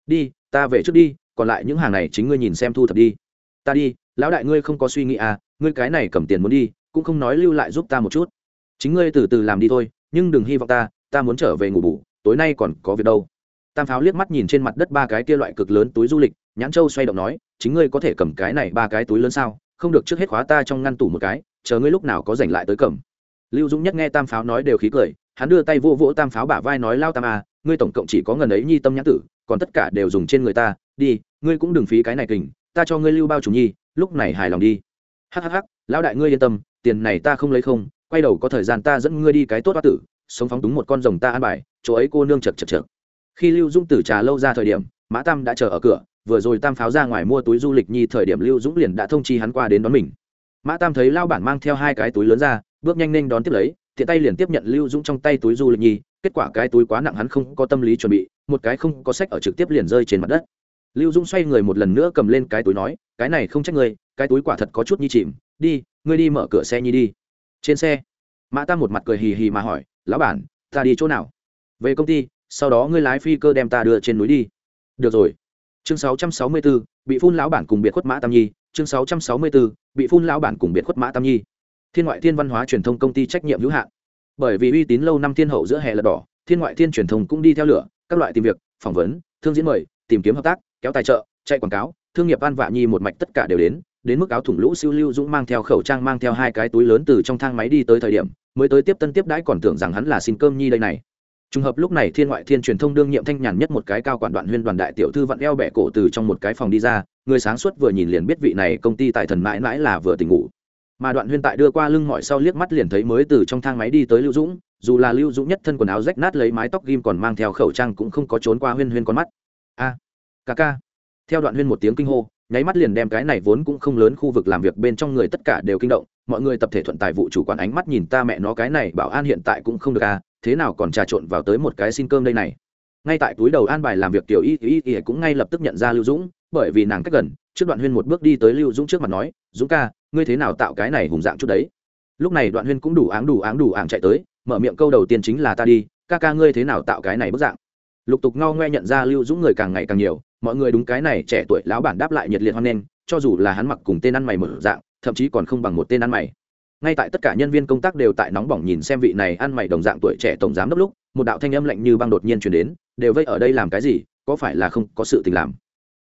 Đi, ta về trước đi còn lại những hàng này chính ngươi nhìn xem thu thập đi. Ta đi, lão đại ngươi không có suy nghĩ à ngươi cái này cầm tiền muốn đi, cũng không nói lưu lại giúp ta một chút. Chính ngươi từ từ làm đi thôi, nhưng đừng hy vọng ta ta muốn trở về ngủ bủ tối nay còn có việc đâu. Tam pháo liếc mắt nhìn trên mặt đất ba cái kia loại cực lớn túi du lịch, nhãn châu xoay động nói, chính ngươi có thể cầm cái này ba cái túi lớn sao? Không được trước hết khóa ta trong ngăn tủ một cái, chờ ngươi lúc nào có rảnh lại tới cầm. Lưu dũng nhất nghe tam pháo nói đều khí cười, hắn đưa tay vô vỗ tam pháo bả vai nói, lao tam à ngươi tổng cộng chỉ có ngần ấy nhi tâm nhãn tử, còn tất cả đều dùng trên người ta, đi ngươi cũng đừng phí cái này kình, ta cho ngươi lưu bao chủ nhi, lúc này hài lòng đi. Hhh lão đại ngươi yên tâm, tiền này ta không lấy không, quay đầu có thời gian ta dẫn ngươi đi cái tốt hoa tử, sống phóng túng một con rồng ta ăn bài, chỗ ấy cô nương chật chật chật. Khi lưu dũng tử trà lâu ra thời điểm, mã tam đã chờ ở cửa, vừa rồi tam pháo ra ngoài mua túi du lịch nhi thời điểm lưu dũng liền đã thông chi hắn qua đến đón mình. Mã tam thấy lao bản mang theo hai cái túi lớn ra, bước nhanh nên đón tiếp lấy, tiện tay liền tiếp nhận lưu dũng trong tay túi du lịch nhi, kết quả cái túi quá nặng hắn không có tâm lý chuẩn bị, một cái không có sách ở trực tiếp liền rơi trên mặt đất lưu Dung xoay người một lần nữa cầm lên cái túi nói cái này không trách ngươi cái túi quả thật có chút nhi chìm. Đi ngươi đi mở cửa xe nhi đi. Trên xe mã tam một mặt cười hì hì mà hỏi lão bản ta đi chỗ nào? Về công ty sau đó ngươi lái phi cơ đem ta đưa trên núi đi. Được rồi. Chương 664, bị phun lão bản cùng biệt khuất mã tam nhi. Chương 664, bị phun lão bản cùng biệt khuất mã tam nhi. Thiên ngoại thiên văn hóa truyền thông công ty trách nhiệm hữu hạn. Bởi vì uy tín lâu năm thiên hậu giữa hè lật đỏ thiên ngoại thiên truyền thông cũng đi theo lửa các loại tìm việc phỏng vấn thương diễn mời tìm kiếm hợp tác kéo tài trợ, chạy quảng cáo, thương nghiệp an vạ nhi một mạch tất cả đều đến đến mức áo thủng lũ siêu lưu dũng mang theo khẩu trang mang theo hai cái túi lớn từ trong thang máy đi tới thời điểm, mới tới tiếp tân tiếp đãi còn tưởng rằng hắn là xin cơm nhi đây này. Trùng hợp lúc này thiên ngoại thiên truyền thông đương nhiệm thanh nhàn nhất một cái cao quản đoạn huyên đoàn đại tiểu thư vặn eo bẹ cổ từ trong một cái phòng đi ra, người sáng suốt vừa nhìn liền biết vị này công ty tài thần mãi mãi là vừa tỉnh ngủ. Mà đoạn huyên tại đưa qua lưng mọi sau liếc mắt liền thấy mới từ trong thang máy đi tới lưu dũng, dù là lưu dũng nhất thân quần áo rách nát lấy mái tóc ghim còn mang theo khẩu trang cũng không có trốn qua huyên huyên con mắt. A ca ca. Theo đoạn huyên một tiếng kinh hô, nháy mắt liền đem cái này vốn cũng không lớn khu vực làm việc bên trong người tất cả đều kinh động. Mọi người tập thể thuận tài vụ chủ quản ánh mắt nhìn ta mẹ nó cái này, bảo an hiện tại cũng không được à thế nào còn trà trộn vào tới một cái xin cơm đây này. Ngay tại túi đầu an bài làm việc tiểu y y y cũng ngay lập tức nhận ra lưu dũng, bởi vì nàng cách gần, trước đoạn huyên một bước đi tới lưu dũng trước mặt nói, dũng ca, ngươi thế nào tạo cái này hùng dạng chút đấy? Lúc này đoạn huyên cũng đủ áng đủ áng đủ áng chạy tới, mở miệng câu đầu tiên chính là ta đi, ca ca ngươi thế nào tạo cái này bức dạng? Lục tục ngao ngoe nhận ra lưu dũng người càng ngày càng nhiều, mọi người đúng cái này trẻ tuổi lão bản đáp lại nhiệt liệt hoan nghênh, cho dù là hắn mặc cùng tên ăn mày mở dạng, thậm chí còn không bằng một tên ăn mày. Ngay tại tất cả nhân viên công tác đều tại nóng bỏng nhìn xem vị này ăn mày đồng dạng tuổi trẻ tổng giám đốc lúc, một đạo thanh âm lạnh như băng đột nhiên chuyển đến, đều vây ở đây làm cái gì, có phải là không có sự tình làm?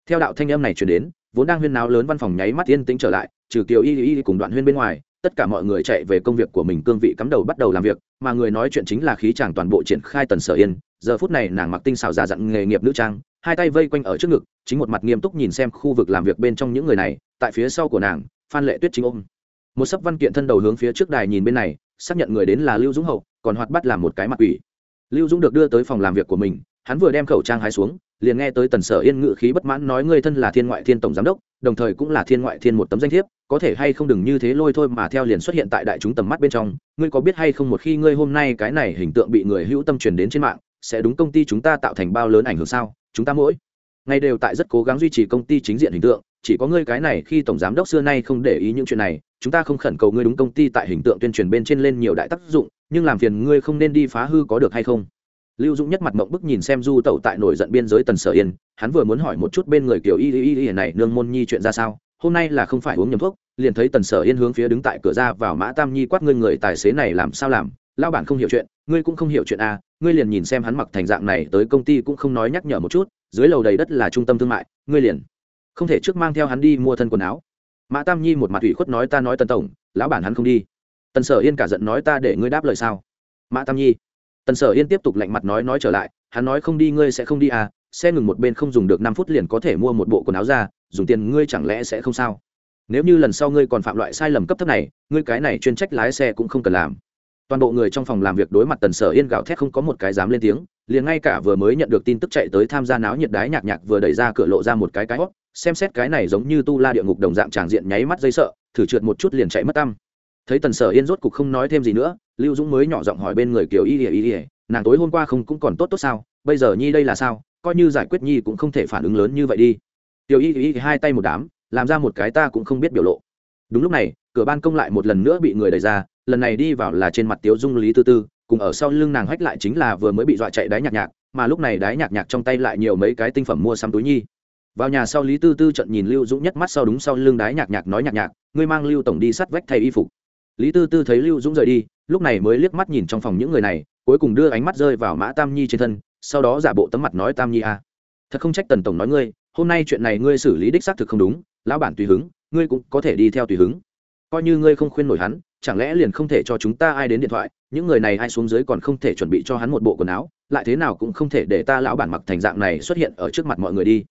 Theo đạo thanh âm này chuyển đến, vốn đang huyên náo lớn văn phòng nháy mắt yên tĩnh trở lại, trừ kiều y y cùng đoạn huyên bên ngoài, tất cả mọi người chạy về công việc của mình, cương vị cắm đầu bắt đầu làm việc, mà người nói chuyện chính là khí chàng toàn bộ triển khai tần sở yên giờ phút này nàng mặc tinh xảo già dặn nghề nghiệp nữ trang, hai tay vây quanh ở trước ngực, chính một mặt nghiêm túc nhìn xem khu vực làm việc bên trong những người này, tại phía sau của nàng, phan lệ tuyết chính ôm. Một sấp văn kiện thân đầu hướng phía trước đài nhìn bên này, xác nhận người đến là lưu dũng hậu, còn hoạt bắt làm một cái mặt ủy lưu dũng được đưa tới phòng làm việc của mình, hắn vừa đem khẩu trang hái xuống, liền nghe tới tần sở yên ngự khí bất mãn nói ngươi thân là thiên ngoại thiên tổng giám đốc, đồng thời cũng là thiên ngoại thiên một tấm danh thiếp, có thể hay không đừng như thế lôi thôi mà theo liền xuất hiện tại đại chúng tầm mắt bên trong, ngươi có biết hay không một khi ngươi hôm nay cái này hình tượng bị người hữu tâm truyền đến trên mạng sẽ đúng công ty chúng ta tạo thành bao lớn ảnh hưởng sao? Chúng ta mỗi ngày đều tại rất cố gắng duy trì công ty chính diện hình tượng. Chỉ có ngươi cái này khi tổng giám đốc xưa nay không để ý những chuyện này, chúng ta không khẩn cầu ngươi đúng công ty tại hình tượng tuyên truyền bên trên lên nhiều đại tác dụng, nhưng làm phiền ngươi không nên đi phá hư có được hay không? Lưu dũng nhất mặt mộng bức nhìn xem du tẩu tại nổi giận biên giới tần sở yên, hắn vừa muốn hỏi một chút bên người kiểu y y y này nương môn nhi chuyện ra sao, hôm nay là không phải uống nhầm thuốc, liền thấy tần sở yên hướng phía đứng tại cửa ra vào mã tam nhi quát ngươi người tài xế này làm sao làm lao bản không hiểu chuyện ngươi cũng không hiểu chuyện à ngươi liền nhìn xem hắn mặc thành dạng này tới công ty cũng không nói nhắc nhở một chút, dưới lầu đầy đất là trung tâm thương mại, ngươi liền không thể trước mang theo hắn đi mua thân quần áo. Mã tam nhi một mặt ủy khuất nói ta nói tần tổng, lão bản hắn không đi. Tần sở yên cả giận nói ta để ngươi đáp lời sao? Mã tam nhi, tần sở yên tiếp tục lạnh mặt nói nói trở lại, hắn nói không đi ngươi sẽ không đi à xe ngừng một bên không dùng được năm phút liền có thể mua một bộ quần áo ra, dùng tiền ngươi chẳng lẽ sẽ không sao? Nếu như lần sau ngươi còn phạm loại sai lầm cấp thấp này, ngươi cái này chuyên trách lái xe cũng không cần làm toàn bộ người trong phòng làm việc đối mặt tần sở yên gạo thét không có một cái dám lên tiếng, liền ngay cả vừa mới nhận được tin tức chạy tới tham gia náo nhiệt đái nhạc nhạc vừa đẩy ra cửa lộ ra một cái cái hót, xem xét cái này giống như tu la địa ngục đồng dạng tràng diện nháy mắt dây sợ, thử trượt một chút liền chạy mất tâm. Thấy tần sở yên rốt cục không nói thêm gì nữa, lưu dũng mới nhỏ giọng hỏi bên người kiều y ỉa y ỉa nàng tối hôm qua không cũng còn tốt tốt sao? Bây giờ nhi đây là sao? Coi như giải quyết nhi cũng không thể phản ứng lớn như vậy đi. Tiểu y y hai tay một đám, làm ra một cái ta cũng không biết biểu lộ. Đúng lúc này, cửa ban công lại một lần nữa bị người đẩy ra lần này đi vào là trên mặt tiếu dung lý tư tư, cùng ở sau lưng nàng hách lại chính là vừa mới bị dọa chạy đáy nhạc nhạc, mà lúc này đáy nhạc nhạc trong tay lại nhiều mấy cái tinh phẩm mua sắm túi nhi vào nhà sau lý tư tư trận nhìn lưu dũng nhất mắt sau đúng sau lưng đáy nhạc nhạc nói nhạc nhạc, ngươi mang lưu tổng đi sắt vách thay y phục lý tư tư thấy lưu dũng rời đi, lúc này mới liếc mắt nhìn trong phòng những người này, cuối cùng đưa ánh mắt rơi vào mã tam nhi trên thân, sau đó giả bộ tấm mặt nói, tam nhi a à. thật không trách tần tổng nói ngươi, hôm nay chuyện này ngươi xử lý đích xác thực không đúng, lão bản tùy hứng, ngươi cũng có thể đi theo tùy hứng coi như ngươi không khuyên nổi hắn chẳng lẽ liền không thể cho chúng ta ai đến điện thoại, những người này ai xuống dưới còn không thể chuẩn bị cho hắn một bộ quần áo, lại thế nào cũng không thể để ta lão bản mặc thành dạng này xuất hiện ở trước mặt mọi người đi.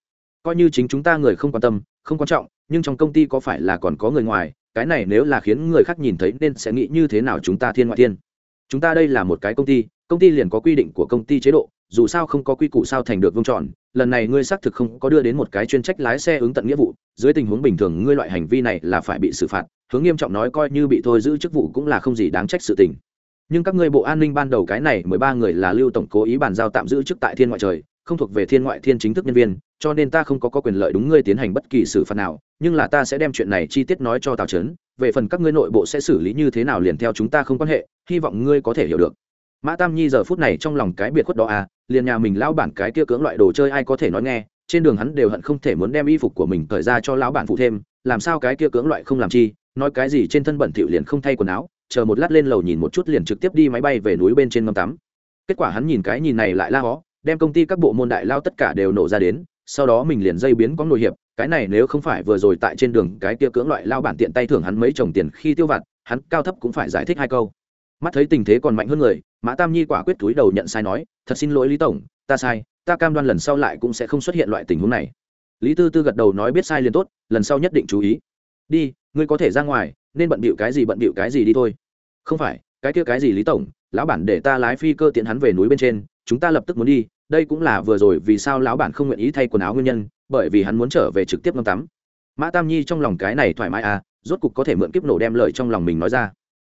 Coi như chính chúng ta người không quan tâm, không quan trọng, nhưng trong công ty có phải là còn có người ngoài, cái này nếu là khiến người khác nhìn thấy nên sẽ nghĩ như thế nào chúng ta thiên ngoại thiên. Chúng ta đây là một cái công ty công ty liền có quy định của công ty chế độ, dù sao không có quy củ sao thành được vương tròn lần này ngươi xác thực không có đưa đến một cái chuyên trách lái xe ứng tận nghĩa vụ dưới tình huống bình thường ngươi loại hành vi này là phải bị xử phạt hướng nghiêm trọng nói coi như bị thôi giữ chức vụ cũng là không gì đáng trách sự tình. Nhưng các ngươi bộ an ninh ban đầu cái này mười ba người là lưu tổng cố ý bàn giao tạm giữ chức tại thiên ngoại trời không thuộc về thiên ngoại thiên chính thức nhân viên cho nên ta không có, có quyền lợi đúng ngươi tiến hành bất kỳ xử phạt nào nhưng là ta sẽ đem chuyện này chi tiết nói cho tào trấn về phần các ngươi nội bộ sẽ xử lý như thế nào liền theo chúng ta không quan hệ hy vọng ngươi có thể hiểu được. Mã tam nhi giờ phút này trong lòng cái biệt khuất đó à liền nhà mình lão bản cái kia cưỡng loại đồ chơi ai có thể nói nghe, trên đường hắn đều hận không thể muốn đem y phục của mình cởi ra cho lão bản phụ thêm, làm sao cái kia cưỡng loại không làm chi, nói cái gì trên thân bẩn thỉu liền không thay quần áo, chờ một lát lên lầu nhìn một chút liền trực tiếp đi máy bay về núi bên trên ngâm tắm. Kết quả hắn nhìn cái nhìn này lại la hó, đem công ty các bộ môn đại lao tất cả đều nổ ra đến, sau đó mình liền dây biến có nội hiệp, cái này nếu không phải vừa rồi tại trên đường cái kia cưỡng loại lao bản tiện tay thưởng hắn mấy chồng tiền khi tiêu vặt, hắn cao thấp cũng phải giải thích hai câu mắt thấy tình thế còn mạnh hơn người, mã tam nhi quả quyết túi đầu nhận sai nói, thật xin lỗi lý tổng, ta sai, ta cam đoan lần sau lại cũng sẽ không xuất hiện loại tình huống này. Lý tư tư gật đầu nói, biết sai liền tốt, lần sau nhất định chú ý. Đi, ngươi có thể ra ngoài, nên bận bịu cái gì bận bịu cái gì đi thôi. Không phải, cái kia cái gì lý tổng, lão bản để ta lái phi cơ tiện hắn về núi bên trên, chúng ta lập tức muốn đi, đây cũng là vừa rồi vì sao lão bản không nguyện ý thay quần áo nguyên nhân, bởi vì hắn muốn trở về trực tiếp ngâm tắm. Mã tam nhi trong lòng cái này thoải mái à rốt cục có thể mượn kiếp nổ đem lời trong lòng mình nói ra.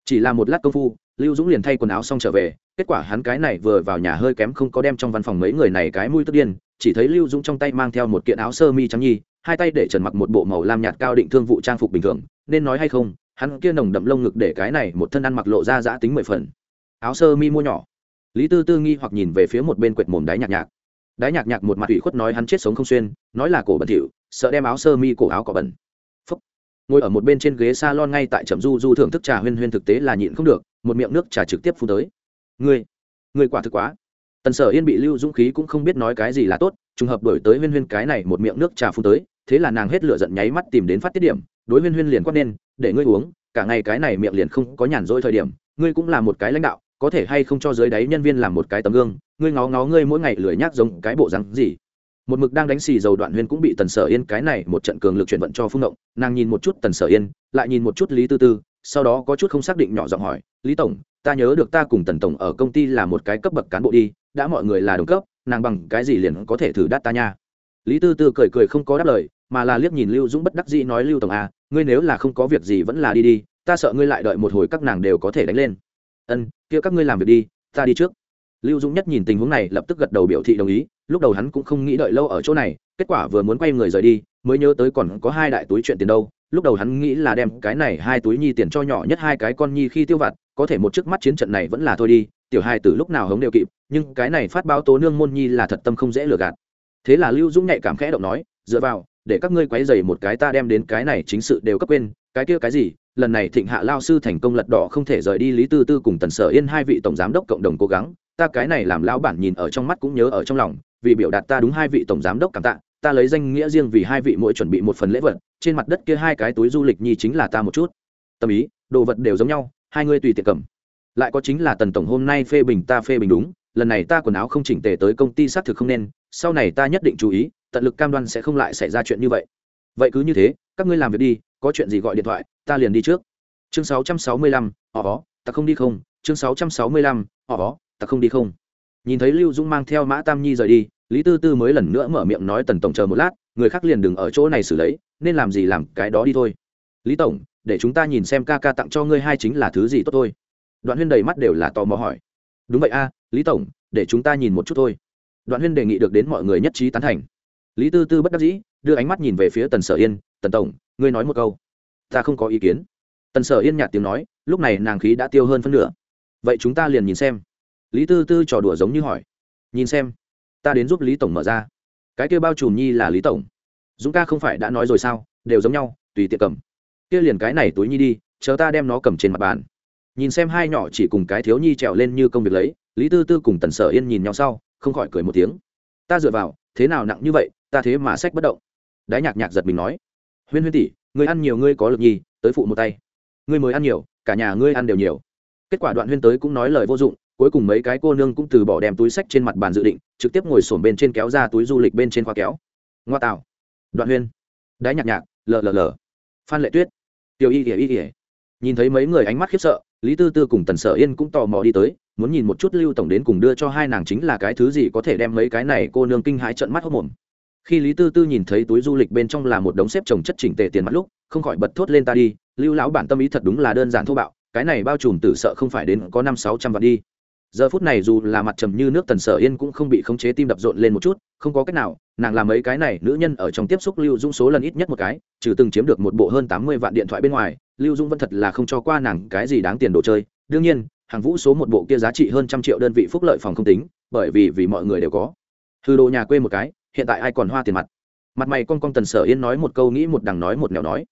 Chỉ là một lát công phu lưu dũng liền thay quần áo xong trở về, kết quả hắn cái này vừa vào nhà hơi kém không có đem trong văn phòng mấy người này cái mũi tức điên, chỉ thấy lưu dũng trong tay mang theo một kiện áo sơ mi trắng nhi, hai tay để trần mặc một bộ màu lam nhạt cao định thương vụ trang phục bình thường, nên nói hay không, hắn kia nồng đậm lông ngực để cái này một thân ăn mặc lộ ra giã tính mười phần. Áo sơ mi mua nhỏ. Lý tư tư nghi hoặc nhìn về phía một bên quệt mồm đáy nhạc nhạc. Đáy nhạc nhạc một mặt ủy khuất nói hắn chết sống không xuyên, nói là cổ bẩn thỉu, sợ đem áo sơ mi cổ áo cỏ bẩn. Phúc. ngồi ở một bên trên ghế s a lon ngay tại trầm du du thưởng thức trà huyên huyên thực tế là nhịn không được một miệng nước trà trực tiếp phun tới. Ngươi ngươi quả thực quá. Tần sở yên bị lưu dũng khí cũng không biết nói cái gì là tốt, trùng hợp đổi tới huyên huyên cái này một miệng nước trà phun tới, thế là nàng hết lửa giận nháy mắt tìm đến phát tiết điểm, đối huyên huyên liền quát nên để ngươi uống, cả ngày cái này miệng liền không có nhàn rỗi thời điểm, ngươi cũng là một cái lãnh đạo, có thể hay không cho dưới đáy nhân viên làm một cái tấm gương, ngươi ngó ngó ngươi mỗi ngày lười nhác giống cái bộ rắn gì. Một mực đang đánh xì dầu đoạn huyên cũng bị tần sở yên cái này một trận cường lực chuyển vận cho phung động, nàng nhìn một chút tần sở yên, lại nhìn một chút lý tư tư sau đó có chút không xác định nhỏ giọng hỏi, lý tổng, ta nhớ được ta cùng tần tổng ở công ty là một cái cấp bậc cán bộ đi, đã mọi người là đồng cấp, nàng bằng cái gì liền có thể thử đắt ta nha? Lý tư tư cười cười không có đáp lời, mà là liếc nhìn lưu dũng bất đắc dĩ nói, lưu tổng à ngươi nếu là không có việc gì vẫn là đi đi, ta sợ ngươi lại đợi một hồi các nàng đều có thể đánh lên. Ân, kia các ngươi làm việc đi, ta đi trước. Lưu dũng nhất nhìn tình huống này, lập tức gật đầu biểu thị đồng ý, lúc đầu hắn cũng không nghĩ đợi lâu ở chỗ này, kết quả vừa muốn quay người rời đi, mới nhớ tới còn có hai đại túi chuyện tiền đâu lúc đầu hắn nghĩ là đem cái này hai túi nhi tiền cho nhỏ nhất hai cái con nhi khi tiêu vặt, có thể một chiếc mắt chiến trận này vẫn là thôi đi, tiểu hai từ lúc nào hống đều kịp, nhưng cái này phát báo tố nương môn nhi là thật tâm không dễ lừa gạt. Thế là lưu dũng nhạy cảm khẽ động nói, dựa vào, để các ngươi quấy dày một cái ta đem đến cái này chính sự đều cấp quên, cái kia cái gì, lần này thịnh hạ lao sư thành công lật đỏ không thể rời đi lý tư tư cùng tần sở yên hai vị tổng giám đốc cộng đồng cố gắng, ta cái này làm lao bản nhìn ở trong mắt cũng nhớ ở trong lòng, vì biểu đạt ta đúng hai vị tổng giám đốc cảm tạ, ta lấy danh nghĩa riêng vì hai vị mỗi chuẩn bị một phần lễ vật trên mặt đất kia hai cái túi du lịch nhi chính là ta một chút. Tâm ý đồ vật đều giống nhau hai ngươi tùy tiện cầm. Lại có chính là tần tổng hôm nay phê bình ta phê bình đúng lần này ta quần áo không chỉnh tề tới công ty xác thực không nên sau này ta nhất định chú ý tận lực cam đoan sẽ không lại xảy ra chuyện như vậy. Vậy cứ như thế các ngươi làm việc đi có chuyện gì gọi điện thoại ta liền đi trước. Chương 665, họ ó ta không đi không. Chương 665, họ ó ta không đi không. Nhìn thấy lưu dũng mang theo mã tam nhi rời đi lý tư tư mới lần nữa mở miệng nói tần tổng chờ một lát người khác liền đừng ở chỗ này xử lấy nên làm gì làm cái đó đi thôi. Lý tổng, để chúng ta nhìn xem ca ca tặng cho ngươi hai chính là thứ gì tốt thôi. Đoạn huyên đầy mắt đều là tò mò hỏi. Đúng vậy a, lý tổng, để chúng ta nhìn một chút thôi. Đoạn huyên đề nghị được đến mọi người nhất trí tán thành. Lý tư tư bất đắc dĩ, đưa ánh mắt nhìn về phía tần sở yên, tần tổng, ngươi nói một câu. Ta không có ý kiến. Tần sở yên nhạt tiếng nói, lúc này nàng khí đã tiêu hơn phân nửa. Vậy chúng ta liền nhìn xem. Lý tư tư trò đùa giống như hỏi. Nhìn xem, ta đến giúp lý tổng mở ra. Cái kia bao trùm nhi là lý tổng dũng ca không phải đã nói rồi sao? Đều giống nhau, tùy tiệc cầm. Kia liền cái này túi nhi đi, chờ ta đem nó cầm trên mặt bàn. Nhìn xem hai nhỏ chỉ cùng cái thiếu nhi trèo lên như công việc lấy, lý tư tư cùng tần sở yên nhìn nhau sau, không khỏi cười một tiếng. Ta dựa vào, thế nào nặng như vậy, ta thế mà sách bất động. Đái nhạc nhạc giật mình nói. Huyên huyên tỷ, người ăn nhiều ngươi có lực nhi tới phụ một tay. Ngươi mới ăn nhiều, cả nhà ngươi ăn đều nhiều. Kết quả đoạn huyên tới cũng nói lời vô dụng, cuối cùng mấy cái cô nương cũng từ bỏ đem túi sách trên mặt bàn dự định, trực tiếp ngồi sổm bên trên kéo ra túi du lịch bên trên khoa kéo. Ngoa tạo đoạn huyên. Đái nhạc nhạc lờ lờ lờ phan lệ tuyết. Tiểu y ỉa y ỉa nhìn thấy mấy người ánh mắt khiếp sợ, lý tư tư cùng tần sở yên cũng tò mò đi tới, muốn nhìn một chút lưu tổng đến cùng đưa cho hai nàng chính là cái thứ gì có thể đem mấy cái này cô nương kinh hãi trận mắt hốc mồm khi lý tư tư nhìn thấy túi du lịch bên trong là một đống xếp trồng chất chỉnh tề tiền mặt lúc, không khỏi bật thốt lên ta đi, lưu lão bản tâm ý thật đúng là đơn giản thô bạo, cái này bao trùm tử sợ không phải đến có năm sáu trăm vạn đi giờ phút này dù là mặt trầm như nước tần sở yên cũng không bị khống chế tim đập rộn lên một chút, không có cách nào, nàng làm mấy cái này, nữ nhân ở trong tiếp xúc lưu dung số lần ít nhất một cái, trừ từng chiếm được một bộ hơn tám mươi vạn điện thoại bên ngoài, lưu dung vẫn thật là không cho qua nàng cái gì đáng tiền đồ chơi. Đương nhiên, hàng vũ số một bộ kia giá trị hơn trăm triệu đơn vị phúc lợi phòng không tính, bởi vì vì mọi người đều có. Hư đồ nhà quê một cái, hiện tại ai còn hoa tiền mặt? Mặt mày con con tần sở yên nói một câu nghĩ một đằng nói một nẻo nói.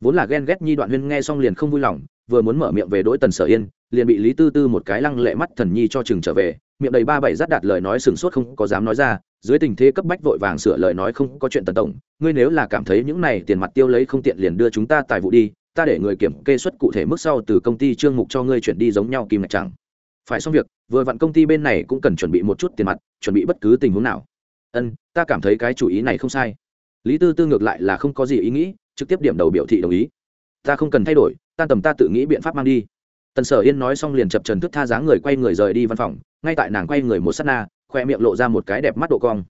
Vốn là ghen ghét nhi đoạn huyên nghe xong liền không vui lòng, vừa muốn mở miệng về đỗi tần sở yên liền bị lý tư tư một cái lăng lệ mắt thần nhi cho chừng trở về, miệng đầy ba bảy rát đạt lời nói sừng sốt không có dám nói ra, dưới tình thế cấp bách vội vàng sửa lời nói không có chuyện tần tổng, ngươi nếu là cảm thấy những này tiền mặt tiêu lấy không tiện liền đưa chúng ta tài vụ đi, ta để người kiểm kê suất cụ thể mức sau từ công ty trương mục cho ngươi chuyển đi giống nhau kim ngạch chẳng. Phải xong việc, vừa vặn công ty bên này cũng cần chuẩn bị một chút tiền mặt, chuẩn bị bất cứ tình huống nào. Ân, ta cảm thấy cái chủ ý này không sai. Lý tư tư ngược lại là không có gì ý nghĩ, trực tiếp điểm đầu biểu thị đồng ý. Ta không cần thay đổi, ta tầm ta tự nghĩ biện pháp mang đi tần sở yên nói xong liền chập trần thức tha dáng người quay người rời đi văn phòng, ngay tại nàng quay người một s á t na, khoe miệng lộ ra một cái đẹp mắt độ cong.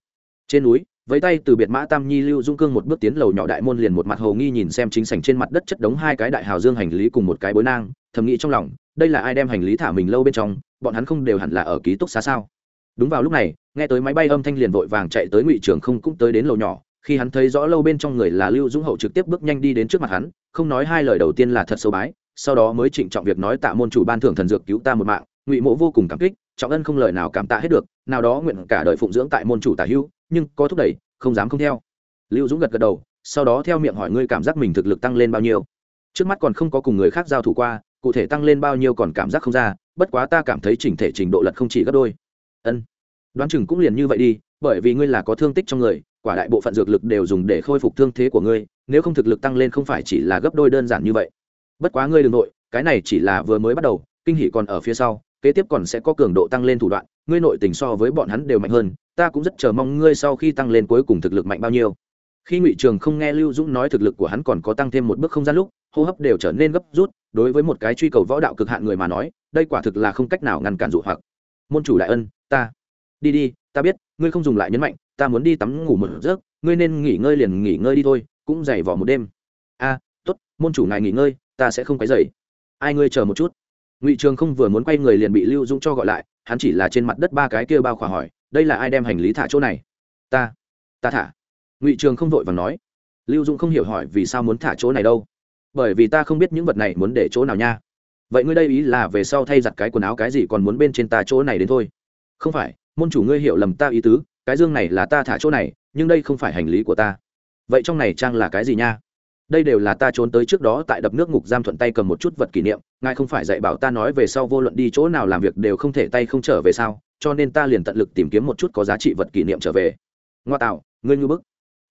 Trên núi, với tay từ biệt mã tam nhi, lưu dung cương một bước tiến lầu nhỏ đại môn liền một mặt hầu nghi nhìn xem chính sảnh trên mặt đất chất đống hai cái đại hào dương hành lý cùng một cái bối nang, thầm nghĩ trong lòng, đây là ai đem hành lý thả mình lâu bên trong, bọn hắn không đều hẳn là ở ký túc xá sao? Đúng vào lúc này, nghe tới máy bay âm thanh liền vội vàng chạy tới ngụy trường không cũng tới đến lầu nhỏ, khi hắn thấy rõ lâu bên trong người là lưu dũng hậu trực tiếp bước nhanh đi đến trước mặt hắn, không nói hai lời đầu tiên là thật sâu bái sau đó mới trịnh trọng việc nói tạ môn chủ ban thưởng thần dược cứu ta một mạng, ngụy mộ vô cùng cảm kích, trọng ân không lời nào cảm tạ hết được, nào đó nguyện cả đời phụng dưỡng tại môn chủ tả hữu, nhưng có thúc đẩy, không dám không theo. Lưu dũng gật gật đầu, sau đó theo miệng hỏi ngươi cảm giác mình thực lực tăng lên bao nhiêu. Trước mắt còn không có cùng người khác giao thủ qua, cụ thể tăng lên bao nhiêu còn cảm giác không ra, bất quá ta cảm thấy chỉnh thể trình độ lật không chỉ gấp đôi. Ân. Đoán chừng cũng liền như vậy đi, bởi vì ngươi là có thương tích trong người, quả đại bộ phận dược lực đều dùng để khôi phục thương thế của ngươi, nếu không thực lực tăng lên không phải chỉ là gấp đôi đơn giản như vậy bất quá ngươi đ ừ n g nội cái này chỉ là vừa mới bắt đầu kinh hỷ còn ở phía sau kế tiếp còn sẽ có cường độ tăng lên thủ đoạn ngươi nội tình so với bọn hắn đều mạnh hơn ta cũng rất chờ mong ngươi sau khi tăng lên cuối cùng thực lực mạnh bao nhiêu. Khi ngụy trường không nghe lưu dũng nói thực lực của hắn còn có tăng thêm một bước không gian lúc hô hấp đều trở nên gấp rút đối với một cái truy cầu võ đạo cực hạn người mà nói đây quả thực là không cách nào ngăn cản dụ hoặc. Môn chủ đại ân ta. Đi đi ta biết ngươi không dùng lại nhấn mạnh ta muốn đi tắm ngủ một giấc ngươi nên nghỉ ngơi liền nghỉ ngơi đi thôi cũng dày vỏ một đêm. A à, t ố t môn chủ ngài nghỉ ngơi ta sẽ không quấy dày ai ngươi chờ một chút? Ngụy trường không vừa muốn quay người liền bị lưu dũng cho gọi lại, hắn chỉ là trên mặt đất ba cái kia bao khỏa hỏi, đây là ai đem hành lý thả chỗ này? Ta ta thả. Ngụy trường không vội và nói. Lưu dũng không hiểu hỏi vì sao muốn thả chỗ này đâu. Bởi vì ta không biết những vật này muốn để chỗ nào nha. Vậy ngươi đây ý là về sau thay giặt cái quần áo cái gì còn muốn bên trên ta chỗ này đến thôi? Không phải, môn chủ ngươi hiểu lầm ta ý tứ, cái dương này là ta thả chỗ này, nhưng đây không phải hành lý của ta. Vậy trong này trang là cái gì nha? Đây đều là ta trốn tới trước đó tại đập nước ngục giam thuận tay cầm một chút vật kỷ niệm, ngài không phải dạy bảo ta nói về sau vô luận đi chỗ nào làm việc đều không thể tay không trở về sao, cho nên ta liền tận lực tìm kiếm một chút có giá trị vật kỷ niệm trở về. Ngoa tạo, ngươi ngư bức.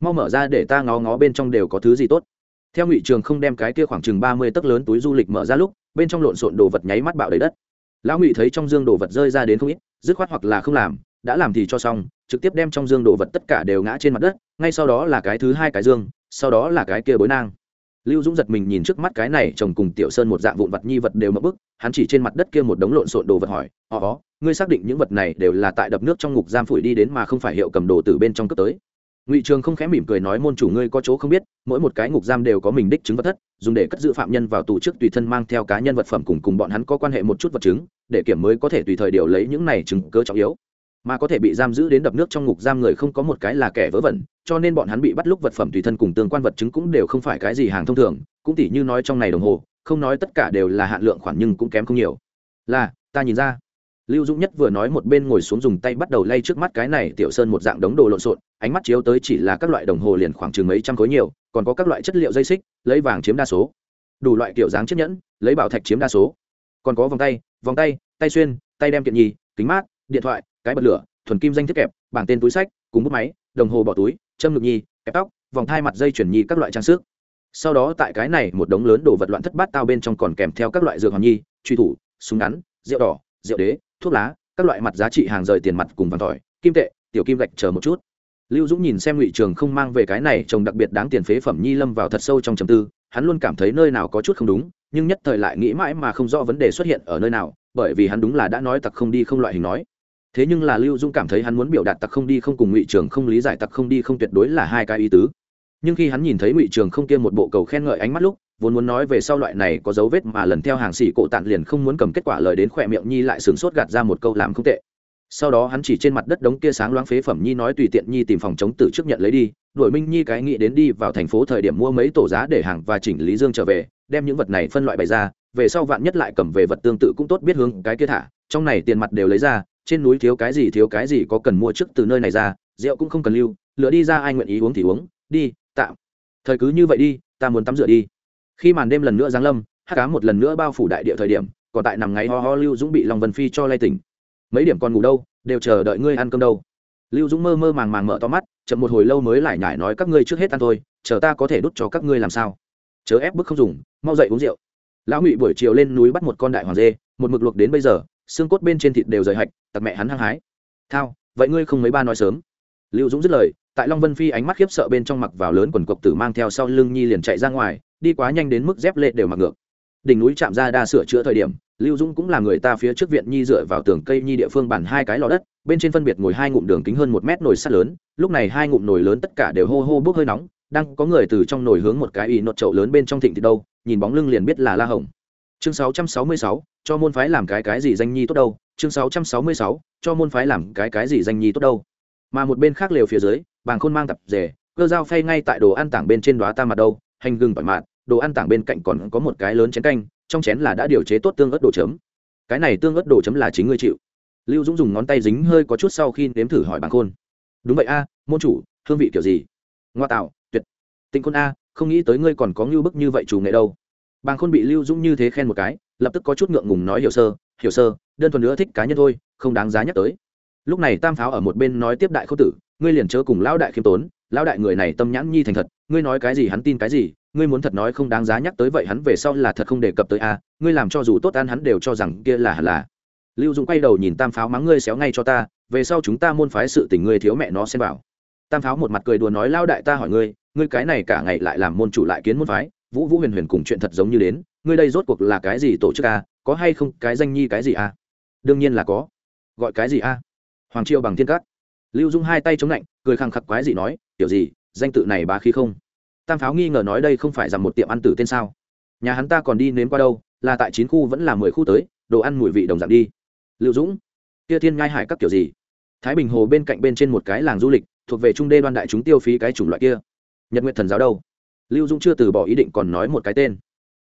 Mau mở ra để ta ngó ngó bên trong đều có thứ gì tốt. Theo ngụy trường không đem cái kia khoảng chừng ba mươi tấc lớn túi du lịch mở ra lúc, bên trong lộn xộn đồ vật nháy mắt bạo đầy đất. Lão ngụy thấy trong dương đồ vật rơi ra đến không ít, dứt khoát hoặc là không làm, đã làm thì cho xong, trực tiếp đem trong dương đồ vật tất cả đều ngã trên mặt đất, ngay sau đó là cái thứ hai cái dương sau đó là cái kia bối nang. Lưu dũng giật mình nhìn trước mắt cái này chồng cùng tiểu sơn một dạng vụn vật nhi vật đều mất bức, hắn chỉ trên mặt đất kia một đống lộn xộn đồ vật hỏi ò ngươi xác định những vật này đều là tại đập nước trong ngục giam phủi đi đến mà không phải hiệu cầm đồ từ bên trong cấp tới? Ngụy trường không khẽ mỉm cười nói, môn chủ ngươi có chỗ không biết, mỗi một cái ngục giam đều có mình đích chứng vật thất, dùng để cất giữ phạm nhân vào tù trước tùy thân mang theo cá nhân vật phẩm cùng cùng bọn hắn có quan hệ một chút vật chứng, để kiểm mới có thể tùy thời điều lấy những này chứng cơ trọng yếu mà có thể bị giam giữ đến đập nước trong ngục giam người không có một cái là kẻ vớ vẩn, cho nên bọn hắn bị bắt lúc vật phẩm tùy thân cùng tương quan vật chứng cũng đều không phải cái gì hàng thông thường, cũng tỉ như nói trong này đồng hồ, không nói tất cả đều là hạn lượng khoản nhưng cũng kém không nhiều. Là, ta nhìn ra. Lưu dũng nhất vừa nói một bên ngồi xuống dùng tay bắt đầu lay trước mắt cái này tiểu sơn một dạng đống đồ lộn xộn, ánh mắt chiếu tới chỉ là các loại đồng hồ liền khoảng chừng mấy trăm khối nhiều, còn có các loại chất liệu dây xích, lấy vàng chiếm đa số. Đủ loại kiểu dáng chiếc nhẫn, lấy bảo thạch chiếm đa số. Còn có vòng tay vòng tay tay xuyên, tay đem kiện nhì, kính mát, điện thoại cái bật lửa, thuần kim danh thiết kẹp, bảng tên túi sách, cùng bút máy, đồng hồ bỏ túi, châm ngực nhi, kẹp tóc, vòng thai mặt dây chuyển nhi các loại trang sức. Sau đó tại cái này một đống lớn đồ vật loạn thất bát tao bên trong còn kèm theo các loại dược hoàn nhi, truy thủ, súng ngắn, rượu đỏ, rượu đế, thuốc lá, các loại mặt giá trị hàng rời tiền mặt cùng vàng tỏi, kim tệ, tiểu kim gạch chờ một chút. Lưu dũng nhìn xem ngụy trường không mang về cái này trông đặc biệt đáng tiền phế phẩm nhi lâm vào thật sâu trong trầm tư, hắn luôn cảm thấy nơi nào có chút không đúng, nhưng nhất thời lại nghĩ mãi mà không rõ vấn đề xuất hiện ở nơi nào, bởi vì hắn đúng là đã nói tặc không đi không loại hình nói thế nhưng là lưu Dung cảm thấy hắn muốn biểu đạt tặc không đi không cùng ngụy trường không lý giải tặc không đi không tuyệt đối là hai cái ý tứ. Nhưng khi hắn nhìn thấy ngụy trường không kia một bộ cầu khen ngợi ánh mắt lúc, vốn muốn nói về sau loại này có dấu vết mà lần theo hàng xỉ cổ tạn liền không muốn cầm kết quả lời đến khỏe miệng nhi lại sửng sốt gạt ra một câu làm không tệ. Sau đó hắn chỉ trên mặt đất đống kia sáng loáng phế phẩm nhi nói tùy tiện nhi tìm phòng chống tử trước nhận lấy đi đổi minh nhi cái nghĩ đến đi vào thành phố thời điểm mua mấy tổ giá để hàng và chỉnh lý dương trở về, đem những vật này phân loại bày ra, về sau vạn nhất lại cầm về vật tương tự cũng tốt biết hướng cái kia thả, trong này tiền mặt đều lấy ra trên núi thiếu cái gì thiếu cái gì có cần mua trước từ nơi này ra, rượu cũng không cần lưu, lựa đi ra ai nguyện ý uống thì uống, đi, tạm. Thời cứ như vậy đi, ta muốn tắm rửa đi. Khi màn đêm lần nữa giáng lâm, hát cá một lần nữa bao phủ đại địa thời điểm, còn tại nằm ngáy ho ho lưu dũng bị lòng vân phi cho lay tỉnh. Mấy điểm còn ngủ đâu, đều chờ đợi ngươi ăn cơm đâu. Lưu dũng mơ mơ màng màng mở to mắt, chậm một hồi lâu mới lại nhải nói các ngươi trước hết ăn thôi, chờ ta có thể đút cho các ngươi làm sao. Chớ ép bức không dùng, mau dậy uống rượu. Lão ngụy buổi chiều lên núi bắt một con đại hoàng dê, một mực luộc đến bây giờ xương cốt bên trên thịt đều rời hạch, tặc mẹ hắn hăng hái. Thao, vậy ngươi không mấy ba nói sớm. Lưu dũng dứt lời, tại long vân phi ánh mắt khiếp sợ bên trong mặc vào lớn quần cộc tử mang theo sau lưng nhi liền chạy ra ngoài, đi quá nhanh đến mức dép lệ đều mặc ngược. Đỉnh núi chạm ra đa sửa chữa thời điểm, lưu dũng cũng là người ta phía trước viện nhi dựa vào tường cây nhi địa phương bản hai cái lò đất, bên trên phân biệt ngồi hai ngụm đường kính hơn một mét nồi sắt lớn, lúc này hai ngụm nồi lớn tất cả đều hô hô bốc hơi nóng, đang có người từ trong nồi hướng một cái y nốt chậu lớn bên trong thịnh thì đâu, nhìn bóng lưng liền biết là la hồng chương 666, cho môn phái làm cái cái gì danh nhi tốt đâu. Chương 666, cho môn phái làm cái cái gì danh nhi tốt đâu. Mà một bên khác lều phía dưới bàng khôn mang tập rể cơ dao phay ngay tại đồ ăn tảng bên trên đóa ta mặt đâu hành gừng tỏi mạt đồ ăn tảng bên cạnh còn có một cái lớn chén canh trong chén là đã điều chế tốt tương ớt đồ chấm. Cái này tương ớt đồ chấm là chính ngươi chịu. Lưu dũng dùng ngón tay dính hơi có chút sau khi nếm thử hỏi bàng khôn. Đúng vậy a môn chủ hương vị kiểu gì? Ngoa tạo tuyệt. Tịnh khôn a không nghĩ tới ngươi còn có ngưu bức như vậy chủ nghệ đâu bàng khôn bị lưu dũng như thế khen một cái, lập tức có chút ngượng ngùng nói, hiểu sơ hiểu sơ, đơn thuần nữa thích cá nhân thôi, không đáng giá nhắc tới. Lúc này tam pháo ở một bên nói tiếp đại khâu tử, ngươi liền chớ cùng lão đại khiêm tốn, lão đại người này tâm nhãn nhi thành thật, ngươi nói cái gì hắn tin cái gì, ngươi muốn thật nói không đáng giá nhắc tới vậy hắn về sau là thật không đề cập tới a, ngươi làm cho dù tốt ăn hắn đều cho rằng kia là hẳn là. Lưu dũng quay đầu nhìn tam pháo mắng, ngươi xéo ngay cho ta, về sau chúng ta môn phái sự tình ngươi thiếu mẹ nó xem bảo tam pháo một mặt cười đùa nói lao đại ta hỏi ngươi ngươi cái này cả ngày lại làm môn chủ lại kiến môn phái vũ vũ huyền huyền cùng chuyện thật giống như đến, ngươi đây rốt cuộc là cái gì tổ chức a, có hay không cái danh nhi cái gì a? Đương nhiên là có. Gọi cái gì a? Hoàng triều bằng thiên cát. Lưu dung hai tay chống lạnh cười khăng khắc quái gì nói kiểu gì, danh tự này bá khí không? Tam pháo nghi ngờ nói đây không phải rằng một tiệm ăn tử tên sao? Nhà hắn ta còn đi nếm qua đâu, là tại chín khu vẫn là mười khu tới, đồ ăn mùi vị đồng dạng đi. Lưu dũng, kia thiên ngai hải các kiểu gì? Thái bình hồ bên cạnh bên trên một cái làng du lịch, thuộc về trung đê đoan đại chúng tiêu phí cái chủng loại kia. Nhật nguyện thần giáo đâu? Lưu dũng chưa từ bỏ ý định còn nói một cái tên.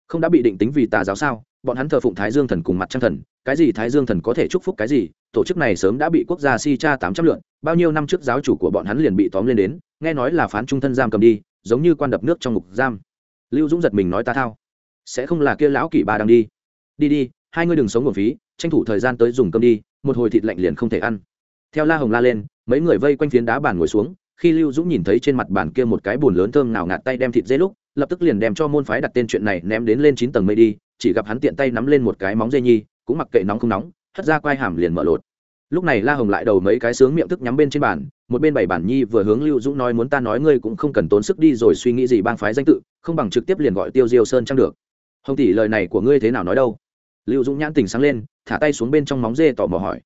Không đã bị định tính vì tà giáo sao? Bọn hắn thờ phụng thái dương thần cùng mặt trăng thần. Cái gì thái dương thần có thể chúc phúc cái gì? Tổ chức này sớm đã bị quốc gia si cha tám trăm lượn. Bao nhiêu năm trước giáo chủ của bọn hắn liền bị tóm lên đến. Nghe nói là phán trung thân giam cầm đi, giống như quan đập nước trong ngục giam. Lưu dũng giật mình nói ta thao. Sẽ không là kia lão kỷ ba đang đi. Đi đi, hai ngươi đừng sống nguồn phí, tranh thủ thời gian tới dùng cơm đi, một hồi thịt lạnh liền không thể ăn. Theo la hồng la lên, mấy người vây quanh phiến đá bàn ngồi xuống khi lưu dũng nhìn thấy trên mặt bàn kia một cái bùn lớn thơm nào ngạt tay đem thịt dê lúc, lập tức liền đem cho môn phái đặt tên chuyện này ném đến lên chín tầng mây đi, chỉ gặp hắn tiện tay nắm lên một cái móng dây nhi, cũng mặc kệ nóng không nóng, hất ra quai hàm liền mở lột. Lúc này la hồng lại đầu mấy cái sướng miệng thức nhắm bên trên bàn, một bên bảy bản nhi vừa hướng lưu dũng nói muốn ta nói ngươi cũng không cần tốn sức đi rồi suy nghĩ gì bang phái danh tự, không bằng trực tiếp liền gọi tiêu diêu sơn chăng được. Hồng tỷ, lời này của ngươi thế nào nói đâu? Lưu dũng nhãn tình sáng lên, thả tay xuống bên trong móng dê tỏ mò hỏi.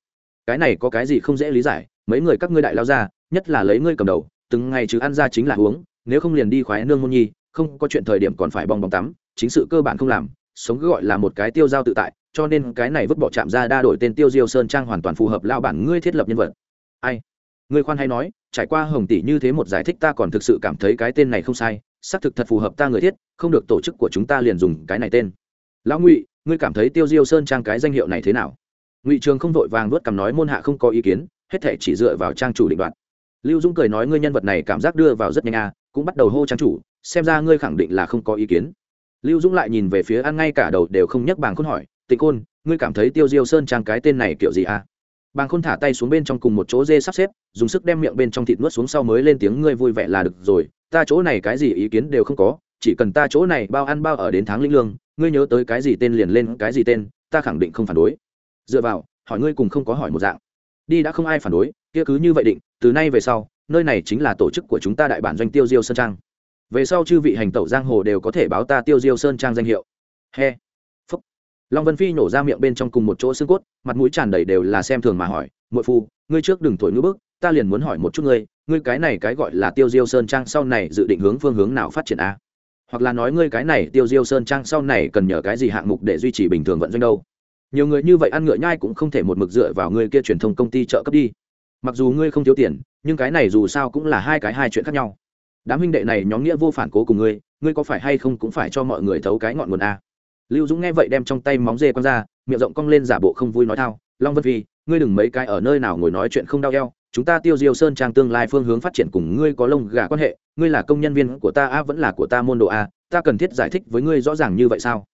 Cái này có cái gì không dễ lý giải, mấy người các ngươi đại lao ra nhất là lấy ngươi cầm đầu, từng ngày chứ ăn ra chính là uống, nếu không liền đi khoái nương môn nhi, không có chuyện thời điểm còn phải bong bóng tắm, chính sự cơ bản không làm, sống cứ gọi là một cái tiêu giao tự tại, cho nên cái này vứt bỏ chạm ra đa đổi tên tiêu diêu sơn trang hoàn toàn phù hợp lao bản ngươi thiết lập nhân vật. Ai? Ngươi khoan hay nói, trải qua hồng tỷ như thế một giải thích ta còn thực sự cảm thấy cái tên này không sai, xác thực thật phù hợp ta người thiết, không được tổ chức của chúng ta liền dùng cái này tên. Lão ngụy, ngươi cảm thấy tiêu diêu sơn trang cái danh hiệu này thế nào? Ngụy trường không vội vàng vớt cằm nói môn hạ không có ý kiến, hết thể chỉ dựa vào trang chủ định đoạt lưu dũng cười nói, ngươi nhân vật này cảm giác đưa vào rất nhanh à cũng bắt đầu hô trang chủ, xem ra ngươi khẳng định là không có ý kiến. Lưu dũng lại nhìn về phía ăn ngay cả đầu đều không nhắc bàng khôn hỏi, tịnh khôn, ngươi cảm thấy tiêu diêu sơn trang cái tên này kiểu gì à? Bàng khôn thả tay xuống bên trong cùng một chỗ dê sắp xếp, dùng sức đem miệng bên trong thịt nuốt xuống sau mới lên tiếng, ngươi vui vẻ là được rồi, ta chỗ này cái gì ý kiến đều không có, chỉ cần ta chỗ này bao ăn bao ở đến tháng linh lương, ngươi nhớ tới cái gì tên liền lên cái gì tên, ta khẳng định không phản đối. Dựa vào, hỏi ngươi cùng không có hỏi một dạng đi đã không ai phản đối, kia cứ như vậy định, từ nay về sau, nơi này chính là tổ chức của chúng ta đại bản doanh tiêu diêu sơn trang. Về sau chư vị hành tẩu giang hồ đều có thể báo ta tiêu diêu sơn trang danh hiệu. He. Phúc. Long vân phi nổ ra miệng bên trong cùng một chỗ xương cốt, mặt mũi tràn đầy đều là xem thường mà hỏi, muội phu, ngươi trước đừng thổi ngữ bức, ta liền muốn hỏi một chút ngươi ngươi cái này cái gọi là tiêu diêu sơn trang sau này dự định hướng phương hướng nào phát triển a? Hoặc là nói ngươi cái này tiêu diêu sơn trang sau này cần nhờ cái gì hạng mục để duy trì bình thường vận doanh đâu? Nhiều người như vậy ăn ngựa nhai cũng không thể một mực dựa vào người kia truyền thông công ty trợ cấp đi. Mặc dù ngươi không thiếu tiền, nhưng cái này dù sao cũng là hai cái hai chuyện khác nhau. Đám huynh đệ này nhóm nghĩa vô phản cố cùng ngươi ngươi có phải hay không cũng phải cho mọi người thấu cái ngọn nguồn a? Lưu dũng nghe vậy đem trong tay móng dê con ra, miệng rộng cong lên giả bộ không vui nói thao, long vân phi, ngươi đừng mấy cái ở nơi nào ngồi nói chuyện không đau eo, chúng ta tiêu diêu sơn trang tương lai phương hướng phát triển cùng ngươi có lông gà quan hệ, ngươi là công nhân viên của ta a, vẫn là của ta môn đồ a, ta cần thiết giải thích với ngươi rõ ràng như vậy sao?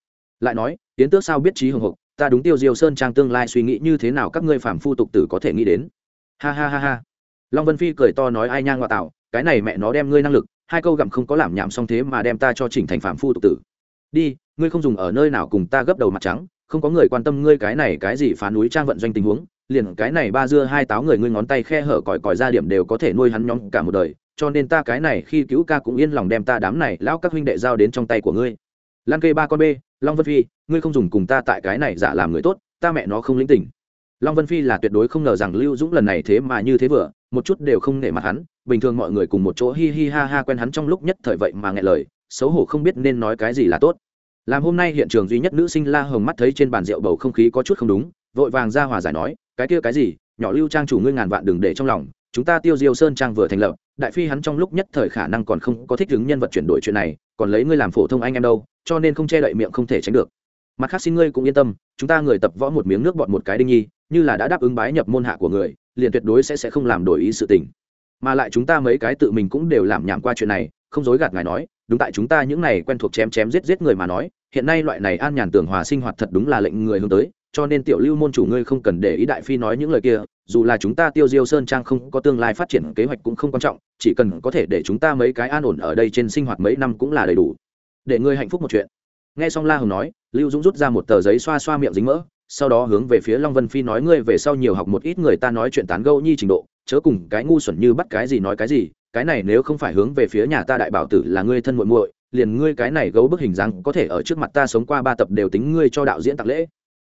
Lại nói tiến tước sao biết trí hồng hộc ta đúng tiêu diêu sơn trang tương lai suy nghĩ như thế nào các ngươi phàm phu tục tử có thể nghĩ đến. Ha ha ha ha. Long vân phi cười to nói ai nhang ngoại tạo, cái này mẹ nó đem ngươi năng lực, hai câu gặm không có làm nhảm xong thế mà đem ta cho chỉnh thành phạm phu tục tử. Đi, ngươi không dùng ở nơi nào cùng ta gấp đầu mặt trắng, không có người quan tâm ngươi cái này cái gì phá núi trang vận doanh tình huống, liền cái này ba dưa hai táo người ngươi ngón tay khe hở còi còi ra điểm đều có thể nuôi hắn nhóm cả một đời, cho nên ta cái này khi cứu ca cũng yên lòng đem ta đám này lão các huynh đệ giao đến trong tay của ngươi lan kê ba con b, long vân phi, ngươi không dùng cùng ta tại cái này giả làm người tốt, ta mẹ nó không lĩnh tỉnh long vân phi là tuyệt đối không ngờ rằng lưu dũng lần này thế mà như thế vừa, một chút đều không nể mặt hắn, bình thường mọi người cùng một chỗ hi hi ha ha quen hắn trong lúc nhất thời vậy mà nghe lời, xấu hổ không biết nên nói cái gì là tốt. Làm hôm nay hiện trường duy nhất nữ sinh la hồng mắt thấy trên bàn rượu bầu không khí có chút không đúng, vội vàng ra hòa giải nói, cái kia cái gì, nhỏ lưu trang chủ ngươi ngàn vạn đừng để trong lòng, chúng ta tiêu diêu sơn trang vừa thành lập, đại phi hắn trong lúc nhất thời khả năng còn không có thích ứng nhân vật chuyển đổi chuyện này, còn lấy ngươi làm phổ thông anh em đâu cho nên không che đậy miệng không thể tránh được. Mặt khác xin ngươi cũng yên tâm, chúng ta người tập võ một miếng nước bọn một cái đinh nhi, như là đã đáp ứng bái nhập môn hạ của người, liền tuyệt đối sẽ sẽ không làm đổi ý sự tình. Mà lại chúng ta mấy cái tự mình cũng đều làm nhảm qua chuyện này, không dối gạt ngài nói, đúng tại chúng ta những này quen thuộc chém chém giết giết người mà nói, hiện nay loại này an nhàn tưởng hòa sinh hoạt thật đúng là lệnh người hướng tới, cho nên tiểu lưu môn chủ ngươi không cần để ý đại phi nói những lời kia, dù là chúng ta tiêu diêu sơn trang không có tương lai phát triển kế hoạch cũng không quan trọng, chỉ cần có thể để chúng ta mấy cái an ổn ở đây trên sinh hoạt mấy năm cũng là đầy đủ để ngươi hạnh phúc một chuyện nghe xong la hồng nói, lưu dũng rút ra một tờ giấy xoa xoa miệng dính mỡ, sau đó hướng về phía long vân phi nói ngươi về sau nhiều học một ít người ta nói chuyện tán gẫu nhi trình độ, chớ cùng cái ngu xuẩn như bắt cái gì nói cái gì, cái này nếu không phải hướng về phía nhà ta đại bảo tử là ngươi thân muội muội, liền ngươi cái này gấu bức hình dáng có thể ở trước mặt ta sống qua ba tập đều tính ngươi cho đạo diễn tặng lễ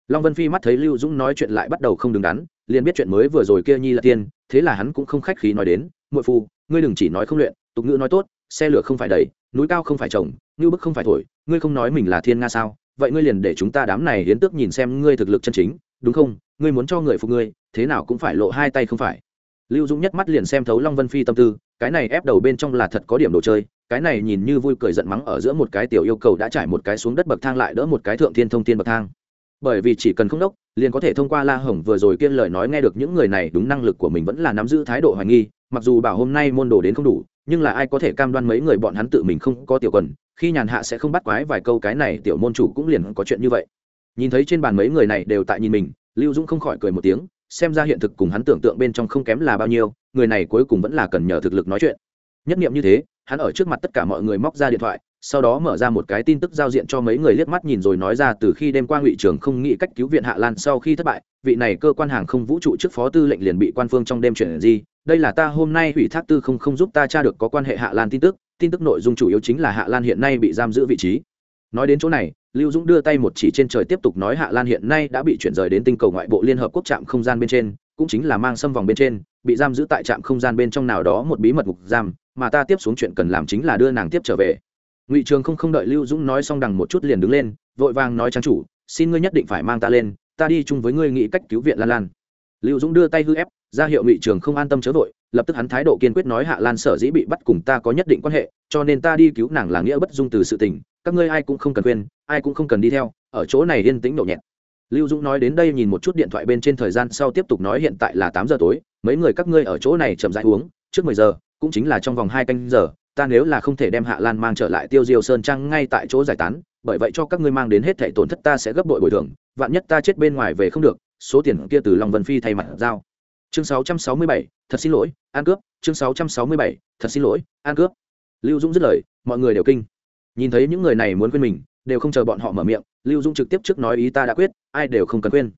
long vân phi mắt thấy lưu dũng nói chuyện lại bắt đầu không đứng đắn, liền biết chuyện mới vừa rồi kia nhi là tiên, thế là hắn cũng không khách khí nói đến, muội phu, ngươi đừng chỉ nói không luyện, tục ngữ nói tốt, xe lửa không phải đầy núi cao không phải trồng ngưu bức không phải thổi, ngươi không nói mình là thiên nga sao? Vậy ngươi liền để chúng ta đám này hiến tước nhìn xem ngươi thực lực chân chính, đúng không? Ngươi muốn cho người phục ngươi, thế nào cũng phải lộ hai tay không phải. Lưu dũng nhất mắt liền xem thấu long vân phi tâm tư, cái này ép đầu bên trong là thật có điểm đồ chơi, cái này nhìn như vui cười giận mắng ở giữa một cái tiểu yêu cầu đã trải một cái xuống đất bậc thang lại đỡ một cái thượng thiên thông thiên bậc thang. Bởi vì chỉ cần không đốc, liền có thể thông qua la hồng vừa rồi kiên lời nói nghe được những người này, đúng năng lực của mình vẫn là nắm giữ thái độ hoài nghi, mặc dù bảo hôm nay môn đồ đến không đủ nhưng là ai có thể cam đoan mấy người bọn hắn tự mình không có tiểu quần, khi nhàn hạ sẽ không bắt quái vài câu cái này tiểu môn chủ cũng liền có chuyện như vậy. Nhìn thấy trên bàn mấy người này đều tại nhìn mình, lưu dũng không khỏi cười một tiếng, xem ra hiện thực cùng hắn tưởng tượng bên trong không kém là bao nhiêu, người này cuối cùng vẫn là cần nhờ thực lực nói chuyện. Nhất nghiệm như thế, hắn ở trước mặt tất cả mọi người móc ra điện thoại sau đó mở ra một cái tin tức giao diện cho mấy người liếc mắt nhìn rồi nói ra từ khi đêm qua ngụy trường không nghĩ cách cứu viện hạ lan sau khi thất bại, vị này cơ quan hàng không vũ trụ trước phó tư lệnh liền bị quan phương trong đêm chuyển di. Đây là ta hôm nay ủy thác tư không không giúp ta tra được có quan hệ hạ lan tin tức tin tức nội dung chủ yếu chính là hạ lan hiện nay bị giam giữ vị trí. Nói đến chỗ này, lưu dũng đưa tay một chỉ trên trời tiếp tục nói hạ lan hiện nay đã bị chuyển rời đến tinh cầu ngoại bộ liên hợp quốc trạm không gian bên trên, cũng chính là mang xâm vòng bên trên, bị giam giữ tại trạm không gian bên trong nào đó một bí mật mục giam, mà ta tiếp xuống chuyện cần làm chính là đưa nàng tiếp trở về ngụy trường không không đợi lưu dũng nói xong đằng một chút liền đứng lên, vội vàng nói trang chủ, xin ngươi nhất định phải mang ta lên, ta đi chung với ngươi nghĩ cách cứu viện lan lan. Lưu dũng đưa tay hư ép, ra hiệu ngụy trường không an tâm chớ vội, lập tức hắn thái độ kiên quyết nói hạ lan sở dĩ bị bắt cùng ta có nhất định quan hệ, cho nên ta đi cứu nàng là nghĩa bất dung từ sự tình, các ngươi ai cũng không cần khuyên ai cũng không cần đi theo, ở chỗ này yên tĩnh độ nhẹt lưu dũng nói đến đây nhìn một chút điện thoại bên trên thời gian sau tiếp tục nói hiện tại là tám giờ tối, mấy người các ngươi ở chỗ này chậm rãi uống, trước mười giờ, cũng chính là trong vòng hai canh giờ ta nếu là không thể đem hạ lan mang trở lại tiêu diêu sơn trăng ngay tại chỗ giải tán bởi vậy cho các ngươi mang đến hết thẻ tổn thất ta sẽ gấp bội bồi thường vạn nhất ta chết bên ngoài về không được số tiền kia từ long vân phi thay mặt giao. Chương 667, thật xin lỗi an cướp. Chương 667, thật xin lỗi an cướp. Lưu dũng dứt lời mọi người đều kinh. Nhìn thấy những người này muốn quên mình đều không chờ bọn họ mở miệng lưu dũng trực tiếp trước nói ý ta đã quyết ai đều không cần quên.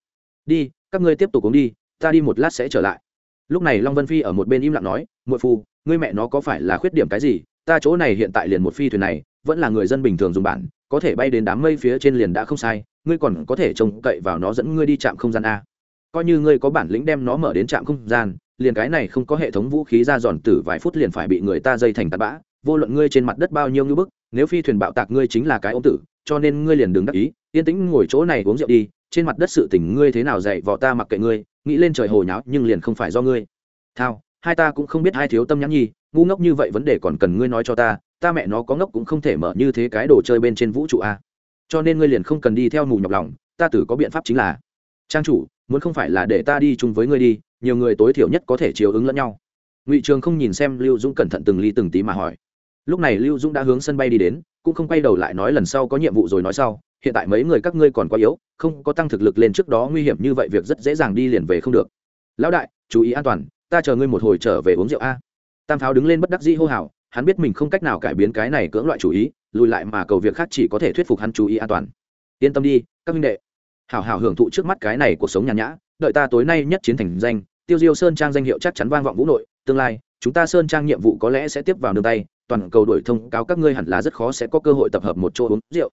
Đi các ngươi tiếp tục uống đi ta đi một lát sẽ trở lại. Lúc này long vân phi ở một bên im lặng nói muội phu ngươi mẹ nó có phải là khuyết điểm cái gì? Ta chỗ này hiện tại liền một phi thuyền này, vẫn là người dân bình thường dùng bản, có thể bay đến đám mây phía trên liền đã không sai, ngươi còn có thể trông cậy vào nó dẫn ngươi đi chạm không gian a. Coi như ngươi có bản lĩnh đem nó mở đến trạm không gian, liền cái này không có hệ thống vũ khí ra giòn tử vài phút liền phải bị người ta dây thành tạt bã, vô luận ngươi trên mặt đất bao nhiêu ngư bức, nếu phi thuyền bạo tạc ngươi chính là cái ông tử, cho nên ngươi liền đừng đắc ý, yên tĩnh ngồi chỗ này uống rượu đi, trên mặt đất sự tình ngươi thế nào dạy vò ta mặc kệ ngươi, nghĩ lên trời hồ nháo nhưng liền không phải do ngươi. Thao hai ta cũng không biết hai thiếu tâm nhãn nhi, ngu ngốc như vậy vấn đề còn cần ngươi nói cho ta ta mẹ nó có ngốc cũng không thể mở như thế cái đồ chơi bên trên vũ trụ a. Cho nên ngươi liền không cần đi theo mù nhọc lòng, ta tử có biện pháp chính là, trang chủ, muốn không phải là để ta đi chung với ngươi đi, nhiều người tối thiểu nhất có thể chiều ứng lẫn nhau. Ngụy trường không nhìn xem lưu dũng cẩn thận từng ly từng tí mà hỏi. Lúc này lưu dũng đã hướng sân bay đi đến, cũng không quay đầu lại nói lần sau có nhiệm vụ rồi nói sau, hiện tại mấy người các ngươi còn quá yếu, không có tăng thực lực lên trước đó nguy hiểm như vậy việc rất dễ dàng đi liền về không được. Lão đại, chú ý an toàn ta chờ ngươi một hồi trở về uống rượu a. Tam pháo đứng lên bất đắc dĩ hô hào, hắn biết mình không cách nào cải biến cái này cưỡng loại chủ ý, lùi lại mà cầu việc khác chỉ có thể thuyết phục hắn chú ý an toàn. Yên tâm đi, các minh đệ. Hảo hảo hưởng thụ trước mắt cái này cuộc sống nhàn nhã, đợi ta tối nay nhất chiến thành danh, tiêu diêu sơn trang danh hiệu chắc chắn vang vọng vũ nội, tương lai, chúng ta sơn trang nhiệm vụ có lẽ sẽ tiếp vào nương tay, toàn cầu đổi thông cáo các ngươi hẳn là rất khó sẽ có cơ hội tập hợp một chỗ uống rượu.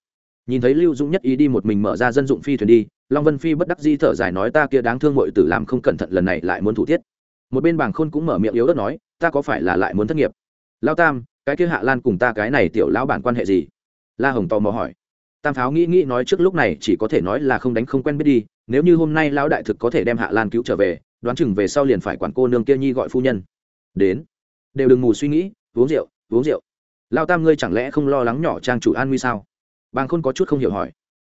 Nhìn thấy lưu dũng nhất ý đi một mình mở ra dân dụng phi thuyền đi, long vân phi bất đắc di thở dài nói ta kia đáng thương mọi tử làm không cẩn thận lần này lại muốn thủ tiết một bên bảng khôn cũng mở miệng yếu đất nói, ta có phải là lại muốn thất nghiệp? Lao tam, cái kia hạ lan cùng ta cái này tiểu lão bản quan hệ gì? La hồng tò mò hỏi. Tam pháo nghĩ nghĩ nói trước lúc này chỉ có thể nói là không đánh không quen biết đi, nếu như hôm nay lão đại thực có thể đem hạ lan cứu trở về, đoán chừng về sau liền phải quản cô nương kia nhi gọi phu nhân. Đến. Đều đừng mù suy nghĩ, uống rượu uống rượu. Lao tam ngươi chẳng lẽ không lo lắng nhỏ trang chủ an nguy sao? Bàng khôn có chút không hiểu hỏi.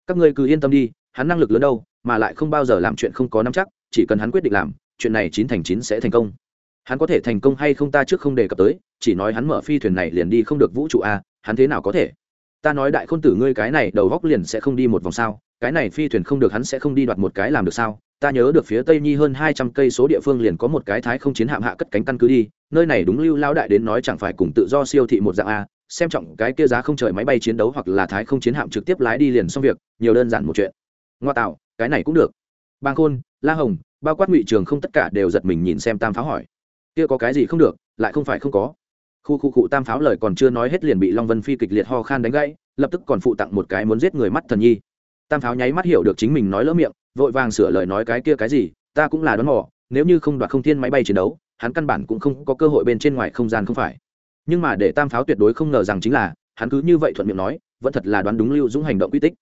Các ngươi cứ yên tâm đi, hắn năng lực lớn đâu, mà lại không bao giờ làm chuyện không có nắm chắc, chỉ cần hắn quyết định làm chuyện này chín thành chín sẽ thành công. Hắn có thể thành công hay không ta trước không đề cập tới, chỉ nói hắn mở phi thuyền này liền đi không được vũ trụ a, hắn thế nào có thể? Ta nói đại khôn tử ngươi cái này đầu góc liền sẽ không đi một vòng sao, cái này phi thuyền không được hắn sẽ không đi đoạt một cái làm được sao? Ta nhớ được phía tây nhi hơn hai trăm cây số địa phương liền có một cái thái không chiến hạm hạ cất cánh căn cứ đi, nơi này đúng lưu lao đại đến nói chẳng phải cùng tự do siêu thị một dạng a, xem trọng cái kia giá không trời máy bay chiến đấu hoặc là thái không chiến hạm trực tiếp lái đi liền xong việc, nhiều đơn giản một chuyện. Ngoa tạo, cái này cũng được. Bang khôn la hồng, bao quát ngụy trường không tất cả đều giật mình nhìn xem tam pháo hỏi. Kia có cái gì không được, lại không phải không có. Khu khu cụ tam pháo lời còn chưa nói hết liền bị long vân phi kịch liệt ho khan đánh gãy, lập tức còn phụ tặng một cái muốn giết người mắt thần nhi. Tam pháo nháy mắt hiểu được chính mình nói lỡ miệng, vội vàng sửa lời nói cái kia cái gì, ta cũng là đoán mò, nếu như không đoạt không thiên máy bay chiến đấu, hắn căn bản cũng không có cơ hội bên trên ngoài không gian không phải. Nhưng mà để tam pháo tuyệt đối không ngờ rằng chính là, hắn cứ như vậy thuận miệng nói, vẫn thật là đoán đúng lưu dũng hành động quy tích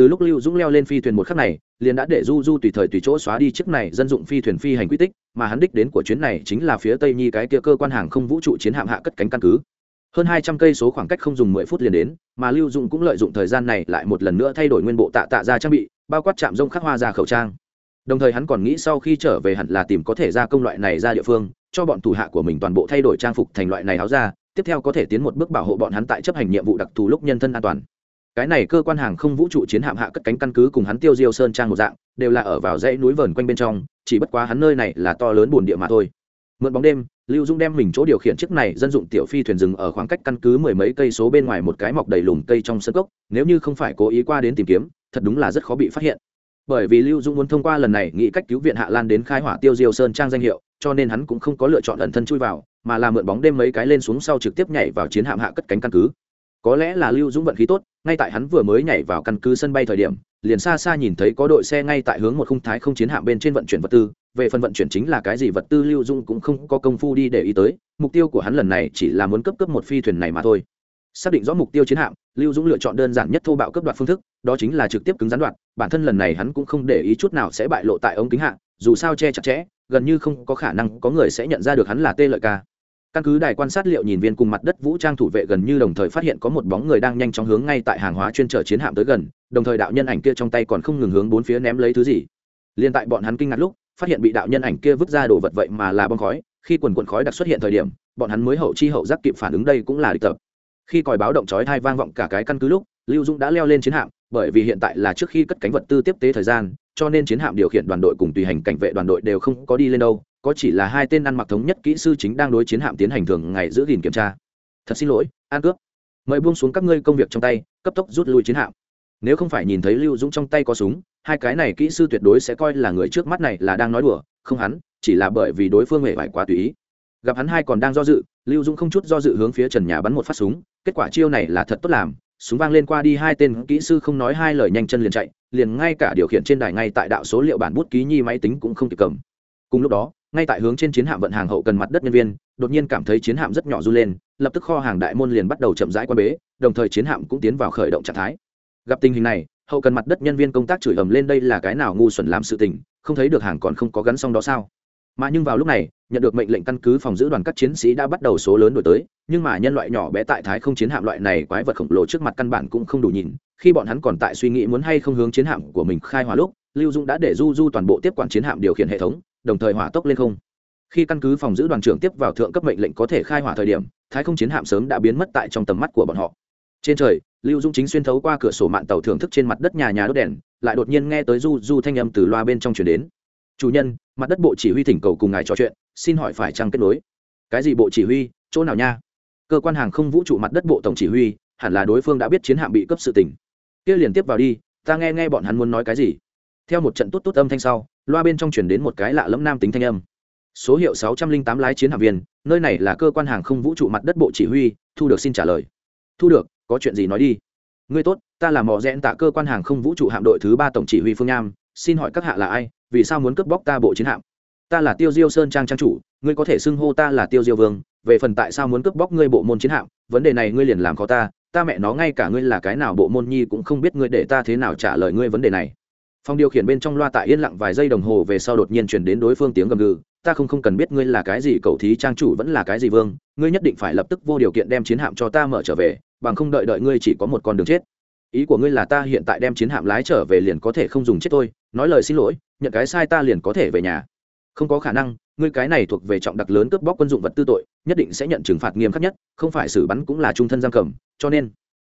từ lúc lưu dũng leo lên phi thuyền một khắc này, liền đã để du du tùy thời tùy chỗ xóa đi chiếc này dân dụng phi thuyền phi hành quy tích, mà hắn đích đến của chuyến này chính là phía tây nhi cái kia cơ quan hàng không vũ trụ chiến hạm hạ cất cánh căn cứ. Hơn hai trăm cây số khoảng cách không dùng mười phút liền đến, mà lưu dũng cũng lợi dụng thời gian này lại một lần nữa thay đổi nguyên bộ tạ tạ ra trang bị, bao quát chạm rông khắc hoa ra khẩu trang. Đồng thời hắn còn nghĩ sau khi trở về hẳn là tìm có thể ra công loại này ra địa phương, cho bọn thủ hạ của mình toàn bộ thay đổi trang phục thành loại này áo ra, tiếp theo có thể tiến một bước bảo hộ bọn hắn tại chấp hành nhiệm vụ đặc thù lúc nhân thân an toàn cái này cơ quan hàng không vũ trụ chiến hạm hạ cất cánh căn cứ cùng hắn tiêu diêu sơn trang một dạng, đều là ở vào dãy núi vờn quanh bên trong, chỉ bất quá hắn nơi này là to lớn bồn địa mà thôi. Mượn bóng đêm, lưu dung đem mình chỗ điều khiển chiếc này dân dụng tiểu phi thuyền rừng ở khoảng cách căn cứ mười mấy cây số bên ngoài một cái mọc đầy lùm cây trong sân cốc, nếu như không phải cố ý qua đến tìm kiếm, thật đúng là rất khó bị phát hiện. Bởi vì lưu dung muốn thông qua lần này nghĩ cách cứu viện hạ lan đến khai hỏa tiêu diêu sơn trang danh hiệu, cho nên hắn cũng không có lựa chọn ẩn thân chui vào, mà là mượn bóng đêm mấy cái lên xuống sau trực tiếp nhảy vào chiến hạm hạ cất cánh căn cứ có lẽ là lưu dũng vận khí tốt, ngay tại hắn vừa mới nhảy vào căn cứ sân bay thời điểm, liền xa xa nhìn thấy có đội xe ngay tại hướng một khung thái không chiến hạm bên trên vận chuyển vật tư. Về phần vận chuyển chính là cái gì vật tư, lưu dũng cũng không có công phu đi để ý tới. Mục tiêu của hắn lần này chỉ là muốn cấp cấp một phi thuyền này mà thôi. Xác định rõ mục tiêu chiến hạm, lưu dũng lựa chọn đơn giản nhất thô bạo cấp đoạt phương thức, đó chính là trực tiếp cứng gián đoạt. Bản thân lần này hắn cũng không để ý chút nào sẽ bại lộ tại ống kính hạng dù sao che chặt chẽ, gần như không có khả năng có người sẽ nhận ra được hắn là tê lợi ca căn cứ đài quan sát liệu nhìn viên cùng mặt đất vũ trang thủ vệ gần như đồng thời phát hiện có một bóng người đang nhanh chóng hướng ngay tại hàng hóa chuyên trở chiến hạm tới gần, đồng thời đạo nhân ảnh kia trong tay còn không ngừng hướng bốn phía ném lấy thứ gì. Liên tại bọn hắn kinh ngạc lúc, phát hiện bị đạo nhân ảnh kia vứt ra đồ vật vậy mà là bong khói, khi quần quần khói đặc xuất hiện thời điểm, bọn hắn mới hậu chi hậu giác kịp phản ứng đây cũng là địch tập. Khi còi báo động chói thai vang vọng cả cái căn cứ lúc, lưu dũng đã leo lên chiến hạm, bởi vì hiện tại là trước khi cất cánh vật tư tiếp tế thời gian, cho nên chiến hạm điều khiển đoàn đội cùng tùy hành cảnh vệ đoàn đội đều không có đi lên đâu có chỉ là hai tên ăn mặc thống nhất kỹ sư chính đang đối chiến hạm tiến hành thường ngày giữ gìn kiểm tra. Thật xin lỗi an cướp. Mời buông xuống các ngươi công việc trong tay, cấp tốc rút lui chiến hạm. Nếu không phải nhìn thấy lưu dũng trong tay có súng, hai cái này kỹ sư tuyệt đối sẽ coi là người trước mắt này là đang nói đùa, không hắn, chỉ là bởi vì đối phương hề phải quá tùy ý. Gặp hắn hai còn đang do dự, lưu dũng không chút do dự hướng phía trần nhà bắn một phát súng, kết quả chiêu này là thật tốt làm, súng vang lên qua đi hai tên kỹ sư không nói hai lời nhanh chân liền chạy, liền ngay cả điều khiển trên đài ngay tại đạo số liệu bản bút ký nhi máy tính cũng không kịp cầm. Cùng lúc đó ngay tại hướng trên chiến hạm vận hàng hậu cần mặt đất nhân viên, đột nhiên cảm thấy chiến hạm rất nhỏ r u lên, lập tức kho hàng đại môn liền bắt đầu chậm rãi quan bế, đồng thời chiến hạm cũng tiến vào khởi động trạng thái. Gặp tình hình này, hậu cần mặt đất nhân viên công tác chửi ầm lên đây là cái nào ngu xuẩn làm sự tình, không thấy được hàng còn không có gắn xong đó sao? Mà nhưng vào lúc này, nhận được mệnh lệnh căn cứ phòng giữ đoàn các chiến sĩ đã bắt đầu số lớn đổi tới, nhưng mà nhân loại nhỏ bé tại thái không chiến hạm loại này quái vật khổng lồ trước mặt căn bản cũng không đủ nhìn, khi bọn hắn còn tại suy nghĩ muốn hay không hướng chiến hạm của mình khai hỏa lúc, lưu dung đã để du du toàn bộ tiếp quản chiến hạm điều khiển hệ thống đồng thời hỏa tốc lên không. Khi căn cứ phòng giữ đoàn trưởng tiếp vào thượng cấp mệnh lệnh có thể khai hỏa thời điểm, thái không chiến hạm sớm đã biến mất tại trong tầm mắt của bọn họ. Trên trời, lưu dung chính xuyên thấu qua cửa sổ mạng tàu thưởng thức trên mặt đất nhà nhà đốt đèn, lại đột nhiên nghe tới du du thanh âm từ loa bên trong chuyển đến. Chủ nhân, mặt đất bộ chỉ huy thỉnh cầu cùng ngài trò chuyện, xin hỏi phải chăng kết nối? Cái gì bộ chỉ huy? Chỗ nào nha? Cơ quan hàng không vũ trụ mặt đất bộ tổng chỉ huy, hẳn là đối phương đã biết chiến hạm bị cấp sự tình kia liền tiếp vào đi, ta nghe nghe bọn hắn muốn nói cái gì. Theo một trận tốt tốt âm thanh sau loa bên trong chuyển đến một cái lạ lẫm nam tính thanh âm. Số hiệu sáu trăm linh tám lái chiến hạm viên, nơi này là cơ quan hàng không vũ trụ mặt đất bộ chỉ huy, thu được xin trả lời. Thu được, có chuyện gì nói đi. Ngươi tốt, ta là mò rẽn tạ cơ quan hàng không vũ trụ hạm đội thứ ba tổng chỉ huy phương nham xin hỏi các hạ là ai, vì sao muốn cướp bóc ta bộ chiến hạm? Ta là tiêu diêu sơn trang trang chủ, ngươi có thể xưng hô ta là tiêu diêu vương, về phần tại sao muốn cướp bóc ngươi bộ môn chiến hạm, vấn đề này ngươi liền làm khó ta ta mẹ nó ngay cả ngươi là cái nào bộ môn nhi cũng không biết ngươi để ta thế nào trả lời ngươi vấn đề này phòng điều khiển bên trong loa tại yên lặng vài giây đồng hồ về sau đột nhiên chuyển đến đối phương tiếng gầm gừ, ta không không cần biết ngươi là cái gì cầu thí trang chủ vẫn là cái gì vương, ngươi nhất định phải lập tức vô điều kiện đem chiến hạm cho ta mở trở về, bằng không đợi đợi ngươi chỉ có một con đường chết. Ý của ngươi là ta hiện tại đem chiến hạm lái trở về liền có thể không dùng chết tôi, nói lời xin lỗi, nhận cái sai ta liền có thể về nhà. Không có khả năng, ngươi cái này thuộc về trọng đặc lớn cướp bóc quân dụng vật tư tội, nhất định sẽ nhận trừng phạt nghiêm khắc nhất, không phải xử bắn cũng là trung thân giam cầm, cho nên.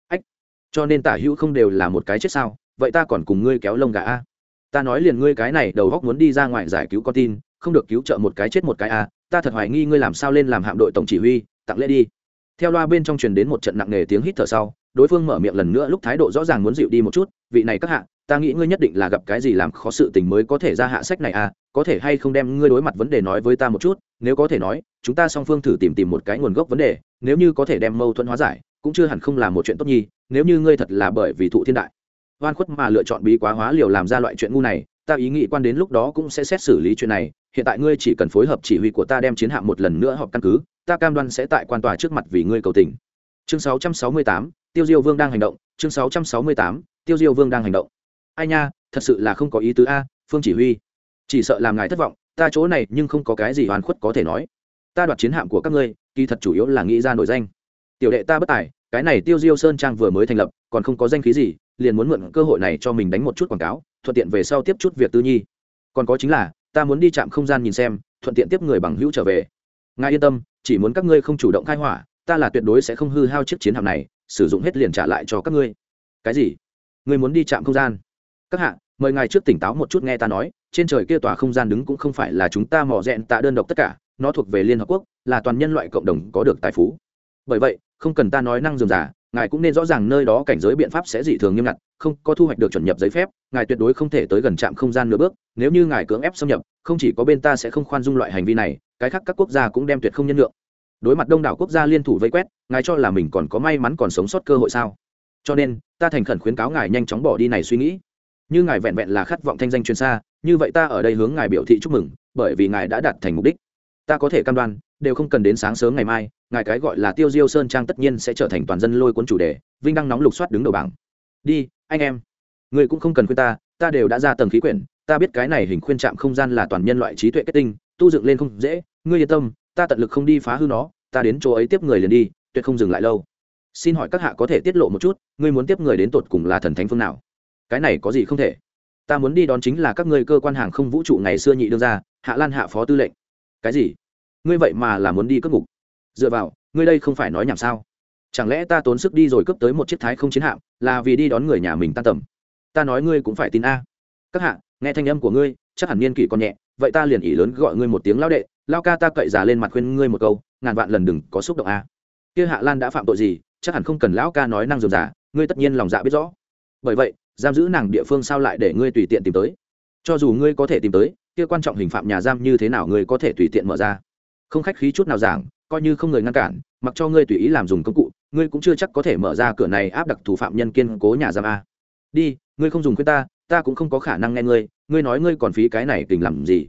Ách, cho nên tả hữu không đều là một cái chết sao? Vậy ta còn cùng ngươi kéo lông gà a? Ta nói liền ngươi cái này, đầu góc muốn đi ra ngoài giải cứu con tin, không được cứu trợ một cái chết một cái a, ta thật hoài nghi ngươi làm sao lên làm hạm đội tổng chỉ huy, tặng lễ đi. Theo loa bên trong truyền đến một trận nặng nề tiếng hít thở sau, đối phương mở miệng lần nữa lúc thái độ rõ ràng muốn dịu đi một chút, vị này các hạ, ta nghĩ ngươi nhất định là gặp cái gì làm khó sự tình mới có thể ra hạ sách này à có thể hay không đem ngươi đối mặt vấn đề nói với ta một chút, nếu có thể nói, chúng ta song phương thử tìm tìm một cái nguồn gốc vấn đề, nếu như có thể đem mâu thuẫn hóa giải, cũng chưa hẳn không là một chuyện tốt nhi, nếu như ngươi thật là bởi vì thụ thiên đại oan khuất mà lựa chọn bí quá hóa liều làm ra loại chuyện ngu này ta ý nghĩ quan đến lúc đó cũng sẽ xét xử lý chuyện này hiện tại ngươi chỉ cần phối hợp chỉ huy của ta đem chiến hạm một lần nữa họp căn cứ ta cam đoan sẽ tại quan tòa trước mặt vì ngươi cầu tình. Chương 668, tiêu diêu vương đang hành động chương 668, tiêu diêu vương đang hành động. Ai nha thật sự là không có ý tứ a phương chỉ huy. Chỉ sợ làm ngài thất vọng ta chỗ này nhưng không có cái gì hoàn khuất có thể nói. Ta đoạt chiến hạm của các ngươi kỳ thật chủ yếu là nghĩ ra nổi danh. Tiểu đệ ta bất tài cái này tiêu diêu sơn trang vừa mới thành lập còn không có danh khí gì liền muốn mượn cơ hội này cho mình đánh một chút quảng cáo, thuận tiện về sau tiếp chút việc tư nhi. Còn có chính là, ta muốn đi chạm không gian nhìn xem, thuận tiện tiếp người bằng hữu trở về. Ngài yên tâm, chỉ muốn các ngươi không chủ động khai hỏa, ta là tuyệt đối sẽ không hư hao chiếc chiến hạm này, sử dụng hết liền trả lại cho các ngươi. Cái gì? Ngươi muốn đi chạm không gian? Các hạ, mời ngài trước tỉnh táo một chút nghe ta nói, trên trời kia tòa không gian đứng cũng không phải là chúng ta mò rẽn tạ đơn độc tất cả, nó thuộc về liên hợp quốc, là toàn nhân loại cộng đồng có được tài phú. Bởi vậy, không cần ta nói năng dườm giả ngài cũng nên rõ ràng nơi đó cảnh giới biện pháp sẽ dị thường nghiêm ngặt, không có thu hoạch được chuẩn nhập giấy phép, ngài tuyệt đối không thể tới gần trạm không gian nửa bước, nếu như ngài cưỡng ép xâm nhập, không chỉ có bên ta sẽ không khoan dung loại hành vi này, cái khác các quốc gia cũng đem tuyệt không nhân lượng đối mặt đông đảo quốc gia liên thủ vây quét, ngài cho là mình còn có may mắn còn sống sót cơ hội sao? Cho nên, ta thành khẩn khuyến cáo ngài nhanh chóng bỏ đi này suy nghĩ. Như ngài vẹn vẹn là khát vọng thanh danh chuyên xa, như vậy ta ở đây hướng ngài biểu thị chúc mừng, bởi vì ngài đã đạt thành mục đích. Ta có thể cam đoan đều không cần đến sáng sớm ngày mai, ngài cái gọi là tiêu diêu sơn trang tất nhiên sẽ trở thành toàn dân lôi cuốn chủ đề, vinh đăng nóng lục soát đứng đầu bảng. Đi, anh em. Người cũng không cần khuyên ta ta đều đã ra tầng khí quyển, ta biết cái này hình khuyên trạm không gian là toàn nhân loại trí tuệ kết tinh, tu dựng lên không dễ, ngươi yên tâm, ta tận lực không đi phá hư nó, ta đến chỗ ấy tiếp người liền đi, tuyệt không dừng lại lâu. Xin hỏi các hạ có thể tiết lộ một chút, ngươi muốn tiếp người đến tột cùng là thần thánh phương nào? Cái này có gì không thể? Ta muốn đi đón chính là các ngươi cơ quan hàng không vũ trụ ngày xưa nhị đương ra hạ lan hạ phó tư lệnh. Cái gì? Ngươi vậy mà là muốn đi cướp ngục. Dựa vào, ngươi đây không phải nói nhảm sao? Chẳng lẽ ta tốn sức đi rồi cướp tới một chiếc thái không chiến hạm, là vì đi đón người nhà mình tan tầm? Ta nói ngươi cũng phải tin a. Các hạ, nghe thanh âm của ngươi, chắc hẳn niên kỷ còn nhẹ, vậy ta liền ỉ lớn gọi ngươi một tiếng lao đệ, lao ca ta cậy già lên mặt khuyên ngươi một câu, ngàn vạn lần đừng có xúc động a. Kia hạ lan đã phạm tội gì, chắc hẳn không cần lão ca nói năng dườm giả ngươi tất nhiên lòng dạ biết rõ. Bởi vậy, giam giữ nàng địa phương sao lại để ngươi tùy tiện tìm tới? Cho dù ngươi có thể tìm tới, kia quan trọng hình phạm nhà giam như thế nào ngươi có thể tùy tiện mở ra? Không khách khí chút nào giảng, coi như không người ngăn cản, mặc cho ngươi tùy ý làm dùng công cụ, ngươi cũng chưa chắc có thể mở ra cửa này áp đặt thủ phạm nhân kiên cố nhà giam a. Đi, ngươi không dùng khuyên ta ta cũng không có khả năng nghe ngươi ngươi nói ngươi còn phí cái này tình làm gì?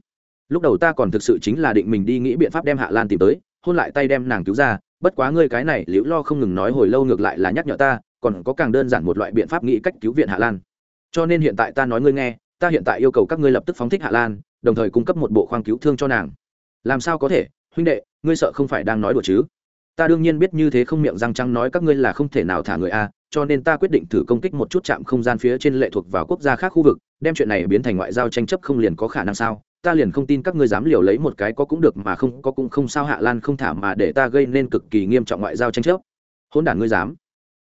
Lúc đầu ta còn thực sự chính là định mình đi nghĩ biện pháp đem hạ lan tìm tới, hôn lại tay đem nàng cứu ra, bất quá ngươi cái này liễu lo không ngừng nói hồi lâu ngược lại là nhắc nhở ta, còn có càng đơn giản một loại biện pháp nghĩ cách cứu viện hạ lan. Cho nên hiện tại ta nói ngươi nghe, ta hiện tại yêu cầu các ngươi lập tức phóng thích hạ lan, đồng thời cung cấp một bộ khoang cứu thương cho nàng. Làm sao có thể? Huynh đệ, ngươi sợ không phải đang nói đùa chứ? Ta đương nhiên biết như thế không miệng răng trắng nói các ngươi là không thể nào thả người a, cho nên ta quyết định thử công kích một chút trạm không gian phía trên lệ thuộc vào quốc gia khác khu vực, đem chuyện này biến thành ngoại giao tranh chấp không liền có khả năng sao? Ta liền không tin các ngươi dám liều lấy một cái có cũng được mà không có cũng không sao hạ lan không thả mà để ta gây nên cực kỳ nghiêm trọng ngoại giao tranh chấp. Hôn đản ngươi dám.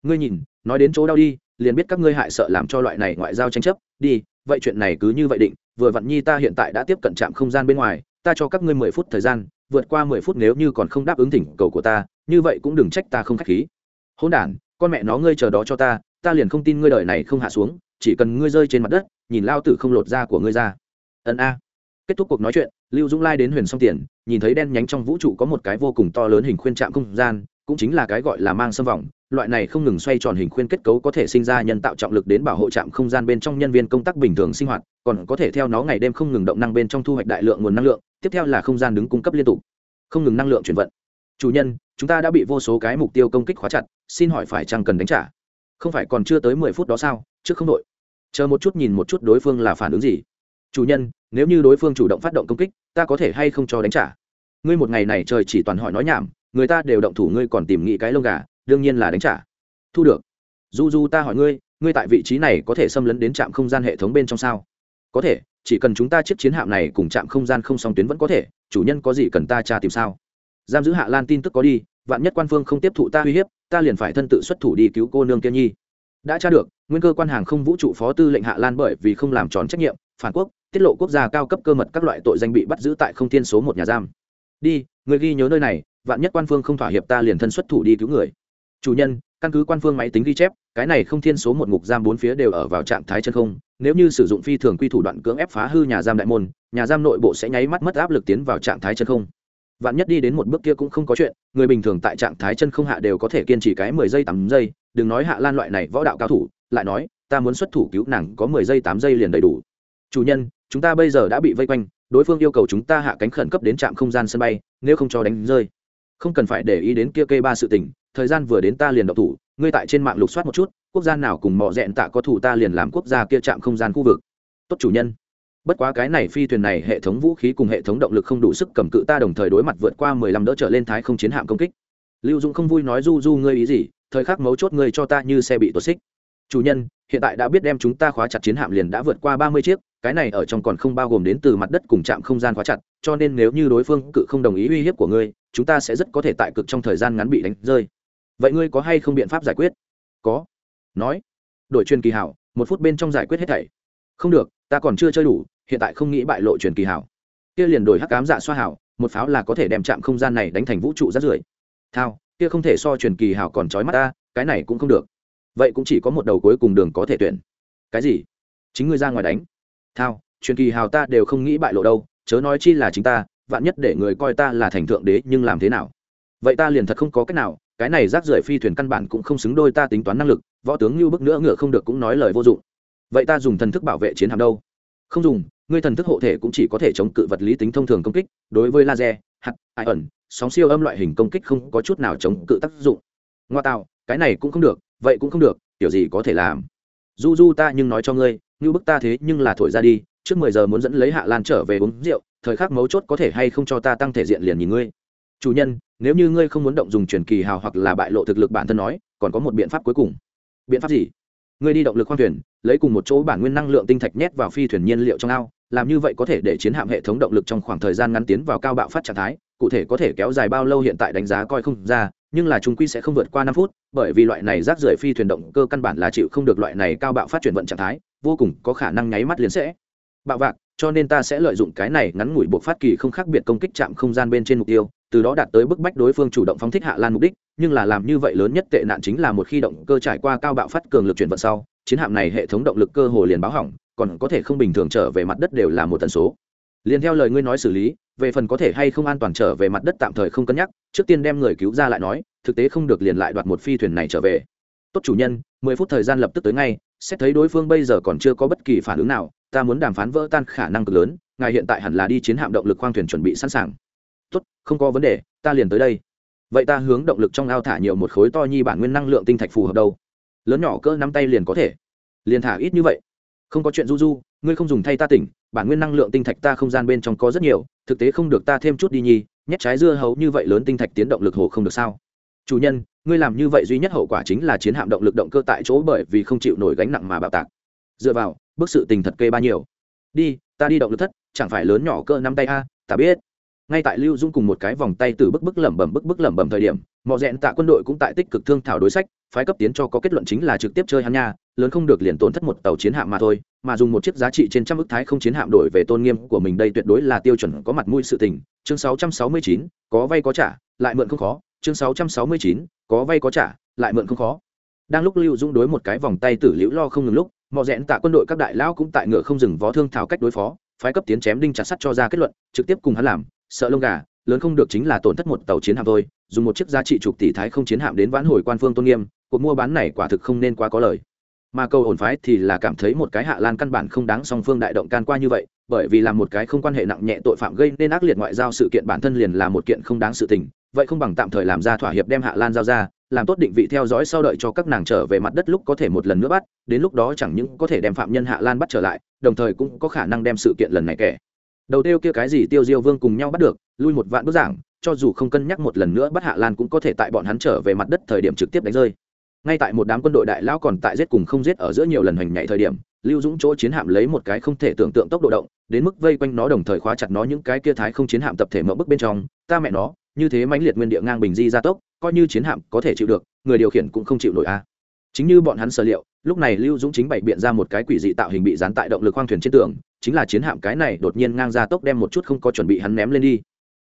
Ngươi nhìn, nói đến chỗ đau đi, liền biết các ngươi hại sợ làm cho loại này ngoại giao tranh chấp. Đi, vậy chuyện này cứ như vậy định, vừa vặn nhi ta hiện tại đã tiếp cận trạm không gian bên ngoài ta cho các ngươi mười phút thời gian, vượt qua mười phút nếu như còn không đáp ứng thỉnh cầu của ta, như vậy cũng đừng trách ta không khách khí. Hôn đản, con mẹ nó ngươi chờ đó cho ta ta liền không tin ngươi đời này không hạ xuống, chỉ cần ngươi rơi trên mặt đất, nhìn lao tử không lột da của ngươi ra. Ân a. Kết thúc cuộc nói chuyện, lưu dũng lai đến huyền song tiền, nhìn thấy đen nhánh trong vũ trụ có một cái vô cùng to lớn hình khuyên trạm không gian, cũng chính là cái gọi là mang xâm vòng loại này không ngừng xoay tròn hình khuyên kết cấu có thể sinh ra nhân tạo trọng lực đến bảo hộ trạm không gian bên trong nhân viên công tác bình thường sinh hoạt, còn có thể theo nó ngày đêm không ngừng động năng bên trong thu hoạch đại lượng nguồn năng lượng tiếp theo là không gian đứng cung cấp liên tục, không ngừng năng lượng chuyển vận. Chủ nhân, chúng ta đã bị vô số cái mục tiêu công kích khóa chặt, xin hỏi phải chăng cần đánh trả? Không phải còn chưa tới mười phút đó sao? Trước không đội. Chờ một chút nhìn một chút đối phương là phản ứng gì. Chủ nhân, nếu như đối phương chủ động phát động công kích, ta có thể hay không cho đánh trả? Ngươi một ngày này trời chỉ toàn hỏi nói nhảm, người ta đều động thủ ngươi còn tìm nghĩ cái lông gà, đương nhiên là đánh trả. Thu được. Du du ta hỏi ngươi ngươi tại vị trí này có thể xâm lấn đến trạm không gian hệ thống bên trong sao? Có thể chỉ cần chúng ta chiếc chiến hạm này cùng chạm không gian không song tuyến vẫn có thể, chủ nhân có gì cần ta tra tìm sao? Giam giữ hạ lan tin tức có đi, vạn nhất quan phương không tiếp thụ ta uy hiếp, ta liền phải thân tự xuất thủ đi cứu cô nương kiên nhi. Đã tra được, nguyên cơ quan hàng không vũ trụ phó tư lệnh hạ lan bởi vì không làm tròn trách nhiệm, phản quốc, tiết lộ quốc gia cao cấp cơ mật các loại tội danh bị bắt giữ tại không thiên số một nhà giam. Đi, người ghi nhớ nơi này, vạn nhất quan phương không thỏa hiệp ta liền thân xuất thủ đi cứu người. Chủ nhân căn cứ quan phương máy tính ghi chép, cái này không thiên số một ngục giam bốn phía đều ở vào trạng thái chân không, nếu như sử dụng phi thường quy thủ đoạn cưỡng ép phá hư nhà giam đại môn, nhà giam nội bộ sẽ nháy mắt mất áp lực tiến vào trạng thái chân không. Vạn nhất đi đến một bước kia cũng không có chuyện, người bình thường tại trạng thái chân không hạ đều có thể kiên trì cái mười giây tám giây, đừng nói hạ lan loại này võ đạo cao thủ, lại nói, ta muốn xuất thủ cứu nàng có mười giây tám giây liền đầy đủ. Chủ nhân, chúng ta bây giờ đã bị vây quanh, đối phương yêu cầu chúng ta hạ cánh khẩn cấp đến trạm không gian sân bay, nếu không cho đánh rơi không cần phải để ý đến kia kê ba sự tình, thời gian vừa đến ta liền độc thủ, ngươi tại trên mạng lục soát một chút, quốc gia nào cùng mọ dẹn tạ có thủ ta liền làm quốc gia kia chạm không gian khu vực. Tốt chủ nhân. Bất quá cái này phi thuyền này hệ thống vũ khí cùng hệ thống động lực không đủ sức cầm cự ta đồng thời đối mặt vượt qua mười lăm đỡ trở lên thái không chiến hạm công kích. Lưu dũng không vui nói du du ngươi ý gì, thời khắc mấu chốt ngươi cho ta như xe bị tuột xích. Chủ nhân, hiện tại đã biết đem chúng ta khóa chặt chiến hạm liền đã vượt qua ba mươi chiếc cái này ở trong còn không bao gồm đến từ mặt đất cùng trạm không gian khóa chặt, cho nên nếu như đối phương cự không đồng ý uy hiếp của ngươi, chúng ta sẽ rất có thể tại cực trong thời gian ngắn bị đánh rơi. Vậy ngươi có hay không biện pháp giải quyết? Có. Nói. Đổi truyền kỳ hảo, một phút bên trong giải quyết hết thảy. Không được, ta còn chưa chơi đủ, hiện tại không nghĩ bại lộ truyền kỳ hảo. Kia liền đổi hắc cám dạ xoa hảo, một pháo là có thể đem chạm không gian này đánh thành vũ trụ rát rưởi. Thao, kia không thể so truyền kỳ hảo còn trói mắt ta, cái này cũng không được. Vậy cũng chỉ có một đầu cuối cùng đường có thể tuyển. Cái gì? Chính ngươi ra ngoài đánh thao, truyền kỳ hào ta đều không nghĩ bại lộ đâu, chớ nói chi là chính ta, vạn nhất để người coi ta là thành thượng đế nhưng làm thế nào? Vậy ta liền thật không có cách nào, cái này rác rưởi phi thuyền căn bản cũng không xứng đôi ta tính toán năng lực, võ tướng như bức nữa ngựa không được cũng nói lời vô dụng. Vậy ta dùng thần thức bảo vệ chiến hạm đâu? Không dùng, ngươi thần thức hộ thể cũng chỉ có thể chống cự vật lý tính thông thường công kích, đối với laser, hạt ai ẩn sóng siêu âm loại hình công kích không có chút nào chống cự tác dụng. Ngoa tạo, cái này cũng không được, vậy cũng không được, kiểu gì có thể làm? Du du ta nhưng nói cho ngươi như bức ta thế nhưng là thổi ra đi, trước mười giờ muốn dẫn lấy hạ lan trở về uống rượu, thời khắc mấu chốt có thể hay không cho ta tăng thể diện liền nhìn ngươi. Chủ nhân, nếu như ngươi không muốn động dùng truyền kỳ hào hoặc là bại lộ thực lực bản thân nói, còn có một biện pháp cuối cùng. Biện pháp gì? Ngươi đi động lực khoang thuyền, lấy cùng một chỗ bản nguyên năng lượng tinh thạch nhét vào phi thuyền nhiên liệu trong ao, làm như vậy có thể để chiến hạm hệ thống động lực trong khoảng thời gian ngắn tiến vào cao bạo phát trạng thái, cụ thể có thể kéo dài bao lâu hiện tại đánh giá coi không ra, nhưng là chúng quy sẽ không vượt qua năm phút, bởi vì loại này rác rưởi phi thuyền động cơ căn bản là chịu không được loại này cao bạo phát chuyển vận trạng thái vô cùng có khả năng nháy mắt liền sẽ bạo vạc, cho nên ta sẽ lợi dụng cái này ngắn ngủi buộc phát kỳ không khác biệt công kích chạm không gian bên trên mục tiêu, từ đó đạt tới bức bách đối phương chủ động phóng thích hạ lan mục đích, nhưng là làm như vậy lớn nhất tệ nạn chính là một khi động cơ trải qua cao bạo phát cường lực chuyển vận sau, chiến hạm này hệ thống động lực cơ hồ liền báo hỏng, còn có thể không bình thường trở về mặt đất đều là một tần số. Liền theo lời ngươi nói xử lý, về phần có thể hay không an toàn trở về mặt đất tạm thời không cân nhắc, trước tiên đem người cứu ra lại nói, thực tế không được liền lại đoạt một phi thuyền này trở về. Tốt chủ nhân, mười phút thời gian lập tức tới ngay xét thấy đối phương bây giờ còn chưa có bất kỳ phản ứng nào, ta muốn đàm phán vỡ tan khả năng cực lớn, ngài hiện tại hẳn là đi chiến hạm động lực khoang thuyền chuẩn bị sẵn sàng. Tốt, không có vấn đề, ta liền tới đây. Vậy ta hướng động lực trong ao thả nhiều một khối to nhi bản nguyên năng lượng tinh thạch phù hợp đâu? Lớn nhỏ cỡ nắm tay liền có thể. Liền thả ít như vậy. Không có chuyện du du, ngươi không dùng thay ta tỉnh, bản nguyên năng lượng tinh thạch ta không gian bên trong có rất nhiều, thực tế không được ta thêm chút đi nhi, nhét trái dưa hấu như vậy lớn tinh thạch tiến động lực hồ không được sao? Chủ nhân ngươi làm như vậy duy nhất hậu quả chính là chiến hạm động lực động cơ tại chỗ bởi vì không chịu nổi gánh nặng mà bạo tạc. Dựa vào bức sự tình thật kê ba nhiều. Đi ta đi động lực thất chẳng phải lớn nhỏ cỡ năm tay a ta biết. Ngay tại lưu dung cùng một cái vòng tay từ bức bức lẩm bẩm bức bức lẩm bẩm thời điểm mọi rẽn tạ quân đội cũng tại tích cực thương thảo đối sách phái cấp tiến cho có kết luận chính là trực tiếp chơi hắn nha lớn không được liền tổn thất một tàu chiến hạm mà thôi mà dùng một chiếc giá trị trên trăm ức thái không chiến hạm đổi về tôn nghiêm của mình đây tuyệt đối là tiêu chuẩn có mặt mũi sự tình. Chương 669, có vay có trả lại mượn không khó chương 669, có vay có trả lại mượn không khó. Đang lúc lưu dung đối một cái vòng tay tử liễu lo không ngừng lúc mò rẽn tạ quân đội các đại lão cũng tại ngựa không dừng vó thương thảo cách đối phó phái cấp tiến chém đinh chặt sắt cho ra kết luận trực tiếp cùng hắn làm sợ lông gà lớn không được chính là tổn thất một tàu chiến hạm thôi dùng một chiếc giá trị chục tỷ thái không chiến hạm đến vãn hồi quan phương tôn nghiêm cuộc mua bán này quả thực không nên quá có lời. Mà câu ổn phái thì là cảm thấy một cái hạ lan căn bản không đáng song phương đại động can qua như vậy bởi vì làm một cái không quan hệ nặng nhẹ tội phạm gây nên ác liệt ngoại giao sự kiện bản thân liền là một kiện không đáng sự tình vậy không bằng tạm thời làm ra thỏa hiệp đem hạ lan giao ra, làm tốt định vị theo dõi sau đợi cho các nàng trở về mặt đất lúc có thể một lần nữa bắt, đến lúc đó chẳng những có thể đem phạm nhân hạ lan bắt trở lại, đồng thời cũng có khả năng đem sự kiện lần này kẻ đầu tiêu kia cái gì tiêu diêu vương cùng nhau bắt được, lui một vạn bước giảng, cho dù không cân nhắc một lần nữa bắt hạ lan cũng có thể tại bọn hắn trở về mặt đất thời điểm trực tiếp đánh rơi. Ngay tại một đám quân đội đại lão còn tại giết cùng không giết ở giữa nhiều lần hành nhảy thời điểm, lưu dũng chỗ chiến hạm lấy một cái không thể tưởng tượng tốc độ động, đến mức vây quanh nó đồng thời khóa chặt nó những cái kia thái không chiến hạm tập thể mở bức bên trong, ta mẹ nó như thế mãnh liệt nguyên địa ngang bình di gia tốc, coi như chiến hạm có thể chịu được, người điều khiển cũng không chịu nổi a. Chính như bọn hắn sở liệu, lúc này lưu dũng chính bày biện ra một cái quỷ dị tạo hình bị dán tại động lực khoang thuyền trên tường, chính là chiến hạm cái này đột nhiên ngang ra tốc đem một chút không có chuẩn bị hắn ném lên đi.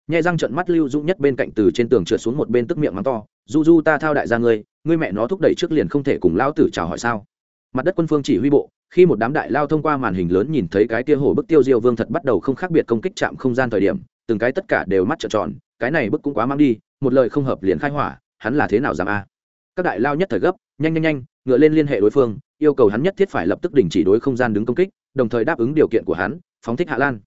Nhai răng trận mắt lưu dũng nhất bên cạnh từ trên tường trượt xuống một bên tức miệng mắng to du du ta thao đại gia ngươi ngươi mẹ nó thúc đẩy trước liền không thể cùng lao tử chào hỏi sao? Mặt đất quân phương chỉ huy bộ, khi một đám đại lao thông qua màn hình lớn nhìn thấy cái kia hồ bức tiêu diêu vương thật bắt đầu không khác biệt công kích chạm không gian thời điểm, từng cái tất cả đều mắt trợn tròn cái này bức cũng quá mang đi, một lời không hợp liền khai hỏa, hắn là thế nào dám a? Các đại lao nhất thời gấp, nhanh nhanh nhanh, ngựa lên liên hệ đối phương, yêu cầu hắn nhất thiết phải lập tức đình chỉ đối không gian đứng công kích, đồng thời đáp ứng điều kiện của hắn, phóng thích hạ lan.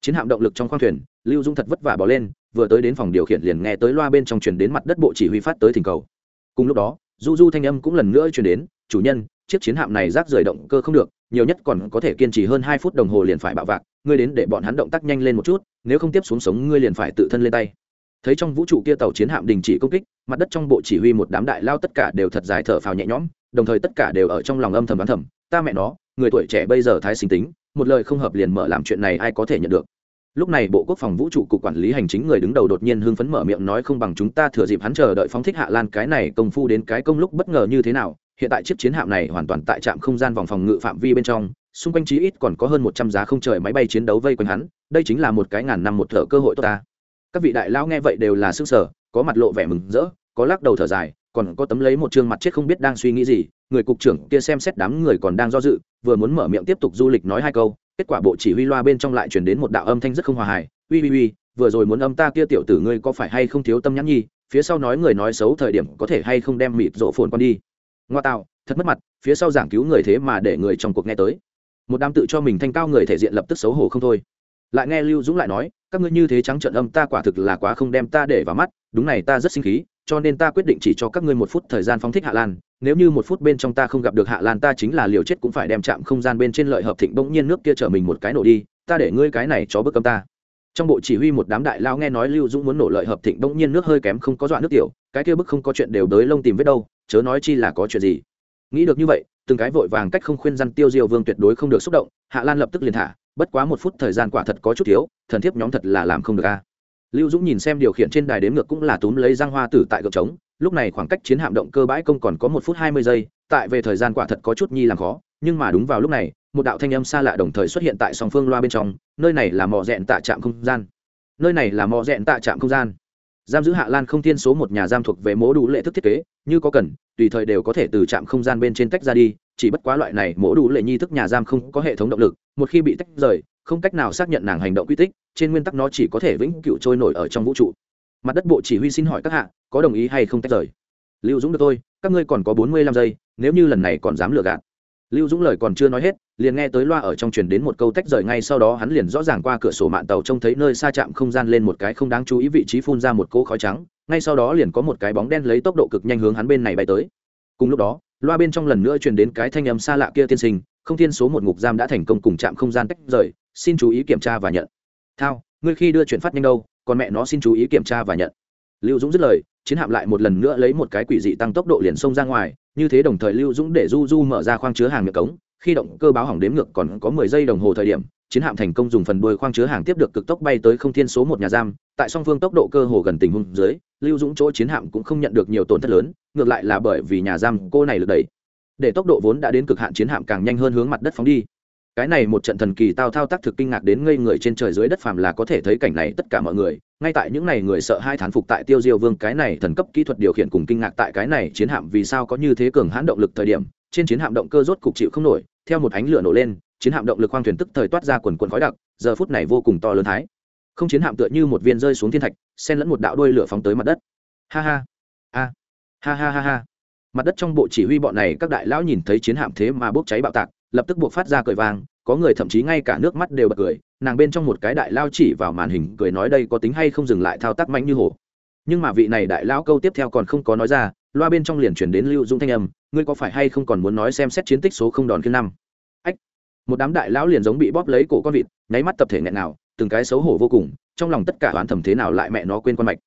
Chiến hạm động lực trong khoang thuyền, lưu dung thật vất vả bỏ lên, vừa tới đến phòng điều khiển liền nghe tới loa bên trong truyền đến mặt đất bộ chỉ huy phát tới thỉnh cầu. Cùng lúc đó, du du thanh âm cũng lần nữa truyền đến, chủ nhân, chiếc chiến hạm này rác rời động cơ không được, nhiều nhất còn có thể kiên trì hơn hai phút đồng hồ liền phải bạo vạc, ngươi đến để bọn hắn động tác nhanh lên một chút, nếu không tiếp xuống sống ngươi liền phải tự thân lên tay thấy trong vũ trụ kia tàu chiến hạm đình chỉ công kích, mặt đất trong bộ chỉ huy một đám đại lao tất cả đều thật dài thở phào nhẹ nhõm, đồng thời tất cả đều ở trong lòng âm thầm đoán thầm, ta mẹ nó, người tuổi trẻ bây giờ thái sinh tính, một lời không hợp liền mở làm chuyện này ai có thể nhận được? Lúc này bộ quốc phòng vũ trụ cục quản lý hành chính người đứng đầu đột nhiên hưng phấn mở miệng nói không bằng chúng ta thừa dịp hắn chờ đợi phóng thích hạ lan cái này công phu đến cái công lúc bất ngờ như thế nào, hiện tại chiếc chiến hạm này hoàn toàn tại trạm không gian vòng phòng ngự phạm vi bên trong, xung quanh chí ít còn có hơn một trăm giá không trời máy bay chiến đấu vây quanh hắn, đây chính là một cái ngàn năm một thở cơ hội tốt ta các vị đại lao nghe vậy đều là sức sở có mặt lộ vẻ mừng rỡ, có lắc đầu thở dài, còn có tấm lấy một chương mặt chết không biết đang suy nghĩ gì, người cục trưởng kia xem xét đám người còn đang do dự, vừa muốn mở miệng tiếp tục du lịch nói hai câu, kết quả bộ chỉ huy loa bên trong lại chuyển đến một đạo âm thanh rất không hòa hài ui ui ui vừa rồi muốn âm ta kia tiểu tử ngươi có phải hay không thiếu tâm nhắn nhi, phía sau nói người nói xấu thời điểm có thể hay không đem mịt rộ phồn con đi. Ngoa tạo, thật mất mặt, phía sau giảng cứu người thế mà để người trong cuộc nghe tới. Một đám tự cho mình thanh cao người thể diện lập tức xấu hổ không thôi. Lại nghe lưu dũng lại nói các ngươi như thế trắng trợn âm, ta quả thực là quá không đem ta để vào mắt, đúng này, ta rất sinh khí, cho nên ta quyết định chỉ cho các ngươi một phút thời gian phóng thích hạ lan, nếu như một phút bên trong ta không gặp được hạ lan, ta chính là liều chết cũng phải đem chạm không gian bên trên lợi hợp thịnh bỗng nhiên nước kia chở mình một cái nổ đi, ta để ngươi cái này cho bức âm ta. Trong bộ chỉ huy một đám đại lao nghe nói lưu dũng muốn nổ lợi hợp thịnh bỗng nhiên nước hơi kém không có dọa nước tiểu, cái kia bức không có chuyện đều đới lông tìm vết đâu, chớ nói chi là có chuyện gì. Nghĩ được như vậy, từng cái vội vàng cách không khuyên răn tiêu diêu vương tuyệt đối không được xúc động, hạ lan lập tức liền thả bất quá một phút thời gian quả thật có chút thiếu, thần thiếp nhóm thật là làm không được a. Lưu dũng nhìn xem điều khiển trên đài đếm ngược cũng là túm lấy giang hoa tử tại gợp trống, lúc này khoảng cách chiến hạm động cơ bãi công còn có một phút hai mươi giây, tại về thời gian quả thật có chút nhi làm khó, nhưng mà đúng vào lúc này, một đạo thanh âm xa lạ đồng thời xuất hiện tại song phương loa bên trong, nơi này là mò rẽn tạ trạm không gian. Nơi này là mò rẽn tạ trạm không gian giam giữ hạ lan không thiên số một nhà giam thuộc về mố đủ lệ thức thiết kế, như có cần, tùy thời đều có thể từ trạm không gian bên trên tách ra đi, chỉ bất quá loại này mố đủ lệ nhi thức nhà giam không có hệ thống động lực, một khi bị tách rời, không cách nào xác nhận nàng hành động quy tích, trên nguyên tắc nó chỉ có thể vĩnh cửu trôi nổi ở trong vũ trụ. Mặt đất bộ chỉ huy xin hỏi các hạ, có đồng ý hay không tách rời? Lưu dũng được tôi các ngươi còn có bốn mươi lăm giây, nếu như lần này còn dám lừa gạt. Lưu dũng lời còn chưa nói hết liền nghe tới loa ở trong truyền đến một câu tách rời ngay sau đó hắn liền rõ ràng qua cửa sổ mạng tàu trông thấy nơi xa chạm không gian lên một cái không đáng chú ý vị trí phun ra một cỗ khói trắng, ngay sau đó liền có một cái bóng đen lấy tốc độ cực nhanh hướng hắn bên này bay tới. Cùng lúc đó, loa bên trong lần nữa truyền đến cái thanh âm xa lạ kia tiên sinh, không thiên số một ngục giam đã thành công cùng chạm không gian tách rời, xin chú ý kiểm tra và nhận. Thao, ngươi khi đưa chuyển phát nhanh đâu, còn mẹ nó xin chú ý kiểm tra và nhận. Lưu dũng dứt lời, chiến hạm lại một lần nữa lấy một cái quỷ dị tăng tốc độ liền xông ra ngoài, như thế đồng thời lưu dũng để du du mở ra khoang chứa hàng miệng cống khi động cơ báo hỏng đếm ngược còn có mười giây đồng hồ thời điểm, chiến hạm thành công dùng phần đuôi khoang chứa hàng tiếp được cực tốc bay tới không thiên số một nhà giam. Tại song phương tốc độ cơ hồ gần tình huống dưới, lưu dũng chỗ chiến hạm cũng không nhận được nhiều tổn thất lớn, ngược lại là bởi vì nhà giam cô này lực đẩy. Để tốc độ vốn đã đến cực hạn, chiến hạm càng nhanh hơn hướng mặt đất phóng đi. Cái này một trận thần kỳ tao thao tác thực kinh ngạc đến ngây người trên trời dưới đất phàm là có thể thấy cảnh này tất cả mọi người. Ngay tại những này người sợ hai thán phục tại tiêu diêu vương, cái này thần cấp kỹ thuật điều khiển cùng kinh ngạc tại cái này chiến hạm vì sao có như thế cường hãn động lực thời điểm, trên chiến hạm động cơ rốt cục chịu không nổi theo một ánh lửa nổ lên, chiến hạm động lực khoang thuyền tức thời toát ra quần quần khói đặc, giờ phút này vô cùng to lớn thái. Không chiến hạm tựa như một viên rơi xuống thiên thạch, xen lẫn một đạo đuôi lửa phóng tới mặt đất. Ha ha, a, ha ha ha ha. Mặt đất trong bộ chỉ huy bọn này, các đại lão nhìn thấy chiến hạm thế mà bốc cháy bạo tạc, lập tức buộc phát ra cười vang, có người thậm chí ngay cả nước mắt đều bật cười, nàng bên trong một cái đại lao chỉ vào màn hình, cười nói đây có tính hay không dừng lại thao tác mạnh như hổ nhưng mà vị này đại lão câu tiếp theo còn không có nói ra, loa bên trong liền chuyển đến lưu dung thanh âm, ngươi có phải hay không còn muốn nói xem xét chiến tích số không đòn khiên năm? Ách, một đám đại lão liền giống bị bóp lấy cổ con vịt, nháy mắt tập thể nghẹn nào, từng cái xấu hổ vô cùng, trong lòng tất cả oán thầm thế nào lại mẹ nó quên con mạch.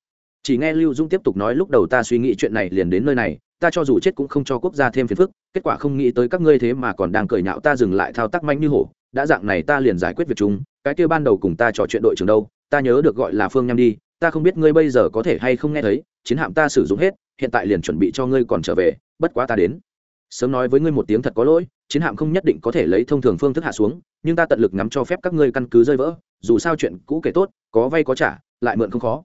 Chỉ nghe lưu dung tiếp tục nói, lúc đầu ta suy nghĩ chuyện này liền đến nơi này, ta cho dù chết cũng không cho quốc gia thêm phiền phức, kết quả không nghĩ tới các ngươi thế mà còn đang cười nhạo ta dừng lại thao tác manh như hổ, đã dạng này ta liền giải quyết việc chúng, cái kia ban đầu cùng ta trò chuyện đội trưởng đâu, ta nhớ được gọi là phương nham đi ta không biết ngươi bây giờ có thể hay không nghe thấy, chiến hạm ta sử dụng hết, hiện tại liền chuẩn bị cho ngươi còn trở về, bất quá ta đến. Sớm nói với ngươi một tiếng thật có lỗi, chiến hạm không nhất định có thể lấy thông thường phương thức hạ xuống, nhưng ta tận lực ngắm cho phép các ngươi căn cứ rơi vỡ, dù sao chuyện cũ kể tốt, có vay có trả, lại mượn không khó.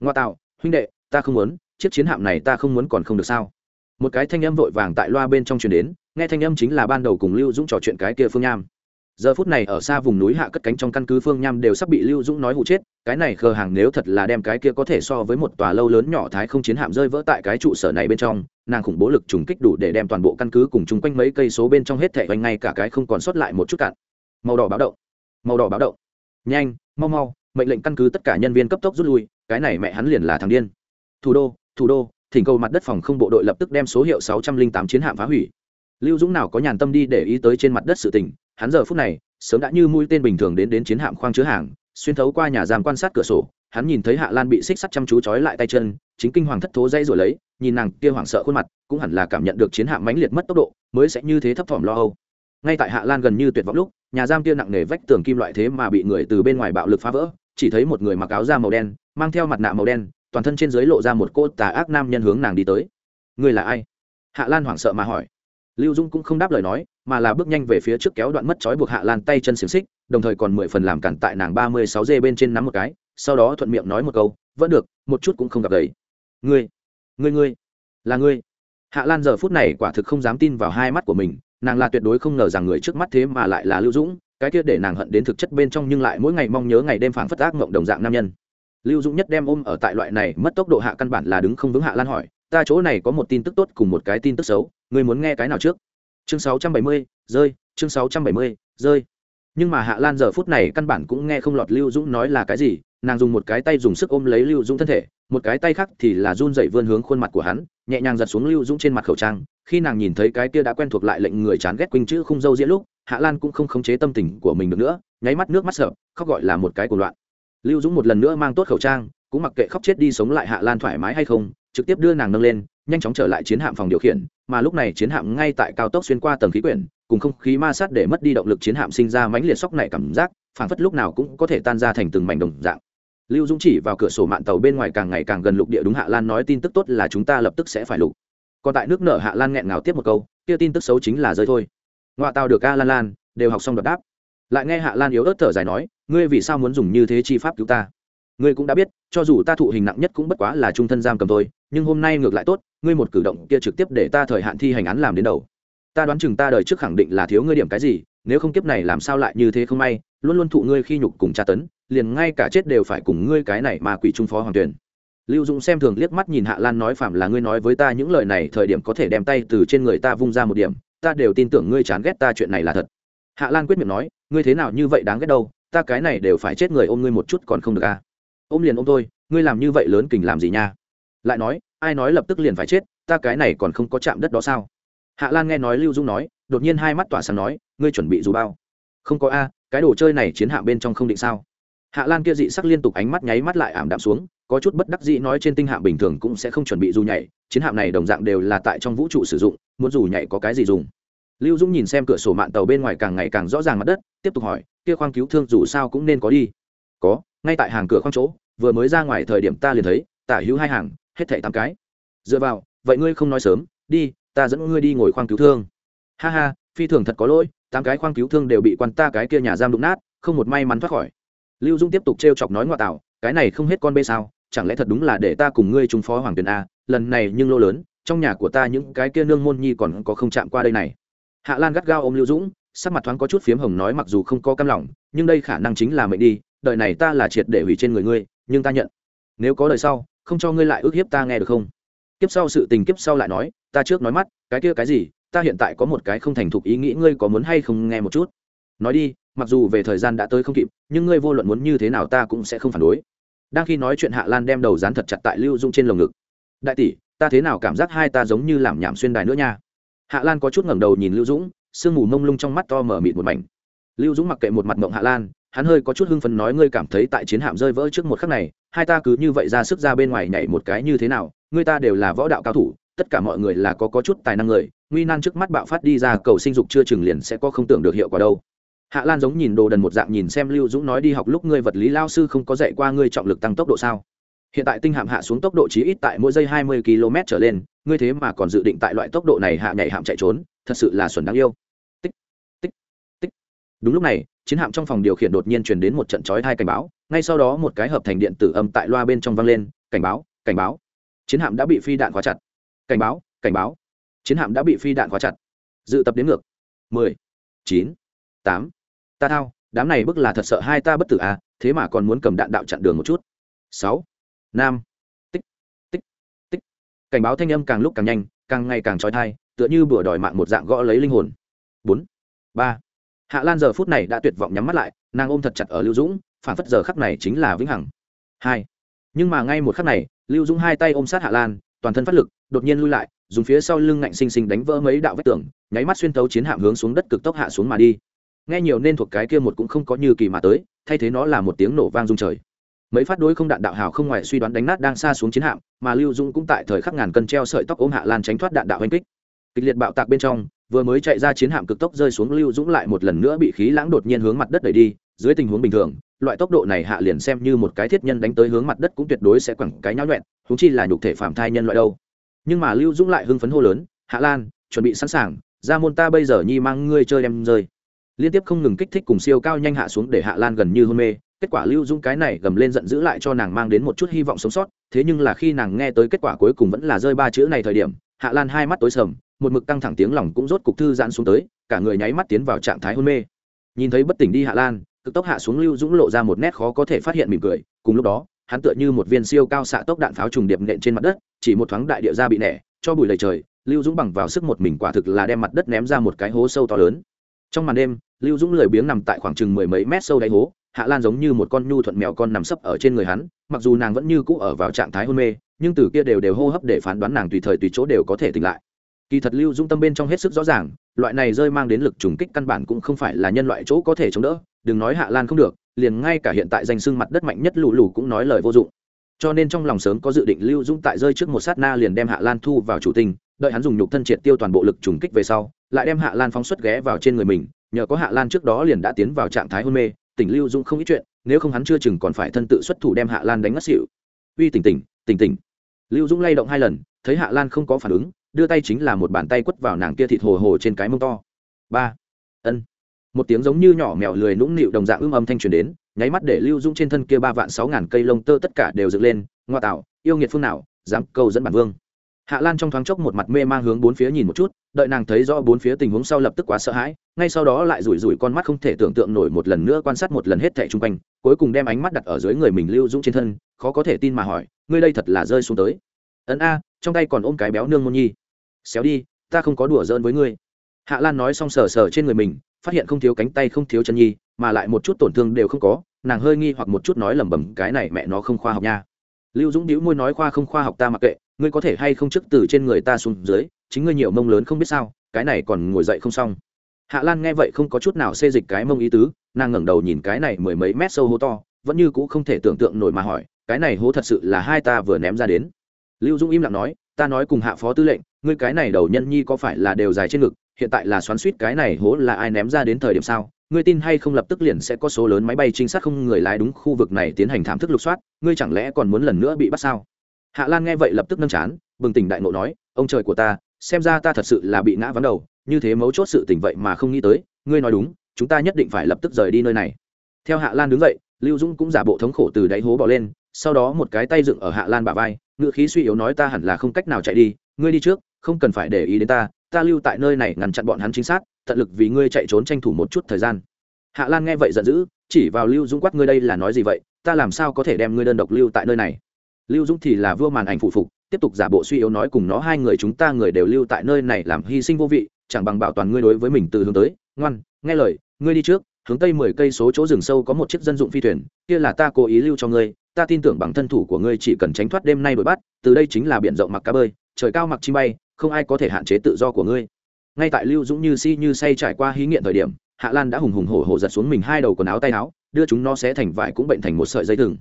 Ngoa tạo, huynh đệ, ta không muốn, chiếc chiến hạm này ta không muốn còn không được sao? Một cái thanh âm vội vàng tại loa bên trong truyền đến, nghe thanh âm chính là ban đầu cùng lưu dũng trò chuyện cái kia phương nham giờ phút này ở xa vùng núi hạ cất cánh trong căn cứ phương nham đều sắp bị lưu dũng nói hụ chết, cái này khờ hàng nếu thật là đem cái kia có thể so với một tòa lâu lớn nhỏ thái không chiến hạm rơi vỡ tại cái trụ sở này bên trong, nàng khủng bố lực trùng kích đủ để đem toàn bộ căn cứ cùng chung quanh mấy cây số bên trong hết thẻ vanh ngay cả cái không còn sót lại một chút cạn. Màu đỏ báo động. Màu đỏ báo động. Nhanh, mau mau, mệnh lệnh căn cứ tất cả nhân viên cấp tốc rút lui, cái này mẹ hắn liền là thằng điên. Thủ đô thủ đô, thỉnh cầu mặt đất phòng không bộ đội lập tức đem số hiệu 608 chiến hạm phá hủy. Lưu dũng nào có nhàn tâm đi để ý tới trên mặt đất sự tình hắn giờ phút này, sớm đã như mũi tên bình thường đến đến chiến hạm khoang chứa hàng, xuyên thấu qua nhà giam quan sát cửa sổ, hắn nhìn thấy hạ lan bị xích sắt chăm chú trói lại tay chân, chính kinh hoàng thất thố dây rồi lấy, nhìn nàng kia hoảng sợ khuôn mặt, cũng hẳn là cảm nhận được chiến hạm mãnh liệt mất tốc độ, mới sẽ như thế thấp thỏm lo âu. Ngay tại hạ lan gần như tuyệt vọng lúc, nhà giam kia nặng nề vách tường kim loại thế mà bị người từ bên ngoài bạo lực phá vỡ, chỉ thấy một người mặc áo da màu đen, mang theo mặt nạ màu đen, toàn thân trên dưới lộ ra một cô tà ác nam nhân hướng nàng đi tới. Người là ai? Hạ lan hoảng sợ mà hỏi lưu dung cũng không đáp lời nói, mà là bước nhanh về phía trước kéo đoạn mất trói buộc hạ lan tay chân xiềng xích, đồng thời còn mười phần làm cản tại nàng ba mươi sáu dê bên trên nắm một cái, sau đó thuận miệng nói một câu, vẫn được, một chút cũng không gặp đấy ngươi ngươi ngươi, là ngươi. Hạ lan giờ phút này quả thực không dám tin vào hai mắt của mình, nàng là tuyệt đối không ngờ rằng người trước mắt thế mà lại là lưu dũng cái kia để nàng hận đến thực chất bên trong nhưng lại mỗi ngày mong nhớ ngày đêm phảng phất ác mộng đồng dạng nam nhân. Lưu dũng nhất đem ôm ở tại loại này mất tốc độ hạ căn bản là đứng không vững hạ lan hỏi ta chỗ này có một tin tức tốt cùng một cái tin tức xấu ngươi muốn nghe cái nào trước? Chương 670, rơi chương 670, rơi. Nhưng mà hạ lan giờ phút này căn bản cũng nghe không lọt lưu dũng nói là cái gì nàng dùng một cái tay dùng sức ôm lấy lưu dũng thân thể một cái tay khác thì là run dậy vươn hướng khuôn mặt của hắn nhẹ nhàng giật xuống lưu dũng trên mặt khẩu trang. Khi nàng nhìn thấy cái kia đã quen thuộc lại lệnh người chán ghét quỳnh chữ không dâu diễn lúc hạ lan cũng không khống chế tâm tình của mình được nữa nháy mắt nước mắt sợ khóc gọi là một cái cuộc loạn. Lưu dũng một lần nữa mang tốt khẩu trang cũng mặc kệ khóc chết đi sống lại hạ lan thoải mái hay không trực tiếp đưa nàng nâng lên, nhanh chóng trở lại chiến hạm phòng điều khiển, mà lúc này chiến hạm ngay tại cao tốc xuyên qua tầng khí quyển, cùng không khí ma sát để mất đi động lực chiến hạm sinh ra mãnh liệt sóc này cảm giác, phảng phất lúc nào cũng có thể tan ra thành từng mảnh đồng dạng. Lưu dũng chỉ vào cửa sổ mạng tàu bên ngoài càng ngày càng gần lục địa đúng hạ lan nói tin tức tốt là chúng ta lập tức sẽ phải lục. Còn tại nước nở hạ lan nghẹn ngào tiếp một câu, kia tin tức xấu chính là rơi thôi. Ngoại tàu được a lan lan, đều học xong đợt đáp. Lại nghe hạ lan yếu ớt thở dài nói, ngươi vì sao muốn dùng như thế chi pháp cứu ta? Ngươi cũng đã biết, cho dù ta thụ hình nặng nhất cũng bất quá là trung thân giam cầm thôi, nhưng hôm nay ngược lại tốt, ngươi một cử động kia trực tiếp để ta thời hạn thi hành án làm đến đầu. Ta đoán chừng ta đời trước khẳng định là thiếu ngươi điểm cái gì, nếu không kiếp này làm sao lại như thế không may, luôn luôn thụ ngươi khi nhục cùng tra tấn, liền ngay cả chết đều phải cùng ngươi cái này mà quỷ trung phó hoàng tuyển. Lưu dũng xem thường liếc mắt nhìn hạ lan nói phạm là ngươi nói với ta những lời này, thời điểm có thể đem tay từ trên người ta vung ra một điểm, ta đều tin tưởng ngươi chán ghét ta chuyện này là thật. Hạ lan quyết miệng nói, ngươi thế nào như vậy đáng ghét đâu, ta cái này đều phải chết người ôm ngươi một chút còn không được à? Ôm liền ôm thôi, ngươi làm như vậy lớn kình làm gì nha? Lại nói, ai nói lập tức liền phải chết, ta cái này còn không có chạm đất đó sao? Hạ lan nghe nói lưu dung nói, đột nhiên hai mắt tỏa sáng nói, ngươi chuẩn bị dù bao. Không có a, cái đồ chơi này chiến hạ bên trong không định sao? Hạ lan kia dị sắc liên tục ánh mắt nháy mắt lại ảm đạm xuống, có chút bất đắc dĩ nói trên tinh hạm bình thường cũng sẽ không chuẩn bị dù nhảy, chiến hạm này đồng dạng đều là tại trong vũ trụ sử dụng, muốn dù nhảy có cái gì dùng? Lưu dũng nhìn xem cửa sổ mạng tàu bên ngoài càng ngày càng rõ ràng mặt đất, tiếp tục hỏi, kia khoang cứu thương dù sao cũng nên có đi. Có ngay tại hàng cửa khoang chỗ, vừa mới ra ngoài thời điểm ta liền thấy, tả hữu hai hàng, hết thảy tám cái. Dựa vào, vậy ngươi không nói sớm, đi, ta dẫn ngươi đi ngồi khoang cứu thương. Ha ha, phi thường thật có lỗi, tám cái khoang cứu thương đều bị quan ta cái kia nhà giam đụng nát, không một may mắn thoát khỏi. Lưu dung tiếp tục t chọc nói ngoại tạo, cái này không hết con bê sao, chẳng lẽ thật đúng là để ta cùng ngươi trung phó hoàng tuyền a, lần này nhưng lô lớn, trong nhà của ta những cái kia nương môn nhi còn có không chạm qua đây này. Hạ lan gắt gao ôm lưu dũng, sắc mặt thoáng có chút phiếm hồng nói mặc dù không có cam lòng, nhưng đây khả năng chính là mệnh đi đời này ta là triệt để hủy trên người ngươi, nhưng ta nhận. Nếu có đời sau, không cho ngươi lại ước hiếp ta nghe được không? Kiếp sau sự tình kiếp sau lại nói, ta trước nói mắt, cái kia cái gì, ta hiện tại có một cái không thành thục ý nghĩ, ngươi có muốn hay không nghe một chút? Nói đi, mặc dù về thời gian đã tới không kịp, nhưng ngươi vô luận muốn như thế nào ta cũng sẽ không phản đối. Đang khi nói chuyện hạ lan đem đầu dán thật chặt tại lưu dung trên lồng ngực. Đại tỷ, ta thế nào cảm giác hai ta giống như làm nhảm xuyên đài nữa nha? Hạ lan có chút ngẩng đầu nhìn lưu dũng, sương mù mông lung trong mắt to mở mịt một mảnh. Lưu dũng mặc kệ một mặt mộng hạ lan hắn hơi có chút hưng phấn nói, ngươi cảm thấy tại chiến hạm rơi vỡ trước một khắc này, hai ta cứ như vậy ra sức ra bên ngoài nhảy một cái như thế nào? Ngươi ta đều là võ đạo cao thủ, tất cả mọi người là có có chút tài năng người, nguy nan trước mắt bạo phát đi ra, cầu sinh dục chưa chừng liền sẽ có không tưởng được hiệu quả đâu. Hạ lan giống nhìn đồ đần một dạng nhìn xem lưu dũng nói, đi học lúc ngươi vật lý lao sư không có dạy qua ngươi trọng lực tăng tốc độ sao? Hiện tại tinh hạm hạ xuống tốc độ chí ít tại mỗi giây hai mươi km trở lên, ngươi thế mà còn dự định tại loại tốc độ này hạ nhảy hạm chạy trốn, thật sự là xuẩn đáng yêu. Tích tích tích. Đúng lúc này chiến hạm trong phòng điều khiển đột nhiên truyền đến một trận chói thai cảnh báo, ngay sau đó một cái hợp thành điện tử âm tại loa bên trong vang lên, cảnh báo cảnh báo. Chiến hạm đã bị phi đạn khóa chặt. Cảnh báo cảnh báo. Chiến hạm đã bị phi đạn khóa chặt. Dự tập đến ngược. Mười, chín, tám. Ta thao, đám này bức là thật sợ hai ta bất tử à thế mà còn muốn cầm đạn đạo chặn đường một chút. Sáu, năm. Tích tích tích. Cảnh báo thanh âm càng lúc càng nhanh, càng ngày càng trói thai tựa như bừa đòi mạng một dạng gõ lấy linh hồn. Bốn, ba hạ lan giờ phút này đã tuyệt vọng nhắm mắt lại, nàng ôm thật chặt ở lưu dũng, phản phất giờ khắc này chính là vĩnh hằng. Hai. Nhưng mà ngay một khắc này, lưu dũng hai tay ôm sát hạ lan, toàn thân phát lực, đột nhiên lui lại, dùng phía sau lưng ngạnh xinh xinh đánh vỡ mấy đạo vách tường, nháy mắt xuyên tấu chiến hạm hướng xuống đất cực tốc hạ xuống mà đi. Nghe nhiều nên thuộc cái kia một cũng không có như kỳ mà tới, thay thế nó là một tiếng nổ vang rung trời. Mấy phát đối không đạn đạo hào không ngoài suy đoán đánh nát đang xa xuống chiến hạm, mà lưu dũng cũng tại thời khắc ngàn cân treo sợi tóc ôm hạ lan tránh thoát đạn đạo oanh kích. Kịch liệt bạo tạc bên trong vừa mới chạy ra chiến hạm cực tốc rơi xuống lưu dũng lại một lần nữa bị khí lãng đột nhiên hướng mặt đất đẩy đi, dưới tình huống bình thường, loại tốc độ này hạ liền xem như một cái thiết nhân đánh tới hướng mặt đất cũng tuyệt đối sẽ quẳng cái nháo nhuẹn thúng chi là nhục thể phạm thai nhân loại đâu. Nhưng mà lưu dũng lại hưng phấn hô lớn, hạ lan, chuẩn bị sẵn sàng, ra môn ta bây giờ nhi mang ngươi chơi đem rơi. Liên tiếp không ngừng kích thích cùng siêu cao nhanh hạ xuống để hạ lan gần như hôn mê, kết quả lưu dũng cái này gầm lên giận dữ lại cho nàng mang đến một chút hy vọng sống sót, thế nhưng là khi nàng nghe tới kết quả cuối cùng vẫn là rơi ba chữ này thời điểm, hạ lan hai mắt tối sầm một mực căng thẳng tiếng lòng cũng rốt cục thư giãn xuống tới, cả người nháy mắt tiến vào trạng thái hôn mê. Nhìn thấy bất tỉnh đi hạ lan, cực tốc hạ xuống lưu dũng lộ ra một nét khó có thể phát hiện mỉm cười, cùng lúc đó, hắn tựa như một viên siêu cao xạ tốc đạn pháo trùng điệp nện trên mặt đất, chỉ một thoáng đại địa ra bị nẻ, cho bụi lầy trời, lưu dũng bằng vào sức một mình quả thực là đem mặt đất ném ra một cái hố sâu to lớn. Trong màn đêm, lưu dũng lười biếng nằm tại khoảng chừng mười mấy mét sâu đáy hố, hạ lan giống như một con nhu thuận mèo con nằm sấp ở trên người hắn, mặc dù nàng vẫn như cũ ở vào trạng thái hôn mê, nhưng từ kia đều đều hô hấp để phán đoán nàng tùy thời tùy chỗ đều có thể tỉnh lại kỳ thật lưu dung tâm bên trong hết sức rõ ràng, loại này rơi mang đến lực trùng kích căn bản cũng không phải là nhân loại chỗ có thể chống đỡ, đừng nói hạ lan không được, liền ngay cả hiện tại danh sưng mặt đất mạnh nhất lù lù cũng nói lời vô dụng. Cho nên trong lòng sớm có dự định lưu dung tại rơi trước một sát na liền đem hạ lan thu vào chủ tình đợi hắn dùng nhục thân triệt tiêu toàn bộ lực trùng kích về sau, lại đem hạ lan phóng xuất ghé vào trên người mình, nhờ có hạ lan trước đó liền đã tiến vào trạng thái hôn mê, tỉnh lưu dung không ít chuyện, nếu không hắn chưa chừng còn phải thân tự xuất thủ đem hạ lan đánh ngất xỉu. Uy tỉnh tỉnh tỉnh tỉnh. Lưu dung lay động hai lần, thấy hạ lan không có phản ứng đưa tay chính là một bàn tay quất vào nàng kia thịt hồ hồ trên cái mông to. Ba. Ân. Một tiếng giống như nhỏ mèo lười nũng nịu đồng dạng ưm âm thanh truyền đến, nháy mắt để lưu dũng trên thân kia ba vạn sáu ngàn cây lông tơ tất cả đều dựng lên, ngoa tạo, yêu nghiệt phương nào, dám câu dẫn bản vương. Hạ lan trong thoáng chốc một mặt mê mang hướng bốn phía nhìn một chút, đợi nàng thấy rõ bốn phía tình huống sau lập tức quá sợ hãi, ngay sau đó lại rủi rủi con mắt không thể tưởng tượng nổi một lần nữa quan sát một lần hết thẻ chung quanh, cuối cùng đem ánh mắt đặt ở dưới người mình lưu dũng trên thân, khó có thể tin mà hỏi, ngươi đây thật là rơi xuống tới? Ấn a, trong tay còn ôm cái béo nương môn nhi xéo đi, ta không có đùa giỡn với ngươi. Hạ lan nói xong sờ sờ trên người mình, phát hiện không thiếu cánh tay, không thiếu chân nhi, mà lại một chút tổn thương đều không có, nàng hơi nghi hoặc một chút nói lẩm bẩm, cái này mẹ nó không khoa học nha. Lưu dũng đĩu môi nói, khoa không khoa học ta mặc kệ, ngươi có thể hay không trước từ trên người ta xuống dưới, chính ngươi nhiều mông lớn không biết sao, cái này còn ngồi dậy không xong. Hạ lan nghe vậy không có chút nào xê dịch cái mông ý tứ, nàng ngẩng đầu nhìn cái này mười mấy mét sâu hố to, vẫn như cũ không thể tưởng tượng nổi mà hỏi, cái này hố thật sự là hai ta vừa ném ra đến? Lưu dũng im lặng nói ta nói cùng hạ phó tư lệnh, ngươi cái này đầu nhân nhi có phải là đều dài trên ngực, hiện tại là xoắn suýt cái này hố là ai ném ra đến thời điểm sao? Ngươi tin hay không lập tức liền sẽ có số lớn máy bay trinh sát không người lái đúng khu vực này tiến hành thám thức lục soát, ngươi chẳng lẽ còn muốn lần nữa bị bắt sao? Hạ lan nghe vậy lập tức nâng chán, bừng tỉnh đại ngộ nói, ông trời của ta, xem ra ta thật sự là bị ngã vắng đầu, như thế mấu chốt sự tỉnh vậy mà không nghĩ tới, ngươi nói đúng, chúng ta nhất định phải lập tức rời đi nơi này. Theo hạ lan đứng dậy, lưu dũng cũng giả bộ thống khổ từ đáy hố bỏ lên, sau đó một cái tay dựng ở hạ lan bả vai ngự khí suy yếu nói ta hẳn là không cách nào chạy đi, ngươi đi trước, không cần phải để ý đến ta ta lưu tại nơi này ngăn chặn bọn hắn chính xác, tận lực vì ngươi chạy trốn tranh thủ một chút thời gian. Hạ lan nghe vậy giận dữ, chỉ vào lưu dũng quát ngươi đây là nói gì vậy, ta làm sao có thể đem ngươi đơn độc lưu tại nơi này? Lưu dũng thì là vua màn ảnh phụ phục, tiếp tục giả bộ suy yếu nói cùng nó hai người chúng ta người đều lưu tại nơi này làm hy sinh vô vị, chẳng bằng bảo toàn ngươi đối với mình từ hướng tới. Ngoan, nghe lời, ngươi đi trước hướng tây mười cây số chỗ rừng sâu có một chiếc dân dụng phi thuyền kia là ta cố ý lưu cho ngươi ta tin tưởng bằng thân thủ của ngươi chỉ cần tránh thoát đêm nay đuổi bắt từ đây chính là biển rộng mặc cá bơi trời cao mặc chim bay không ai có thể hạn chế tự do của ngươi. Ngay tại lưu dũng như si như say trải qua hí nghiện thời điểm hạ lan đã hùng hùng hổ hổ giật xuống mình hai đầu quần áo tay áo đưa chúng nó xé thành vải cũng bệnh thành một sợi dây thừng.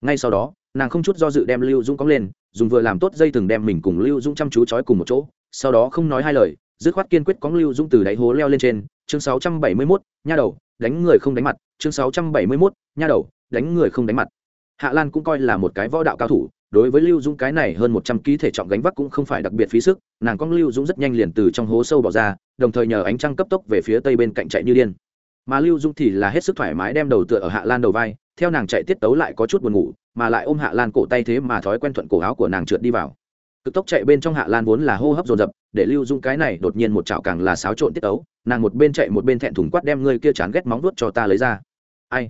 Ngay sau đó nàng không chút do dự đem lưu dũng cóng lên dùng vừa làm tốt dây thừng đem mình cùng lưu dũng chăm chú trói cùng một chỗ sau đó không nói hai lời dứt khoát kiên quyết cóng lưu dũng từ đáy hố leo lên trên. Chương 671, nha đầu đánh người không đánh mặt chương 671, nha đầu đánh người không đánh mặt. Hạ lan cũng coi là một cái võ đạo cao thủ đối với lưu dũng cái này hơn một trăm ký thể trọng gánh vác cũng không phải đặc biệt phí sức nàng con lưu dũng rất nhanh liền từ trong hố sâu bỏ ra đồng thời nhờ ánh trăng cấp tốc về phía tây bên cạnh chạy như điên. Mà lưu dũng thì là hết sức thoải mái đem đầu tựa ở hạ lan đầu vai theo nàng chạy tiết tấu lại có chút buồn ngủ mà lại ôm hạ lan cổ tay thế mà thói quen thuận cổ áo của nàng trượt đi vào cực tốc chạy bên trong hạ lan vốn là hô hấp dồn dập để lưu Dung cái này đột nhiên một chảo càng là xáo trộn tiết ấu, nàng một bên chạy một bên thẹn thùng quát đem ngươi kia chán ghét móng vuốt cho ta lấy ra. Ai?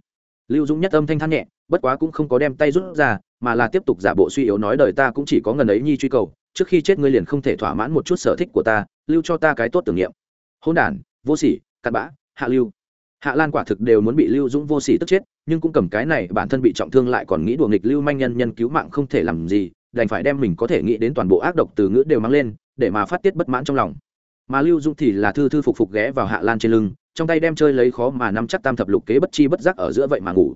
Lưu Dung nhất âm thanh than nhẹ bất quá cũng không có đem tay rút ra mà là tiếp tục giả bộ suy yếu nói đời ta cũng chỉ có ngần ấy nhi truy cầu trước khi chết ngươi liền không thể thỏa mãn một chút sở thích của ta lưu cho ta cái tốt tưởng niệm. Hôn đản vô sỉ cặn bã hạ lưu. Hạ lan quả thực đều muốn bị lưu dũng vô sỉ tức chết nhưng cũng cầm cái này bản thân bị trọng thương lại còn nghĩ đùa nghịch lưu manh nhân nhân cứu mạng không thể làm gì đành phải đem mình có thể nghĩ đến toàn bộ ác độc từ ngữ đều mang lên, để mà phát tiết bất mãn trong lòng. Mà lưu dũng thì là thư thư phục phục ghé vào hạ lan trên lưng, trong tay đem chơi lấy khó mà nắm chắc tam thập lục kế bất chi bất giác ở giữa vậy mà ngủ.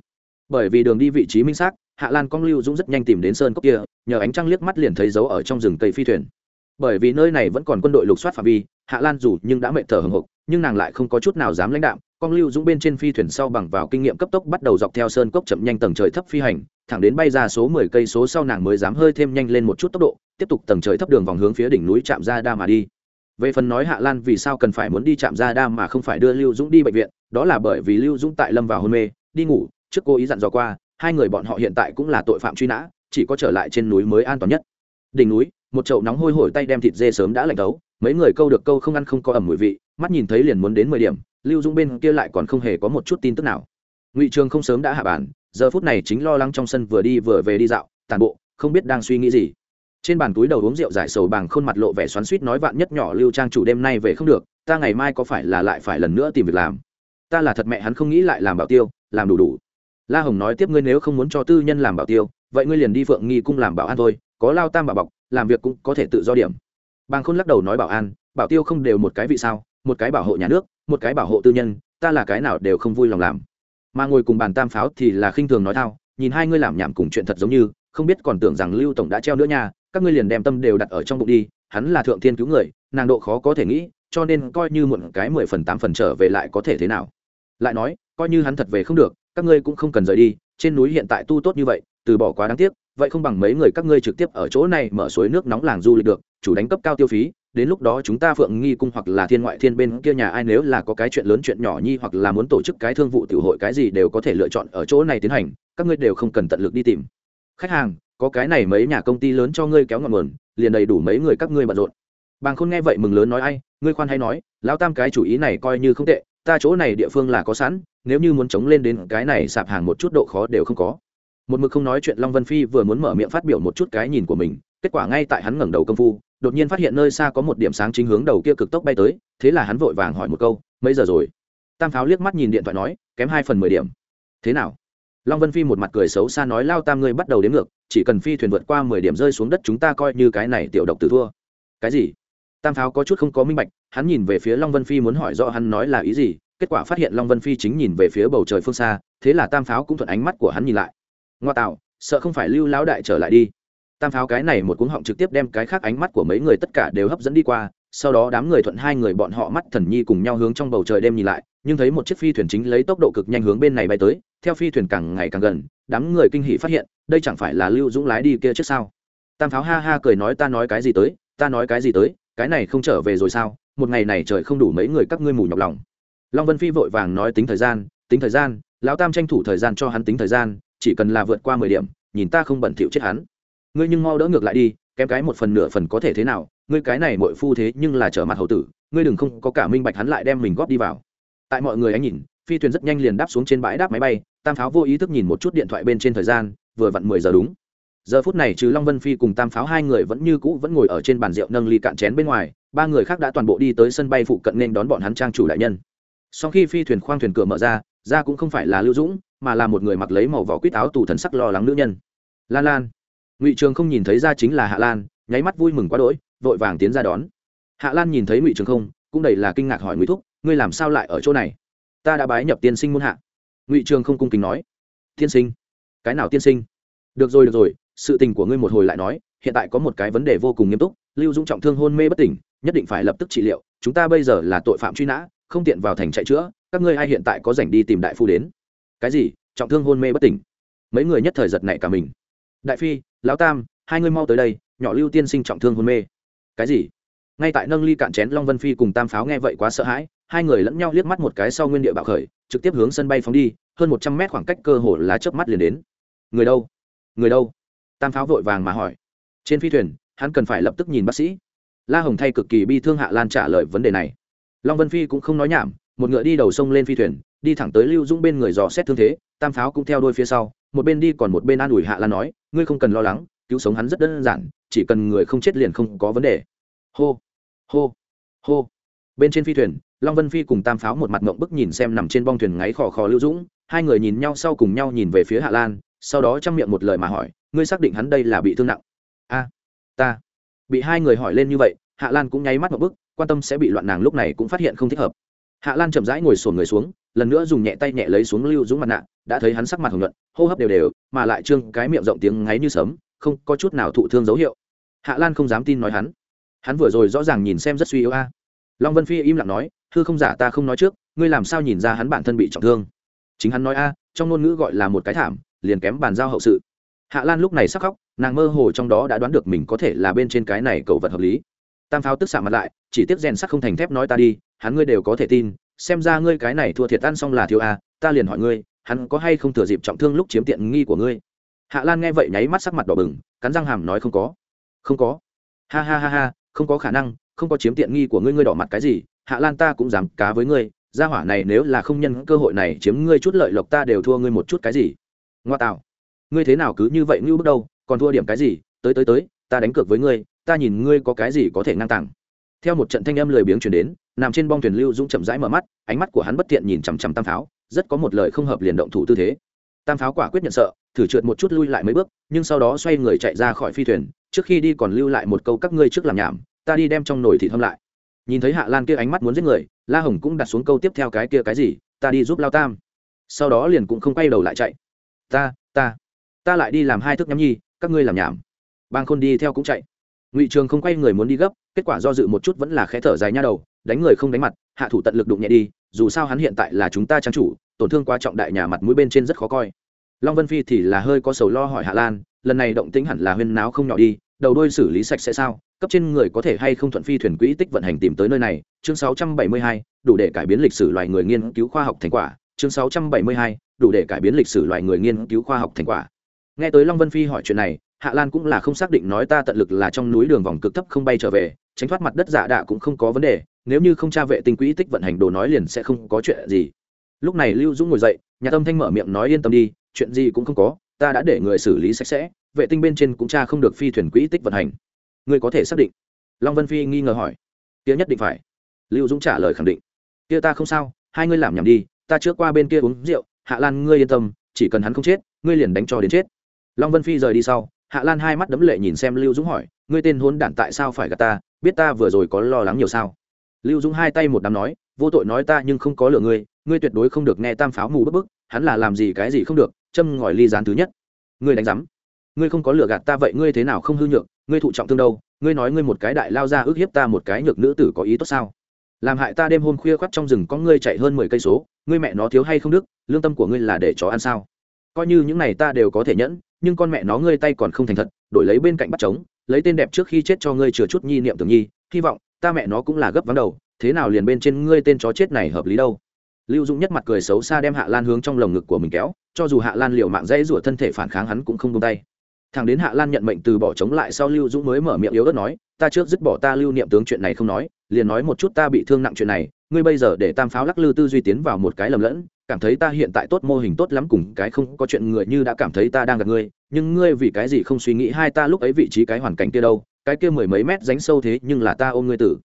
Bởi vì đường đi vị trí minh xác, hạ lan cong lưu dũng rất nhanh tìm đến sơn cốc kia, nhờ ánh trăng liếc mắt liền thấy dấu ở trong rừng cây phi thuyền. Bởi vì nơi này vẫn còn quân đội lục soát phạm vi, hạ lan dù nhưng đã mệt thở hồng hộc nhưng nàng lại không có chút nào dám lãnh đạm. con lưu dũng bên trên phi thuyền sau bằng vào kinh nghiệm cấp tốc bắt đầu dọc theo sơn cốc chậm nhanh tầng trời thấp phi hành thẳng đến bay ra số mười cây số sau nàng mới dám hơi thêm nhanh lên một chút tốc độ, tiếp tục tầng trời thấp đường vòng hướng phía đỉnh núi chạm ra đa mà đi. Về phần nói hạ lan vì sao cần phải muốn đi chạm ra đa mà không phải đưa lưu dũng đi bệnh viện, đó là bởi vì lưu dũng tại lâm vào hôn mê, đi ngủ, trước cô ý dặn dò qua, hai người bọn họ hiện tại cũng là tội phạm truy nã, chỉ có trở lại trên núi mới an toàn nhất. Đỉnh núi, một chậu nóng hôi hổi tay đem thịt dê sớm đã lạnh đấu mấy người câu được câu không ăn không có ẩm mùi vị, mắt nhìn thấy liền muốn đến mười điểm, lưu dũng bên kia lại còn không hề có một chút tin tức nào. Ngụy trường không sớm đã hạ bản giờ phút này chính lo lắng trong sân vừa đi vừa về đi dạo, tàn bộ, không biết đang suy nghĩ gì. Trên bàn túi đầu uống rượu giải sầu bằng khuôn mặt lộ vẻ xoắn suýt nói vạn nhất nhỏ lưu trang chủ đêm nay về không được, ta ngày mai có phải là lại phải lần nữa tìm việc làm? Ta là thật mẹ hắn không nghĩ lại làm bảo tiêu, làm đủ đủ. La hồng nói tiếp ngươi nếu không muốn cho tư nhân làm bảo tiêu, vậy ngươi liền đi phượng nghi cung làm bảo an thôi, có lao tam bảo bọc, làm việc cũng có thể tự do điểm. Bàng khôn lắc đầu nói bảo an, bảo tiêu không đều một cái vị sao, một cái bảo hộ nhà nước, một cái bảo hộ tư nhân, ta là cái nào đều không vui lòng làm mà ngồi cùng bàn tam pháo thì là khinh thường nói thao, nhìn hai ngươi làm nhảm cùng chuyện thật giống như, không biết còn tưởng rằng lưu tổng đã treo nữa nha, các ngươi liền đem tâm đều đặt ở trong bụng đi, hắn là thượng thiên cứu người, nàng độ khó có thể nghĩ, cho nên coi như muộn cái mười phần tám phần trở về lại có thể thế nào. Lại nói, coi như hắn thật về không được, các ngươi cũng không cần rời đi, trên núi hiện tại tu tốt như vậy, từ bỏ quá đáng tiếc vậy không bằng mấy người các ngươi trực tiếp ở chỗ này mở suối nước nóng làng du lịch được, chủ đánh cấp cao tiêu phí, đến lúc đó chúng ta phượng nghi cung hoặc là thiên ngoại thiên bên kia nhà ai nếu là có cái chuyện lớn chuyện nhỏ nhi hoặc là muốn tổ chức cái thương vụ tiểu hội cái gì đều có thể lựa chọn ở chỗ này tiến hành, các ngươi đều không cần tận lực đi tìm. Khách hàng, có cái này mấy nhà công ty lớn cho ngươi kéo ngọn nguồn, liền đầy đủ mấy người các ngươi bận rộn. Bàng khôn nghe vậy mừng lớn nói ai, ngươi khoan hay nói, lão tam cái chủ ý này coi như không tệ, ta chỗ này địa phương là có sẵn, nếu như muốn chống lên đến cái này sạp hàng một chút độ khó đều không có một mực không nói chuyện long vân phi vừa muốn mở miệng phát biểu một chút cái nhìn của mình, kết quả ngay tại hắn ngẩng đầu công phu, đột nhiên phát hiện nơi xa có một điểm sáng chính hướng đầu kia cực tốc bay tới, thế là hắn vội vàng hỏi một câu, mấy giờ rồi? Tam pháo liếc mắt nhìn điện thoại nói, kém hai phần mười điểm. Thế nào? Long vân phi một mặt cười xấu xa nói, lao tam ngươi bắt đầu đến ngược, chỉ cần phi thuyền vượt qua mười điểm rơi xuống đất chúng ta coi như cái này tiểu độc tử thua. Cái gì? Tam pháo có chút không có minh bạch, hắn nhìn về phía long vân phi muốn hỏi rõ hắn nói là ý gì, kết quả phát hiện long vân phi chính nhìn về phía bầu trời phương xa, thế là tam pháo cũng thuận ánh mắt của hắn nhìn lại ngoa tạo, sợ không phải lưu lão đại trở lại đi. Tam pháo cái này một cuống họng trực tiếp đem cái khác ánh mắt của mấy người tất cả đều hấp dẫn đi qua, sau đó đám người thuận hai người bọn họ mắt thần nhi cùng nhau hướng trong bầu trời đêm nhìn lại, nhưng thấy một chiếc phi thuyền chính lấy tốc độ cực nhanh hướng bên này bay tới, theo phi thuyền càng ngày càng gần, đám người kinh hỉ phát hiện, đây chẳng phải là lưu dũng lái đi kia trước sao? Tam pháo ha ha cười nói ta nói cái gì tới, ta nói cái gì tới, cái này không trở về rồi sao? Một ngày này trời không đủ mấy người các ngươi mù nhọc lòng. Long vân phi vội vàng nói tính thời gian, tính thời gian, lão tam tranh thủ thời gian cho hắn tính thời gian chỉ cần là vượt qua mười điểm, nhìn ta không bẩn thỉu chết hắn. Ngươi nhưng mau đỡ ngược lại đi, kém cái một phần nửa phần có thể thế nào, ngươi cái này mội phu thế nhưng là trở mặt hầu tử, ngươi đừng không có cả minh bạch hắn lại đem mình góp đi vào. Tại mọi người ánh nhìn, phi thuyền rất nhanh liền đáp xuống trên bãi đáp máy bay, tam pháo vô ý thức nhìn một chút điện thoại bên trên thời gian, vừa vặn mười giờ đúng. Giờ phút này trừ long vân phi cùng tam pháo hai người vẫn như cũ vẫn ngồi ở trên bàn rượu nâng ly cạn chén bên ngoài, ba người khác đã toàn bộ đi tới sân bay phụ cận nên đón bọn hắn trang chủ đại nhân. Sau khi phi thuyền khoang thuyền cửa mở ra ra cũng không phải là lưu dũng, mà là một người mặc lấy màu vỏ quýt áo tù thần sắc lo lắng nữ nhân. Lan lan. Ngụy trường không nhìn thấy ra chính là hạ lan, nháy mắt vui mừng quá đỗi, vội vàng tiến ra đón. Hạ lan nhìn thấy ngụy trường không, cũng đầy là kinh ngạc hỏi ngụy thúc, ngươi làm sao lại ở chỗ này? Ta đã bái nhập tiên sinh muôn hạ. Ngụy trường không cung kính nói, tiên sinh, cái nào tiên sinh? Được rồi được rồi, sự tình của ngươi một hồi lại nói, hiện tại có một cái vấn đề vô cùng nghiêm túc, lưu dũng trọng thương hôn mê bất tỉnh, nhất định phải lập tức trị liệu, chúng ta bây giờ là tội phạm truy nã, không tiện vào thành chạy chữa các ngươi ai hiện tại có rảnh đi tìm đại phu đến? Cái gì? Trọng thương hôn mê bất tỉnh. Mấy người nhất thời giật nảy cả mình. Đại phi, lão tam, hai ngươi mau tới đây, nhỏ lưu tiên sinh trọng thương hôn mê. Cái gì? Ngay tại nâng ly cạn chén long vân phi cùng tam pháo nghe vậy quá sợ hãi, hai người lẫn nhau liếc mắt một cái sau nguyên địa bạo khởi, trực tiếp hướng sân bay phóng đi, hơn một trăm mét khoảng cách cơ hồ lá chớp mắt liền đến. Người đâu? Người đâu? Tam pháo vội vàng mà hỏi. Trên phi thuyền, hắn cần phải lập tức nhìn bác sĩ. La hồng thay cực kỳ bi thương hạ lan trả lời vấn đề này. Long vân phi cũng không nói nhảm một ngựa đi đầu sông lên phi thuyền, đi thẳng tới lưu dũng bên người dò xét thương thế, tam pháo cũng theo đôi phía sau, một bên đi còn một bên an ủi hạ lan nói, ngươi không cần lo lắng, cứu sống hắn rất đơn giản, chỉ cần người không chết liền không có vấn đề. Hô hô hô. Bên trên phi thuyền, long vân phi cùng tam pháo một mặt ngộng bức nhìn xem nằm trên bong thuyền ngáy khò khò lưu dũng, hai người nhìn nhau sau cùng nhau nhìn về phía hạ lan, sau đó chăm miệng một lời mà hỏi, ngươi xác định hắn đây là bị thương nặng? A, ta. Bị hai người hỏi lên như vậy, hạ lan cũng nháy mắt một bức, quan tâm sẽ bị loạn nàng lúc này cũng phát hiện không thích hợp hạ lan chậm rãi ngồi sổn người xuống, lần nữa dùng nhẹ tay nhẹ lấy xuống lưu dũng mặt nạ, đã thấy hắn sắc mặt hồng nhuận, hô hấp đều đều, mà lại trương cái miệng rộng tiếng ngáy như sớm không có chút nào thụ thương dấu hiệu. Hạ lan không dám tin nói hắn. Hắn vừa rồi rõ ràng nhìn xem rất suy yếu a. Long vân phi im lặng nói thư không giả ta không nói trước, ngươi làm sao nhìn ra hắn bản thân bị trọng thương? Chính hắn nói a, trong ngôn ngữ gọi là một cái thảm, liền kém bàn giao hậu sự. Hạ lan lúc này sắc khóc, nàng mơ hồ trong đó đã đoán được mình có thể là bên trên cái này cầu vật hợp lý. Tam pháo tức xạ mặt lại chỉ tiếc rèn sắt không thành thép nói ta đi, hắn ngươi đều có thể tin, xem ra ngươi cái này thua thiệt ăn xong là thiếu à ta liền hỏi ngươi, hắn có hay không thừa dịp trọng thương lúc chiếm tiện nghi của ngươi? Hạ lan nghe vậy nháy mắt sắc mặt đỏ bừng, cắn răng hàm nói không có. Không có. Ha ha ha ha, không có khả năng, không có chiếm tiện nghi của ngươi ngươi đỏ mặt cái gì, hạ lan ta cũng dám cá với ngươi, gia hỏa này nếu là không nhân cơ hội này chiếm ngươi chút lợi lộc ta đều thua ngươi một chút cái gì? Ngoa tạo. Ngươi thế nào cứ như vậy ngưu bước đâu, còn thua điểm cái gì, tới tới tới, ta đánh cược với ngươi, ta nhìn ngươi có cái gì có thể ngang tàng theo một trận thanh âm lười biếng chuyển đến, nằm trên bong thuyền lưu dũng chậm rãi mở mắt, ánh mắt của hắn bất tiện nhìn chằm chằm tam pháo, rất có một lời không hợp liền động thủ tư thế. Tam pháo quả quyết nhận sợ, thử trượt một chút lui lại mấy bước, nhưng sau đó xoay người chạy ra khỏi phi thuyền, trước khi đi còn lưu lại một câu các ngươi trước làm nhảm, ta đi đem trong nồi thịt thâm lại. Nhìn thấy hạ lan kia ánh mắt muốn giết người, la hồng cũng đặt xuống câu tiếp theo cái kia cái gì, ta đi giúp lao tam. Sau đó liền cũng không quay đầu lại chạy. Ta ta ta lại đi làm hai thức nhắm nhi, các ngươi làm nhảm. Bang khôn đi theo cũng chạy ngụy trường không quay người muốn đi gấp kết quả do dự một chút vẫn là khẽ thở dài nha đầu đánh người không đánh mặt hạ thủ tận lực đụng nhẹ đi dù sao hắn hiện tại là chúng ta trang chủ tổn thương quá trọng đại nhà mặt mũi bên trên rất khó coi. Long vân phi thì là hơi có sầu lo hỏi hạ lan lần này động tĩnh hẳn là huyên náo không nhỏ đi đầu đôi xử lý sạch sẽ sao cấp trên người có thể hay không thuận phi thuyền quỹ tích vận hành tìm tới nơi này chương 672, đủ để cải biến lịch sử loài người nghiên cứu khoa học thành quả chương 672, đủ để cải biến lịch sử loài người nghiên cứu khoa học thành quả. Nghe tới long vân phi hỏi chuyện này hạ lan cũng là không xác định nói ta tận lực là trong núi đường vòng cực thấp không bay trở về, tránh thoát mặt đất giả đạ cũng không có vấn đề, nếu như không tra vệ tinh quỹ tích vận hành đồ nói liền sẽ không có chuyện gì. Lúc này lưu dũng ngồi dậy, nhà tâm thanh mở miệng nói yên tâm đi, chuyện gì cũng không có, ta đã để người xử lý sạch sẽ, vệ tinh bên trên cũng tra không được phi thuyền quỹ tích vận hành. Ngươi có thể xác định? Long vân phi nghi ngờ hỏi. Kia nhất định phải. Lưu dũng trả lời khẳng định. Kia ta không sao, hai ngươi làm nhầm đi, ta trước qua bên kia uống rượu, hạ lan ngươi yên tâm, chỉ cần hắn không chết, ngươi liền đánh cho đến chết. Long vân phi rời đi sau hạ lan hai mắt đấm lệ nhìn xem lưu dũng hỏi, ngươi tên hốn đản tại sao phải gạt ta? Biết ta vừa rồi có lo lắng nhiều sao? Lưu dũng hai tay một đám nói, vô tội nói ta nhưng không có lựa ngươi ngươi tuyệt đối không được nghe tam pháo mù bức bức, hắn là làm gì cái gì không được, châm ngòi ly gián thứ nhất. Ngươi đánh rắm ngươi không có lựa gạt ta vậy ngươi thế nào không hư nhược, ngươi thụ trọng thương đâu, ngươi nói ngươi một cái đại lao ra ước hiếp ta một cái nhược nữ tử có ý tốt sao? Làm hại ta đêm hôm khuya khoắt trong rừng có ngươi chạy hơn mười cây số, ngươi mẹ nó thiếu hay không đức, lương tâm của ngươi là để chó ăn sao? Coi như những này ta đều có thể nhẫn nhưng con mẹ nó ngươi tay còn không thành thật, đổi lấy bên cạnh bắt trống, lấy tên đẹp trước khi chết cho ngươi chừa chút nhi niệm tưởng nhi, hy vọng ta mẹ nó cũng là gấp vắng đầu, thế nào liền bên trên ngươi tên chó chết này hợp lý đâu. Lưu dũng nhất mặt cười xấu xa đem hạ lan hướng trong lồng ngực của mình kéo, cho dù hạ lan liệu mạng dãy rủa thân thể phản kháng hắn cũng không tung tay. Thằng đến hạ lan nhận mệnh từ bỏ chống lại sau lưu dũng mới mở miệng yếu ớt nói, ta trước dứt bỏ ta lưu niệm tướng chuyện này không nói, liền nói một chút ta bị thương nặng chuyện này ngươi bây giờ để tam pháo lắc lư tư duy tiến vào một cái lầm lẫn, cảm thấy ta hiện tại tốt mô hình tốt lắm cùng cái không có chuyện người như đã cảm thấy ta đang gặp ngươi, nhưng ngươi vì cái gì không suy nghĩ hai ta lúc ấy vị trí cái hoàn cảnh kia đâu, cái kia mười mấy mét ránh sâu thế nhưng là ta ôm ngươi tử.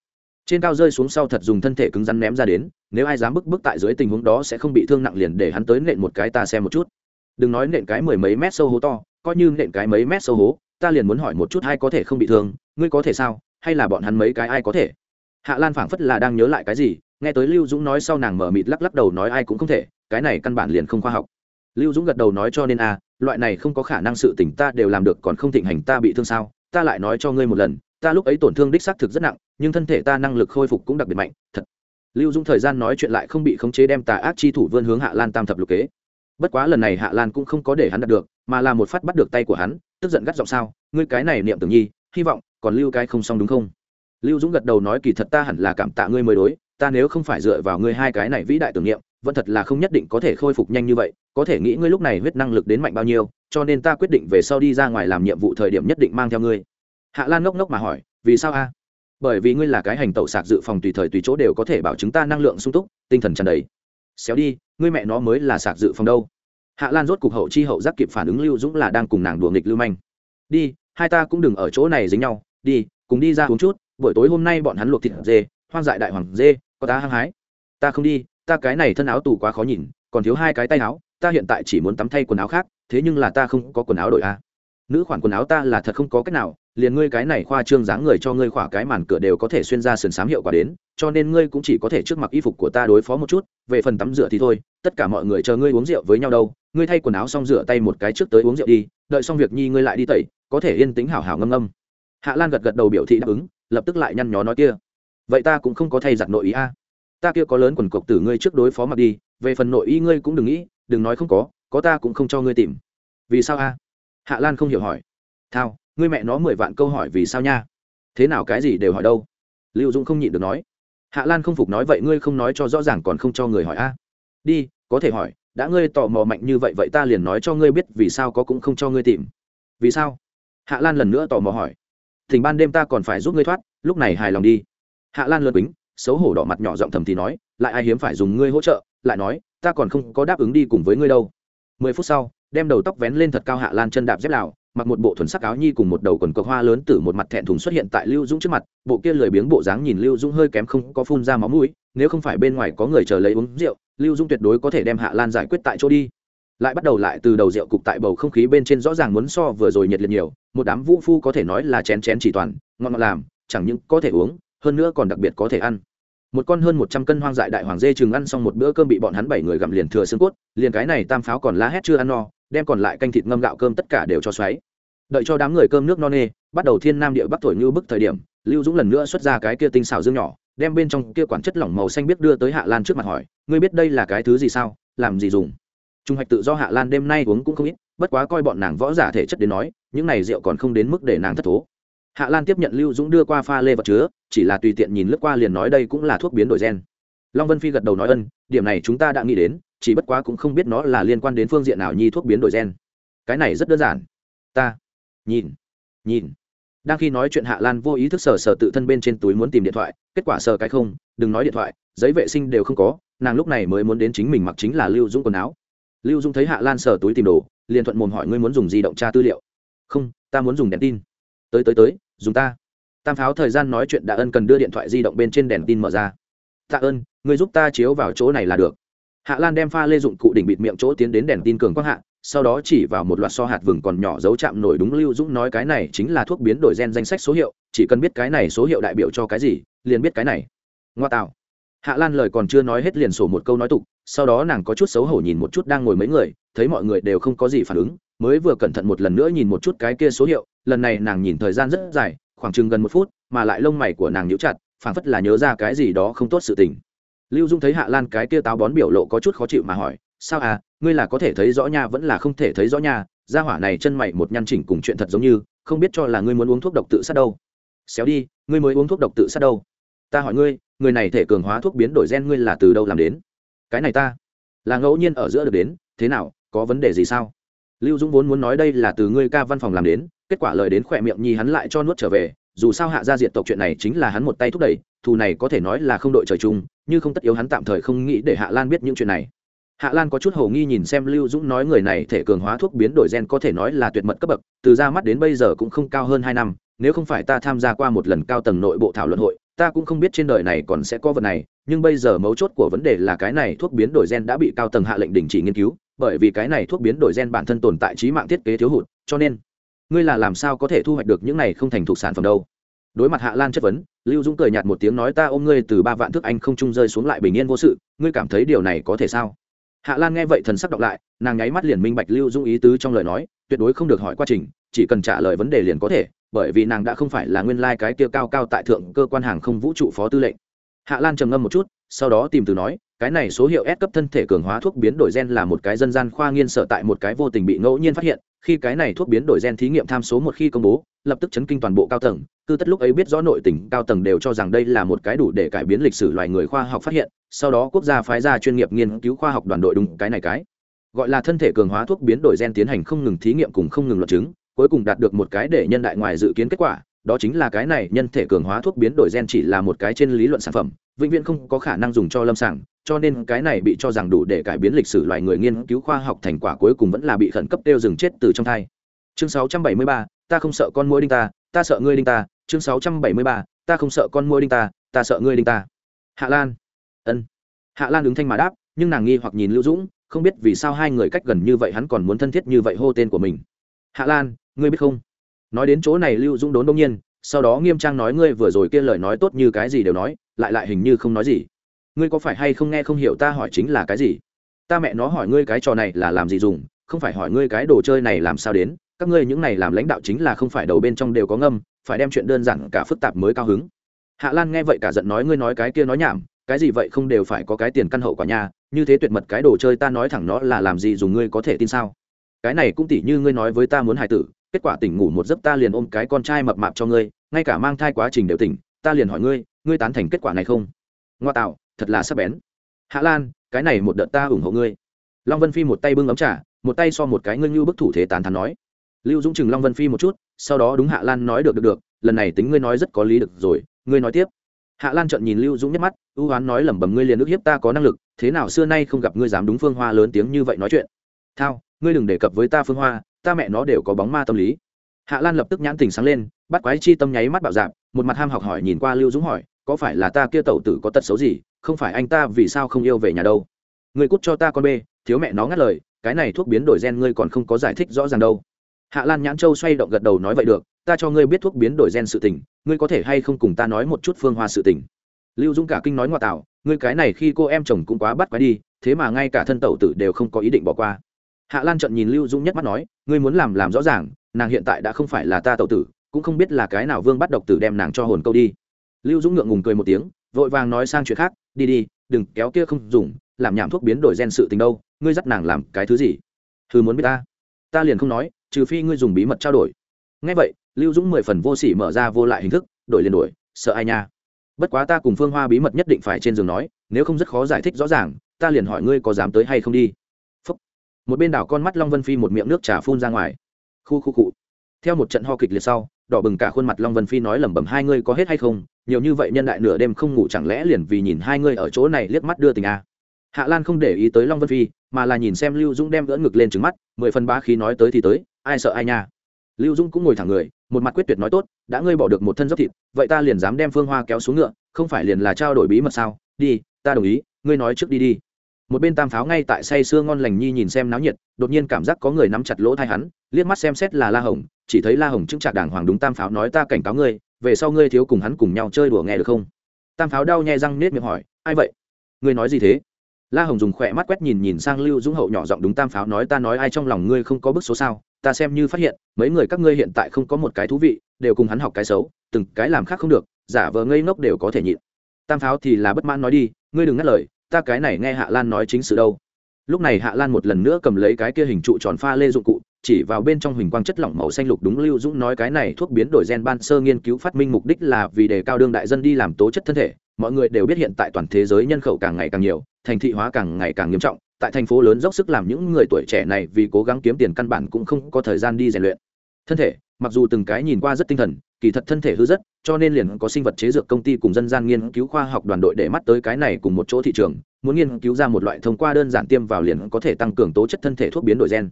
Trên cao rơi xuống sau thật dùng thân thể cứng rắn ném ra đến, nếu ai dám bức bức tại dưới tình huống đó sẽ không bị thương nặng liền để hắn tới nện một cái ta xem một chút. Đừng nói nện cái mười mấy mét sâu hố to, coi như nện cái mấy mét sâu hố, ta liền muốn hỏi một chút ai có thể không bị thương, ngươi có thể sao, hay là bọn hắn mấy cái ai có thể? Hạ lan phảng phất là đang nhớ lại cái gì nghe tới lưu dũng nói sau nàng mở mịt lắc lắc đầu nói ai cũng không thể, cái này căn bản liền không khoa học. Lưu dũng gật đầu nói cho nên a, loại này không có khả năng sự tỉnh ta đều làm được còn không thịnh hành ta bị thương sao? Ta lại nói cho ngươi một lần, ta lúc ấy tổn thương đích xác thực rất nặng, nhưng thân thể ta năng lực khôi phục cũng đặc biệt mạnh, thật. Lưu dũng thời gian nói chuyện lại không bị khống chế đem tà ác chi thủ vươn hướng hạ lan tam thập lục kế. Bất quá lần này hạ lan cũng không có để hắn đạt được, mà là một phát bắt được tay của hắn, tức giận gắt giọng sao, ngươi cái này niệm tưởng nhi, hy vọng còn lưu cái không xong đúng không? Lưu dũng gật đầu nói kỳ thật ta hẳn là cảm tạ ngươi mới đối ta nếu không phải dựa vào ngươi hai cái này vĩ đại tưởng niệm, vẫn thật là không nhất định có thể khôi phục nhanh như vậy, có thể nghĩ ngươi lúc này huyết năng lực đến mạnh bao nhiêu, cho nên ta quyết định về sau đi ra ngoài làm nhiệm vụ thời điểm nhất định mang theo ngươi. Hạ lan ngốc ngốc mà hỏi, vì sao a? Bởi vì ngươi là cái hành tẩu sạc dự phòng tùy thời tùy chỗ đều có thể bảo chứng ta năng lượng sung túc, tinh thần tràn đầy. Xéo đi, ngươi mẹ nó mới là sạc dự phòng đâu. Hạ lan rốt cục hậu chi hậu giác kịp phản ứng lưu dũng là đang cùng nàng đùa nghịch lưu manh. Đi, hai ta cũng đừng ở chỗ này dính nhau, đi, cùng đi ra uống chút, buổi tối hôm nay bọn hắn luộc thịt dê, hoang dại đại hoàng dê có ta hăng hái. Ta không đi, ta cái này thân áo tù quá khó nhìn, còn thiếu hai cái tay áo, ta hiện tại chỉ muốn tắm thay quần áo khác, thế nhưng là ta không có quần áo đổi a. Nữ khoản quần áo ta là thật không có cách nào, liền ngươi cái này khoa trương dáng người cho ngươi khỏa cái màn cửa đều có thể xuyên ra sườn sám hiệu quả đến, cho nên ngươi cũng chỉ có thể trước mặc y phục của ta đối phó một chút, về phần tắm rửa thì thôi, tất cả mọi người chờ ngươi uống rượu với nhau đâu, ngươi thay quần áo xong rửa tay một cái trước tới uống rượu đi, đợi xong việc nhi ngươi lại đi tẩy, có thể yên tĩnh hảo hảo ngâm ngâm. Hạ lan gật gật đầu biểu thị đáp ứng, lập tức lại nhăn nhó nói kia vậy ta cũng không có thay giặt nội ý a. Ta kia có lớn quần cộc tử ngươi trước đối phó mặc đi, về phần nội ý ngươi cũng đừng nghĩ, đừng nói không có có ta cũng không cho ngươi tìm. Vì sao a? Hạ lan không hiểu hỏi. Thao, ngươi mẹ nó mười vạn câu hỏi vì sao nha? Thế nào cái gì đều hỏi đâu? Lưu dũng không nhịn được nói. Hạ lan không phục nói vậy ngươi không nói cho rõ ràng còn không cho người hỏi a. Đi, có thể hỏi, đã ngươi tò mò mạnh như vậy vậy ta liền nói cho ngươi biết vì sao có cũng không cho ngươi tìm. Vì sao? Hạ lan lần nữa tò mò hỏi. Thỉnh ban đêm ta còn phải giúp ngươi thoát, lúc này hài lòng đi hạ lan lân bính xấu hổ đỏ mặt nhỏ giọng thầm thì nói, lại ai hiếm phải dùng ngươi hỗ trợ? Lại nói, ta còn không có đáp ứng đi cùng với ngươi đâu. Mười phút sau, đem đầu tóc vén lên thật cao hạ lan chân đạp dép lào, mặc một bộ thuần sắc áo nhi cùng một đầu quần cờ hoa lớn từ một mặt thẹn thùng xuất hiện tại lưu dũng trước mặt, bộ kia lười biếng bộ dáng nhìn lưu dũng hơi kém không có phun ra máu mũi, nếu không phải bên ngoài có người chờ lấy uống rượu, lưu dũng tuyệt đối có thể đem hạ lan giải quyết tại chỗ đi. Lại bắt đầu lại từ đầu rượu cục tại bầu không khí bên trên rõ ràng muốn so vừa rồi nhiệt liệt nhiều, một đám vũ phu có thể nói là chén chén chỉ toàn ngon ngọt làm, chẳng những có thể uống hơn nữa còn đặc biệt có thể ăn. Một con hơn một trăm cân hoang dại đại hoàng dê chừng ăn xong một bữa cơm bị bọn hắn bảy người gặm liền thừa xương cốt, liền cái này tam pháo còn lá hét chưa ăn no, đem còn lại canh thịt ngâm gạo cơm tất cả đều cho xoáy. Đợi cho đám người cơm nước no nê, bắt đầu thiên nam địa bắc thổi như bức thời điểm, lưu dũng lần nữa xuất ra cái kia tinh xảo dương nhỏ, đem bên trong kia quản chất lỏng màu xanh biết đưa tới hạ lan trước mặt hỏi, ngươi biết đây là cái thứ gì sao? Làm gì dùng? Trung hoạch tự do hạ lan đêm nay uống cũng không ít, bất quá coi bọn nàng võ giả thể chất đến nói, những này rượu còn không đến mức để nàng thất thố hạ lan tiếp nhận lưu dũng đưa qua pha lê vật chứa, chỉ là tùy tiện nhìn lướt qua liền nói đây cũng là thuốc biến đổi gen. Long vân phi gật đầu nói ân, điểm này chúng ta đã nghĩ đến, chỉ bất quá cũng không biết nó là liên quan đến phương diện nào nhi thuốc biến đổi gen. Cái này rất đơn giản. Ta nhìn nhìn. Đang khi nói chuyện hạ lan vô ý thức sờ sờ tự thân bên trên túi muốn tìm điện thoại, kết quả sờ cái không, đừng nói điện thoại, giấy vệ sinh đều không có, nàng lúc này mới muốn đến chính mình mặc chính là lưu dũng quần áo. Lưu dũng thấy hạ lan sờ túi tìm đồ, liền thuận mồm hỏi ngươi muốn dùng di động tra tư liệu. Không, ta muốn dùng đèn tin. Tới tới tới dùng ta. Tam pháo thời gian nói chuyện đã ân cần đưa điện thoại di động bên trên đèn tin mở ra. Tạ ơn, người giúp ta chiếu vào chỗ này là được. Hạ lan đem pha lê dụng cụ đỉnh bịt miệng chỗ tiến đến đèn tin cường quang hạ, sau đó chỉ vào một loạt so hạt vừng còn nhỏ dấu chạm nổi đúng lưu dũng nói cái này chính là thuốc biến đổi gen danh sách số hiệu, chỉ cần biết cái này số hiệu đại biểu cho cái gì, liền biết cái này. Ngoa tạo. Hạ lan lời còn chưa nói hết liền sổ một câu nói tục, sau đó nàng có chút xấu hổ nhìn một chút đang ngồi mấy người, thấy mọi người đều không có gì phản ứng mới vừa cẩn thận một lần nữa nhìn một chút cái kia số hiệu, lần này nàng nhìn thời gian rất dài, khoảng chừng gần một phút, mà lại lông mày của nàng nhíu chặt, phảng phất là nhớ ra cái gì đó không tốt sự tình. Lưu dung thấy hạ lan cái kia táo bón biểu lộ có chút khó chịu mà hỏi, sao à ngươi là có thể thấy rõ nha, vẫn là không thể thấy rõ nha, gia hỏa này chân mày một nhăn chỉnh cùng chuyện thật giống như, không biết cho là ngươi muốn uống thuốc độc tự sát đâu. Xéo đi, ngươi mới uống thuốc độc tự sát đâu. Ta hỏi ngươi, người này thể cường hóa thuốc biến đổi gen ngươi là từ đâu làm đến? Cái này ta. Là ngẫu nhiên ở giữa được đến, thế nào, có vấn đề gì sao? Lưu dũng vốn muốn nói đây là từ ngươi ca văn phòng làm đến, kết quả lời đến khỏe miệng nhi hắn lại cho nuốt trở về, dù sao hạ gia diệt tộc chuyện này chính là hắn một tay thúc đẩy, thù này có thể nói là không đội trời chung, như không tất yếu hắn tạm thời không nghĩ để hạ lan biết những chuyện này. Hạ lan có chút hầu nghi nhìn xem lưu dũng nói người này thể cường hóa thuốc biến đổi gen có thể nói là tuyệt mật cấp bậc, từ ra mắt đến bây giờ cũng không cao hơn hai năm, nếu không phải ta tham gia qua một lần cao tầng nội bộ thảo luận hội, ta cũng không biết trên đời này còn sẽ có vật này, nhưng bây giờ mấu chốt của vấn đề là cái này thuốc biến đổi gen đã bị cao tầng hạ lệnh đình chỉ nghiên cứu bởi vì cái này thuốc biến đổi gen bản thân tồn tại trí mạng thiết kế thiếu hụt, cho nên, ngươi là làm sao có thể thu hoạch được những này không thành thuộc sản phẩm đâu? Đối mặt hạ lan chất vấn, lưu dũng cười nhạt một tiếng nói ta ôm ngươi từ ba vạn thước anh không trung rơi xuống lại bình yên vô sự, ngươi cảm thấy điều này có thể sao? Hạ lan nghe vậy thần sắc đọc lại, nàng nháy mắt liền minh bạch lưu dũng ý tứ trong lời nói, tuyệt đối không được hỏi quá trình, chỉ cần trả lời vấn đề liền có thể, bởi vì nàng đã không phải là nguyên lai、like、cái kia cao cao tại thượng cơ quan hàng không vũ trụ phó tư lệnh. Hạ lan trầm ngâm một chút, sau đó tìm từ nói cái này số hiệu S cấp thân thể cường hóa thuốc biến đổi gen là một cái dân gian khoa nghiên sở tại một cái vô tình bị ngẫu nhiên phát hiện. Khi cái này thuốc biến đổi gen thí nghiệm tham số một khi công bố, lập tức chấn kinh toàn bộ cao tầng. Cứ tất lúc ấy biết rõ nội tình, cao tầng đều cho rằng đây là một cái đủ để cải biến lịch sử loài người khoa học phát hiện. Sau đó quốc gia phái ra chuyên nghiệp nghiên cứu khoa học đoàn đội đúng cái này cái. Gọi là thân thể cường hóa thuốc biến đổi gen tiến hành không ngừng thí nghiệm cùng không ngừng luận chứng, cuối cùng đạt được một cái để nhân đại ngoài dự kiến kết quả. Đó chính là cái này nhân thể cường hóa thuốc biến đổi gen chỉ là một cái trên lý luận sản phẩm, vĩnh viễn không có khả năng dùng cho lâm sàng cho nên cái này bị cho rằng đủ để cải biến lịch sử loài người nghiên cứu khoa học thành quả cuối cùng vẫn là bị khẩn cấp tiêu dừng chết từ trong thai. Chương 673, ta không sợ con mũi đinh ta ta sợ ngươi đinh ta. Chương 673, ta không sợ con mũi đinh ta ta sợ ngươi đinh ta. Hạ lan. Ân. Hạ lan ứng thanh mà đáp nhưng nàng nghi hoặc nhìn lưu dũng không biết vì sao hai người cách gần như vậy hắn còn muốn thân thiết như vậy hô tên của mình. Hạ lan ngươi biết không? Nói đến chỗ này lưu dũng đốn đông nhiên sau đó nghiêm trang nói ngươi vừa rồi kia lời nói tốt như cái gì đều nói lại lại hình như không nói gì ngươi có phải hay không nghe không hiểu ta hỏi chính là cái gì? Ta mẹ nó hỏi ngươi cái trò này là làm gì dùng, không phải hỏi ngươi cái đồ chơi này làm sao đến, các ngươi những này làm lãnh đạo chính là không phải đầu bên trong đều có ngâm, phải đem chuyện đơn giản cả phức tạp mới cao hứng. Hạ lan nghe vậy cả giận nói ngươi nói cái kia nói nhảm, cái gì vậy không đều phải có cái tiền căn hậu quả nhà như thế tuyệt mật cái đồ chơi ta nói thẳng nó là làm gì dùng ngươi có thể tin sao? Cái này cũng tỉ như ngươi nói với ta muốn hài tử, kết quả tỉnh ngủ một giấc ta liền ôm cái con trai mập mạp cho ngươi, ngay cả mang thai quá trình đều tỉnh, ta liền hỏi ngươi ngươi tán thành kết quả này không? Ngoa tạo thật là sắc bén. Hạ lan, cái này một đợt ta ủng hộ ngươi. Long vân phi một tay bưng ấm trà, một tay so một cái ngươi như bức thủ thế tán thắn nói. Lưu dũng chừng long vân phi một chút, sau đó đúng hạ lan nói được được được, lần này tính ngươi nói rất có lý được rồi, ngươi nói tiếp. Hạ lan trợn nhìn lưu dũng nhắc mắt, ưu hoán nói lẩm bẩm ngươi liền ức hiếp ta có năng lực, thế nào xưa nay không gặp ngươi dám đúng phương hoa lớn tiếng như vậy nói chuyện. Thao, ngươi đừng đề cập với ta phương hoa, ta mẹ nó đều có bóng ma tâm lý. Hạ lan lập tức nhãn tình sáng lên, bắt quái chi tâm nháy mắt bạo dạp một mặt ham học hỏi nhìn qua lưu dũng hỏi, có phải là ta kia tẩu tử có tật xấu gì? Không phải anh ta vì sao không yêu về nhà đâu. Người cút cho ta con bê, thiếu mẹ nó ngắt lời, cái này thuốc biến đổi gen ngươi còn không có giải thích rõ ràng đâu. Hạ lan nhãn châu xoay động gật đầu nói vậy được, ta cho ngươi biết thuốc biến đổi gen sự tình, ngươi có thể hay không cùng ta nói một chút phương hoa sự tình. Lưu dũng cả kinh nói ngoại tạo, ngươi cái này khi cô em chồng cũng quá bắt quái đi, thế mà ngay cả thân tẩu tử đều không có ý định bỏ qua. Hạ lan trận nhìn lưu dũng nhất mắt nói, ngươi muốn làm làm rõ ràng, nàng hiện tại đã không phải là ta tẩu tử, cũng không biết là cái nào vương bắt độc tử đem nàng cho hồn câu đi. Lưu dũng ngượng ngùng cười một tiếng vội vàng nói sang chuyện khác, đi đi, đừng kéo kia không dùng, làm nhảm thuốc biến đổi gen sự tình đâu, ngươi dắt nàng làm cái thứ gì? Thư muốn biết ta. Ta liền không nói, trừ phi ngươi dùng bí mật trao đổi. Ngay vậy, lưu dũng mười phần vô sỉ mở ra vô lại hình thức, đổi liền đổi, sợ ai nha? Bất quá ta cùng phương hoa bí mật nhất định phải trên giường nói, nếu không rất khó giải thích rõ ràng, ta liền hỏi ngươi có dám tới hay không đi. Phúc. một bên đảo con mắt long vân phi một miệng nước trà phun ra ngoài. Khu khu cụ theo một trận ho kịch liệt sau, đỏ bừng cả khuôn mặt long vân phi nói lẩm bẩm, hai ngươi có hết hay không? Nhiều như vậy nhân đại nửa đêm không ngủ chẳng lẽ liền vì nhìn hai ngươi ở chỗ này liếc mắt đưa tình à. hạ lan không để ý tới long vân phi, mà là nhìn xem lưu dũng đem gỡ ngực lên trứng mắt, mười phần ba khí nói tới thì tới, ai sợ ai nha. Lưu dũng cũng ngồi thẳng người, một mặt quyết tuyệt nói tốt, đã ngươi bỏ được một thân dốc thịt, vậy ta liền dám đem phương hoa kéo xuống ngựa, không phải liền là trao đổi bí mật sao? Đi, ta đồng ý, ngươi nói trước đi đi. Một bên tam pháo ngay tại say sưa ngon lành nhi nhìn xem náo nhiệt, đột nhiên cảm giác có người nắm chặt lỗ thai hắn, liếc mắt xem xét là la hồng, chỉ thấy la hồng chứng trạc đàng hoàng đúng tam pháo nói ta cảnh cáo ngươi về sau ngươi thiếu cùng hắn cùng nhau chơi đùa nghe được không? Tam pháo đau nhẹ răng nết miệng hỏi, ai vậy? Ngươi nói gì thế? La hồng dùng khỏe mắt quét nhìn nhìn sang lưu dũng hậu nhỏ giọng đúng tam pháo nói, ta nói ai trong lòng ngươi không có bức số sao? Ta xem như phát hiện, mấy người các ngươi hiện tại không có một cái thú vị, đều cùng hắn học cái xấu, từng cái làm khác không được, giả vờ ngây ngốc đều có thể nhịn. Tam pháo thì là bất mãn nói đi, ngươi đừng ngắt lời, ta cái này nghe hạ lan nói chính sự đâu. Lúc này hạ lan một lần nữa cầm lấy cái kia hình trụ tròn pha lê dụng cụ chỉ vào bên trong huỳnh quang chất lỏng màu xanh lục đúng lưu dũng nói cái này thuốc biến đổi gen ban sơ nghiên cứu phát minh mục đích là vì đề cao đương đại dân đi làm tố chất thân thể. Mọi người đều biết hiện tại toàn thế giới nhân khẩu càng ngày càng nhiều, thành thị hóa càng ngày càng nghiêm trọng. Tại thành phố lớn dốc sức làm những người tuổi trẻ này vì cố gắng kiếm tiền căn bản cũng không có thời gian đi rèn luyện. Thân thể, mặc dù từng cái nhìn qua rất tinh thần, kỳ thật thân thể hư rất, cho nên liền có sinh vật chế dược công ty cùng dân gian nghiên cứu khoa học đoàn đội để mắt tới cái này cùng một chỗ thị trường, muốn nghiên cứu ra một loại thông qua đơn giản tiêm vào liền có thể tăng cường tố chất thân thể thuốc biến đổi gen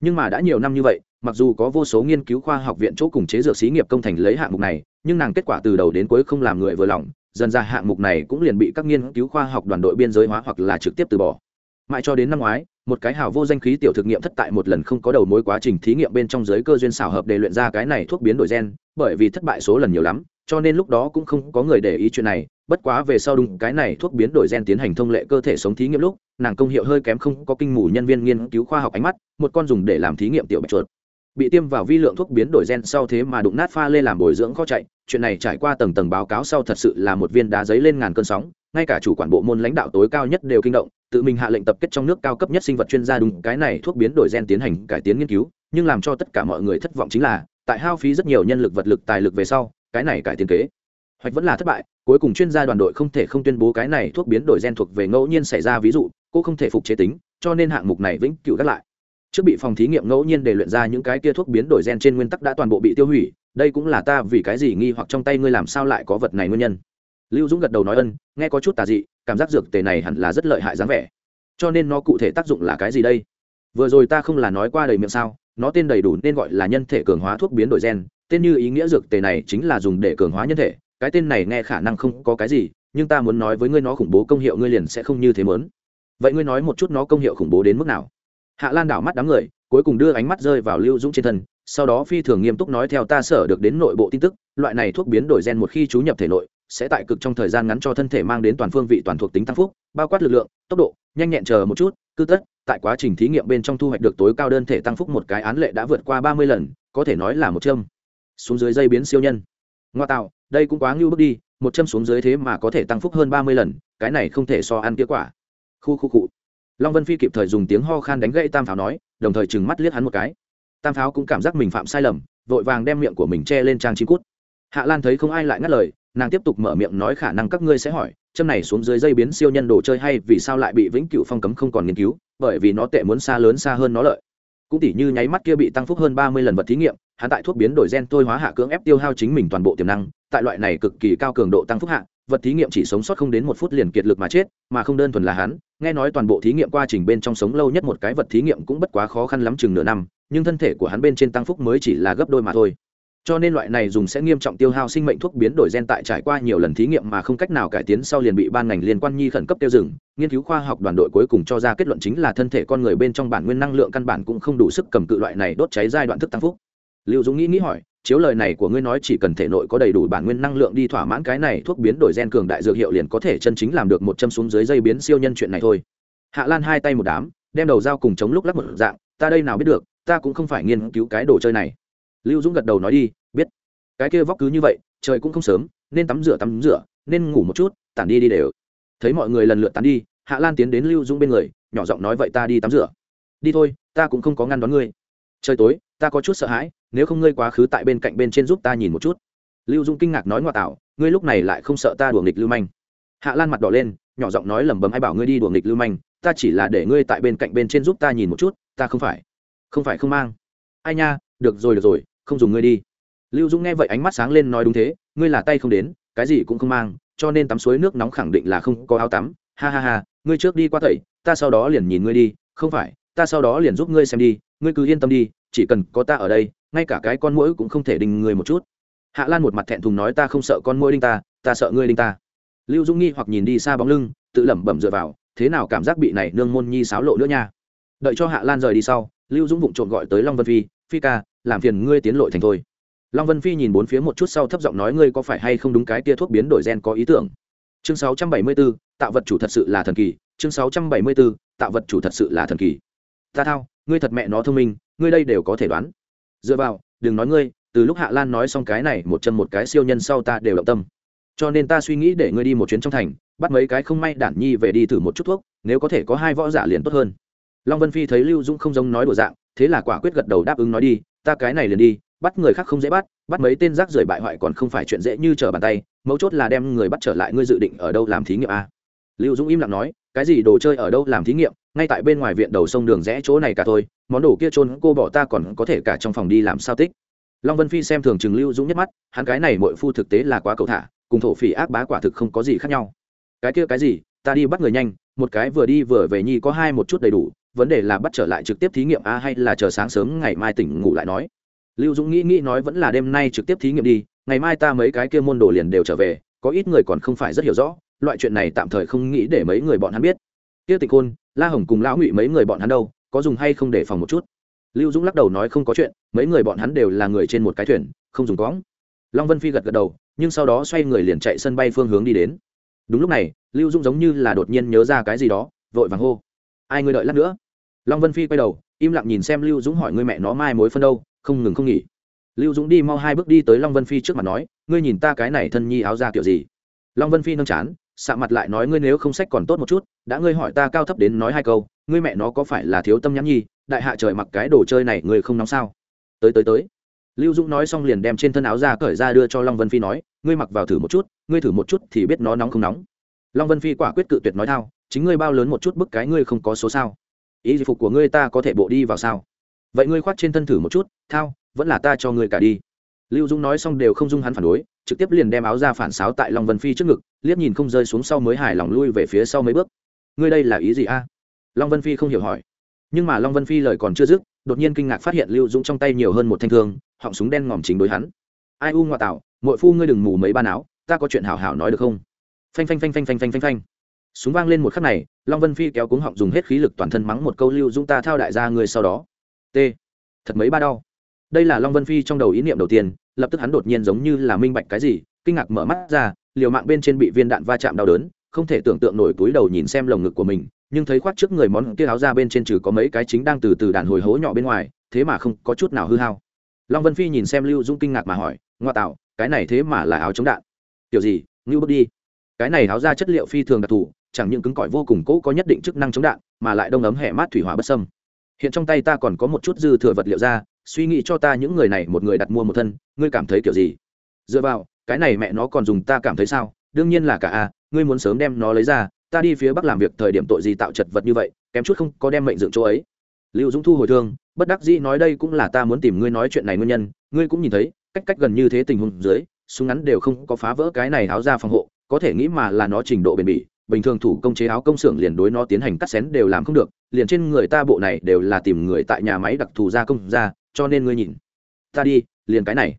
nhưng mà đã nhiều năm như vậy, mặc dù có vô số nghiên cứu khoa học viện chỗ cùng chế dược xí nghiệp công thành lấy hạng mục này, nhưng nàng kết quả từ đầu đến cuối không làm người vừa lòng, dần ra hạng mục này cũng liền bị các nghiên cứu khoa học đoàn đội biên giới hóa hoặc là trực tiếp từ bỏ. Mãi cho đến năm ngoái, một cái hào vô danh khí tiểu thực nghiệm thất tại một lần không có đầu mối quá trình thí nghiệm bên trong giới cơ duyên xảo hợp để luyện ra cái này thuốc biến đổi gen, bởi vì thất bại số lần nhiều lắm cho nên lúc đó cũng không có người để ý chuyện này, bất quá về sau đúng cái này thuốc biến đổi gen tiến hành thông lệ cơ thể sống thí nghiệm lúc, nàng công hiệu hơi kém không có kinh mù nhân viên nghiên cứu khoa học ánh mắt, một con dùng để làm thí nghiệm tiểu bạch chuột. Bị tiêm vào vi lượng thuốc biến đổi gen sau thế mà đụng nát pha lê làm bồi dưỡng khó chạy, chuyện này trải qua tầng tầng báo cáo sau thật sự là một viên đá giấy lên ngàn cơn sóng, ngay cả chủ quản bộ môn lãnh đạo tối cao nhất đều kinh động, tự mình hạ lệnh tập kết trong nước cao cấp nhất sinh vật chuyên gia đúng cái này thuốc biến đổi gen tiến hành cải tiến nghiên cứu, nhưng làm cho tất cả mọi người thất vọng chính là, tại hao phí rất nhiều nhân lực vật lực tài lực về sau cái này cải tiến kế. Hoạch vẫn là thất bại, cuối cùng chuyên gia đoàn đội không thể không tuyên bố cái này thuốc biến đổi gen thuộc về ngẫu nhiên xảy ra ví dụ, cô không thể phục chế tính, cho nên hạng mục này vĩnh cửu gác lại. Trước bị phòng thí nghiệm ngẫu nhiên để luyện ra những cái kia thuốc biến đổi gen trên nguyên tắc đã toàn bộ bị tiêu hủy, đây cũng là ta vì cái gì nghi hoặc trong tay ngươi làm sao lại có vật này nguyên nhân. Lưu dũng gật đầu nói ân, nghe có chút tà dị, cảm giác dược tề này hẳn là rất lợi hại dáng vẻ. Cho nên nó cụ thể tác dụng là cái gì đây? Vừa rồi ta không là nói qua đầy miệng sao, nó tên đầy đủ nên gọi là nhân thể cường hóa thuốc biến đổi gen tên như ý nghĩa dược tề này chính là dùng để cường hóa nhân thể, cái tên này nghe khả năng không có cái gì, nhưng ta muốn nói với ngươi nó khủng bố công hiệu ngươi liền sẽ không như thế mớn vậy ngươi nói một chút nó công hiệu khủng bố đến mức nào? Hạ lan đảo mắt đám người, cuối cùng đưa ánh mắt rơi vào lưu dũng trên thân, sau đó phi thường nghiêm túc nói theo ta sở được đến nội bộ tin tức, loại này thuốc biến đổi gen một khi chú nhập thể nội, sẽ tại cực trong thời gian ngắn cho thân thể mang đến toàn phương vị toàn thuộc tính tăng phúc, bao quát lực lượng, tốc độ, nhanh nhẹn chờ một chút, cứ tất, tại quá trình thí nghiệm bên trong thu hoạch được tối cao đơn thể tăng phúc một cái án lệ đã vượt qua ba mươi lần, có thể nói là một châm xuống dưới dây biến siêu nhân. Ngoa tạo, đây cũng quá ngưu bước đi, một châm xuống dưới thế mà có thể tăng phúc hơn ba mươi lần, cái này không thể so ăn kết quả. Khu khu cụ long vân phi kịp thời dùng tiếng ho khan đánh gãy tam pháo nói, đồng thời trừng mắt liếc hắn một cái. Tam pháo cũng cảm giác mình phạm sai lầm, vội vàng đem miệng của mình che lên trang trí cút. Hạ lan thấy không ai lại ngắt lời, nàng tiếp tục mở miệng nói khả năng các ngươi sẽ hỏi, châm này xuống dưới dây biến siêu nhân đồ chơi hay vì sao lại bị vĩnh cửu phong cấm không còn nghiên cứu, bởi vì nó tệ muốn xa lớn xa hơn nó lợi cũng tỉ như nháy mắt kia bị tăng phúc hơn ba mươi lần vật thí nghiệm, hắn tại thuốc biến đổi gen thôi hóa hạ cưỡng ép tiêu hao chính mình toàn bộ tiềm năng, tại loại này cực kỳ cao cường độ tăng phúc hạ, vật thí nghiệm chỉ sống sót không đến một phút liền kiệt lực mà chết, mà không đơn thuần là hắn, nghe nói toàn bộ thí nghiệm quá trình bên trong sống lâu nhất một cái vật thí nghiệm cũng bất quá khó khăn lắm chừng nửa năm, nhưng thân thể của hắn bên trên tăng phúc mới chỉ là gấp đôi mà thôi cho nên loại này dùng sẽ nghiêm trọng tiêu hao sinh mệnh thuốc biến đổi gen tại trải qua nhiều lần thí nghiệm mà không cách nào cải tiến sau liền bị ban ngành liên quan nhi khẩn cấp tiêu dừng. Nghiên cứu khoa học đoàn đội cuối cùng cho ra kết luận chính là thân thể con người bên trong bản nguyên năng lượng căn bản cũng không đủ sức cầm cự loại này đốt cháy giai đoạn thức tăng phúc. Liệu dũng nghĩ nghĩ hỏi, chiếu lời này của ngươi nói chỉ cần thể nội có đầy đủ bản nguyên năng lượng đi thỏa mãn cái này thuốc biến đổi gen cường đại dược hiệu liền có thể chân chính làm được một châm xuống dưới dây biến siêu nhân chuyện này thôi. Hạ lan hai tay một đám, đem đầu dao cùng chống lúc lắc một dạng, ta đây nào biết được, ta cũng không phải nghiên cứu cái đồ chơi này lưu dũng gật đầu nói đi, biết. Cái kia vóc cứ như vậy, trời cũng không sớm, nên tắm rửa tắm rửa, nên ngủ một chút, tản đi đi đều. Thấy mọi người lần lượt tán đi, hạ lan tiến đến lưu dũng bên người, nhỏ giọng nói vậy ta đi tắm rửa. Đi thôi, ta cũng không có ngăn đón ngươi. Trời tối, ta có chút sợ hãi, nếu không ngươi quá khứ tại bên cạnh bên trên giúp ta nhìn một chút. Lưu dũng kinh ngạc nói ngoại tạo, ngươi lúc này lại không sợ ta đùa nghịch lưu manh. Hạ lan mặt đỏ lên, nhỏ giọng nói lẩm bẩm ai bảo ngươi đi đùa nghịch lưu manh, ta chỉ là để ngươi tại bên cạnh bên trên giúp ta nhìn một chút, ta không phải. Không phải không mang. Ai nha được rồi được rồi, không dùng ngươi đi. Lưu dũng nghe vậy ánh mắt sáng lên nói đúng thế, ngươi là tay không đến, cái gì cũng không mang, cho nên tắm suối nước nóng khẳng định là không có áo tắm. Ha ha ha, ngươi trước đi qua tẩy, ta sau đó liền nhìn ngươi đi, không phải, ta sau đó liền giúp ngươi xem đi, ngươi cứ yên tâm đi, chỉ cần có ta ở đây, ngay cả cái con mũi cũng không thể đình ngươi một chút. Hạ lan một mặt thẹn thùng nói, ta không sợ con mũi đinh ta ta sợ ngươi đinh ta. Lưu dung nghi hoặc nhìn đi xa bóng lưng, tự lẩm bẩm dựa vào, thế nào cảm giác bị này nương môn nhi xáo lộ nữa nha? Đợi cho hạ lan rời đi sau, lưu dũng vụng trộn gọi tới long vân phi phi ca làm phiền ngươi tiến lội thành thôi. Long vân phi nhìn bốn phía một chút sau thấp giọng nói ngươi có phải hay không đúng cái tia thuốc biến đổi gen có ý tưởng. Chương 674, tạo vật chủ thật sự là thần kỳ. Chương 674, tạo vật chủ thật sự là thần kỳ. Ta thao ngươi thật mẹ nó thông minh ngươi đây đều có thể đoán. Dựa vào đừng nói ngươi từ lúc hạ lan nói xong cái này một chân một cái siêu nhân sau ta đều động tâm. Cho nên ta suy nghĩ để ngươi đi một chuyến trong thành bắt mấy cái không may đản nhi về đi thử một chút thuốc nếu có thể có hai võ giả liền tốt hơn. Long vân phi thấy lưu dũng không giống nói đùa dạng thế là quả quyết gật đầu đáp ứng nói đi ta cái này liền đi, bắt người khác không dễ bắt bắt mấy tên rác rưởi bại hoại còn không phải chuyện dễ như trở bàn tay, mấu chốt là đem người bắt trở lại ngươi dự định ở đâu làm thí nghiệm a? Lưu dũng im lặng nói, cái gì đồ chơi ở đâu làm thí nghiệm, ngay tại bên ngoài viện đầu sông đường rẽ chỗ này cả thôi, món đồ kia trôn cô bỏ ta còn có thể cả trong phòng đi làm sao tích? Long vân phi xem thường chừng lưu dũng nhất mắt, hắn cái này mội phu thực tế là quá cầu thả, cùng thổ phỉ ác bá quả thực không có gì khác nhau. Cái kia cái gì, ta đi bắt người nhanh, một cái vừa đi vừa về nhi có hai một chút đầy đủ vấn đề là bắt trở lại trực tiếp thí nghiệm a hay là chờ sáng sớm ngày mai tỉnh ngủ lại nói. Lưu dũng nghĩ nghĩ nói vẫn là đêm nay trực tiếp thí nghiệm đi, ngày mai ta mấy cái kia môn đồ liền đều trở về, có ít người còn không phải rất hiểu rõ, loại chuyện này tạm thời không nghĩ để mấy người bọn hắn biết. Kia tịch hôn la hồng cùng lão ngụy mấy người bọn hắn đâu, có dùng hay không để phòng một chút? Lưu dũng lắc đầu nói không có chuyện, mấy người bọn hắn đều là người trên một cái thuyền, không dùng cóng long vân phi gật gật đầu, nhưng sau đó xoay người liền chạy sân bay phương hướng đi đến. Đúng lúc này, lưu dũng giống như là đột nhiên nhớ ra cái gì đó, vội vàng hô ai ngươi đợi lát nữa? Long vân phi quay đầu, im lặng nhìn xem lưu dũng hỏi ngươi mẹ nó mai mối phân đâu, không ngừng không nghỉ. Lưu dũng đi mau hai bước đi tới long vân phi trước mặt nói, ngươi nhìn ta cái này thân nhi áo ra kiểu gì? Long vân phi nâng chán sạ mặt lại nói ngươi nếu không sách còn tốt một chút, đã ngươi hỏi ta cao thấp đến nói hai câu, ngươi mẹ nó có phải là thiếu tâm nhắn nhi, đại hạ trời mặc cái đồ chơi này ngươi không nóng sao? Tới tới tới. Lưu dũng nói xong liền đem trên thân áo ra cởi ra đưa cho long vân phi nói, ngươi mặc vào thử một chút, ngươi thử một chút thì biết nó nóng không nóng. Long vân phi quả quyết cự tuyệt nói thao chính ngươi bao lớn một chút bức cái ngươi không có số sao? Ý phục của ngươi ta có thể bộ đi vào sao? Vậy ngươi khoác trên thân thử một chút, thao, vẫn là ta cho ngươi cả đi. Lưu dũng nói xong đều không dung hắn phản đối, trực tiếp liền đem áo ra phản sáo tại long vân phi trước ngực, liếc nhìn không rơi xuống sau mới hài lòng lui về phía sau mấy bước. Ngươi đây là ý gì a? Long vân phi không hiểu hỏi. Nhưng mà long vân phi lời còn chưa dứt, đột nhiên kinh ngạc phát hiện lưu dũng trong tay nhiều hơn một thanh thương, họng súng đen ngòm chính đối hắn. Ai u ngoại tạo mội phu ngươi đừng mù mấy ban áo, ta có chuyện hảo hảo nói được không? Phanh phanh phanh phanh phanh phanh phanh phanh súng vang lên một khắc này, long vân phi kéo cuống họng dùng hết khí lực toàn thân mắng một câu, lưu dũng ta thao đại gia người sau đó. T. Thật mấy ba đau. Đây là long vân phi trong đầu ý niệm đầu tiên, lập tức hắn đột nhiên giống như là minh bạch cái gì, kinh ngạc mở mắt ra, liều mạng bên trên bị viên đạn va chạm đau đớn, không thể tưởng tượng nổi túi đầu nhìn xem lồng ngực của mình, nhưng thấy khoác trước người món kia áo ra bên trên trừ có mấy cái chính đang từ từ đàn hồi hố nhỏ bên ngoài, thế mà không có chút nào hư hao. Long vân phi nhìn xem lưu dung kinh ngạc mà hỏi, ngoa tạo, cái này thế mà là áo chống đạn. Kiểu gì? Ngưu bước đi. Cái này áo ra chất liệu phi thường đặc thù chẳng những cứng cỏi vô cùng cỗ có nhất định chức năng chống đạn, mà lại đông ấm hẻ mát thủy hỏa bất sâm hiện trong tay ta còn có một chút dư thừa vật liệu ra, suy nghĩ cho ta những người này một người đặt mua một thân, ngươi cảm thấy kiểu gì? Dựa vào, cái này mẹ nó còn dùng ta cảm thấy sao? Đương nhiên là cả a, ngươi muốn sớm đem nó lấy ra, ta đi phía bắc làm việc thời điểm tội gì tạo chật vật như vậy, kém chút không có đem mệnh dựng chỗ ấy. Lưu dũng thu hồi thương, bất đắc dĩ nói đây cũng là ta muốn tìm ngươi nói chuyện này nguyên nhân, ngươi cũng nhìn thấy, cách cách gần như thế tình huống dưới, súng ngắn đều không có phá vỡ cái này áo ra phòng hộ, có thể nghĩ mà là nó trình độ bền bỉ bình thường thủ công chế áo công xưởng liền đối nó tiến hành cắt xén đều làm không được, liền trên người ta bộ này đều là tìm người tại nhà máy đặc thù gia công ra, cho nên ngươi nhìn. Ta đi, liền cái này.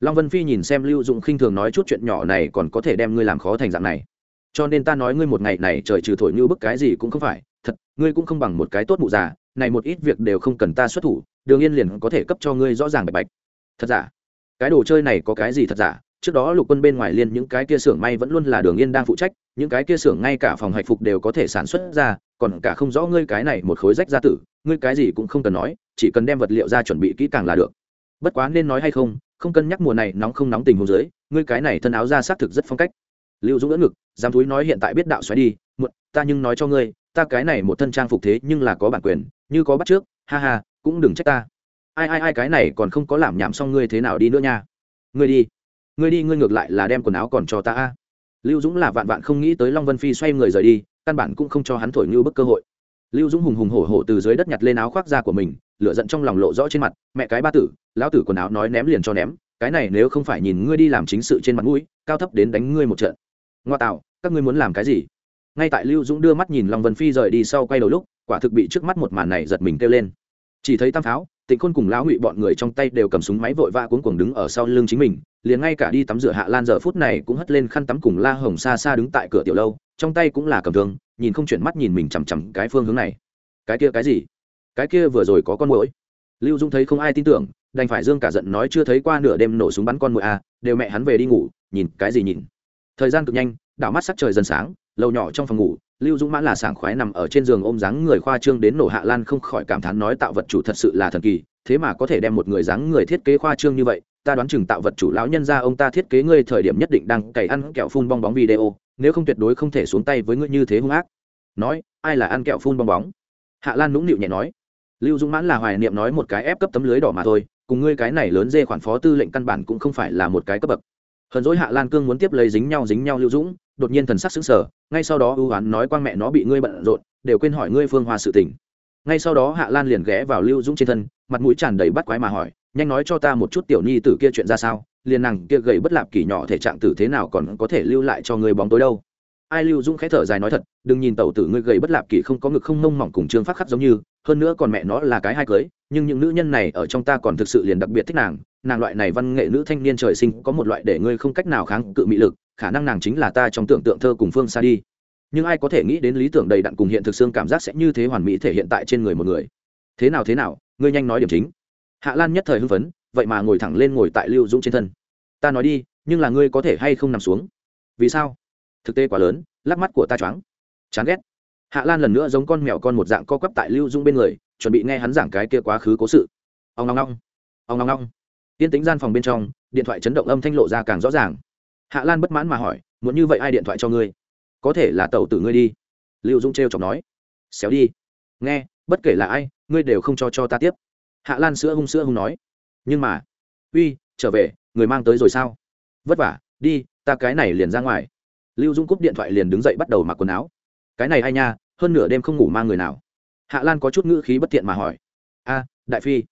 Long vân phi nhìn xem lưu dụng khinh thường nói chút chuyện nhỏ này còn có thể đem ngươi làm khó thành dạng này. Cho nên ta nói ngươi một ngày này trời trừ thổi như bức cái gì cũng không phải, thật, ngươi cũng không bằng một cái tốt mụ già, này một ít việc đều không cần ta xuất thủ, đường yên liền có thể cấp cho ngươi rõ ràng bạch bạch. Thật giả? Cái đồ chơi này có cái gì thật giả? Trước đó lục quân bên ngoài liên những cái kia xưởng may vẫn luôn là đường yên đang phụ trách, những cái kia xưởng ngay cả phòng hạch phục đều có thể sản xuất ra, còn cả không rõ ngươi cái này một khối rách ra tử, ngươi cái gì cũng không cần nói, chỉ cần đem vật liệu ra chuẩn bị kỹ càng là được. Bất quá nên nói hay không không cân nhắc mùa này nóng không nóng tình hồ dưới, ngươi cái này thân áo ra xác thực rất phong cách. Lưu dũng đỡ ngực, dám túi nói hiện tại biết đạo xoáy đi, muộn, ta nhưng nói cho ngươi, ta cái này một thân trang phục thế nhưng là có bản quyền, như có bắt trước, ha ha, cũng đừng trách ta. Ai ai ai, cái này còn không có làm nhảm xong ngươi thế nào đi nữa nha. Ngươi đi ngươi đi, ngươi ngược lại là đem quần áo còn cho ta a. Lưu dũng là vạn vạn không nghĩ tới long vân phi xoay người rời đi, căn bản cũng không cho hắn thổi như bức cơ hội. Lưu dũng hùng hùng hổ hổ từ dưới đất nhặt lên áo khoác da của mình, lửa giận trong lòng lộ rõ trên mặt, mẹ cái ba tử, lão tử quần áo nói ném liền cho ném, cái này nếu không phải nhìn ngươi đi làm chính sự trên mặt mũi, cao thấp đến đánh ngươi một trận. Ngoa tạo, các ngươi muốn làm cái gì? Ngay tại lưu dũng đưa mắt nhìn long vân phi rời đi sau quay đầu lúc, quả thực bị trước mắt một màn này giật mình kêu lên. Chỉ thấy tam pháo tịnh khôn cùng lão ngụy bọn người trong tay đều cầm súng máy vội vã cuống cuồng đứng ở sau lưng chính mình, liền ngay cả đi tắm rửa hạ lan giờ phút này cũng hất lên khăn tắm cùng la hồng xa xa đứng tại cửa tiểu lâu, trong tay cũng là cầm thương, nhìn không chuyển mắt nhìn mình chằm chằm cái phương hướng này. Cái kia cái gì? Cái kia vừa rồi có con mũi lưu dung thấy không ai tin tưởng, đành phải dương cả giận nói chưa thấy qua nửa đêm nổ súng bắn con mũi à đều mẹ hắn về đi ngủ, nhìn cái gì nhìn. Thời gian cực nhanh, đảo mắt sắc trời dần sáng, lầu nhỏ trong phòng ngủ lưu dũng mãn là sảng khoái nằm ở trên giường ôm dáng người khoa trương đến nổ hạ lan không khỏi cảm thán nói tạo vật chủ thật sự là thần kỳ, thế mà có thể đem một người dáng người thiết kế khoa trương như vậy, ta đoán chừng tạo vật chủ lão nhân ra ông ta thiết kế ngươi thời điểm nhất định đang cày ăn kẹo phun bong bóng video, nếu không tuyệt đối không thể xuống tay với ngươi như thế hung ác. Nói, ai là ăn kẹo phun bong bóng? Hạ lan nũng nịu nhẹ nói. Lưu dũng mãn là hoài niệm nói một cái ép cấp tấm lưới đỏ mà thôi, cùng ngươi cái này lớn dê khoản phó tư lệnh căn bản cũng không phải là một cái cấp bậc. Hờn dỗi hạ lan cương muốn tiếp lấy dính nhau dính nhau lưu dũng đột nhiên thần sắc sững sờ, ngay sau đó ưu hoán nói quang mẹ nó bị ngươi bận rộn đều quên hỏi ngươi phương hoa sự tình. Ngay sau đó hạ lan liền ghé vào lưu dũng trên thân mặt mũi tràn đầy bắt quái mà hỏi nhanh nói cho ta một chút tiểu nhi tử kia chuyện ra sao? Liền nàng kia gầy bất lạp kỳ nhỏ thể trạng tử thế nào còn có thể lưu lại cho ngươi bóng tối đâu? Ai lưu dũng khẽ thở dài nói thật đừng nhìn tẩu tử ngươi gầy bất lạp kỳ không có ngực không mông mỏng cùng trương phát khắc giống như hơn nữa còn mẹ nó là cái hai cưới nhưng những nữ nhân này ở trong ta còn thực sự liền đặc biệt thích nàng nàng loại này văn nghệ nữ thanh niên trời sinh có một loại để ngươi không cách nào kháng cự mị lực khả năng nàng chính là ta trong tưởng tượng thơ cùng phương xa đi. Nhưng ai có thể nghĩ đến lý tưởng đầy đặn cùng hiện thực xương cảm giác sẽ như thế hoàn mỹ thể hiện tại trên người một người. Thế nào thế nào, ngươi nhanh nói điểm chính. Hạ lan nhất thời hưng phấn, vậy mà ngồi thẳng lên ngồi tại lưu dũng trên thân. Ta nói đi, nhưng là ngươi có thể hay không nằm xuống? Vì sao? Thực tế quá lớn, lắc mắt của ta choáng. Chán ghét. Hạ lan lần nữa giống con mèo con một dạng co quắp tại lưu dũng bên người, chuẩn bị nghe hắn giảng cái kia quá khứ cố sự. Ông ngong ngong ông ngong ngong tiên tính gian phòng bên trong, điện thoại chấn động âm thanh lộ ra càng rõ ràng hạ lan bất mãn mà hỏi, muốn như vậy ai điện thoại cho ngươi? Có thể là tẩu tử ngươi đi. Lưu dũng t r chọc nói. Xéo đi. Nghe, bất kể là ai, ngươi đều không cho cho ta tiếp. Hạ lan sữa hung sữa hung nói. Nhưng mà, uy, trở về, người mang tới rồi sao? Vất vả, đi, ta cái này liền ra ngoài. Lưu dung cúp điện thoại liền đứng dậy bắt đầu mặc quần áo. Cái này hay nha, hơn nửa đêm không ngủ mang người nào. Hạ lan có chút ngữ khí bất tiện mà hỏi. A, đại phi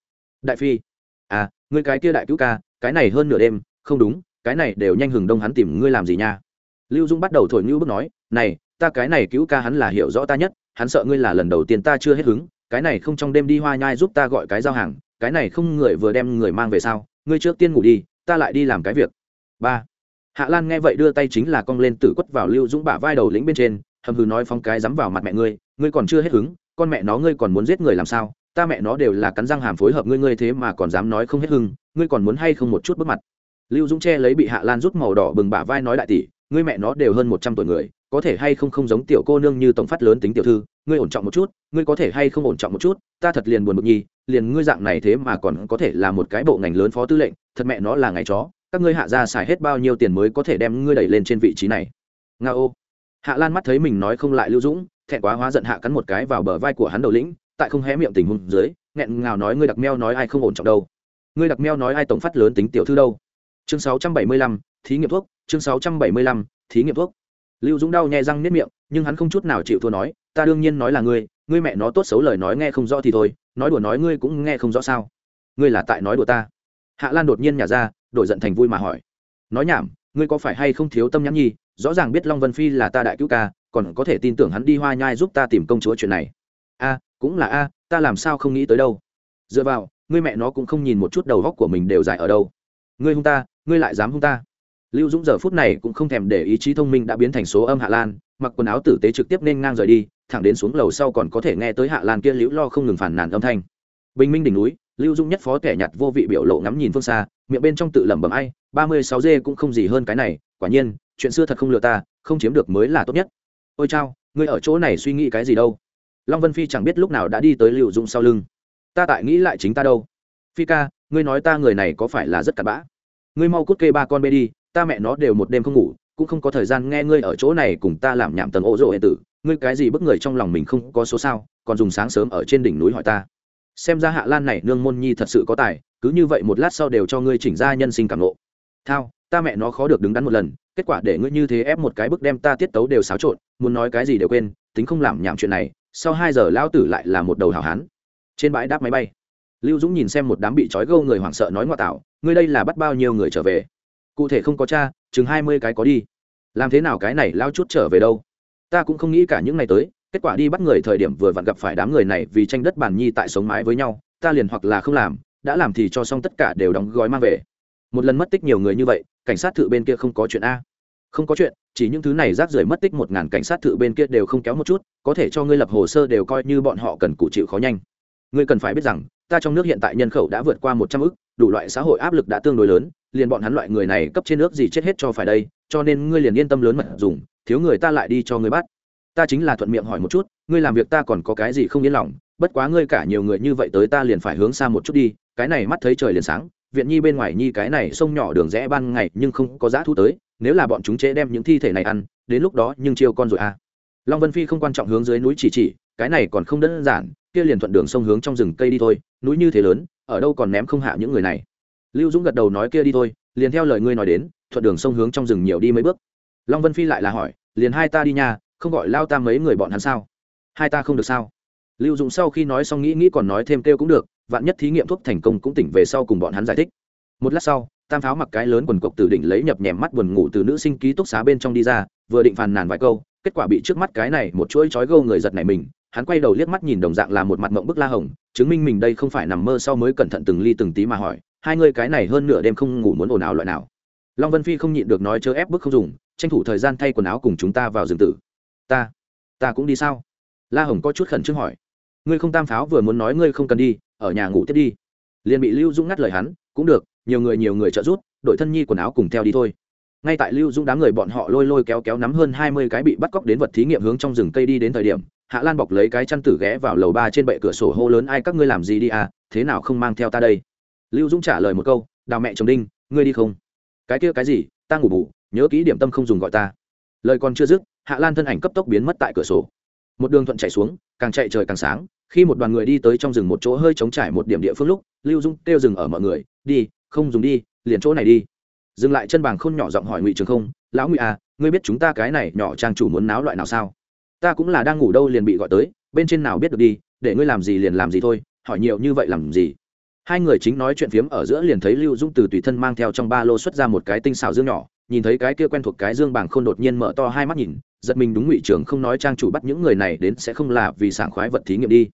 đại phi. À ngươi cái kia đại cứu ca, cái này hơn nửa đêm, không đúng cái này đều nhanh hừng đông hắn tìm ngươi làm gì nha. Lưu dung bắt đầu thổi ngữ bước nói, này, ta cái này cứu ca hắn là hiểu rõ ta nhất, hắn sợ ngươi là lần đầu tiên ta chưa hết hứng, cái này không trong đêm đi hoa nhai giúp ta gọi cái giao hàng, cái này không người vừa đem người mang về sao, ngươi trước tiên ngủ đi, ta lại đi làm cái việc. Ba. Hạ lan nghe vậy đưa tay chính là cong lên tử quất vào lưu dũng bả vai đầu lĩnh bên trên, hầm hừ nói phong cái dám vào mặt mẹ ngươi ngươi còn chưa hết hứng, con mẹ nó ngươi còn muốn giết người làm sao, ta mẹ nó đều là cắn răng hàm phối hợp ngươi ngươi thế mà còn dám nói không hết hưng ngươi còn muốn hay không một chút bước mặt lưu dũng che lấy bị hạ lan rút màu đỏ bừng bả vai nói đại tỷ, ngươi mẹ nó đều hơn một trăm tuổi người, có thể hay không không giống tiểu cô nương như tổng phát lớn tính tiểu thư, ngươi ổn trọng một chút, ngươi có thể hay không ổn trọng một chút, ta thật liền buồn bực nhi liền ngươi dạng này thế mà còn có thể là một cái bộ ngành lớn phó tư lệnh, thật mẹ nó là ngày chó, các ngươi hạ ra xài hết bao nhiêu tiền mới có thể đem ngươi đẩy lên trên vị trí này. Nga ô. Hạ lan mắt thấy mình nói không lại lưu dũng, thẹn quá hóa giận hạ cắn một cái vào bờ vai của hắn đầu lĩnh, tại không hé miệng tình huống dưới, nghẹn ngào nói, ngươi đặc meo nói ai không ổn trọng đâu? Ngươi đặc meo nói ai tổng phát lớn tính tiểu thư đâu? Chương 675, thí nghiệm thuốc chương 675, thí nghiệm thuốc. Lưu dũng đau nhè răng nếp miệng nhưng hắn không chút nào chịu thua nói ta đương nhiên nói là ngươi ngươi mẹ nó tốt xấu lời nói nghe không rõ thì thôi nói đùa nói ngươi cũng nghe không rõ sao. Ngươi là tại nói đùa ta. Hạ lan đột nhiên nhả ra đổi giận thành vui mà hỏi nói nhảm ngươi có phải hay không thiếu tâm nhãn nhi? Rõ ràng biết long vân phi là ta đại cứu ca còn có thể tin tưởng hắn đi hoa nhai giúp ta tìm công chúa chuyện này. A cũng là a ta làm sao không nghĩ tới đâu. Dựa vào ngươi mẹ nó cũng không nhìn một chút đầu góc của mình đều dài ở đâu ngươi hung ta, ngươi lại dám hung ta. Lưu dũng giờ phút này cũng không thèm để ý chí thông minh đã biến thành số âm hạ lan, mặc quần áo tử tế trực tiếp nên ngang rời đi, thẳng đến xuống lầu sau còn có thể nghe tới hạ lan kia liễu lo không ngừng phản nàn âm thanh. Bình minh đỉnh núi, lưu dũng nhất phó kẻ nhặt vô vị biểu lộ ngắm nhìn phương xa, miệng bên trong tự lẩm bẩm ai, ba mươi sáu dê cũng không gì hơn cái này, quả nhiên, chuyện xưa thật không lừa ta, không chiếm được mới là tốt nhất. Ôi chao, ngươi ở chỗ này suy nghĩ cái gì đâu? Long vân phi chẳng biết lúc nào đã đi tới lưu dũng sau lưng. Ta tại nghĩ lại chính ta đâu? Phi ca ngươi nói ta người này có phải là rất cặn bã? Ngươi mau cút kê ba con bê đi, ta mẹ nó đều một đêm không ngủ, cũng không có thời gian nghe ngươi ở chỗ này cùng ta làm nhảm tầng ô rộ hệ tử. Ngươi cái gì bức người trong lòng mình không có số sao, còn dùng sáng sớm ở trên đỉnh núi hỏi ta. Xem ra hạ lan này nương môn nhi thật sự có tài, cứ như vậy một lát sau đều cho ngươi chỉnh ra nhân sinh cảm lộ thao, ta mẹ nó khó được đứng đắn một lần, kết quả để ngươi như thế ép một cái bức đem ta tiết tấu đều xáo trộn, muốn nói cái gì đều quên, tính không làm nhảm chuyện này, sau hai giờ lao tử lại là một đầu hảo hán. Trên bãi đáp máy bay lưu dũng nhìn xem một đám bị trói gâu người hoảng sợ nói ngoại tạo, ngươi đây là bắt bao nhiêu người trở về? Cụ thể không có cha, chừng hai mươi cái có đi. Làm thế nào cái này lao chút trở về đâu? Ta cũng không nghĩ cả những ngày tới, kết quả đi bắt người thời điểm vừa vặn gặp phải đám người này vì tranh đất bàn nhi tại sống mái với nhau, ta liền hoặc là không làm, đã làm thì cho xong tất cả đều đóng gói mang về. Một lần mất tích nhiều người như vậy, cảnh sát thự bên kia không có chuyện a. Không có chuyện, chỉ những thứ này rác rưởi mất tích một ngàn cảnh sát thự bên kia đều không kéo một chút, có thể cho ngươi lập hồ sơ đều coi như bọn họ cần cụ chịu khó nhanh ngươi cần phải biết rằng, ta trong nước hiện tại nhân khẩu đã vượt qua một trăm ước đủ loại xã hội áp lực đã tương đối lớn, liền bọn hắn loại người này cấp trên nước gì chết hết cho phải đây, cho nên ngươi liền yên tâm lớn mật dùng, thiếu người ta lại đi cho ngươi bắt. Ta chính là thuận miệng hỏi một chút, ngươi làm việc ta còn có cái gì không yên lòng, bất quá ngươi cả nhiều người như vậy tới ta liền phải hướng xa một chút đi, cái này mắt thấy trời liền sáng, viện nhi bên ngoài nhi cái này sông nhỏ đường rẽ ban ngày nhưng không có giá thu tới, nếu là bọn chúng chế đem những thi thể này ăn, đến lúc đó nhưng chiêu con rồi à. Long vân phi không quan trọng hướng dưới núi chỉ chỉ, cái này còn không đơn giản kia liền thuận đường sông hướng trong rừng cây đi thôi, núi như thế lớn, ở đâu còn ném không hạ những người này. Lưu dũng gật đầu nói kia đi thôi, liền theo lời ngươi nói đến, thuận đường sông hướng trong rừng nhiều đi mấy bước. Long vân phi lại là hỏi, liền hai ta đi nhà không gọi lao ta mấy người bọn hắn sao? Hai ta không được sao? Lưu dũng sau khi nói xong nghĩ nghĩ còn nói thêm kêu cũng được, vạn nhất thí nghiệm thuốc thành công cũng tỉnh về sau cùng bọn hắn giải thích. Một lát sau, tam pháo mặc cái lớn quần cộc từ đỉnh lấy nhập nhèm mắt buồn ngủ từ nữ sinh ký túc xá bên trong đi ra, vừa định phàn nàn vài câu, kết quả bị trước mắt cái này một chuỗi chói gâu người giật này mình hắn quay đầu liếc mắt nhìn đồng dạng là một mặt mộng bức la hồng, chứng minh mình đây không phải nằm mơ sau mới cẩn thận từng ly từng tí mà hỏi, hai người cái này hơn nửa đêm không ngủ muốn ồn ào loại nào? Long vân phi không nhịn được nói chớ ép bức không dùng, tranh thủ thời gian thay quần áo cùng chúng ta vào rừng tử. Ta ta cũng đi sao? La hồng có chút khẩn trương hỏi. Ngươi không tam pháo vừa muốn nói ngươi không cần đi, ở nhà ngủ tiếp đi. Liền bị lưu dũng ngắt lời hắn, cũng được, nhiều người nhiều người trợ giúp, đội thân nhi quần áo cùng theo đi thôi. Ngay tại lưu dũng đám người bọn họ lôi lôi kéo kéo nắm hơn hai mươi cái bị bắt cóc đến vật thí nghiệm hướng trong rừng cây đi đến thời điểm hạ lan bọc lấy cái chăn tử ghé vào lầu ba trên bệ cửa sổ hô lớn, ai, các ngươi làm gì đi à? Thế nào không mang theo ta đây? Lưu dũng trả lời một câu, đào mẹ chồng đinh, ngươi đi không? Cái kia cái gì? Ta ngủ bù, nhớ kỹ điểm tâm không dùng gọi ta. Lời còn chưa dứt, hạ lan thân ảnh cấp tốc biến mất tại cửa sổ. Một đường thuận chạy xuống, càng chạy trời càng sáng, khi một đoàn người đi tới trong rừng một chỗ hơi trống trải một điểm địa phương lúc, lưu dung kêu dừng ở mọi người, đi, không dùng đi, liền chỗ này đi. Dừng lại chân bàng khôn nhỏ giọng hỏi ngụy trường không, lão ngụy à ngươi biết chúng ta cái này nhỏ trang chủ muốn náo loại nào sao? Ta cũng là đang ngủ đâu liền bị gọi tới, bên trên nào biết được đi, để ngươi làm gì liền làm gì thôi, hỏi nhiều như vậy làm gì? Hai người chính nói chuyện phiếm ở giữa liền thấy lưu dung từ tùy thân mang theo trong ba lô xuất ra một cái tinh xảo dương nhỏ, nhìn thấy cái kia quen thuộc cái dương bảng khôn đột nhiên mở to hai mắt nhìn, giật mình đúng ngụy trường không nói trang chủ bắt những người này đến sẽ không là vì sảng khoái vật thí nghiệm đi.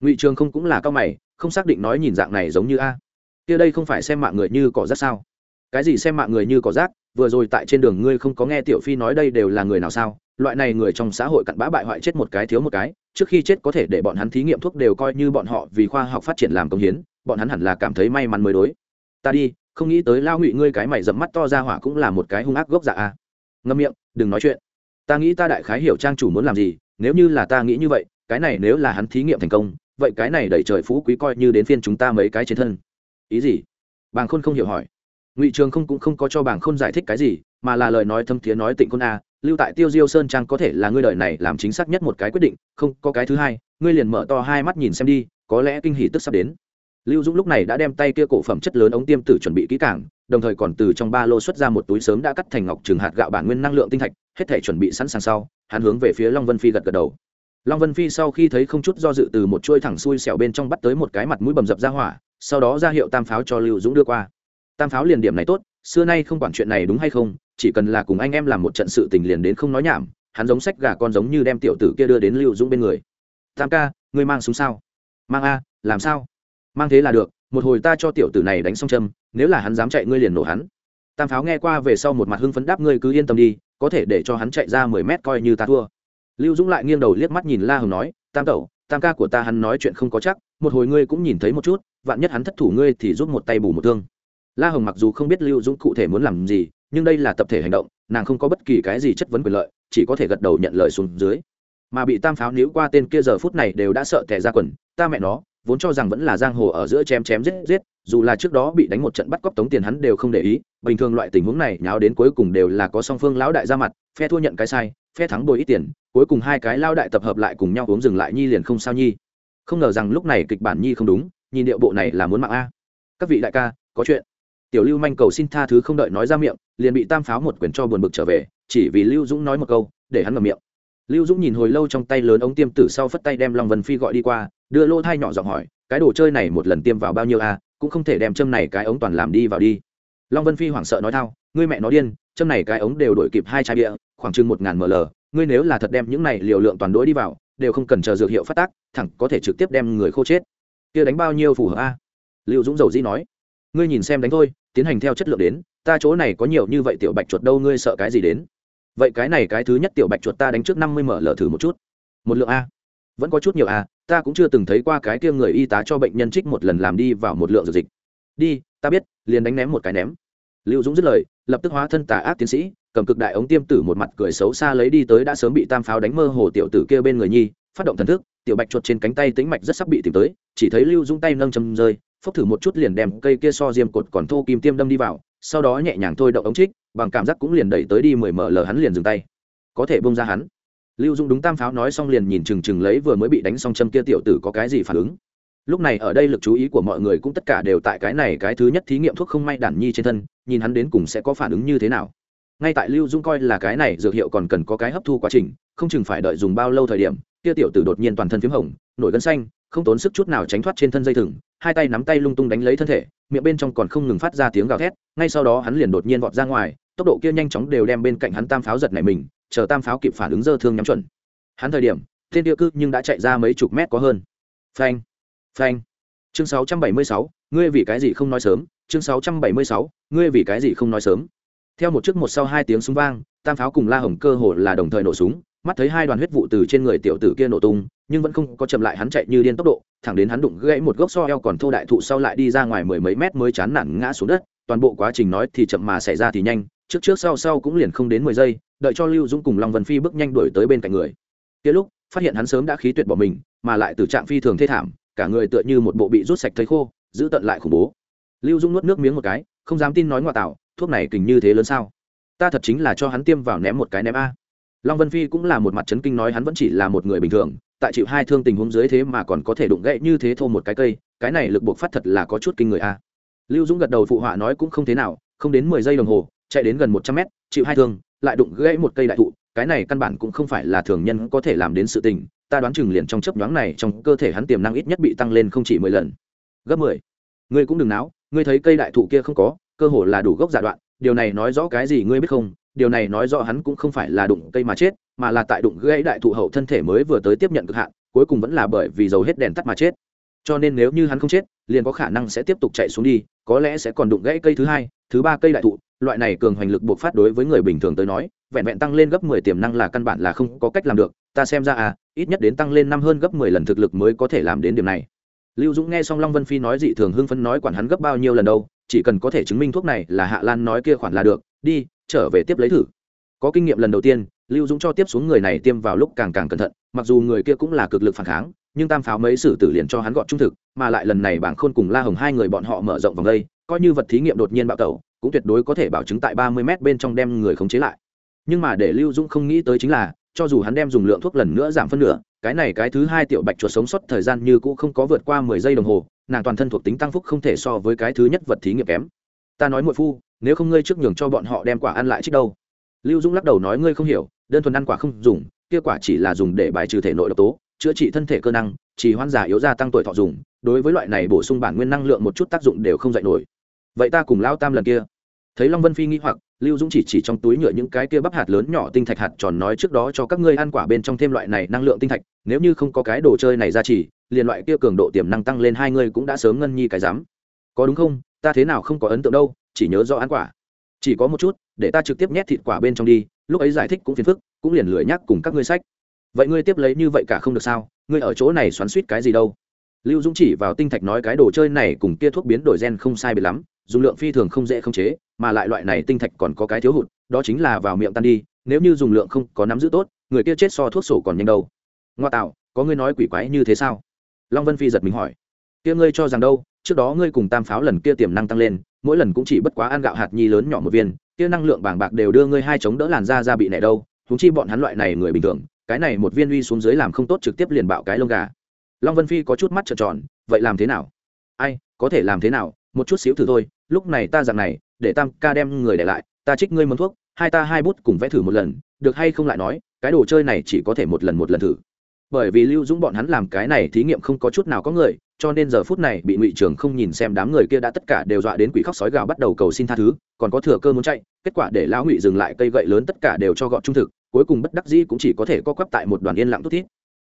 Ngụy trường không cũng là cao mày, không xác định nói nhìn dạng này giống như a. Kia đây không phải xem mạng người như cỏ rác sao? Cái gì xem mạng người như cỏ rác? Vừa rồi tại trên đường ngươi không có nghe tiểu phi nói đây đều là người nào sao? Loại này người trong xã hội cặn bã bại hoại chết một cái thiếu một cái, trước khi chết có thể để bọn hắn thí nghiệm thuốc đều coi như bọn họ vì khoa học phát triển làm công hiến, bọn hắn hẳn là cảm thấy may mắn mới đối. Ta đi, không nghĩ tới lao ngụy ngươi cái mày dẫm mắt to ra hỏa cũng là một cái hung ác gốc dạ a. Ngâm miệng, đừng nói chuyện. Ta nghĩ ta đại khái hiểu trang chủ muốn làm gì, nếu như là ta nghĩ như vậy, cái này nếu là hắn thí nghiệm thành công, vậy cái này đẩy trời phú quý coi như đến phiên chúng ta mấy cái trên thân. Ý gì? Bàng khôn không hiểu hỏi. Ngụy trường không cũng không có cho bàng khôn giải thích cái gì, mà là lời nói thâm thiế nói tịnh khôn a lưu tại tiêu diêu sơn trang có thể là ngươi đời này làm chính xác nhất một cái quyết định, không, có cái thứ hai, ngươi liền mở to hai mắt nhìn xem đi, có lẽ kinh hỷ tức sắp đến. Lưu dũng lúc này đã đem tay kia cổ phẩm chất lớn ống tiêm tử chuẩn bị kỹ cảng đồng thời còn từ trong ba lô xuất ra một túi sớm đã cắt thành ngọc trường hạt gạo bản nguyên năng lượng tinh thạch, hết thể chuẩn bị sẵn sàng sau, hắn hướng về phía long vân phi gật gật đầu. Long vân phi sau khi thấy không chút do dự từ một chuôi thẳng xuôi xẻo bên trong bắt tới một cái mặt mũi bầm dập ra hỏa, sau đó ra hiệu tam pháo cho lưu dũng đưa qua. Tam pháo liền điểm này tốt xưa nay không quản chuyện này đúng hay không, chỉ cần là cùng anh em làm một trận sự tình liền đến không nói nhảm, hắn giống sách gà con giống như đem tiểu tử kia đưa đến lưu dũng bên người. Tam ca, ngươi mang súng sao? Mang a, làm sao? Mang thế là được, một hồi ta cho tiểu tử này đánh xong châm, nếu là hắn dám chạy ngươi liền nổ hắn. Tam pháo nghe qua về sau một mặt hưng phấn đáp, ngươi cứ yên tâm đi, có thể để cho hắn chạy ra mười mét coi như ta thua. Lưu dũng lại nghiêng đầu liếc mắt nhìn la hồng nói, tam tẩu, tam ca của ta hắn nói chuyện không có chắc, một hồi ngươi cũng nhìn thấy một chút, vạn nhất hắn thất thủ ngươi thì giúp một tay bù một thương la hồng mặc dù không biết lưu dũng cụ thể muốn làm gì, nhưng đây là tập thể hành động, nàng không có bất kỳ cái gì chất vấn quyền lợi, chỉ có thể gật đầu nhận lời xuống dưới. Mà bị tam pháo níu qua tên kia giờ phút này đều đã sợ tẻ ra quần, ta mẹ nó, vốn cho rằng vẫn là giang hồ ở giữa chém chém giết giết, dù là trước đó bị đánh một trận bắt cóc tống tiền hắn đều không để ý, bình thường loại tình huống này nháo đến cuối cùng đều là có song phương lão đại ra mặt, phe thua nhận cái sai, phe thắng bồi ít tiền, cuối cùng hai cái lao đại tập hợp lại cùng nhau uống dừng lại nhi liền không sao nhi. Không ngờ rằng lúc này kịch bản nhi không đúng, nhìn điệu bộ này là muốn mạng a. Các vị đại ca, có chuyện tiểu lưu manh cầu xin tha thứ không đợi nói ra miệng, liền bị tam pháo một quyển cho buồn bực trở về, chỉ vì lưu dũng nói một câu, để hắn ngậm miệng. Lưu dũng nhìn hồi lâu trong tay lớn ống tiêm tử sau phất tay đem long vân phi gọi đi qua, đưa lỗ thai nhỏ giọng hỏi, cái đồ chơi này một lần tiêm vào bao nhiêu a? Cũng không thể đem châm này cái ống toàn làm đi vào đi. Long vân phi hoảng sợ nói thao, ngươi mẹ nó điên, châm này cái ống đều đổi kịp hai chai bia, khoảng chừng một ngàn ml, ngươi nếu là thật đem những này liều lượng toàn đỗi đi vào, đều không cần chờ dược hiệu phát tác, thẳng có thể trực tiếp đem người khô chết. Kia đánh bao nhiêu phù hợp a? Lưu dũng dầu dĩ nói. Ngươi nhìn xem đánh thôi tiến hành theo chất lượng đến, ta chỗ này có nhiều như vậy tiểu bạch chuột đâu, ngươi sợ cái gì đến? Vậy cái này cái thứ nhất tiểu bạch chuột ta đánh trước năm mươi mở lở thử một chút. Một lượng a. Vẫn có chút nhiều a, ta cũng chưa từng thấy qua cái kia người y tá cho bệnh nhân trích một lần làm đi vào một lượng dược dịch. Đi, ta biết, liền đánh ném một cái ném. Lưu dũng dứt lời, lập tức hóa thân tà ác tiến sĩ, cầm cực đại ống tiêm tử một mặt cười xấu xa lấy đi tới đã sớm bị tam pháo đánh mơ hồ tiểu tử kia bên người nhi, phát động thần thức, tiểu bạch chuột trên cánh tay tính mạch rất sắp bị tìm tới, chỉ thấy lưu dũng tay nâng châm rơi phốc thử một chút liền đem cây kia so diêm cột còn thô kim tiêm đâm đi vào, sau đó nhẹ nhàng thôi động ống trích, bằng cảm giác cũng liền đẩy tới đi mười mở lờ hắn liền dừng tay. Có thể bông ra hắn. Lưu dũng đúng tam pháo nói xong liền nhìn chừng chừng lấy vừa mới bị đánh xong châm kia tiểu tử có cái gì phản ứng. Lúc này ở đây lực chú ý của mọi người cũng tất cả đều tại cái này cái thứ nhất thí nghiệm thuốc không may đản nhi trên thân, nhìn hắn đến cùng sẽ có phản ứng như thế nào. Ngay tại lưu dung coi là cái này dược hiệu còn cần có cái hấp thu quá trình, không chừng phải đợi dùng bao lâu thời điểm, kia tiểu tử đột nhiên toàn thân p h í m hồng, nổi gân xanh không tốn sức chút nào tránh thoát trên thân dây thừng hai tay nắm tay lung tung đánh lấy thân thể miệng bên trong còn không ngừng phát ra tiếng gào thét ngay sau đó hắn liền đột nhiên vọt ra ngoài tốc độ kia nhanh chóng đều đem bên cạnh hắn tam pháo giật này mình chờ tam pháo kịp phản ứng dơ thương nhắm chuẩn. Hắn thời điểm tên địa cư nhưng đã chạy ra mấy chục mét có hơn. Phanh phanh. Chương 676, ngươi vì cái gì không nói sớm? Chương 676, ngươi vì cái gì không nói sớm? Theo một chiếc một sau hai tiếng súng vang tam pháo cùng la hồng cơ hồ là đồng thời nổ súng mắt thấy hai đoàn huyết vụ từ trên người tiểu tử kia nổ tung, nhưng vẫn không có chậm lại hắn chạy như điên tốc độ, thẳng đến hắn đụng gãy một gốc so eo còn thô đại thụ sau lại đi ra ngoài mười mấy mét mới chán nản ngã xuống đất. Toàn bộ quá trình nói thì chậm mà xảy ra thì nhanh, trước trước sau sau cũng liền không đến mười giây, đợi cho lưu dũng cùng long vân phi bước nhanh đuổi tới bên cạnh người. Kia lúc, phát hiện hắn sớm đã khí tuyệt bỏ mình, mà lại từ trạng phi thường thê thảm, cả người tựa như một bộ bị rút sạch thấy khô, giữ tận lại khủng bố. Lưu dung nuốt nước miếng một cái, không dám tin nói ngoại tạo, thuốc này kình như thế lớn sao? Ta thật chính là cho hắn tiêm vào ném một cái ném a long vân phi cũng là một mặt chấn kinh nói hắn vẫn chỉ là một người bình thường, tại chịu hai thương tình huống dưới thế mà còn có thể đụng gậy như thế thô một cái cây, cái này lực buộc phát thật là có chút kinh người a. Lưu dũng gật đầu phụ họa nói cũng không thế nào, không đến mười giây đồng hồ, chạy đến gần một trăm mét, chịu hai thương, lại đụng gãy một cây đại thụ, cái này căn bản cũng không phải là thường nhân có thể làm đến sự tình, ta đoán chừng liền trong chấp nhoáng này trong cơ thể hắn tiềm năng ít nhất bị tăng lên không chỉ mười lần. Gấp mười. Ngươi cũng đừng náo, ngươi thấy cây đại thụ kia không có, cơ hồ là đủ gốc giả đoạn, điều này nói rõ cái gì ngươi biết không điều này nói rõ hắn cũng không phải là đụng cây mà chết, mà là tại đụng gãy đại thụ hậu thân thể mới vừa tới tiếp nhận cực hạn, cuối cùng vẫn là bởi vì dầu hết đèn tắt mà chết. Cho nên nếu như hắn không chết, liền có khả năng sẽ tiếp tục chạy xuống đi, có lẽ sẽ còn đụng gãy cây thứ hai, thứ ba cây đại thụ. Loại này cường hoành lực buộc phát đối với người bình thường tới nói, vẹn vẹn tăng lên gấp mười tiềm năng là căn bản là không có cách làm được. Ta xem ra à ít nhất đến tăng lên năm hơn gấp mười lần thực lực mới có thể làm đến điểm này. Lưu dũng nghe xong long vân phi nói dị thường hưng phấn nói quản hắn gấp bao nhiêu lần đâu, chỉ cần có thể chứng minh thuốc này là hạ lan nói kia khoản là được đi, trở về tiếp lấy thử. Có kinh nghiệm lần đầu tiên, lưu dũng cho tiếp xuống người này tiêm vào lúc càng càng cẩn thận, mặc dù người kia cũng là cực lực phản kháng, nhưng tam pháo mấy sử tử liền cho hắn gọn trung thực, mà lại lần này bảng khôn cùng la hồng hai người bọn họ mở rộng vòng đây, coi như vật thí nghiệm đột nhiên bạo tẩu, cũng tuyệt đối có thể bảo chứng tại ba mươi m bên trong đem người khống chế lại. Nhưng mà để lưu dũng không nghĩ tới chính là, cho dù hắn đem dùng lượng thuốc lần nữa giảm phân nửa, cái này cái thứ hai tiểu bạch chuột sống sót thời gian như cũ không có vượt qua mười giây đồng hồ, nàng toàn thân thuộc tính tăng phúc không thể so với cái thứ nhất vật thí nghiệm kém ta nói muội phu, nếu không ngươi trước nhường cho bọn họ đem quả ăn lại trích đâu. Lưu dũng lắc đầu nói ngươi không hiểu, đơn thuần ăn quả không dùng, kia quả chỉ là dùng để bài trừ thể nội độc tố, chữa trị thân thể cơ năng, chỉ hoan giả yếu gia tăng tuổi thọ dùng, đối với loại này bổ sung bản nguyên năng lượng một chút tác dụng đều không dạy nổi. Vậy ta cùng lao tam lần kia. Thấy long vân phi nghĩ hoặc, lưu dũng chỉ chỉ trong túi nhựa những cái kia bắp hạt lớn nhỏ tinh thạch hạt tròn nói trước đó cho các ngươi ăn quả bên trong thêm loại này năng lượng tinh thạch, nếu như không có cái đồ chơi này ra chỉ, liền loại kia cường độ tiềm năng tăng lên hai ngươi cũng đã sớm ngân nhi cái dám có đúng không? Ta thế nào không có ấn tượng đâu, chỉ nhớ do ăn quả. Chỉ có một chút, để ta trực tiếp nhét thịt quả bên trong đi, lúc ấy giải thích cũng phiền phức, cũng liền lười nhắc cùng các ngươi sách. Vậy ngươi tiếp lấy như vậy cả không được sao, ngươi ở chỗ này xoắn suýt cái gì đâu? Lưu dũng chỉ vào tinh thạch nói cái đồ chơi này cùng kia thuốc biến đổi gen không sai biệt lắm, dùng lượng phi thường không dễ khống chế, mà lại loại này tinh thạch còn có cái thiếu hụt, đó chính là vào miệng tan đi, nếu như dùng lượng không có nắm giữ tốt, người kia chết so thuốc sổ còn nhanh đâu. Ngoa tạo, có ngươi nói quỷ quái như thế sao? Long vân phi giật mình hỏi. Kia ngươi cho rằng đâu trước đó ngươi cùng tam pháo lần kia tiềm năng tăng lên, mỗi lần cũng chỉ bất quá ăn gạo hạt nhi lớn nhỏ một viên, kia năng lượng bàng bạc đều đưa ngươi hai chống đỡ làn da ra bị nẻ đâu thúng chi bọn hắn loại này người bình thường, cái này một viên uy xuống dưới làm không tốt trực tiếp liền bạo cái lông gà. Long vân phi có chút mắt trợn tròn, vậy làm thế nào? Ai, có thể làm thế nào? Một chút xíu thử thôi, lúc này ta dặn này, để tam ca đem người để lại, ta trích ngươi món thuốc, hai ta hai bút cùng vẽ thử một lần, được hay không lại nói, cái đồ chơi này chỉ có thể một lần một lần thử bởi vì lưu dũng bọn hắn làm cái này thí nghiệm không có chút nào có người, cho nên giờ phút này bị ngụy trưởng không nhìn xem đám người kia đã tất cả đều dọa đến quỷ khóc sói gào bắt đầu cầu xin tha thứ, còn có thừa cơ muốn chạy, kết quả để lão ngụy dừng lại cây gậy lớn tất cả đều cho gọn trung thực, cuối cùng bất đắc dĩ cũng chỉ có thể co quắp tại một đoàn yên lặng tốt thiết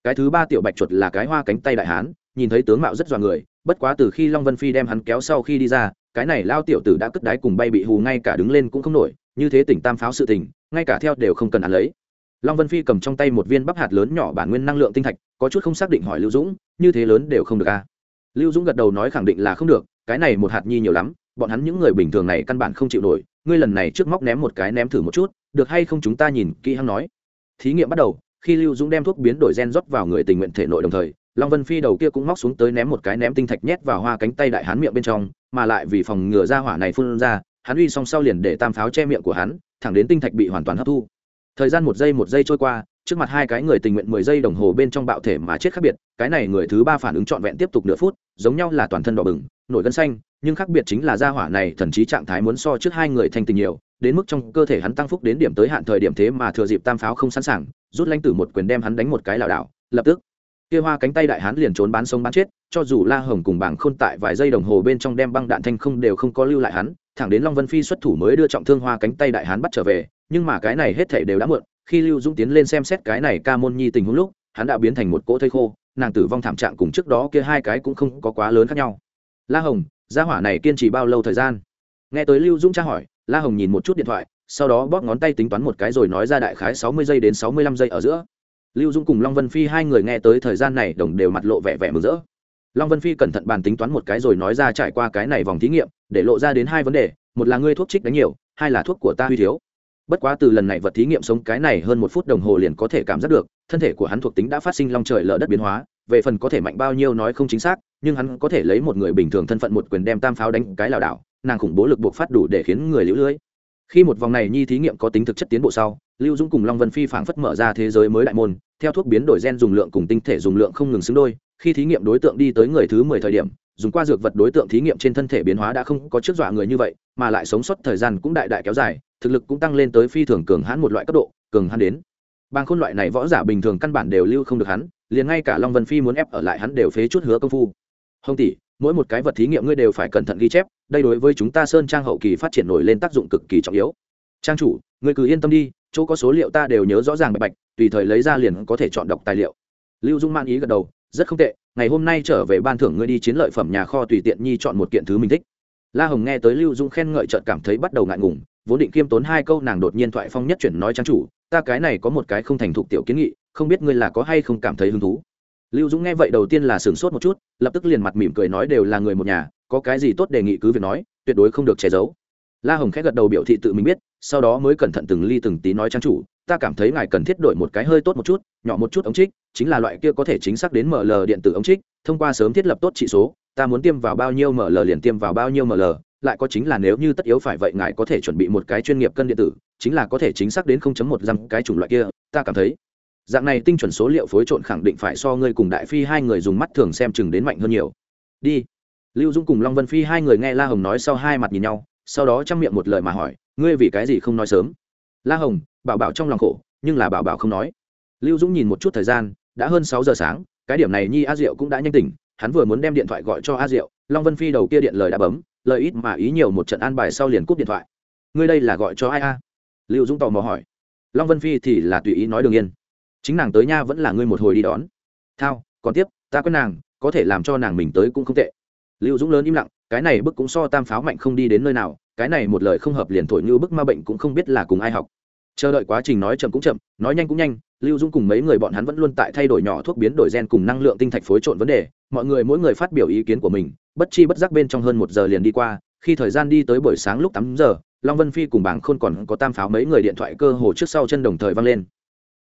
cái thứ ba tiểu bạch chuột là cái hoa cánh tay đại hán, nhìn thấy tướng mạo rất dọa người, bất quá từ khi long vân phi đem hắn kéo sau khi đi ra, cái này lao tiểu tử đã cất đáy cùng bay bị hù ngay cả đứng lên cũng không nổi, như thế tỉnh tam pháo sự tình, ngay cả theo đều không cần ăn lấy long vân phi cầm trong tay một viên bắp hạt lớn nhỏ bản nguyên năng lượng tinh thạch, có chút không xác định hỏi lưu dũng, như thế lớn đều không được a à? lưu dũng gật đầu nói khẳng định là không được, cái này một hạt nhi nhiều lắm, bọn hắn những người bình thường này căn bản không chịu nổi, ngươi lần này trước móc ném một cái ném thử một chút, được hay không chúng ta nhìn kỹ hắn nói thí nghiệm bắt đầu, khi lưu dũng đem thuốc biến đổi gen rót vào người tình nguyện thể nội đồng thời, long vân phi đầu kia cũng móc xuống tới ném một cái ném tinh thạch nhét vào hoa cánh tay đại hán miệng bên trong, mà lại vì phòng ngừa ra hỏa này phun ra, hắn uy xong sau liền để tam pháo che miệng của hắn, thẳng đến tinh thạch bị hoàn toàn hấp thu thời gian một giây một giây trôi qua, trước mặt hai cái người tình nguyện mười giây đồng hồ bên trong bạo thể mà chết khác biệt, cái này người thứ ba phản ứng trọn vẹn tiếp tục nửa phút, giống nhau là toàn thân đỏ bừng, nổi gân xanh, nhưng khác biệt chính là gia hỏa này thần trí trạng thái muốn so trước hai người thanh tình nhiều, đến mức trong cơ thể hắn tăng phúc đến điểm tới hạn thời điểm thế mà thừa dịp tam pháo không sẵn sàng, rút lãnh tử một quyền đem hắn đánh một cái lảo đảo, lập tức, kia hoa cánh tay đại hán liền trốn bán sống bán chết, cho dù la hồng cùng bảng khôn tại vài giây đồng hồ bên trong đem băng đạn thanh không đều không có lưu lại hắn, thẳng đến long vân phi xuất thủ mới đưa trọng thương hoa cánh tay đại hán bắt trở về nhưng mà cái này hết thể đều đã muộn, khi lưu dũng tiến lên xem xét cái này ca môn nhi tình huống lúc, hắn đã biến thành một cỗ thây khô, nàng tử vong thảm trạng cùng trước đó kia hai cái cũng không có quá lớn khác nhau. La hồng, gia hỏa này kiên trì bao lâu thời gian? Nghe tới lưu dũng tra hỏi, la hồng nhìn một chút điện thoại, sau đó bóp ngón tay tính toán một cái rồi nói ra đại khái sáu mươi giây đến sáu mươi lăm giây ở giữa. Lưu dũng cùng long vân phi hai người nghe tới thời gian này đồng đều mặt lộ vẻ vẻ mừng rỡ. Long vân phi cẩn thận bàn tính toán một cái rồi nói ra trải qua cái này vòng thí nghiệm, để lộ ra đến hai vấn đề, một là ngươi thuốc trích đánh nhiều, hai là thuốc của ta huy thiếu bất quá từ lần này vật thí nghiệm sống cái này hơn một phút đồng hồ liền có thể cảm giác được, thân thể của hắn thuộc tính đã phát sinh long trời lở đất biến hóa, về phần có thể mạnh bao nhiêu nói không chính xác, nhưng hắn có thể lấy một người bình thường thân phận một quyền đem tam pháo đánh cái lảo đảo, nàng khủng bố lực buộc phát đủ để khiến người lũ lưỡi khi một vòng này nhi thí nghiệm có tính thực chất tiến bộ sau, lưu dũng cùng long vân phi phảng phất mở ra thế giới mới đại môn, theo thuốc biến đổi gen dùng lượng cùng tinh thể dùng lượng không ngừng xứng đôi, khi thí nghiệm đối tượng đi tới người thứ mười thời điểm, dùng qua dược vật đối tượng thí nghiệm trên thân thể biến hóa đã không có trước dọa người như vậy, mà lại sống sót thời gian cũng đại đại kéo dài thực lực cũng tăng lên tới phi thường cường hãn một loại cấp độ, cường hãn đến. Bang khôn loại này võ giả bình thường căn bản đều lưu không được hắn, liền ngay cả long vân phi muốn ép ở lại hắn đều phế chút hứa công phu. Hồng tỷ, mỗi một cái vật thí nghiệm ngươi đều phải cẩn thận ghi chép, đây đối với chúng ta sơn trang hậu kỳ phát triển nổi lên tác dụng cực kỳ trọng yếu. Trang chủ, ngươi cứ yên tâm đi, chỗ có số liệu ta đều nhớ rõ ràng bạch bạch, tùy thời lấy ra liền có thể chọn đọc tài liệu. Lưu dung man ý gật đầu, rất không tệ, ngày hôm nay trở về ban thưởng ngươi đi chiến lợi phẩm nhà kho tùy tiện nhi chọn một kiện thứ mình thích. La hồng nghe tới lưu dung khen ngợi trợt cảm thấy bắt đầu ngại ngùng vốn định kiêm tốn hai câu nàng đột nhiên thoại phong nhất chuyển nói trang chủ, ta cái này có một cái không thành thục tiểu kiến nghị, không biết ngươi là có hay không cảm thấy hứng thú. Lưu dũng nghe vậy đầu tiên là sửng sốt một chút, lập tức liền mặt mỉm cười nói đều là người một nhà, có cái gì tốt đề nghị cứ việc nói, tuyệt đối không được che giấu. La hồng khẽ gật đầu biểu thị tự mình biết, sau đó mới cẩn thận từng ly từng tí nói trang chủ, ta cảm thấy ngài cần thiết đổi một cái hơi tốt một chút, nhỏ một chút ống trích, chính là loại kia có thể chính xác đến ml điện tử ống trích, thông qua sớm thiết lập tốt trị số, ta muốn tiêm vào bao nhiêu ml liền tiêm vào bao nhiêu ml lại có chính là nếu như tất yếu phải vậy ngài có thể chuẩn bị một cái chuyên nghiệp cân điện tử, chính là có thể chính xác đến 0.1 dăm cái chủng loại kia, ta cảm thấy. Dạng này tinh chuẩn số liệu phối trộn khẳng định phải so ngươi cùng đại phi hai người dùng mắt thường xem chừng đến mạnh hơn nhiều. Đi. Lưu dung cùng long vân phi hai người nghe la hồng nói sau hai mặt nhìn nhau, sau đó chăm miệng một lời mà hỏi, ngươi vì cái gì không nói sớm? La hồng, bảo bảo trong lòng khổ, nhưng là bảo bảo không nói. Lưu dũng nhìn một chút thời gian, đã hơn sáu giờ sáng, cái điểm này nhi a diệu cũng đã nhanh tỉnh, hắn vừa muốn đem điện thoại gọi cho a diệu, long vân phi đầu kia điện lời đã bấm lời ít mà ý nhiều một trận an bài sau liền cúp điện thoại. Ngươi đây là gọi cho ai a? Lưu dũng tò mò hỏi. Long vân phi thì là tùy ý nói đương yên. Chính nàng tới nha vẫn là ngươi một hồi đi đón. Thao, còn tiếp, ta quên nàng, có thể làm cho nàng mình tới cũng không tệ. Lưu dũng lớn im lặng, cái này bức cũng so tam pháo mạnh không đi đến nơi nào, cái này một lời không hợp liền thổi như bức ma bệnh cũng không biết là cùng ai học. Chờ đợi quá trình nói chậm cũng chậm, nói nhanh cũng nhanh lưu dung cùng mấy người bọn hắn vẫn luôn tại thay đổi nhỏ thuốc biến đổi gen cùng năng lượng tinh thạch phối trộn vấn đề, mọi người mỗi người phát biểu ý kiến của mình, bất chi bất giác bên trong hơn một giờ liền đi qua, khi thời gian đi tới buổi sáng lúc tám giờ, long vân phi cùng bảng khôn còn có tam pháo mấy người điện thoại cơ hồ trước sau chân đồng thời vang lên.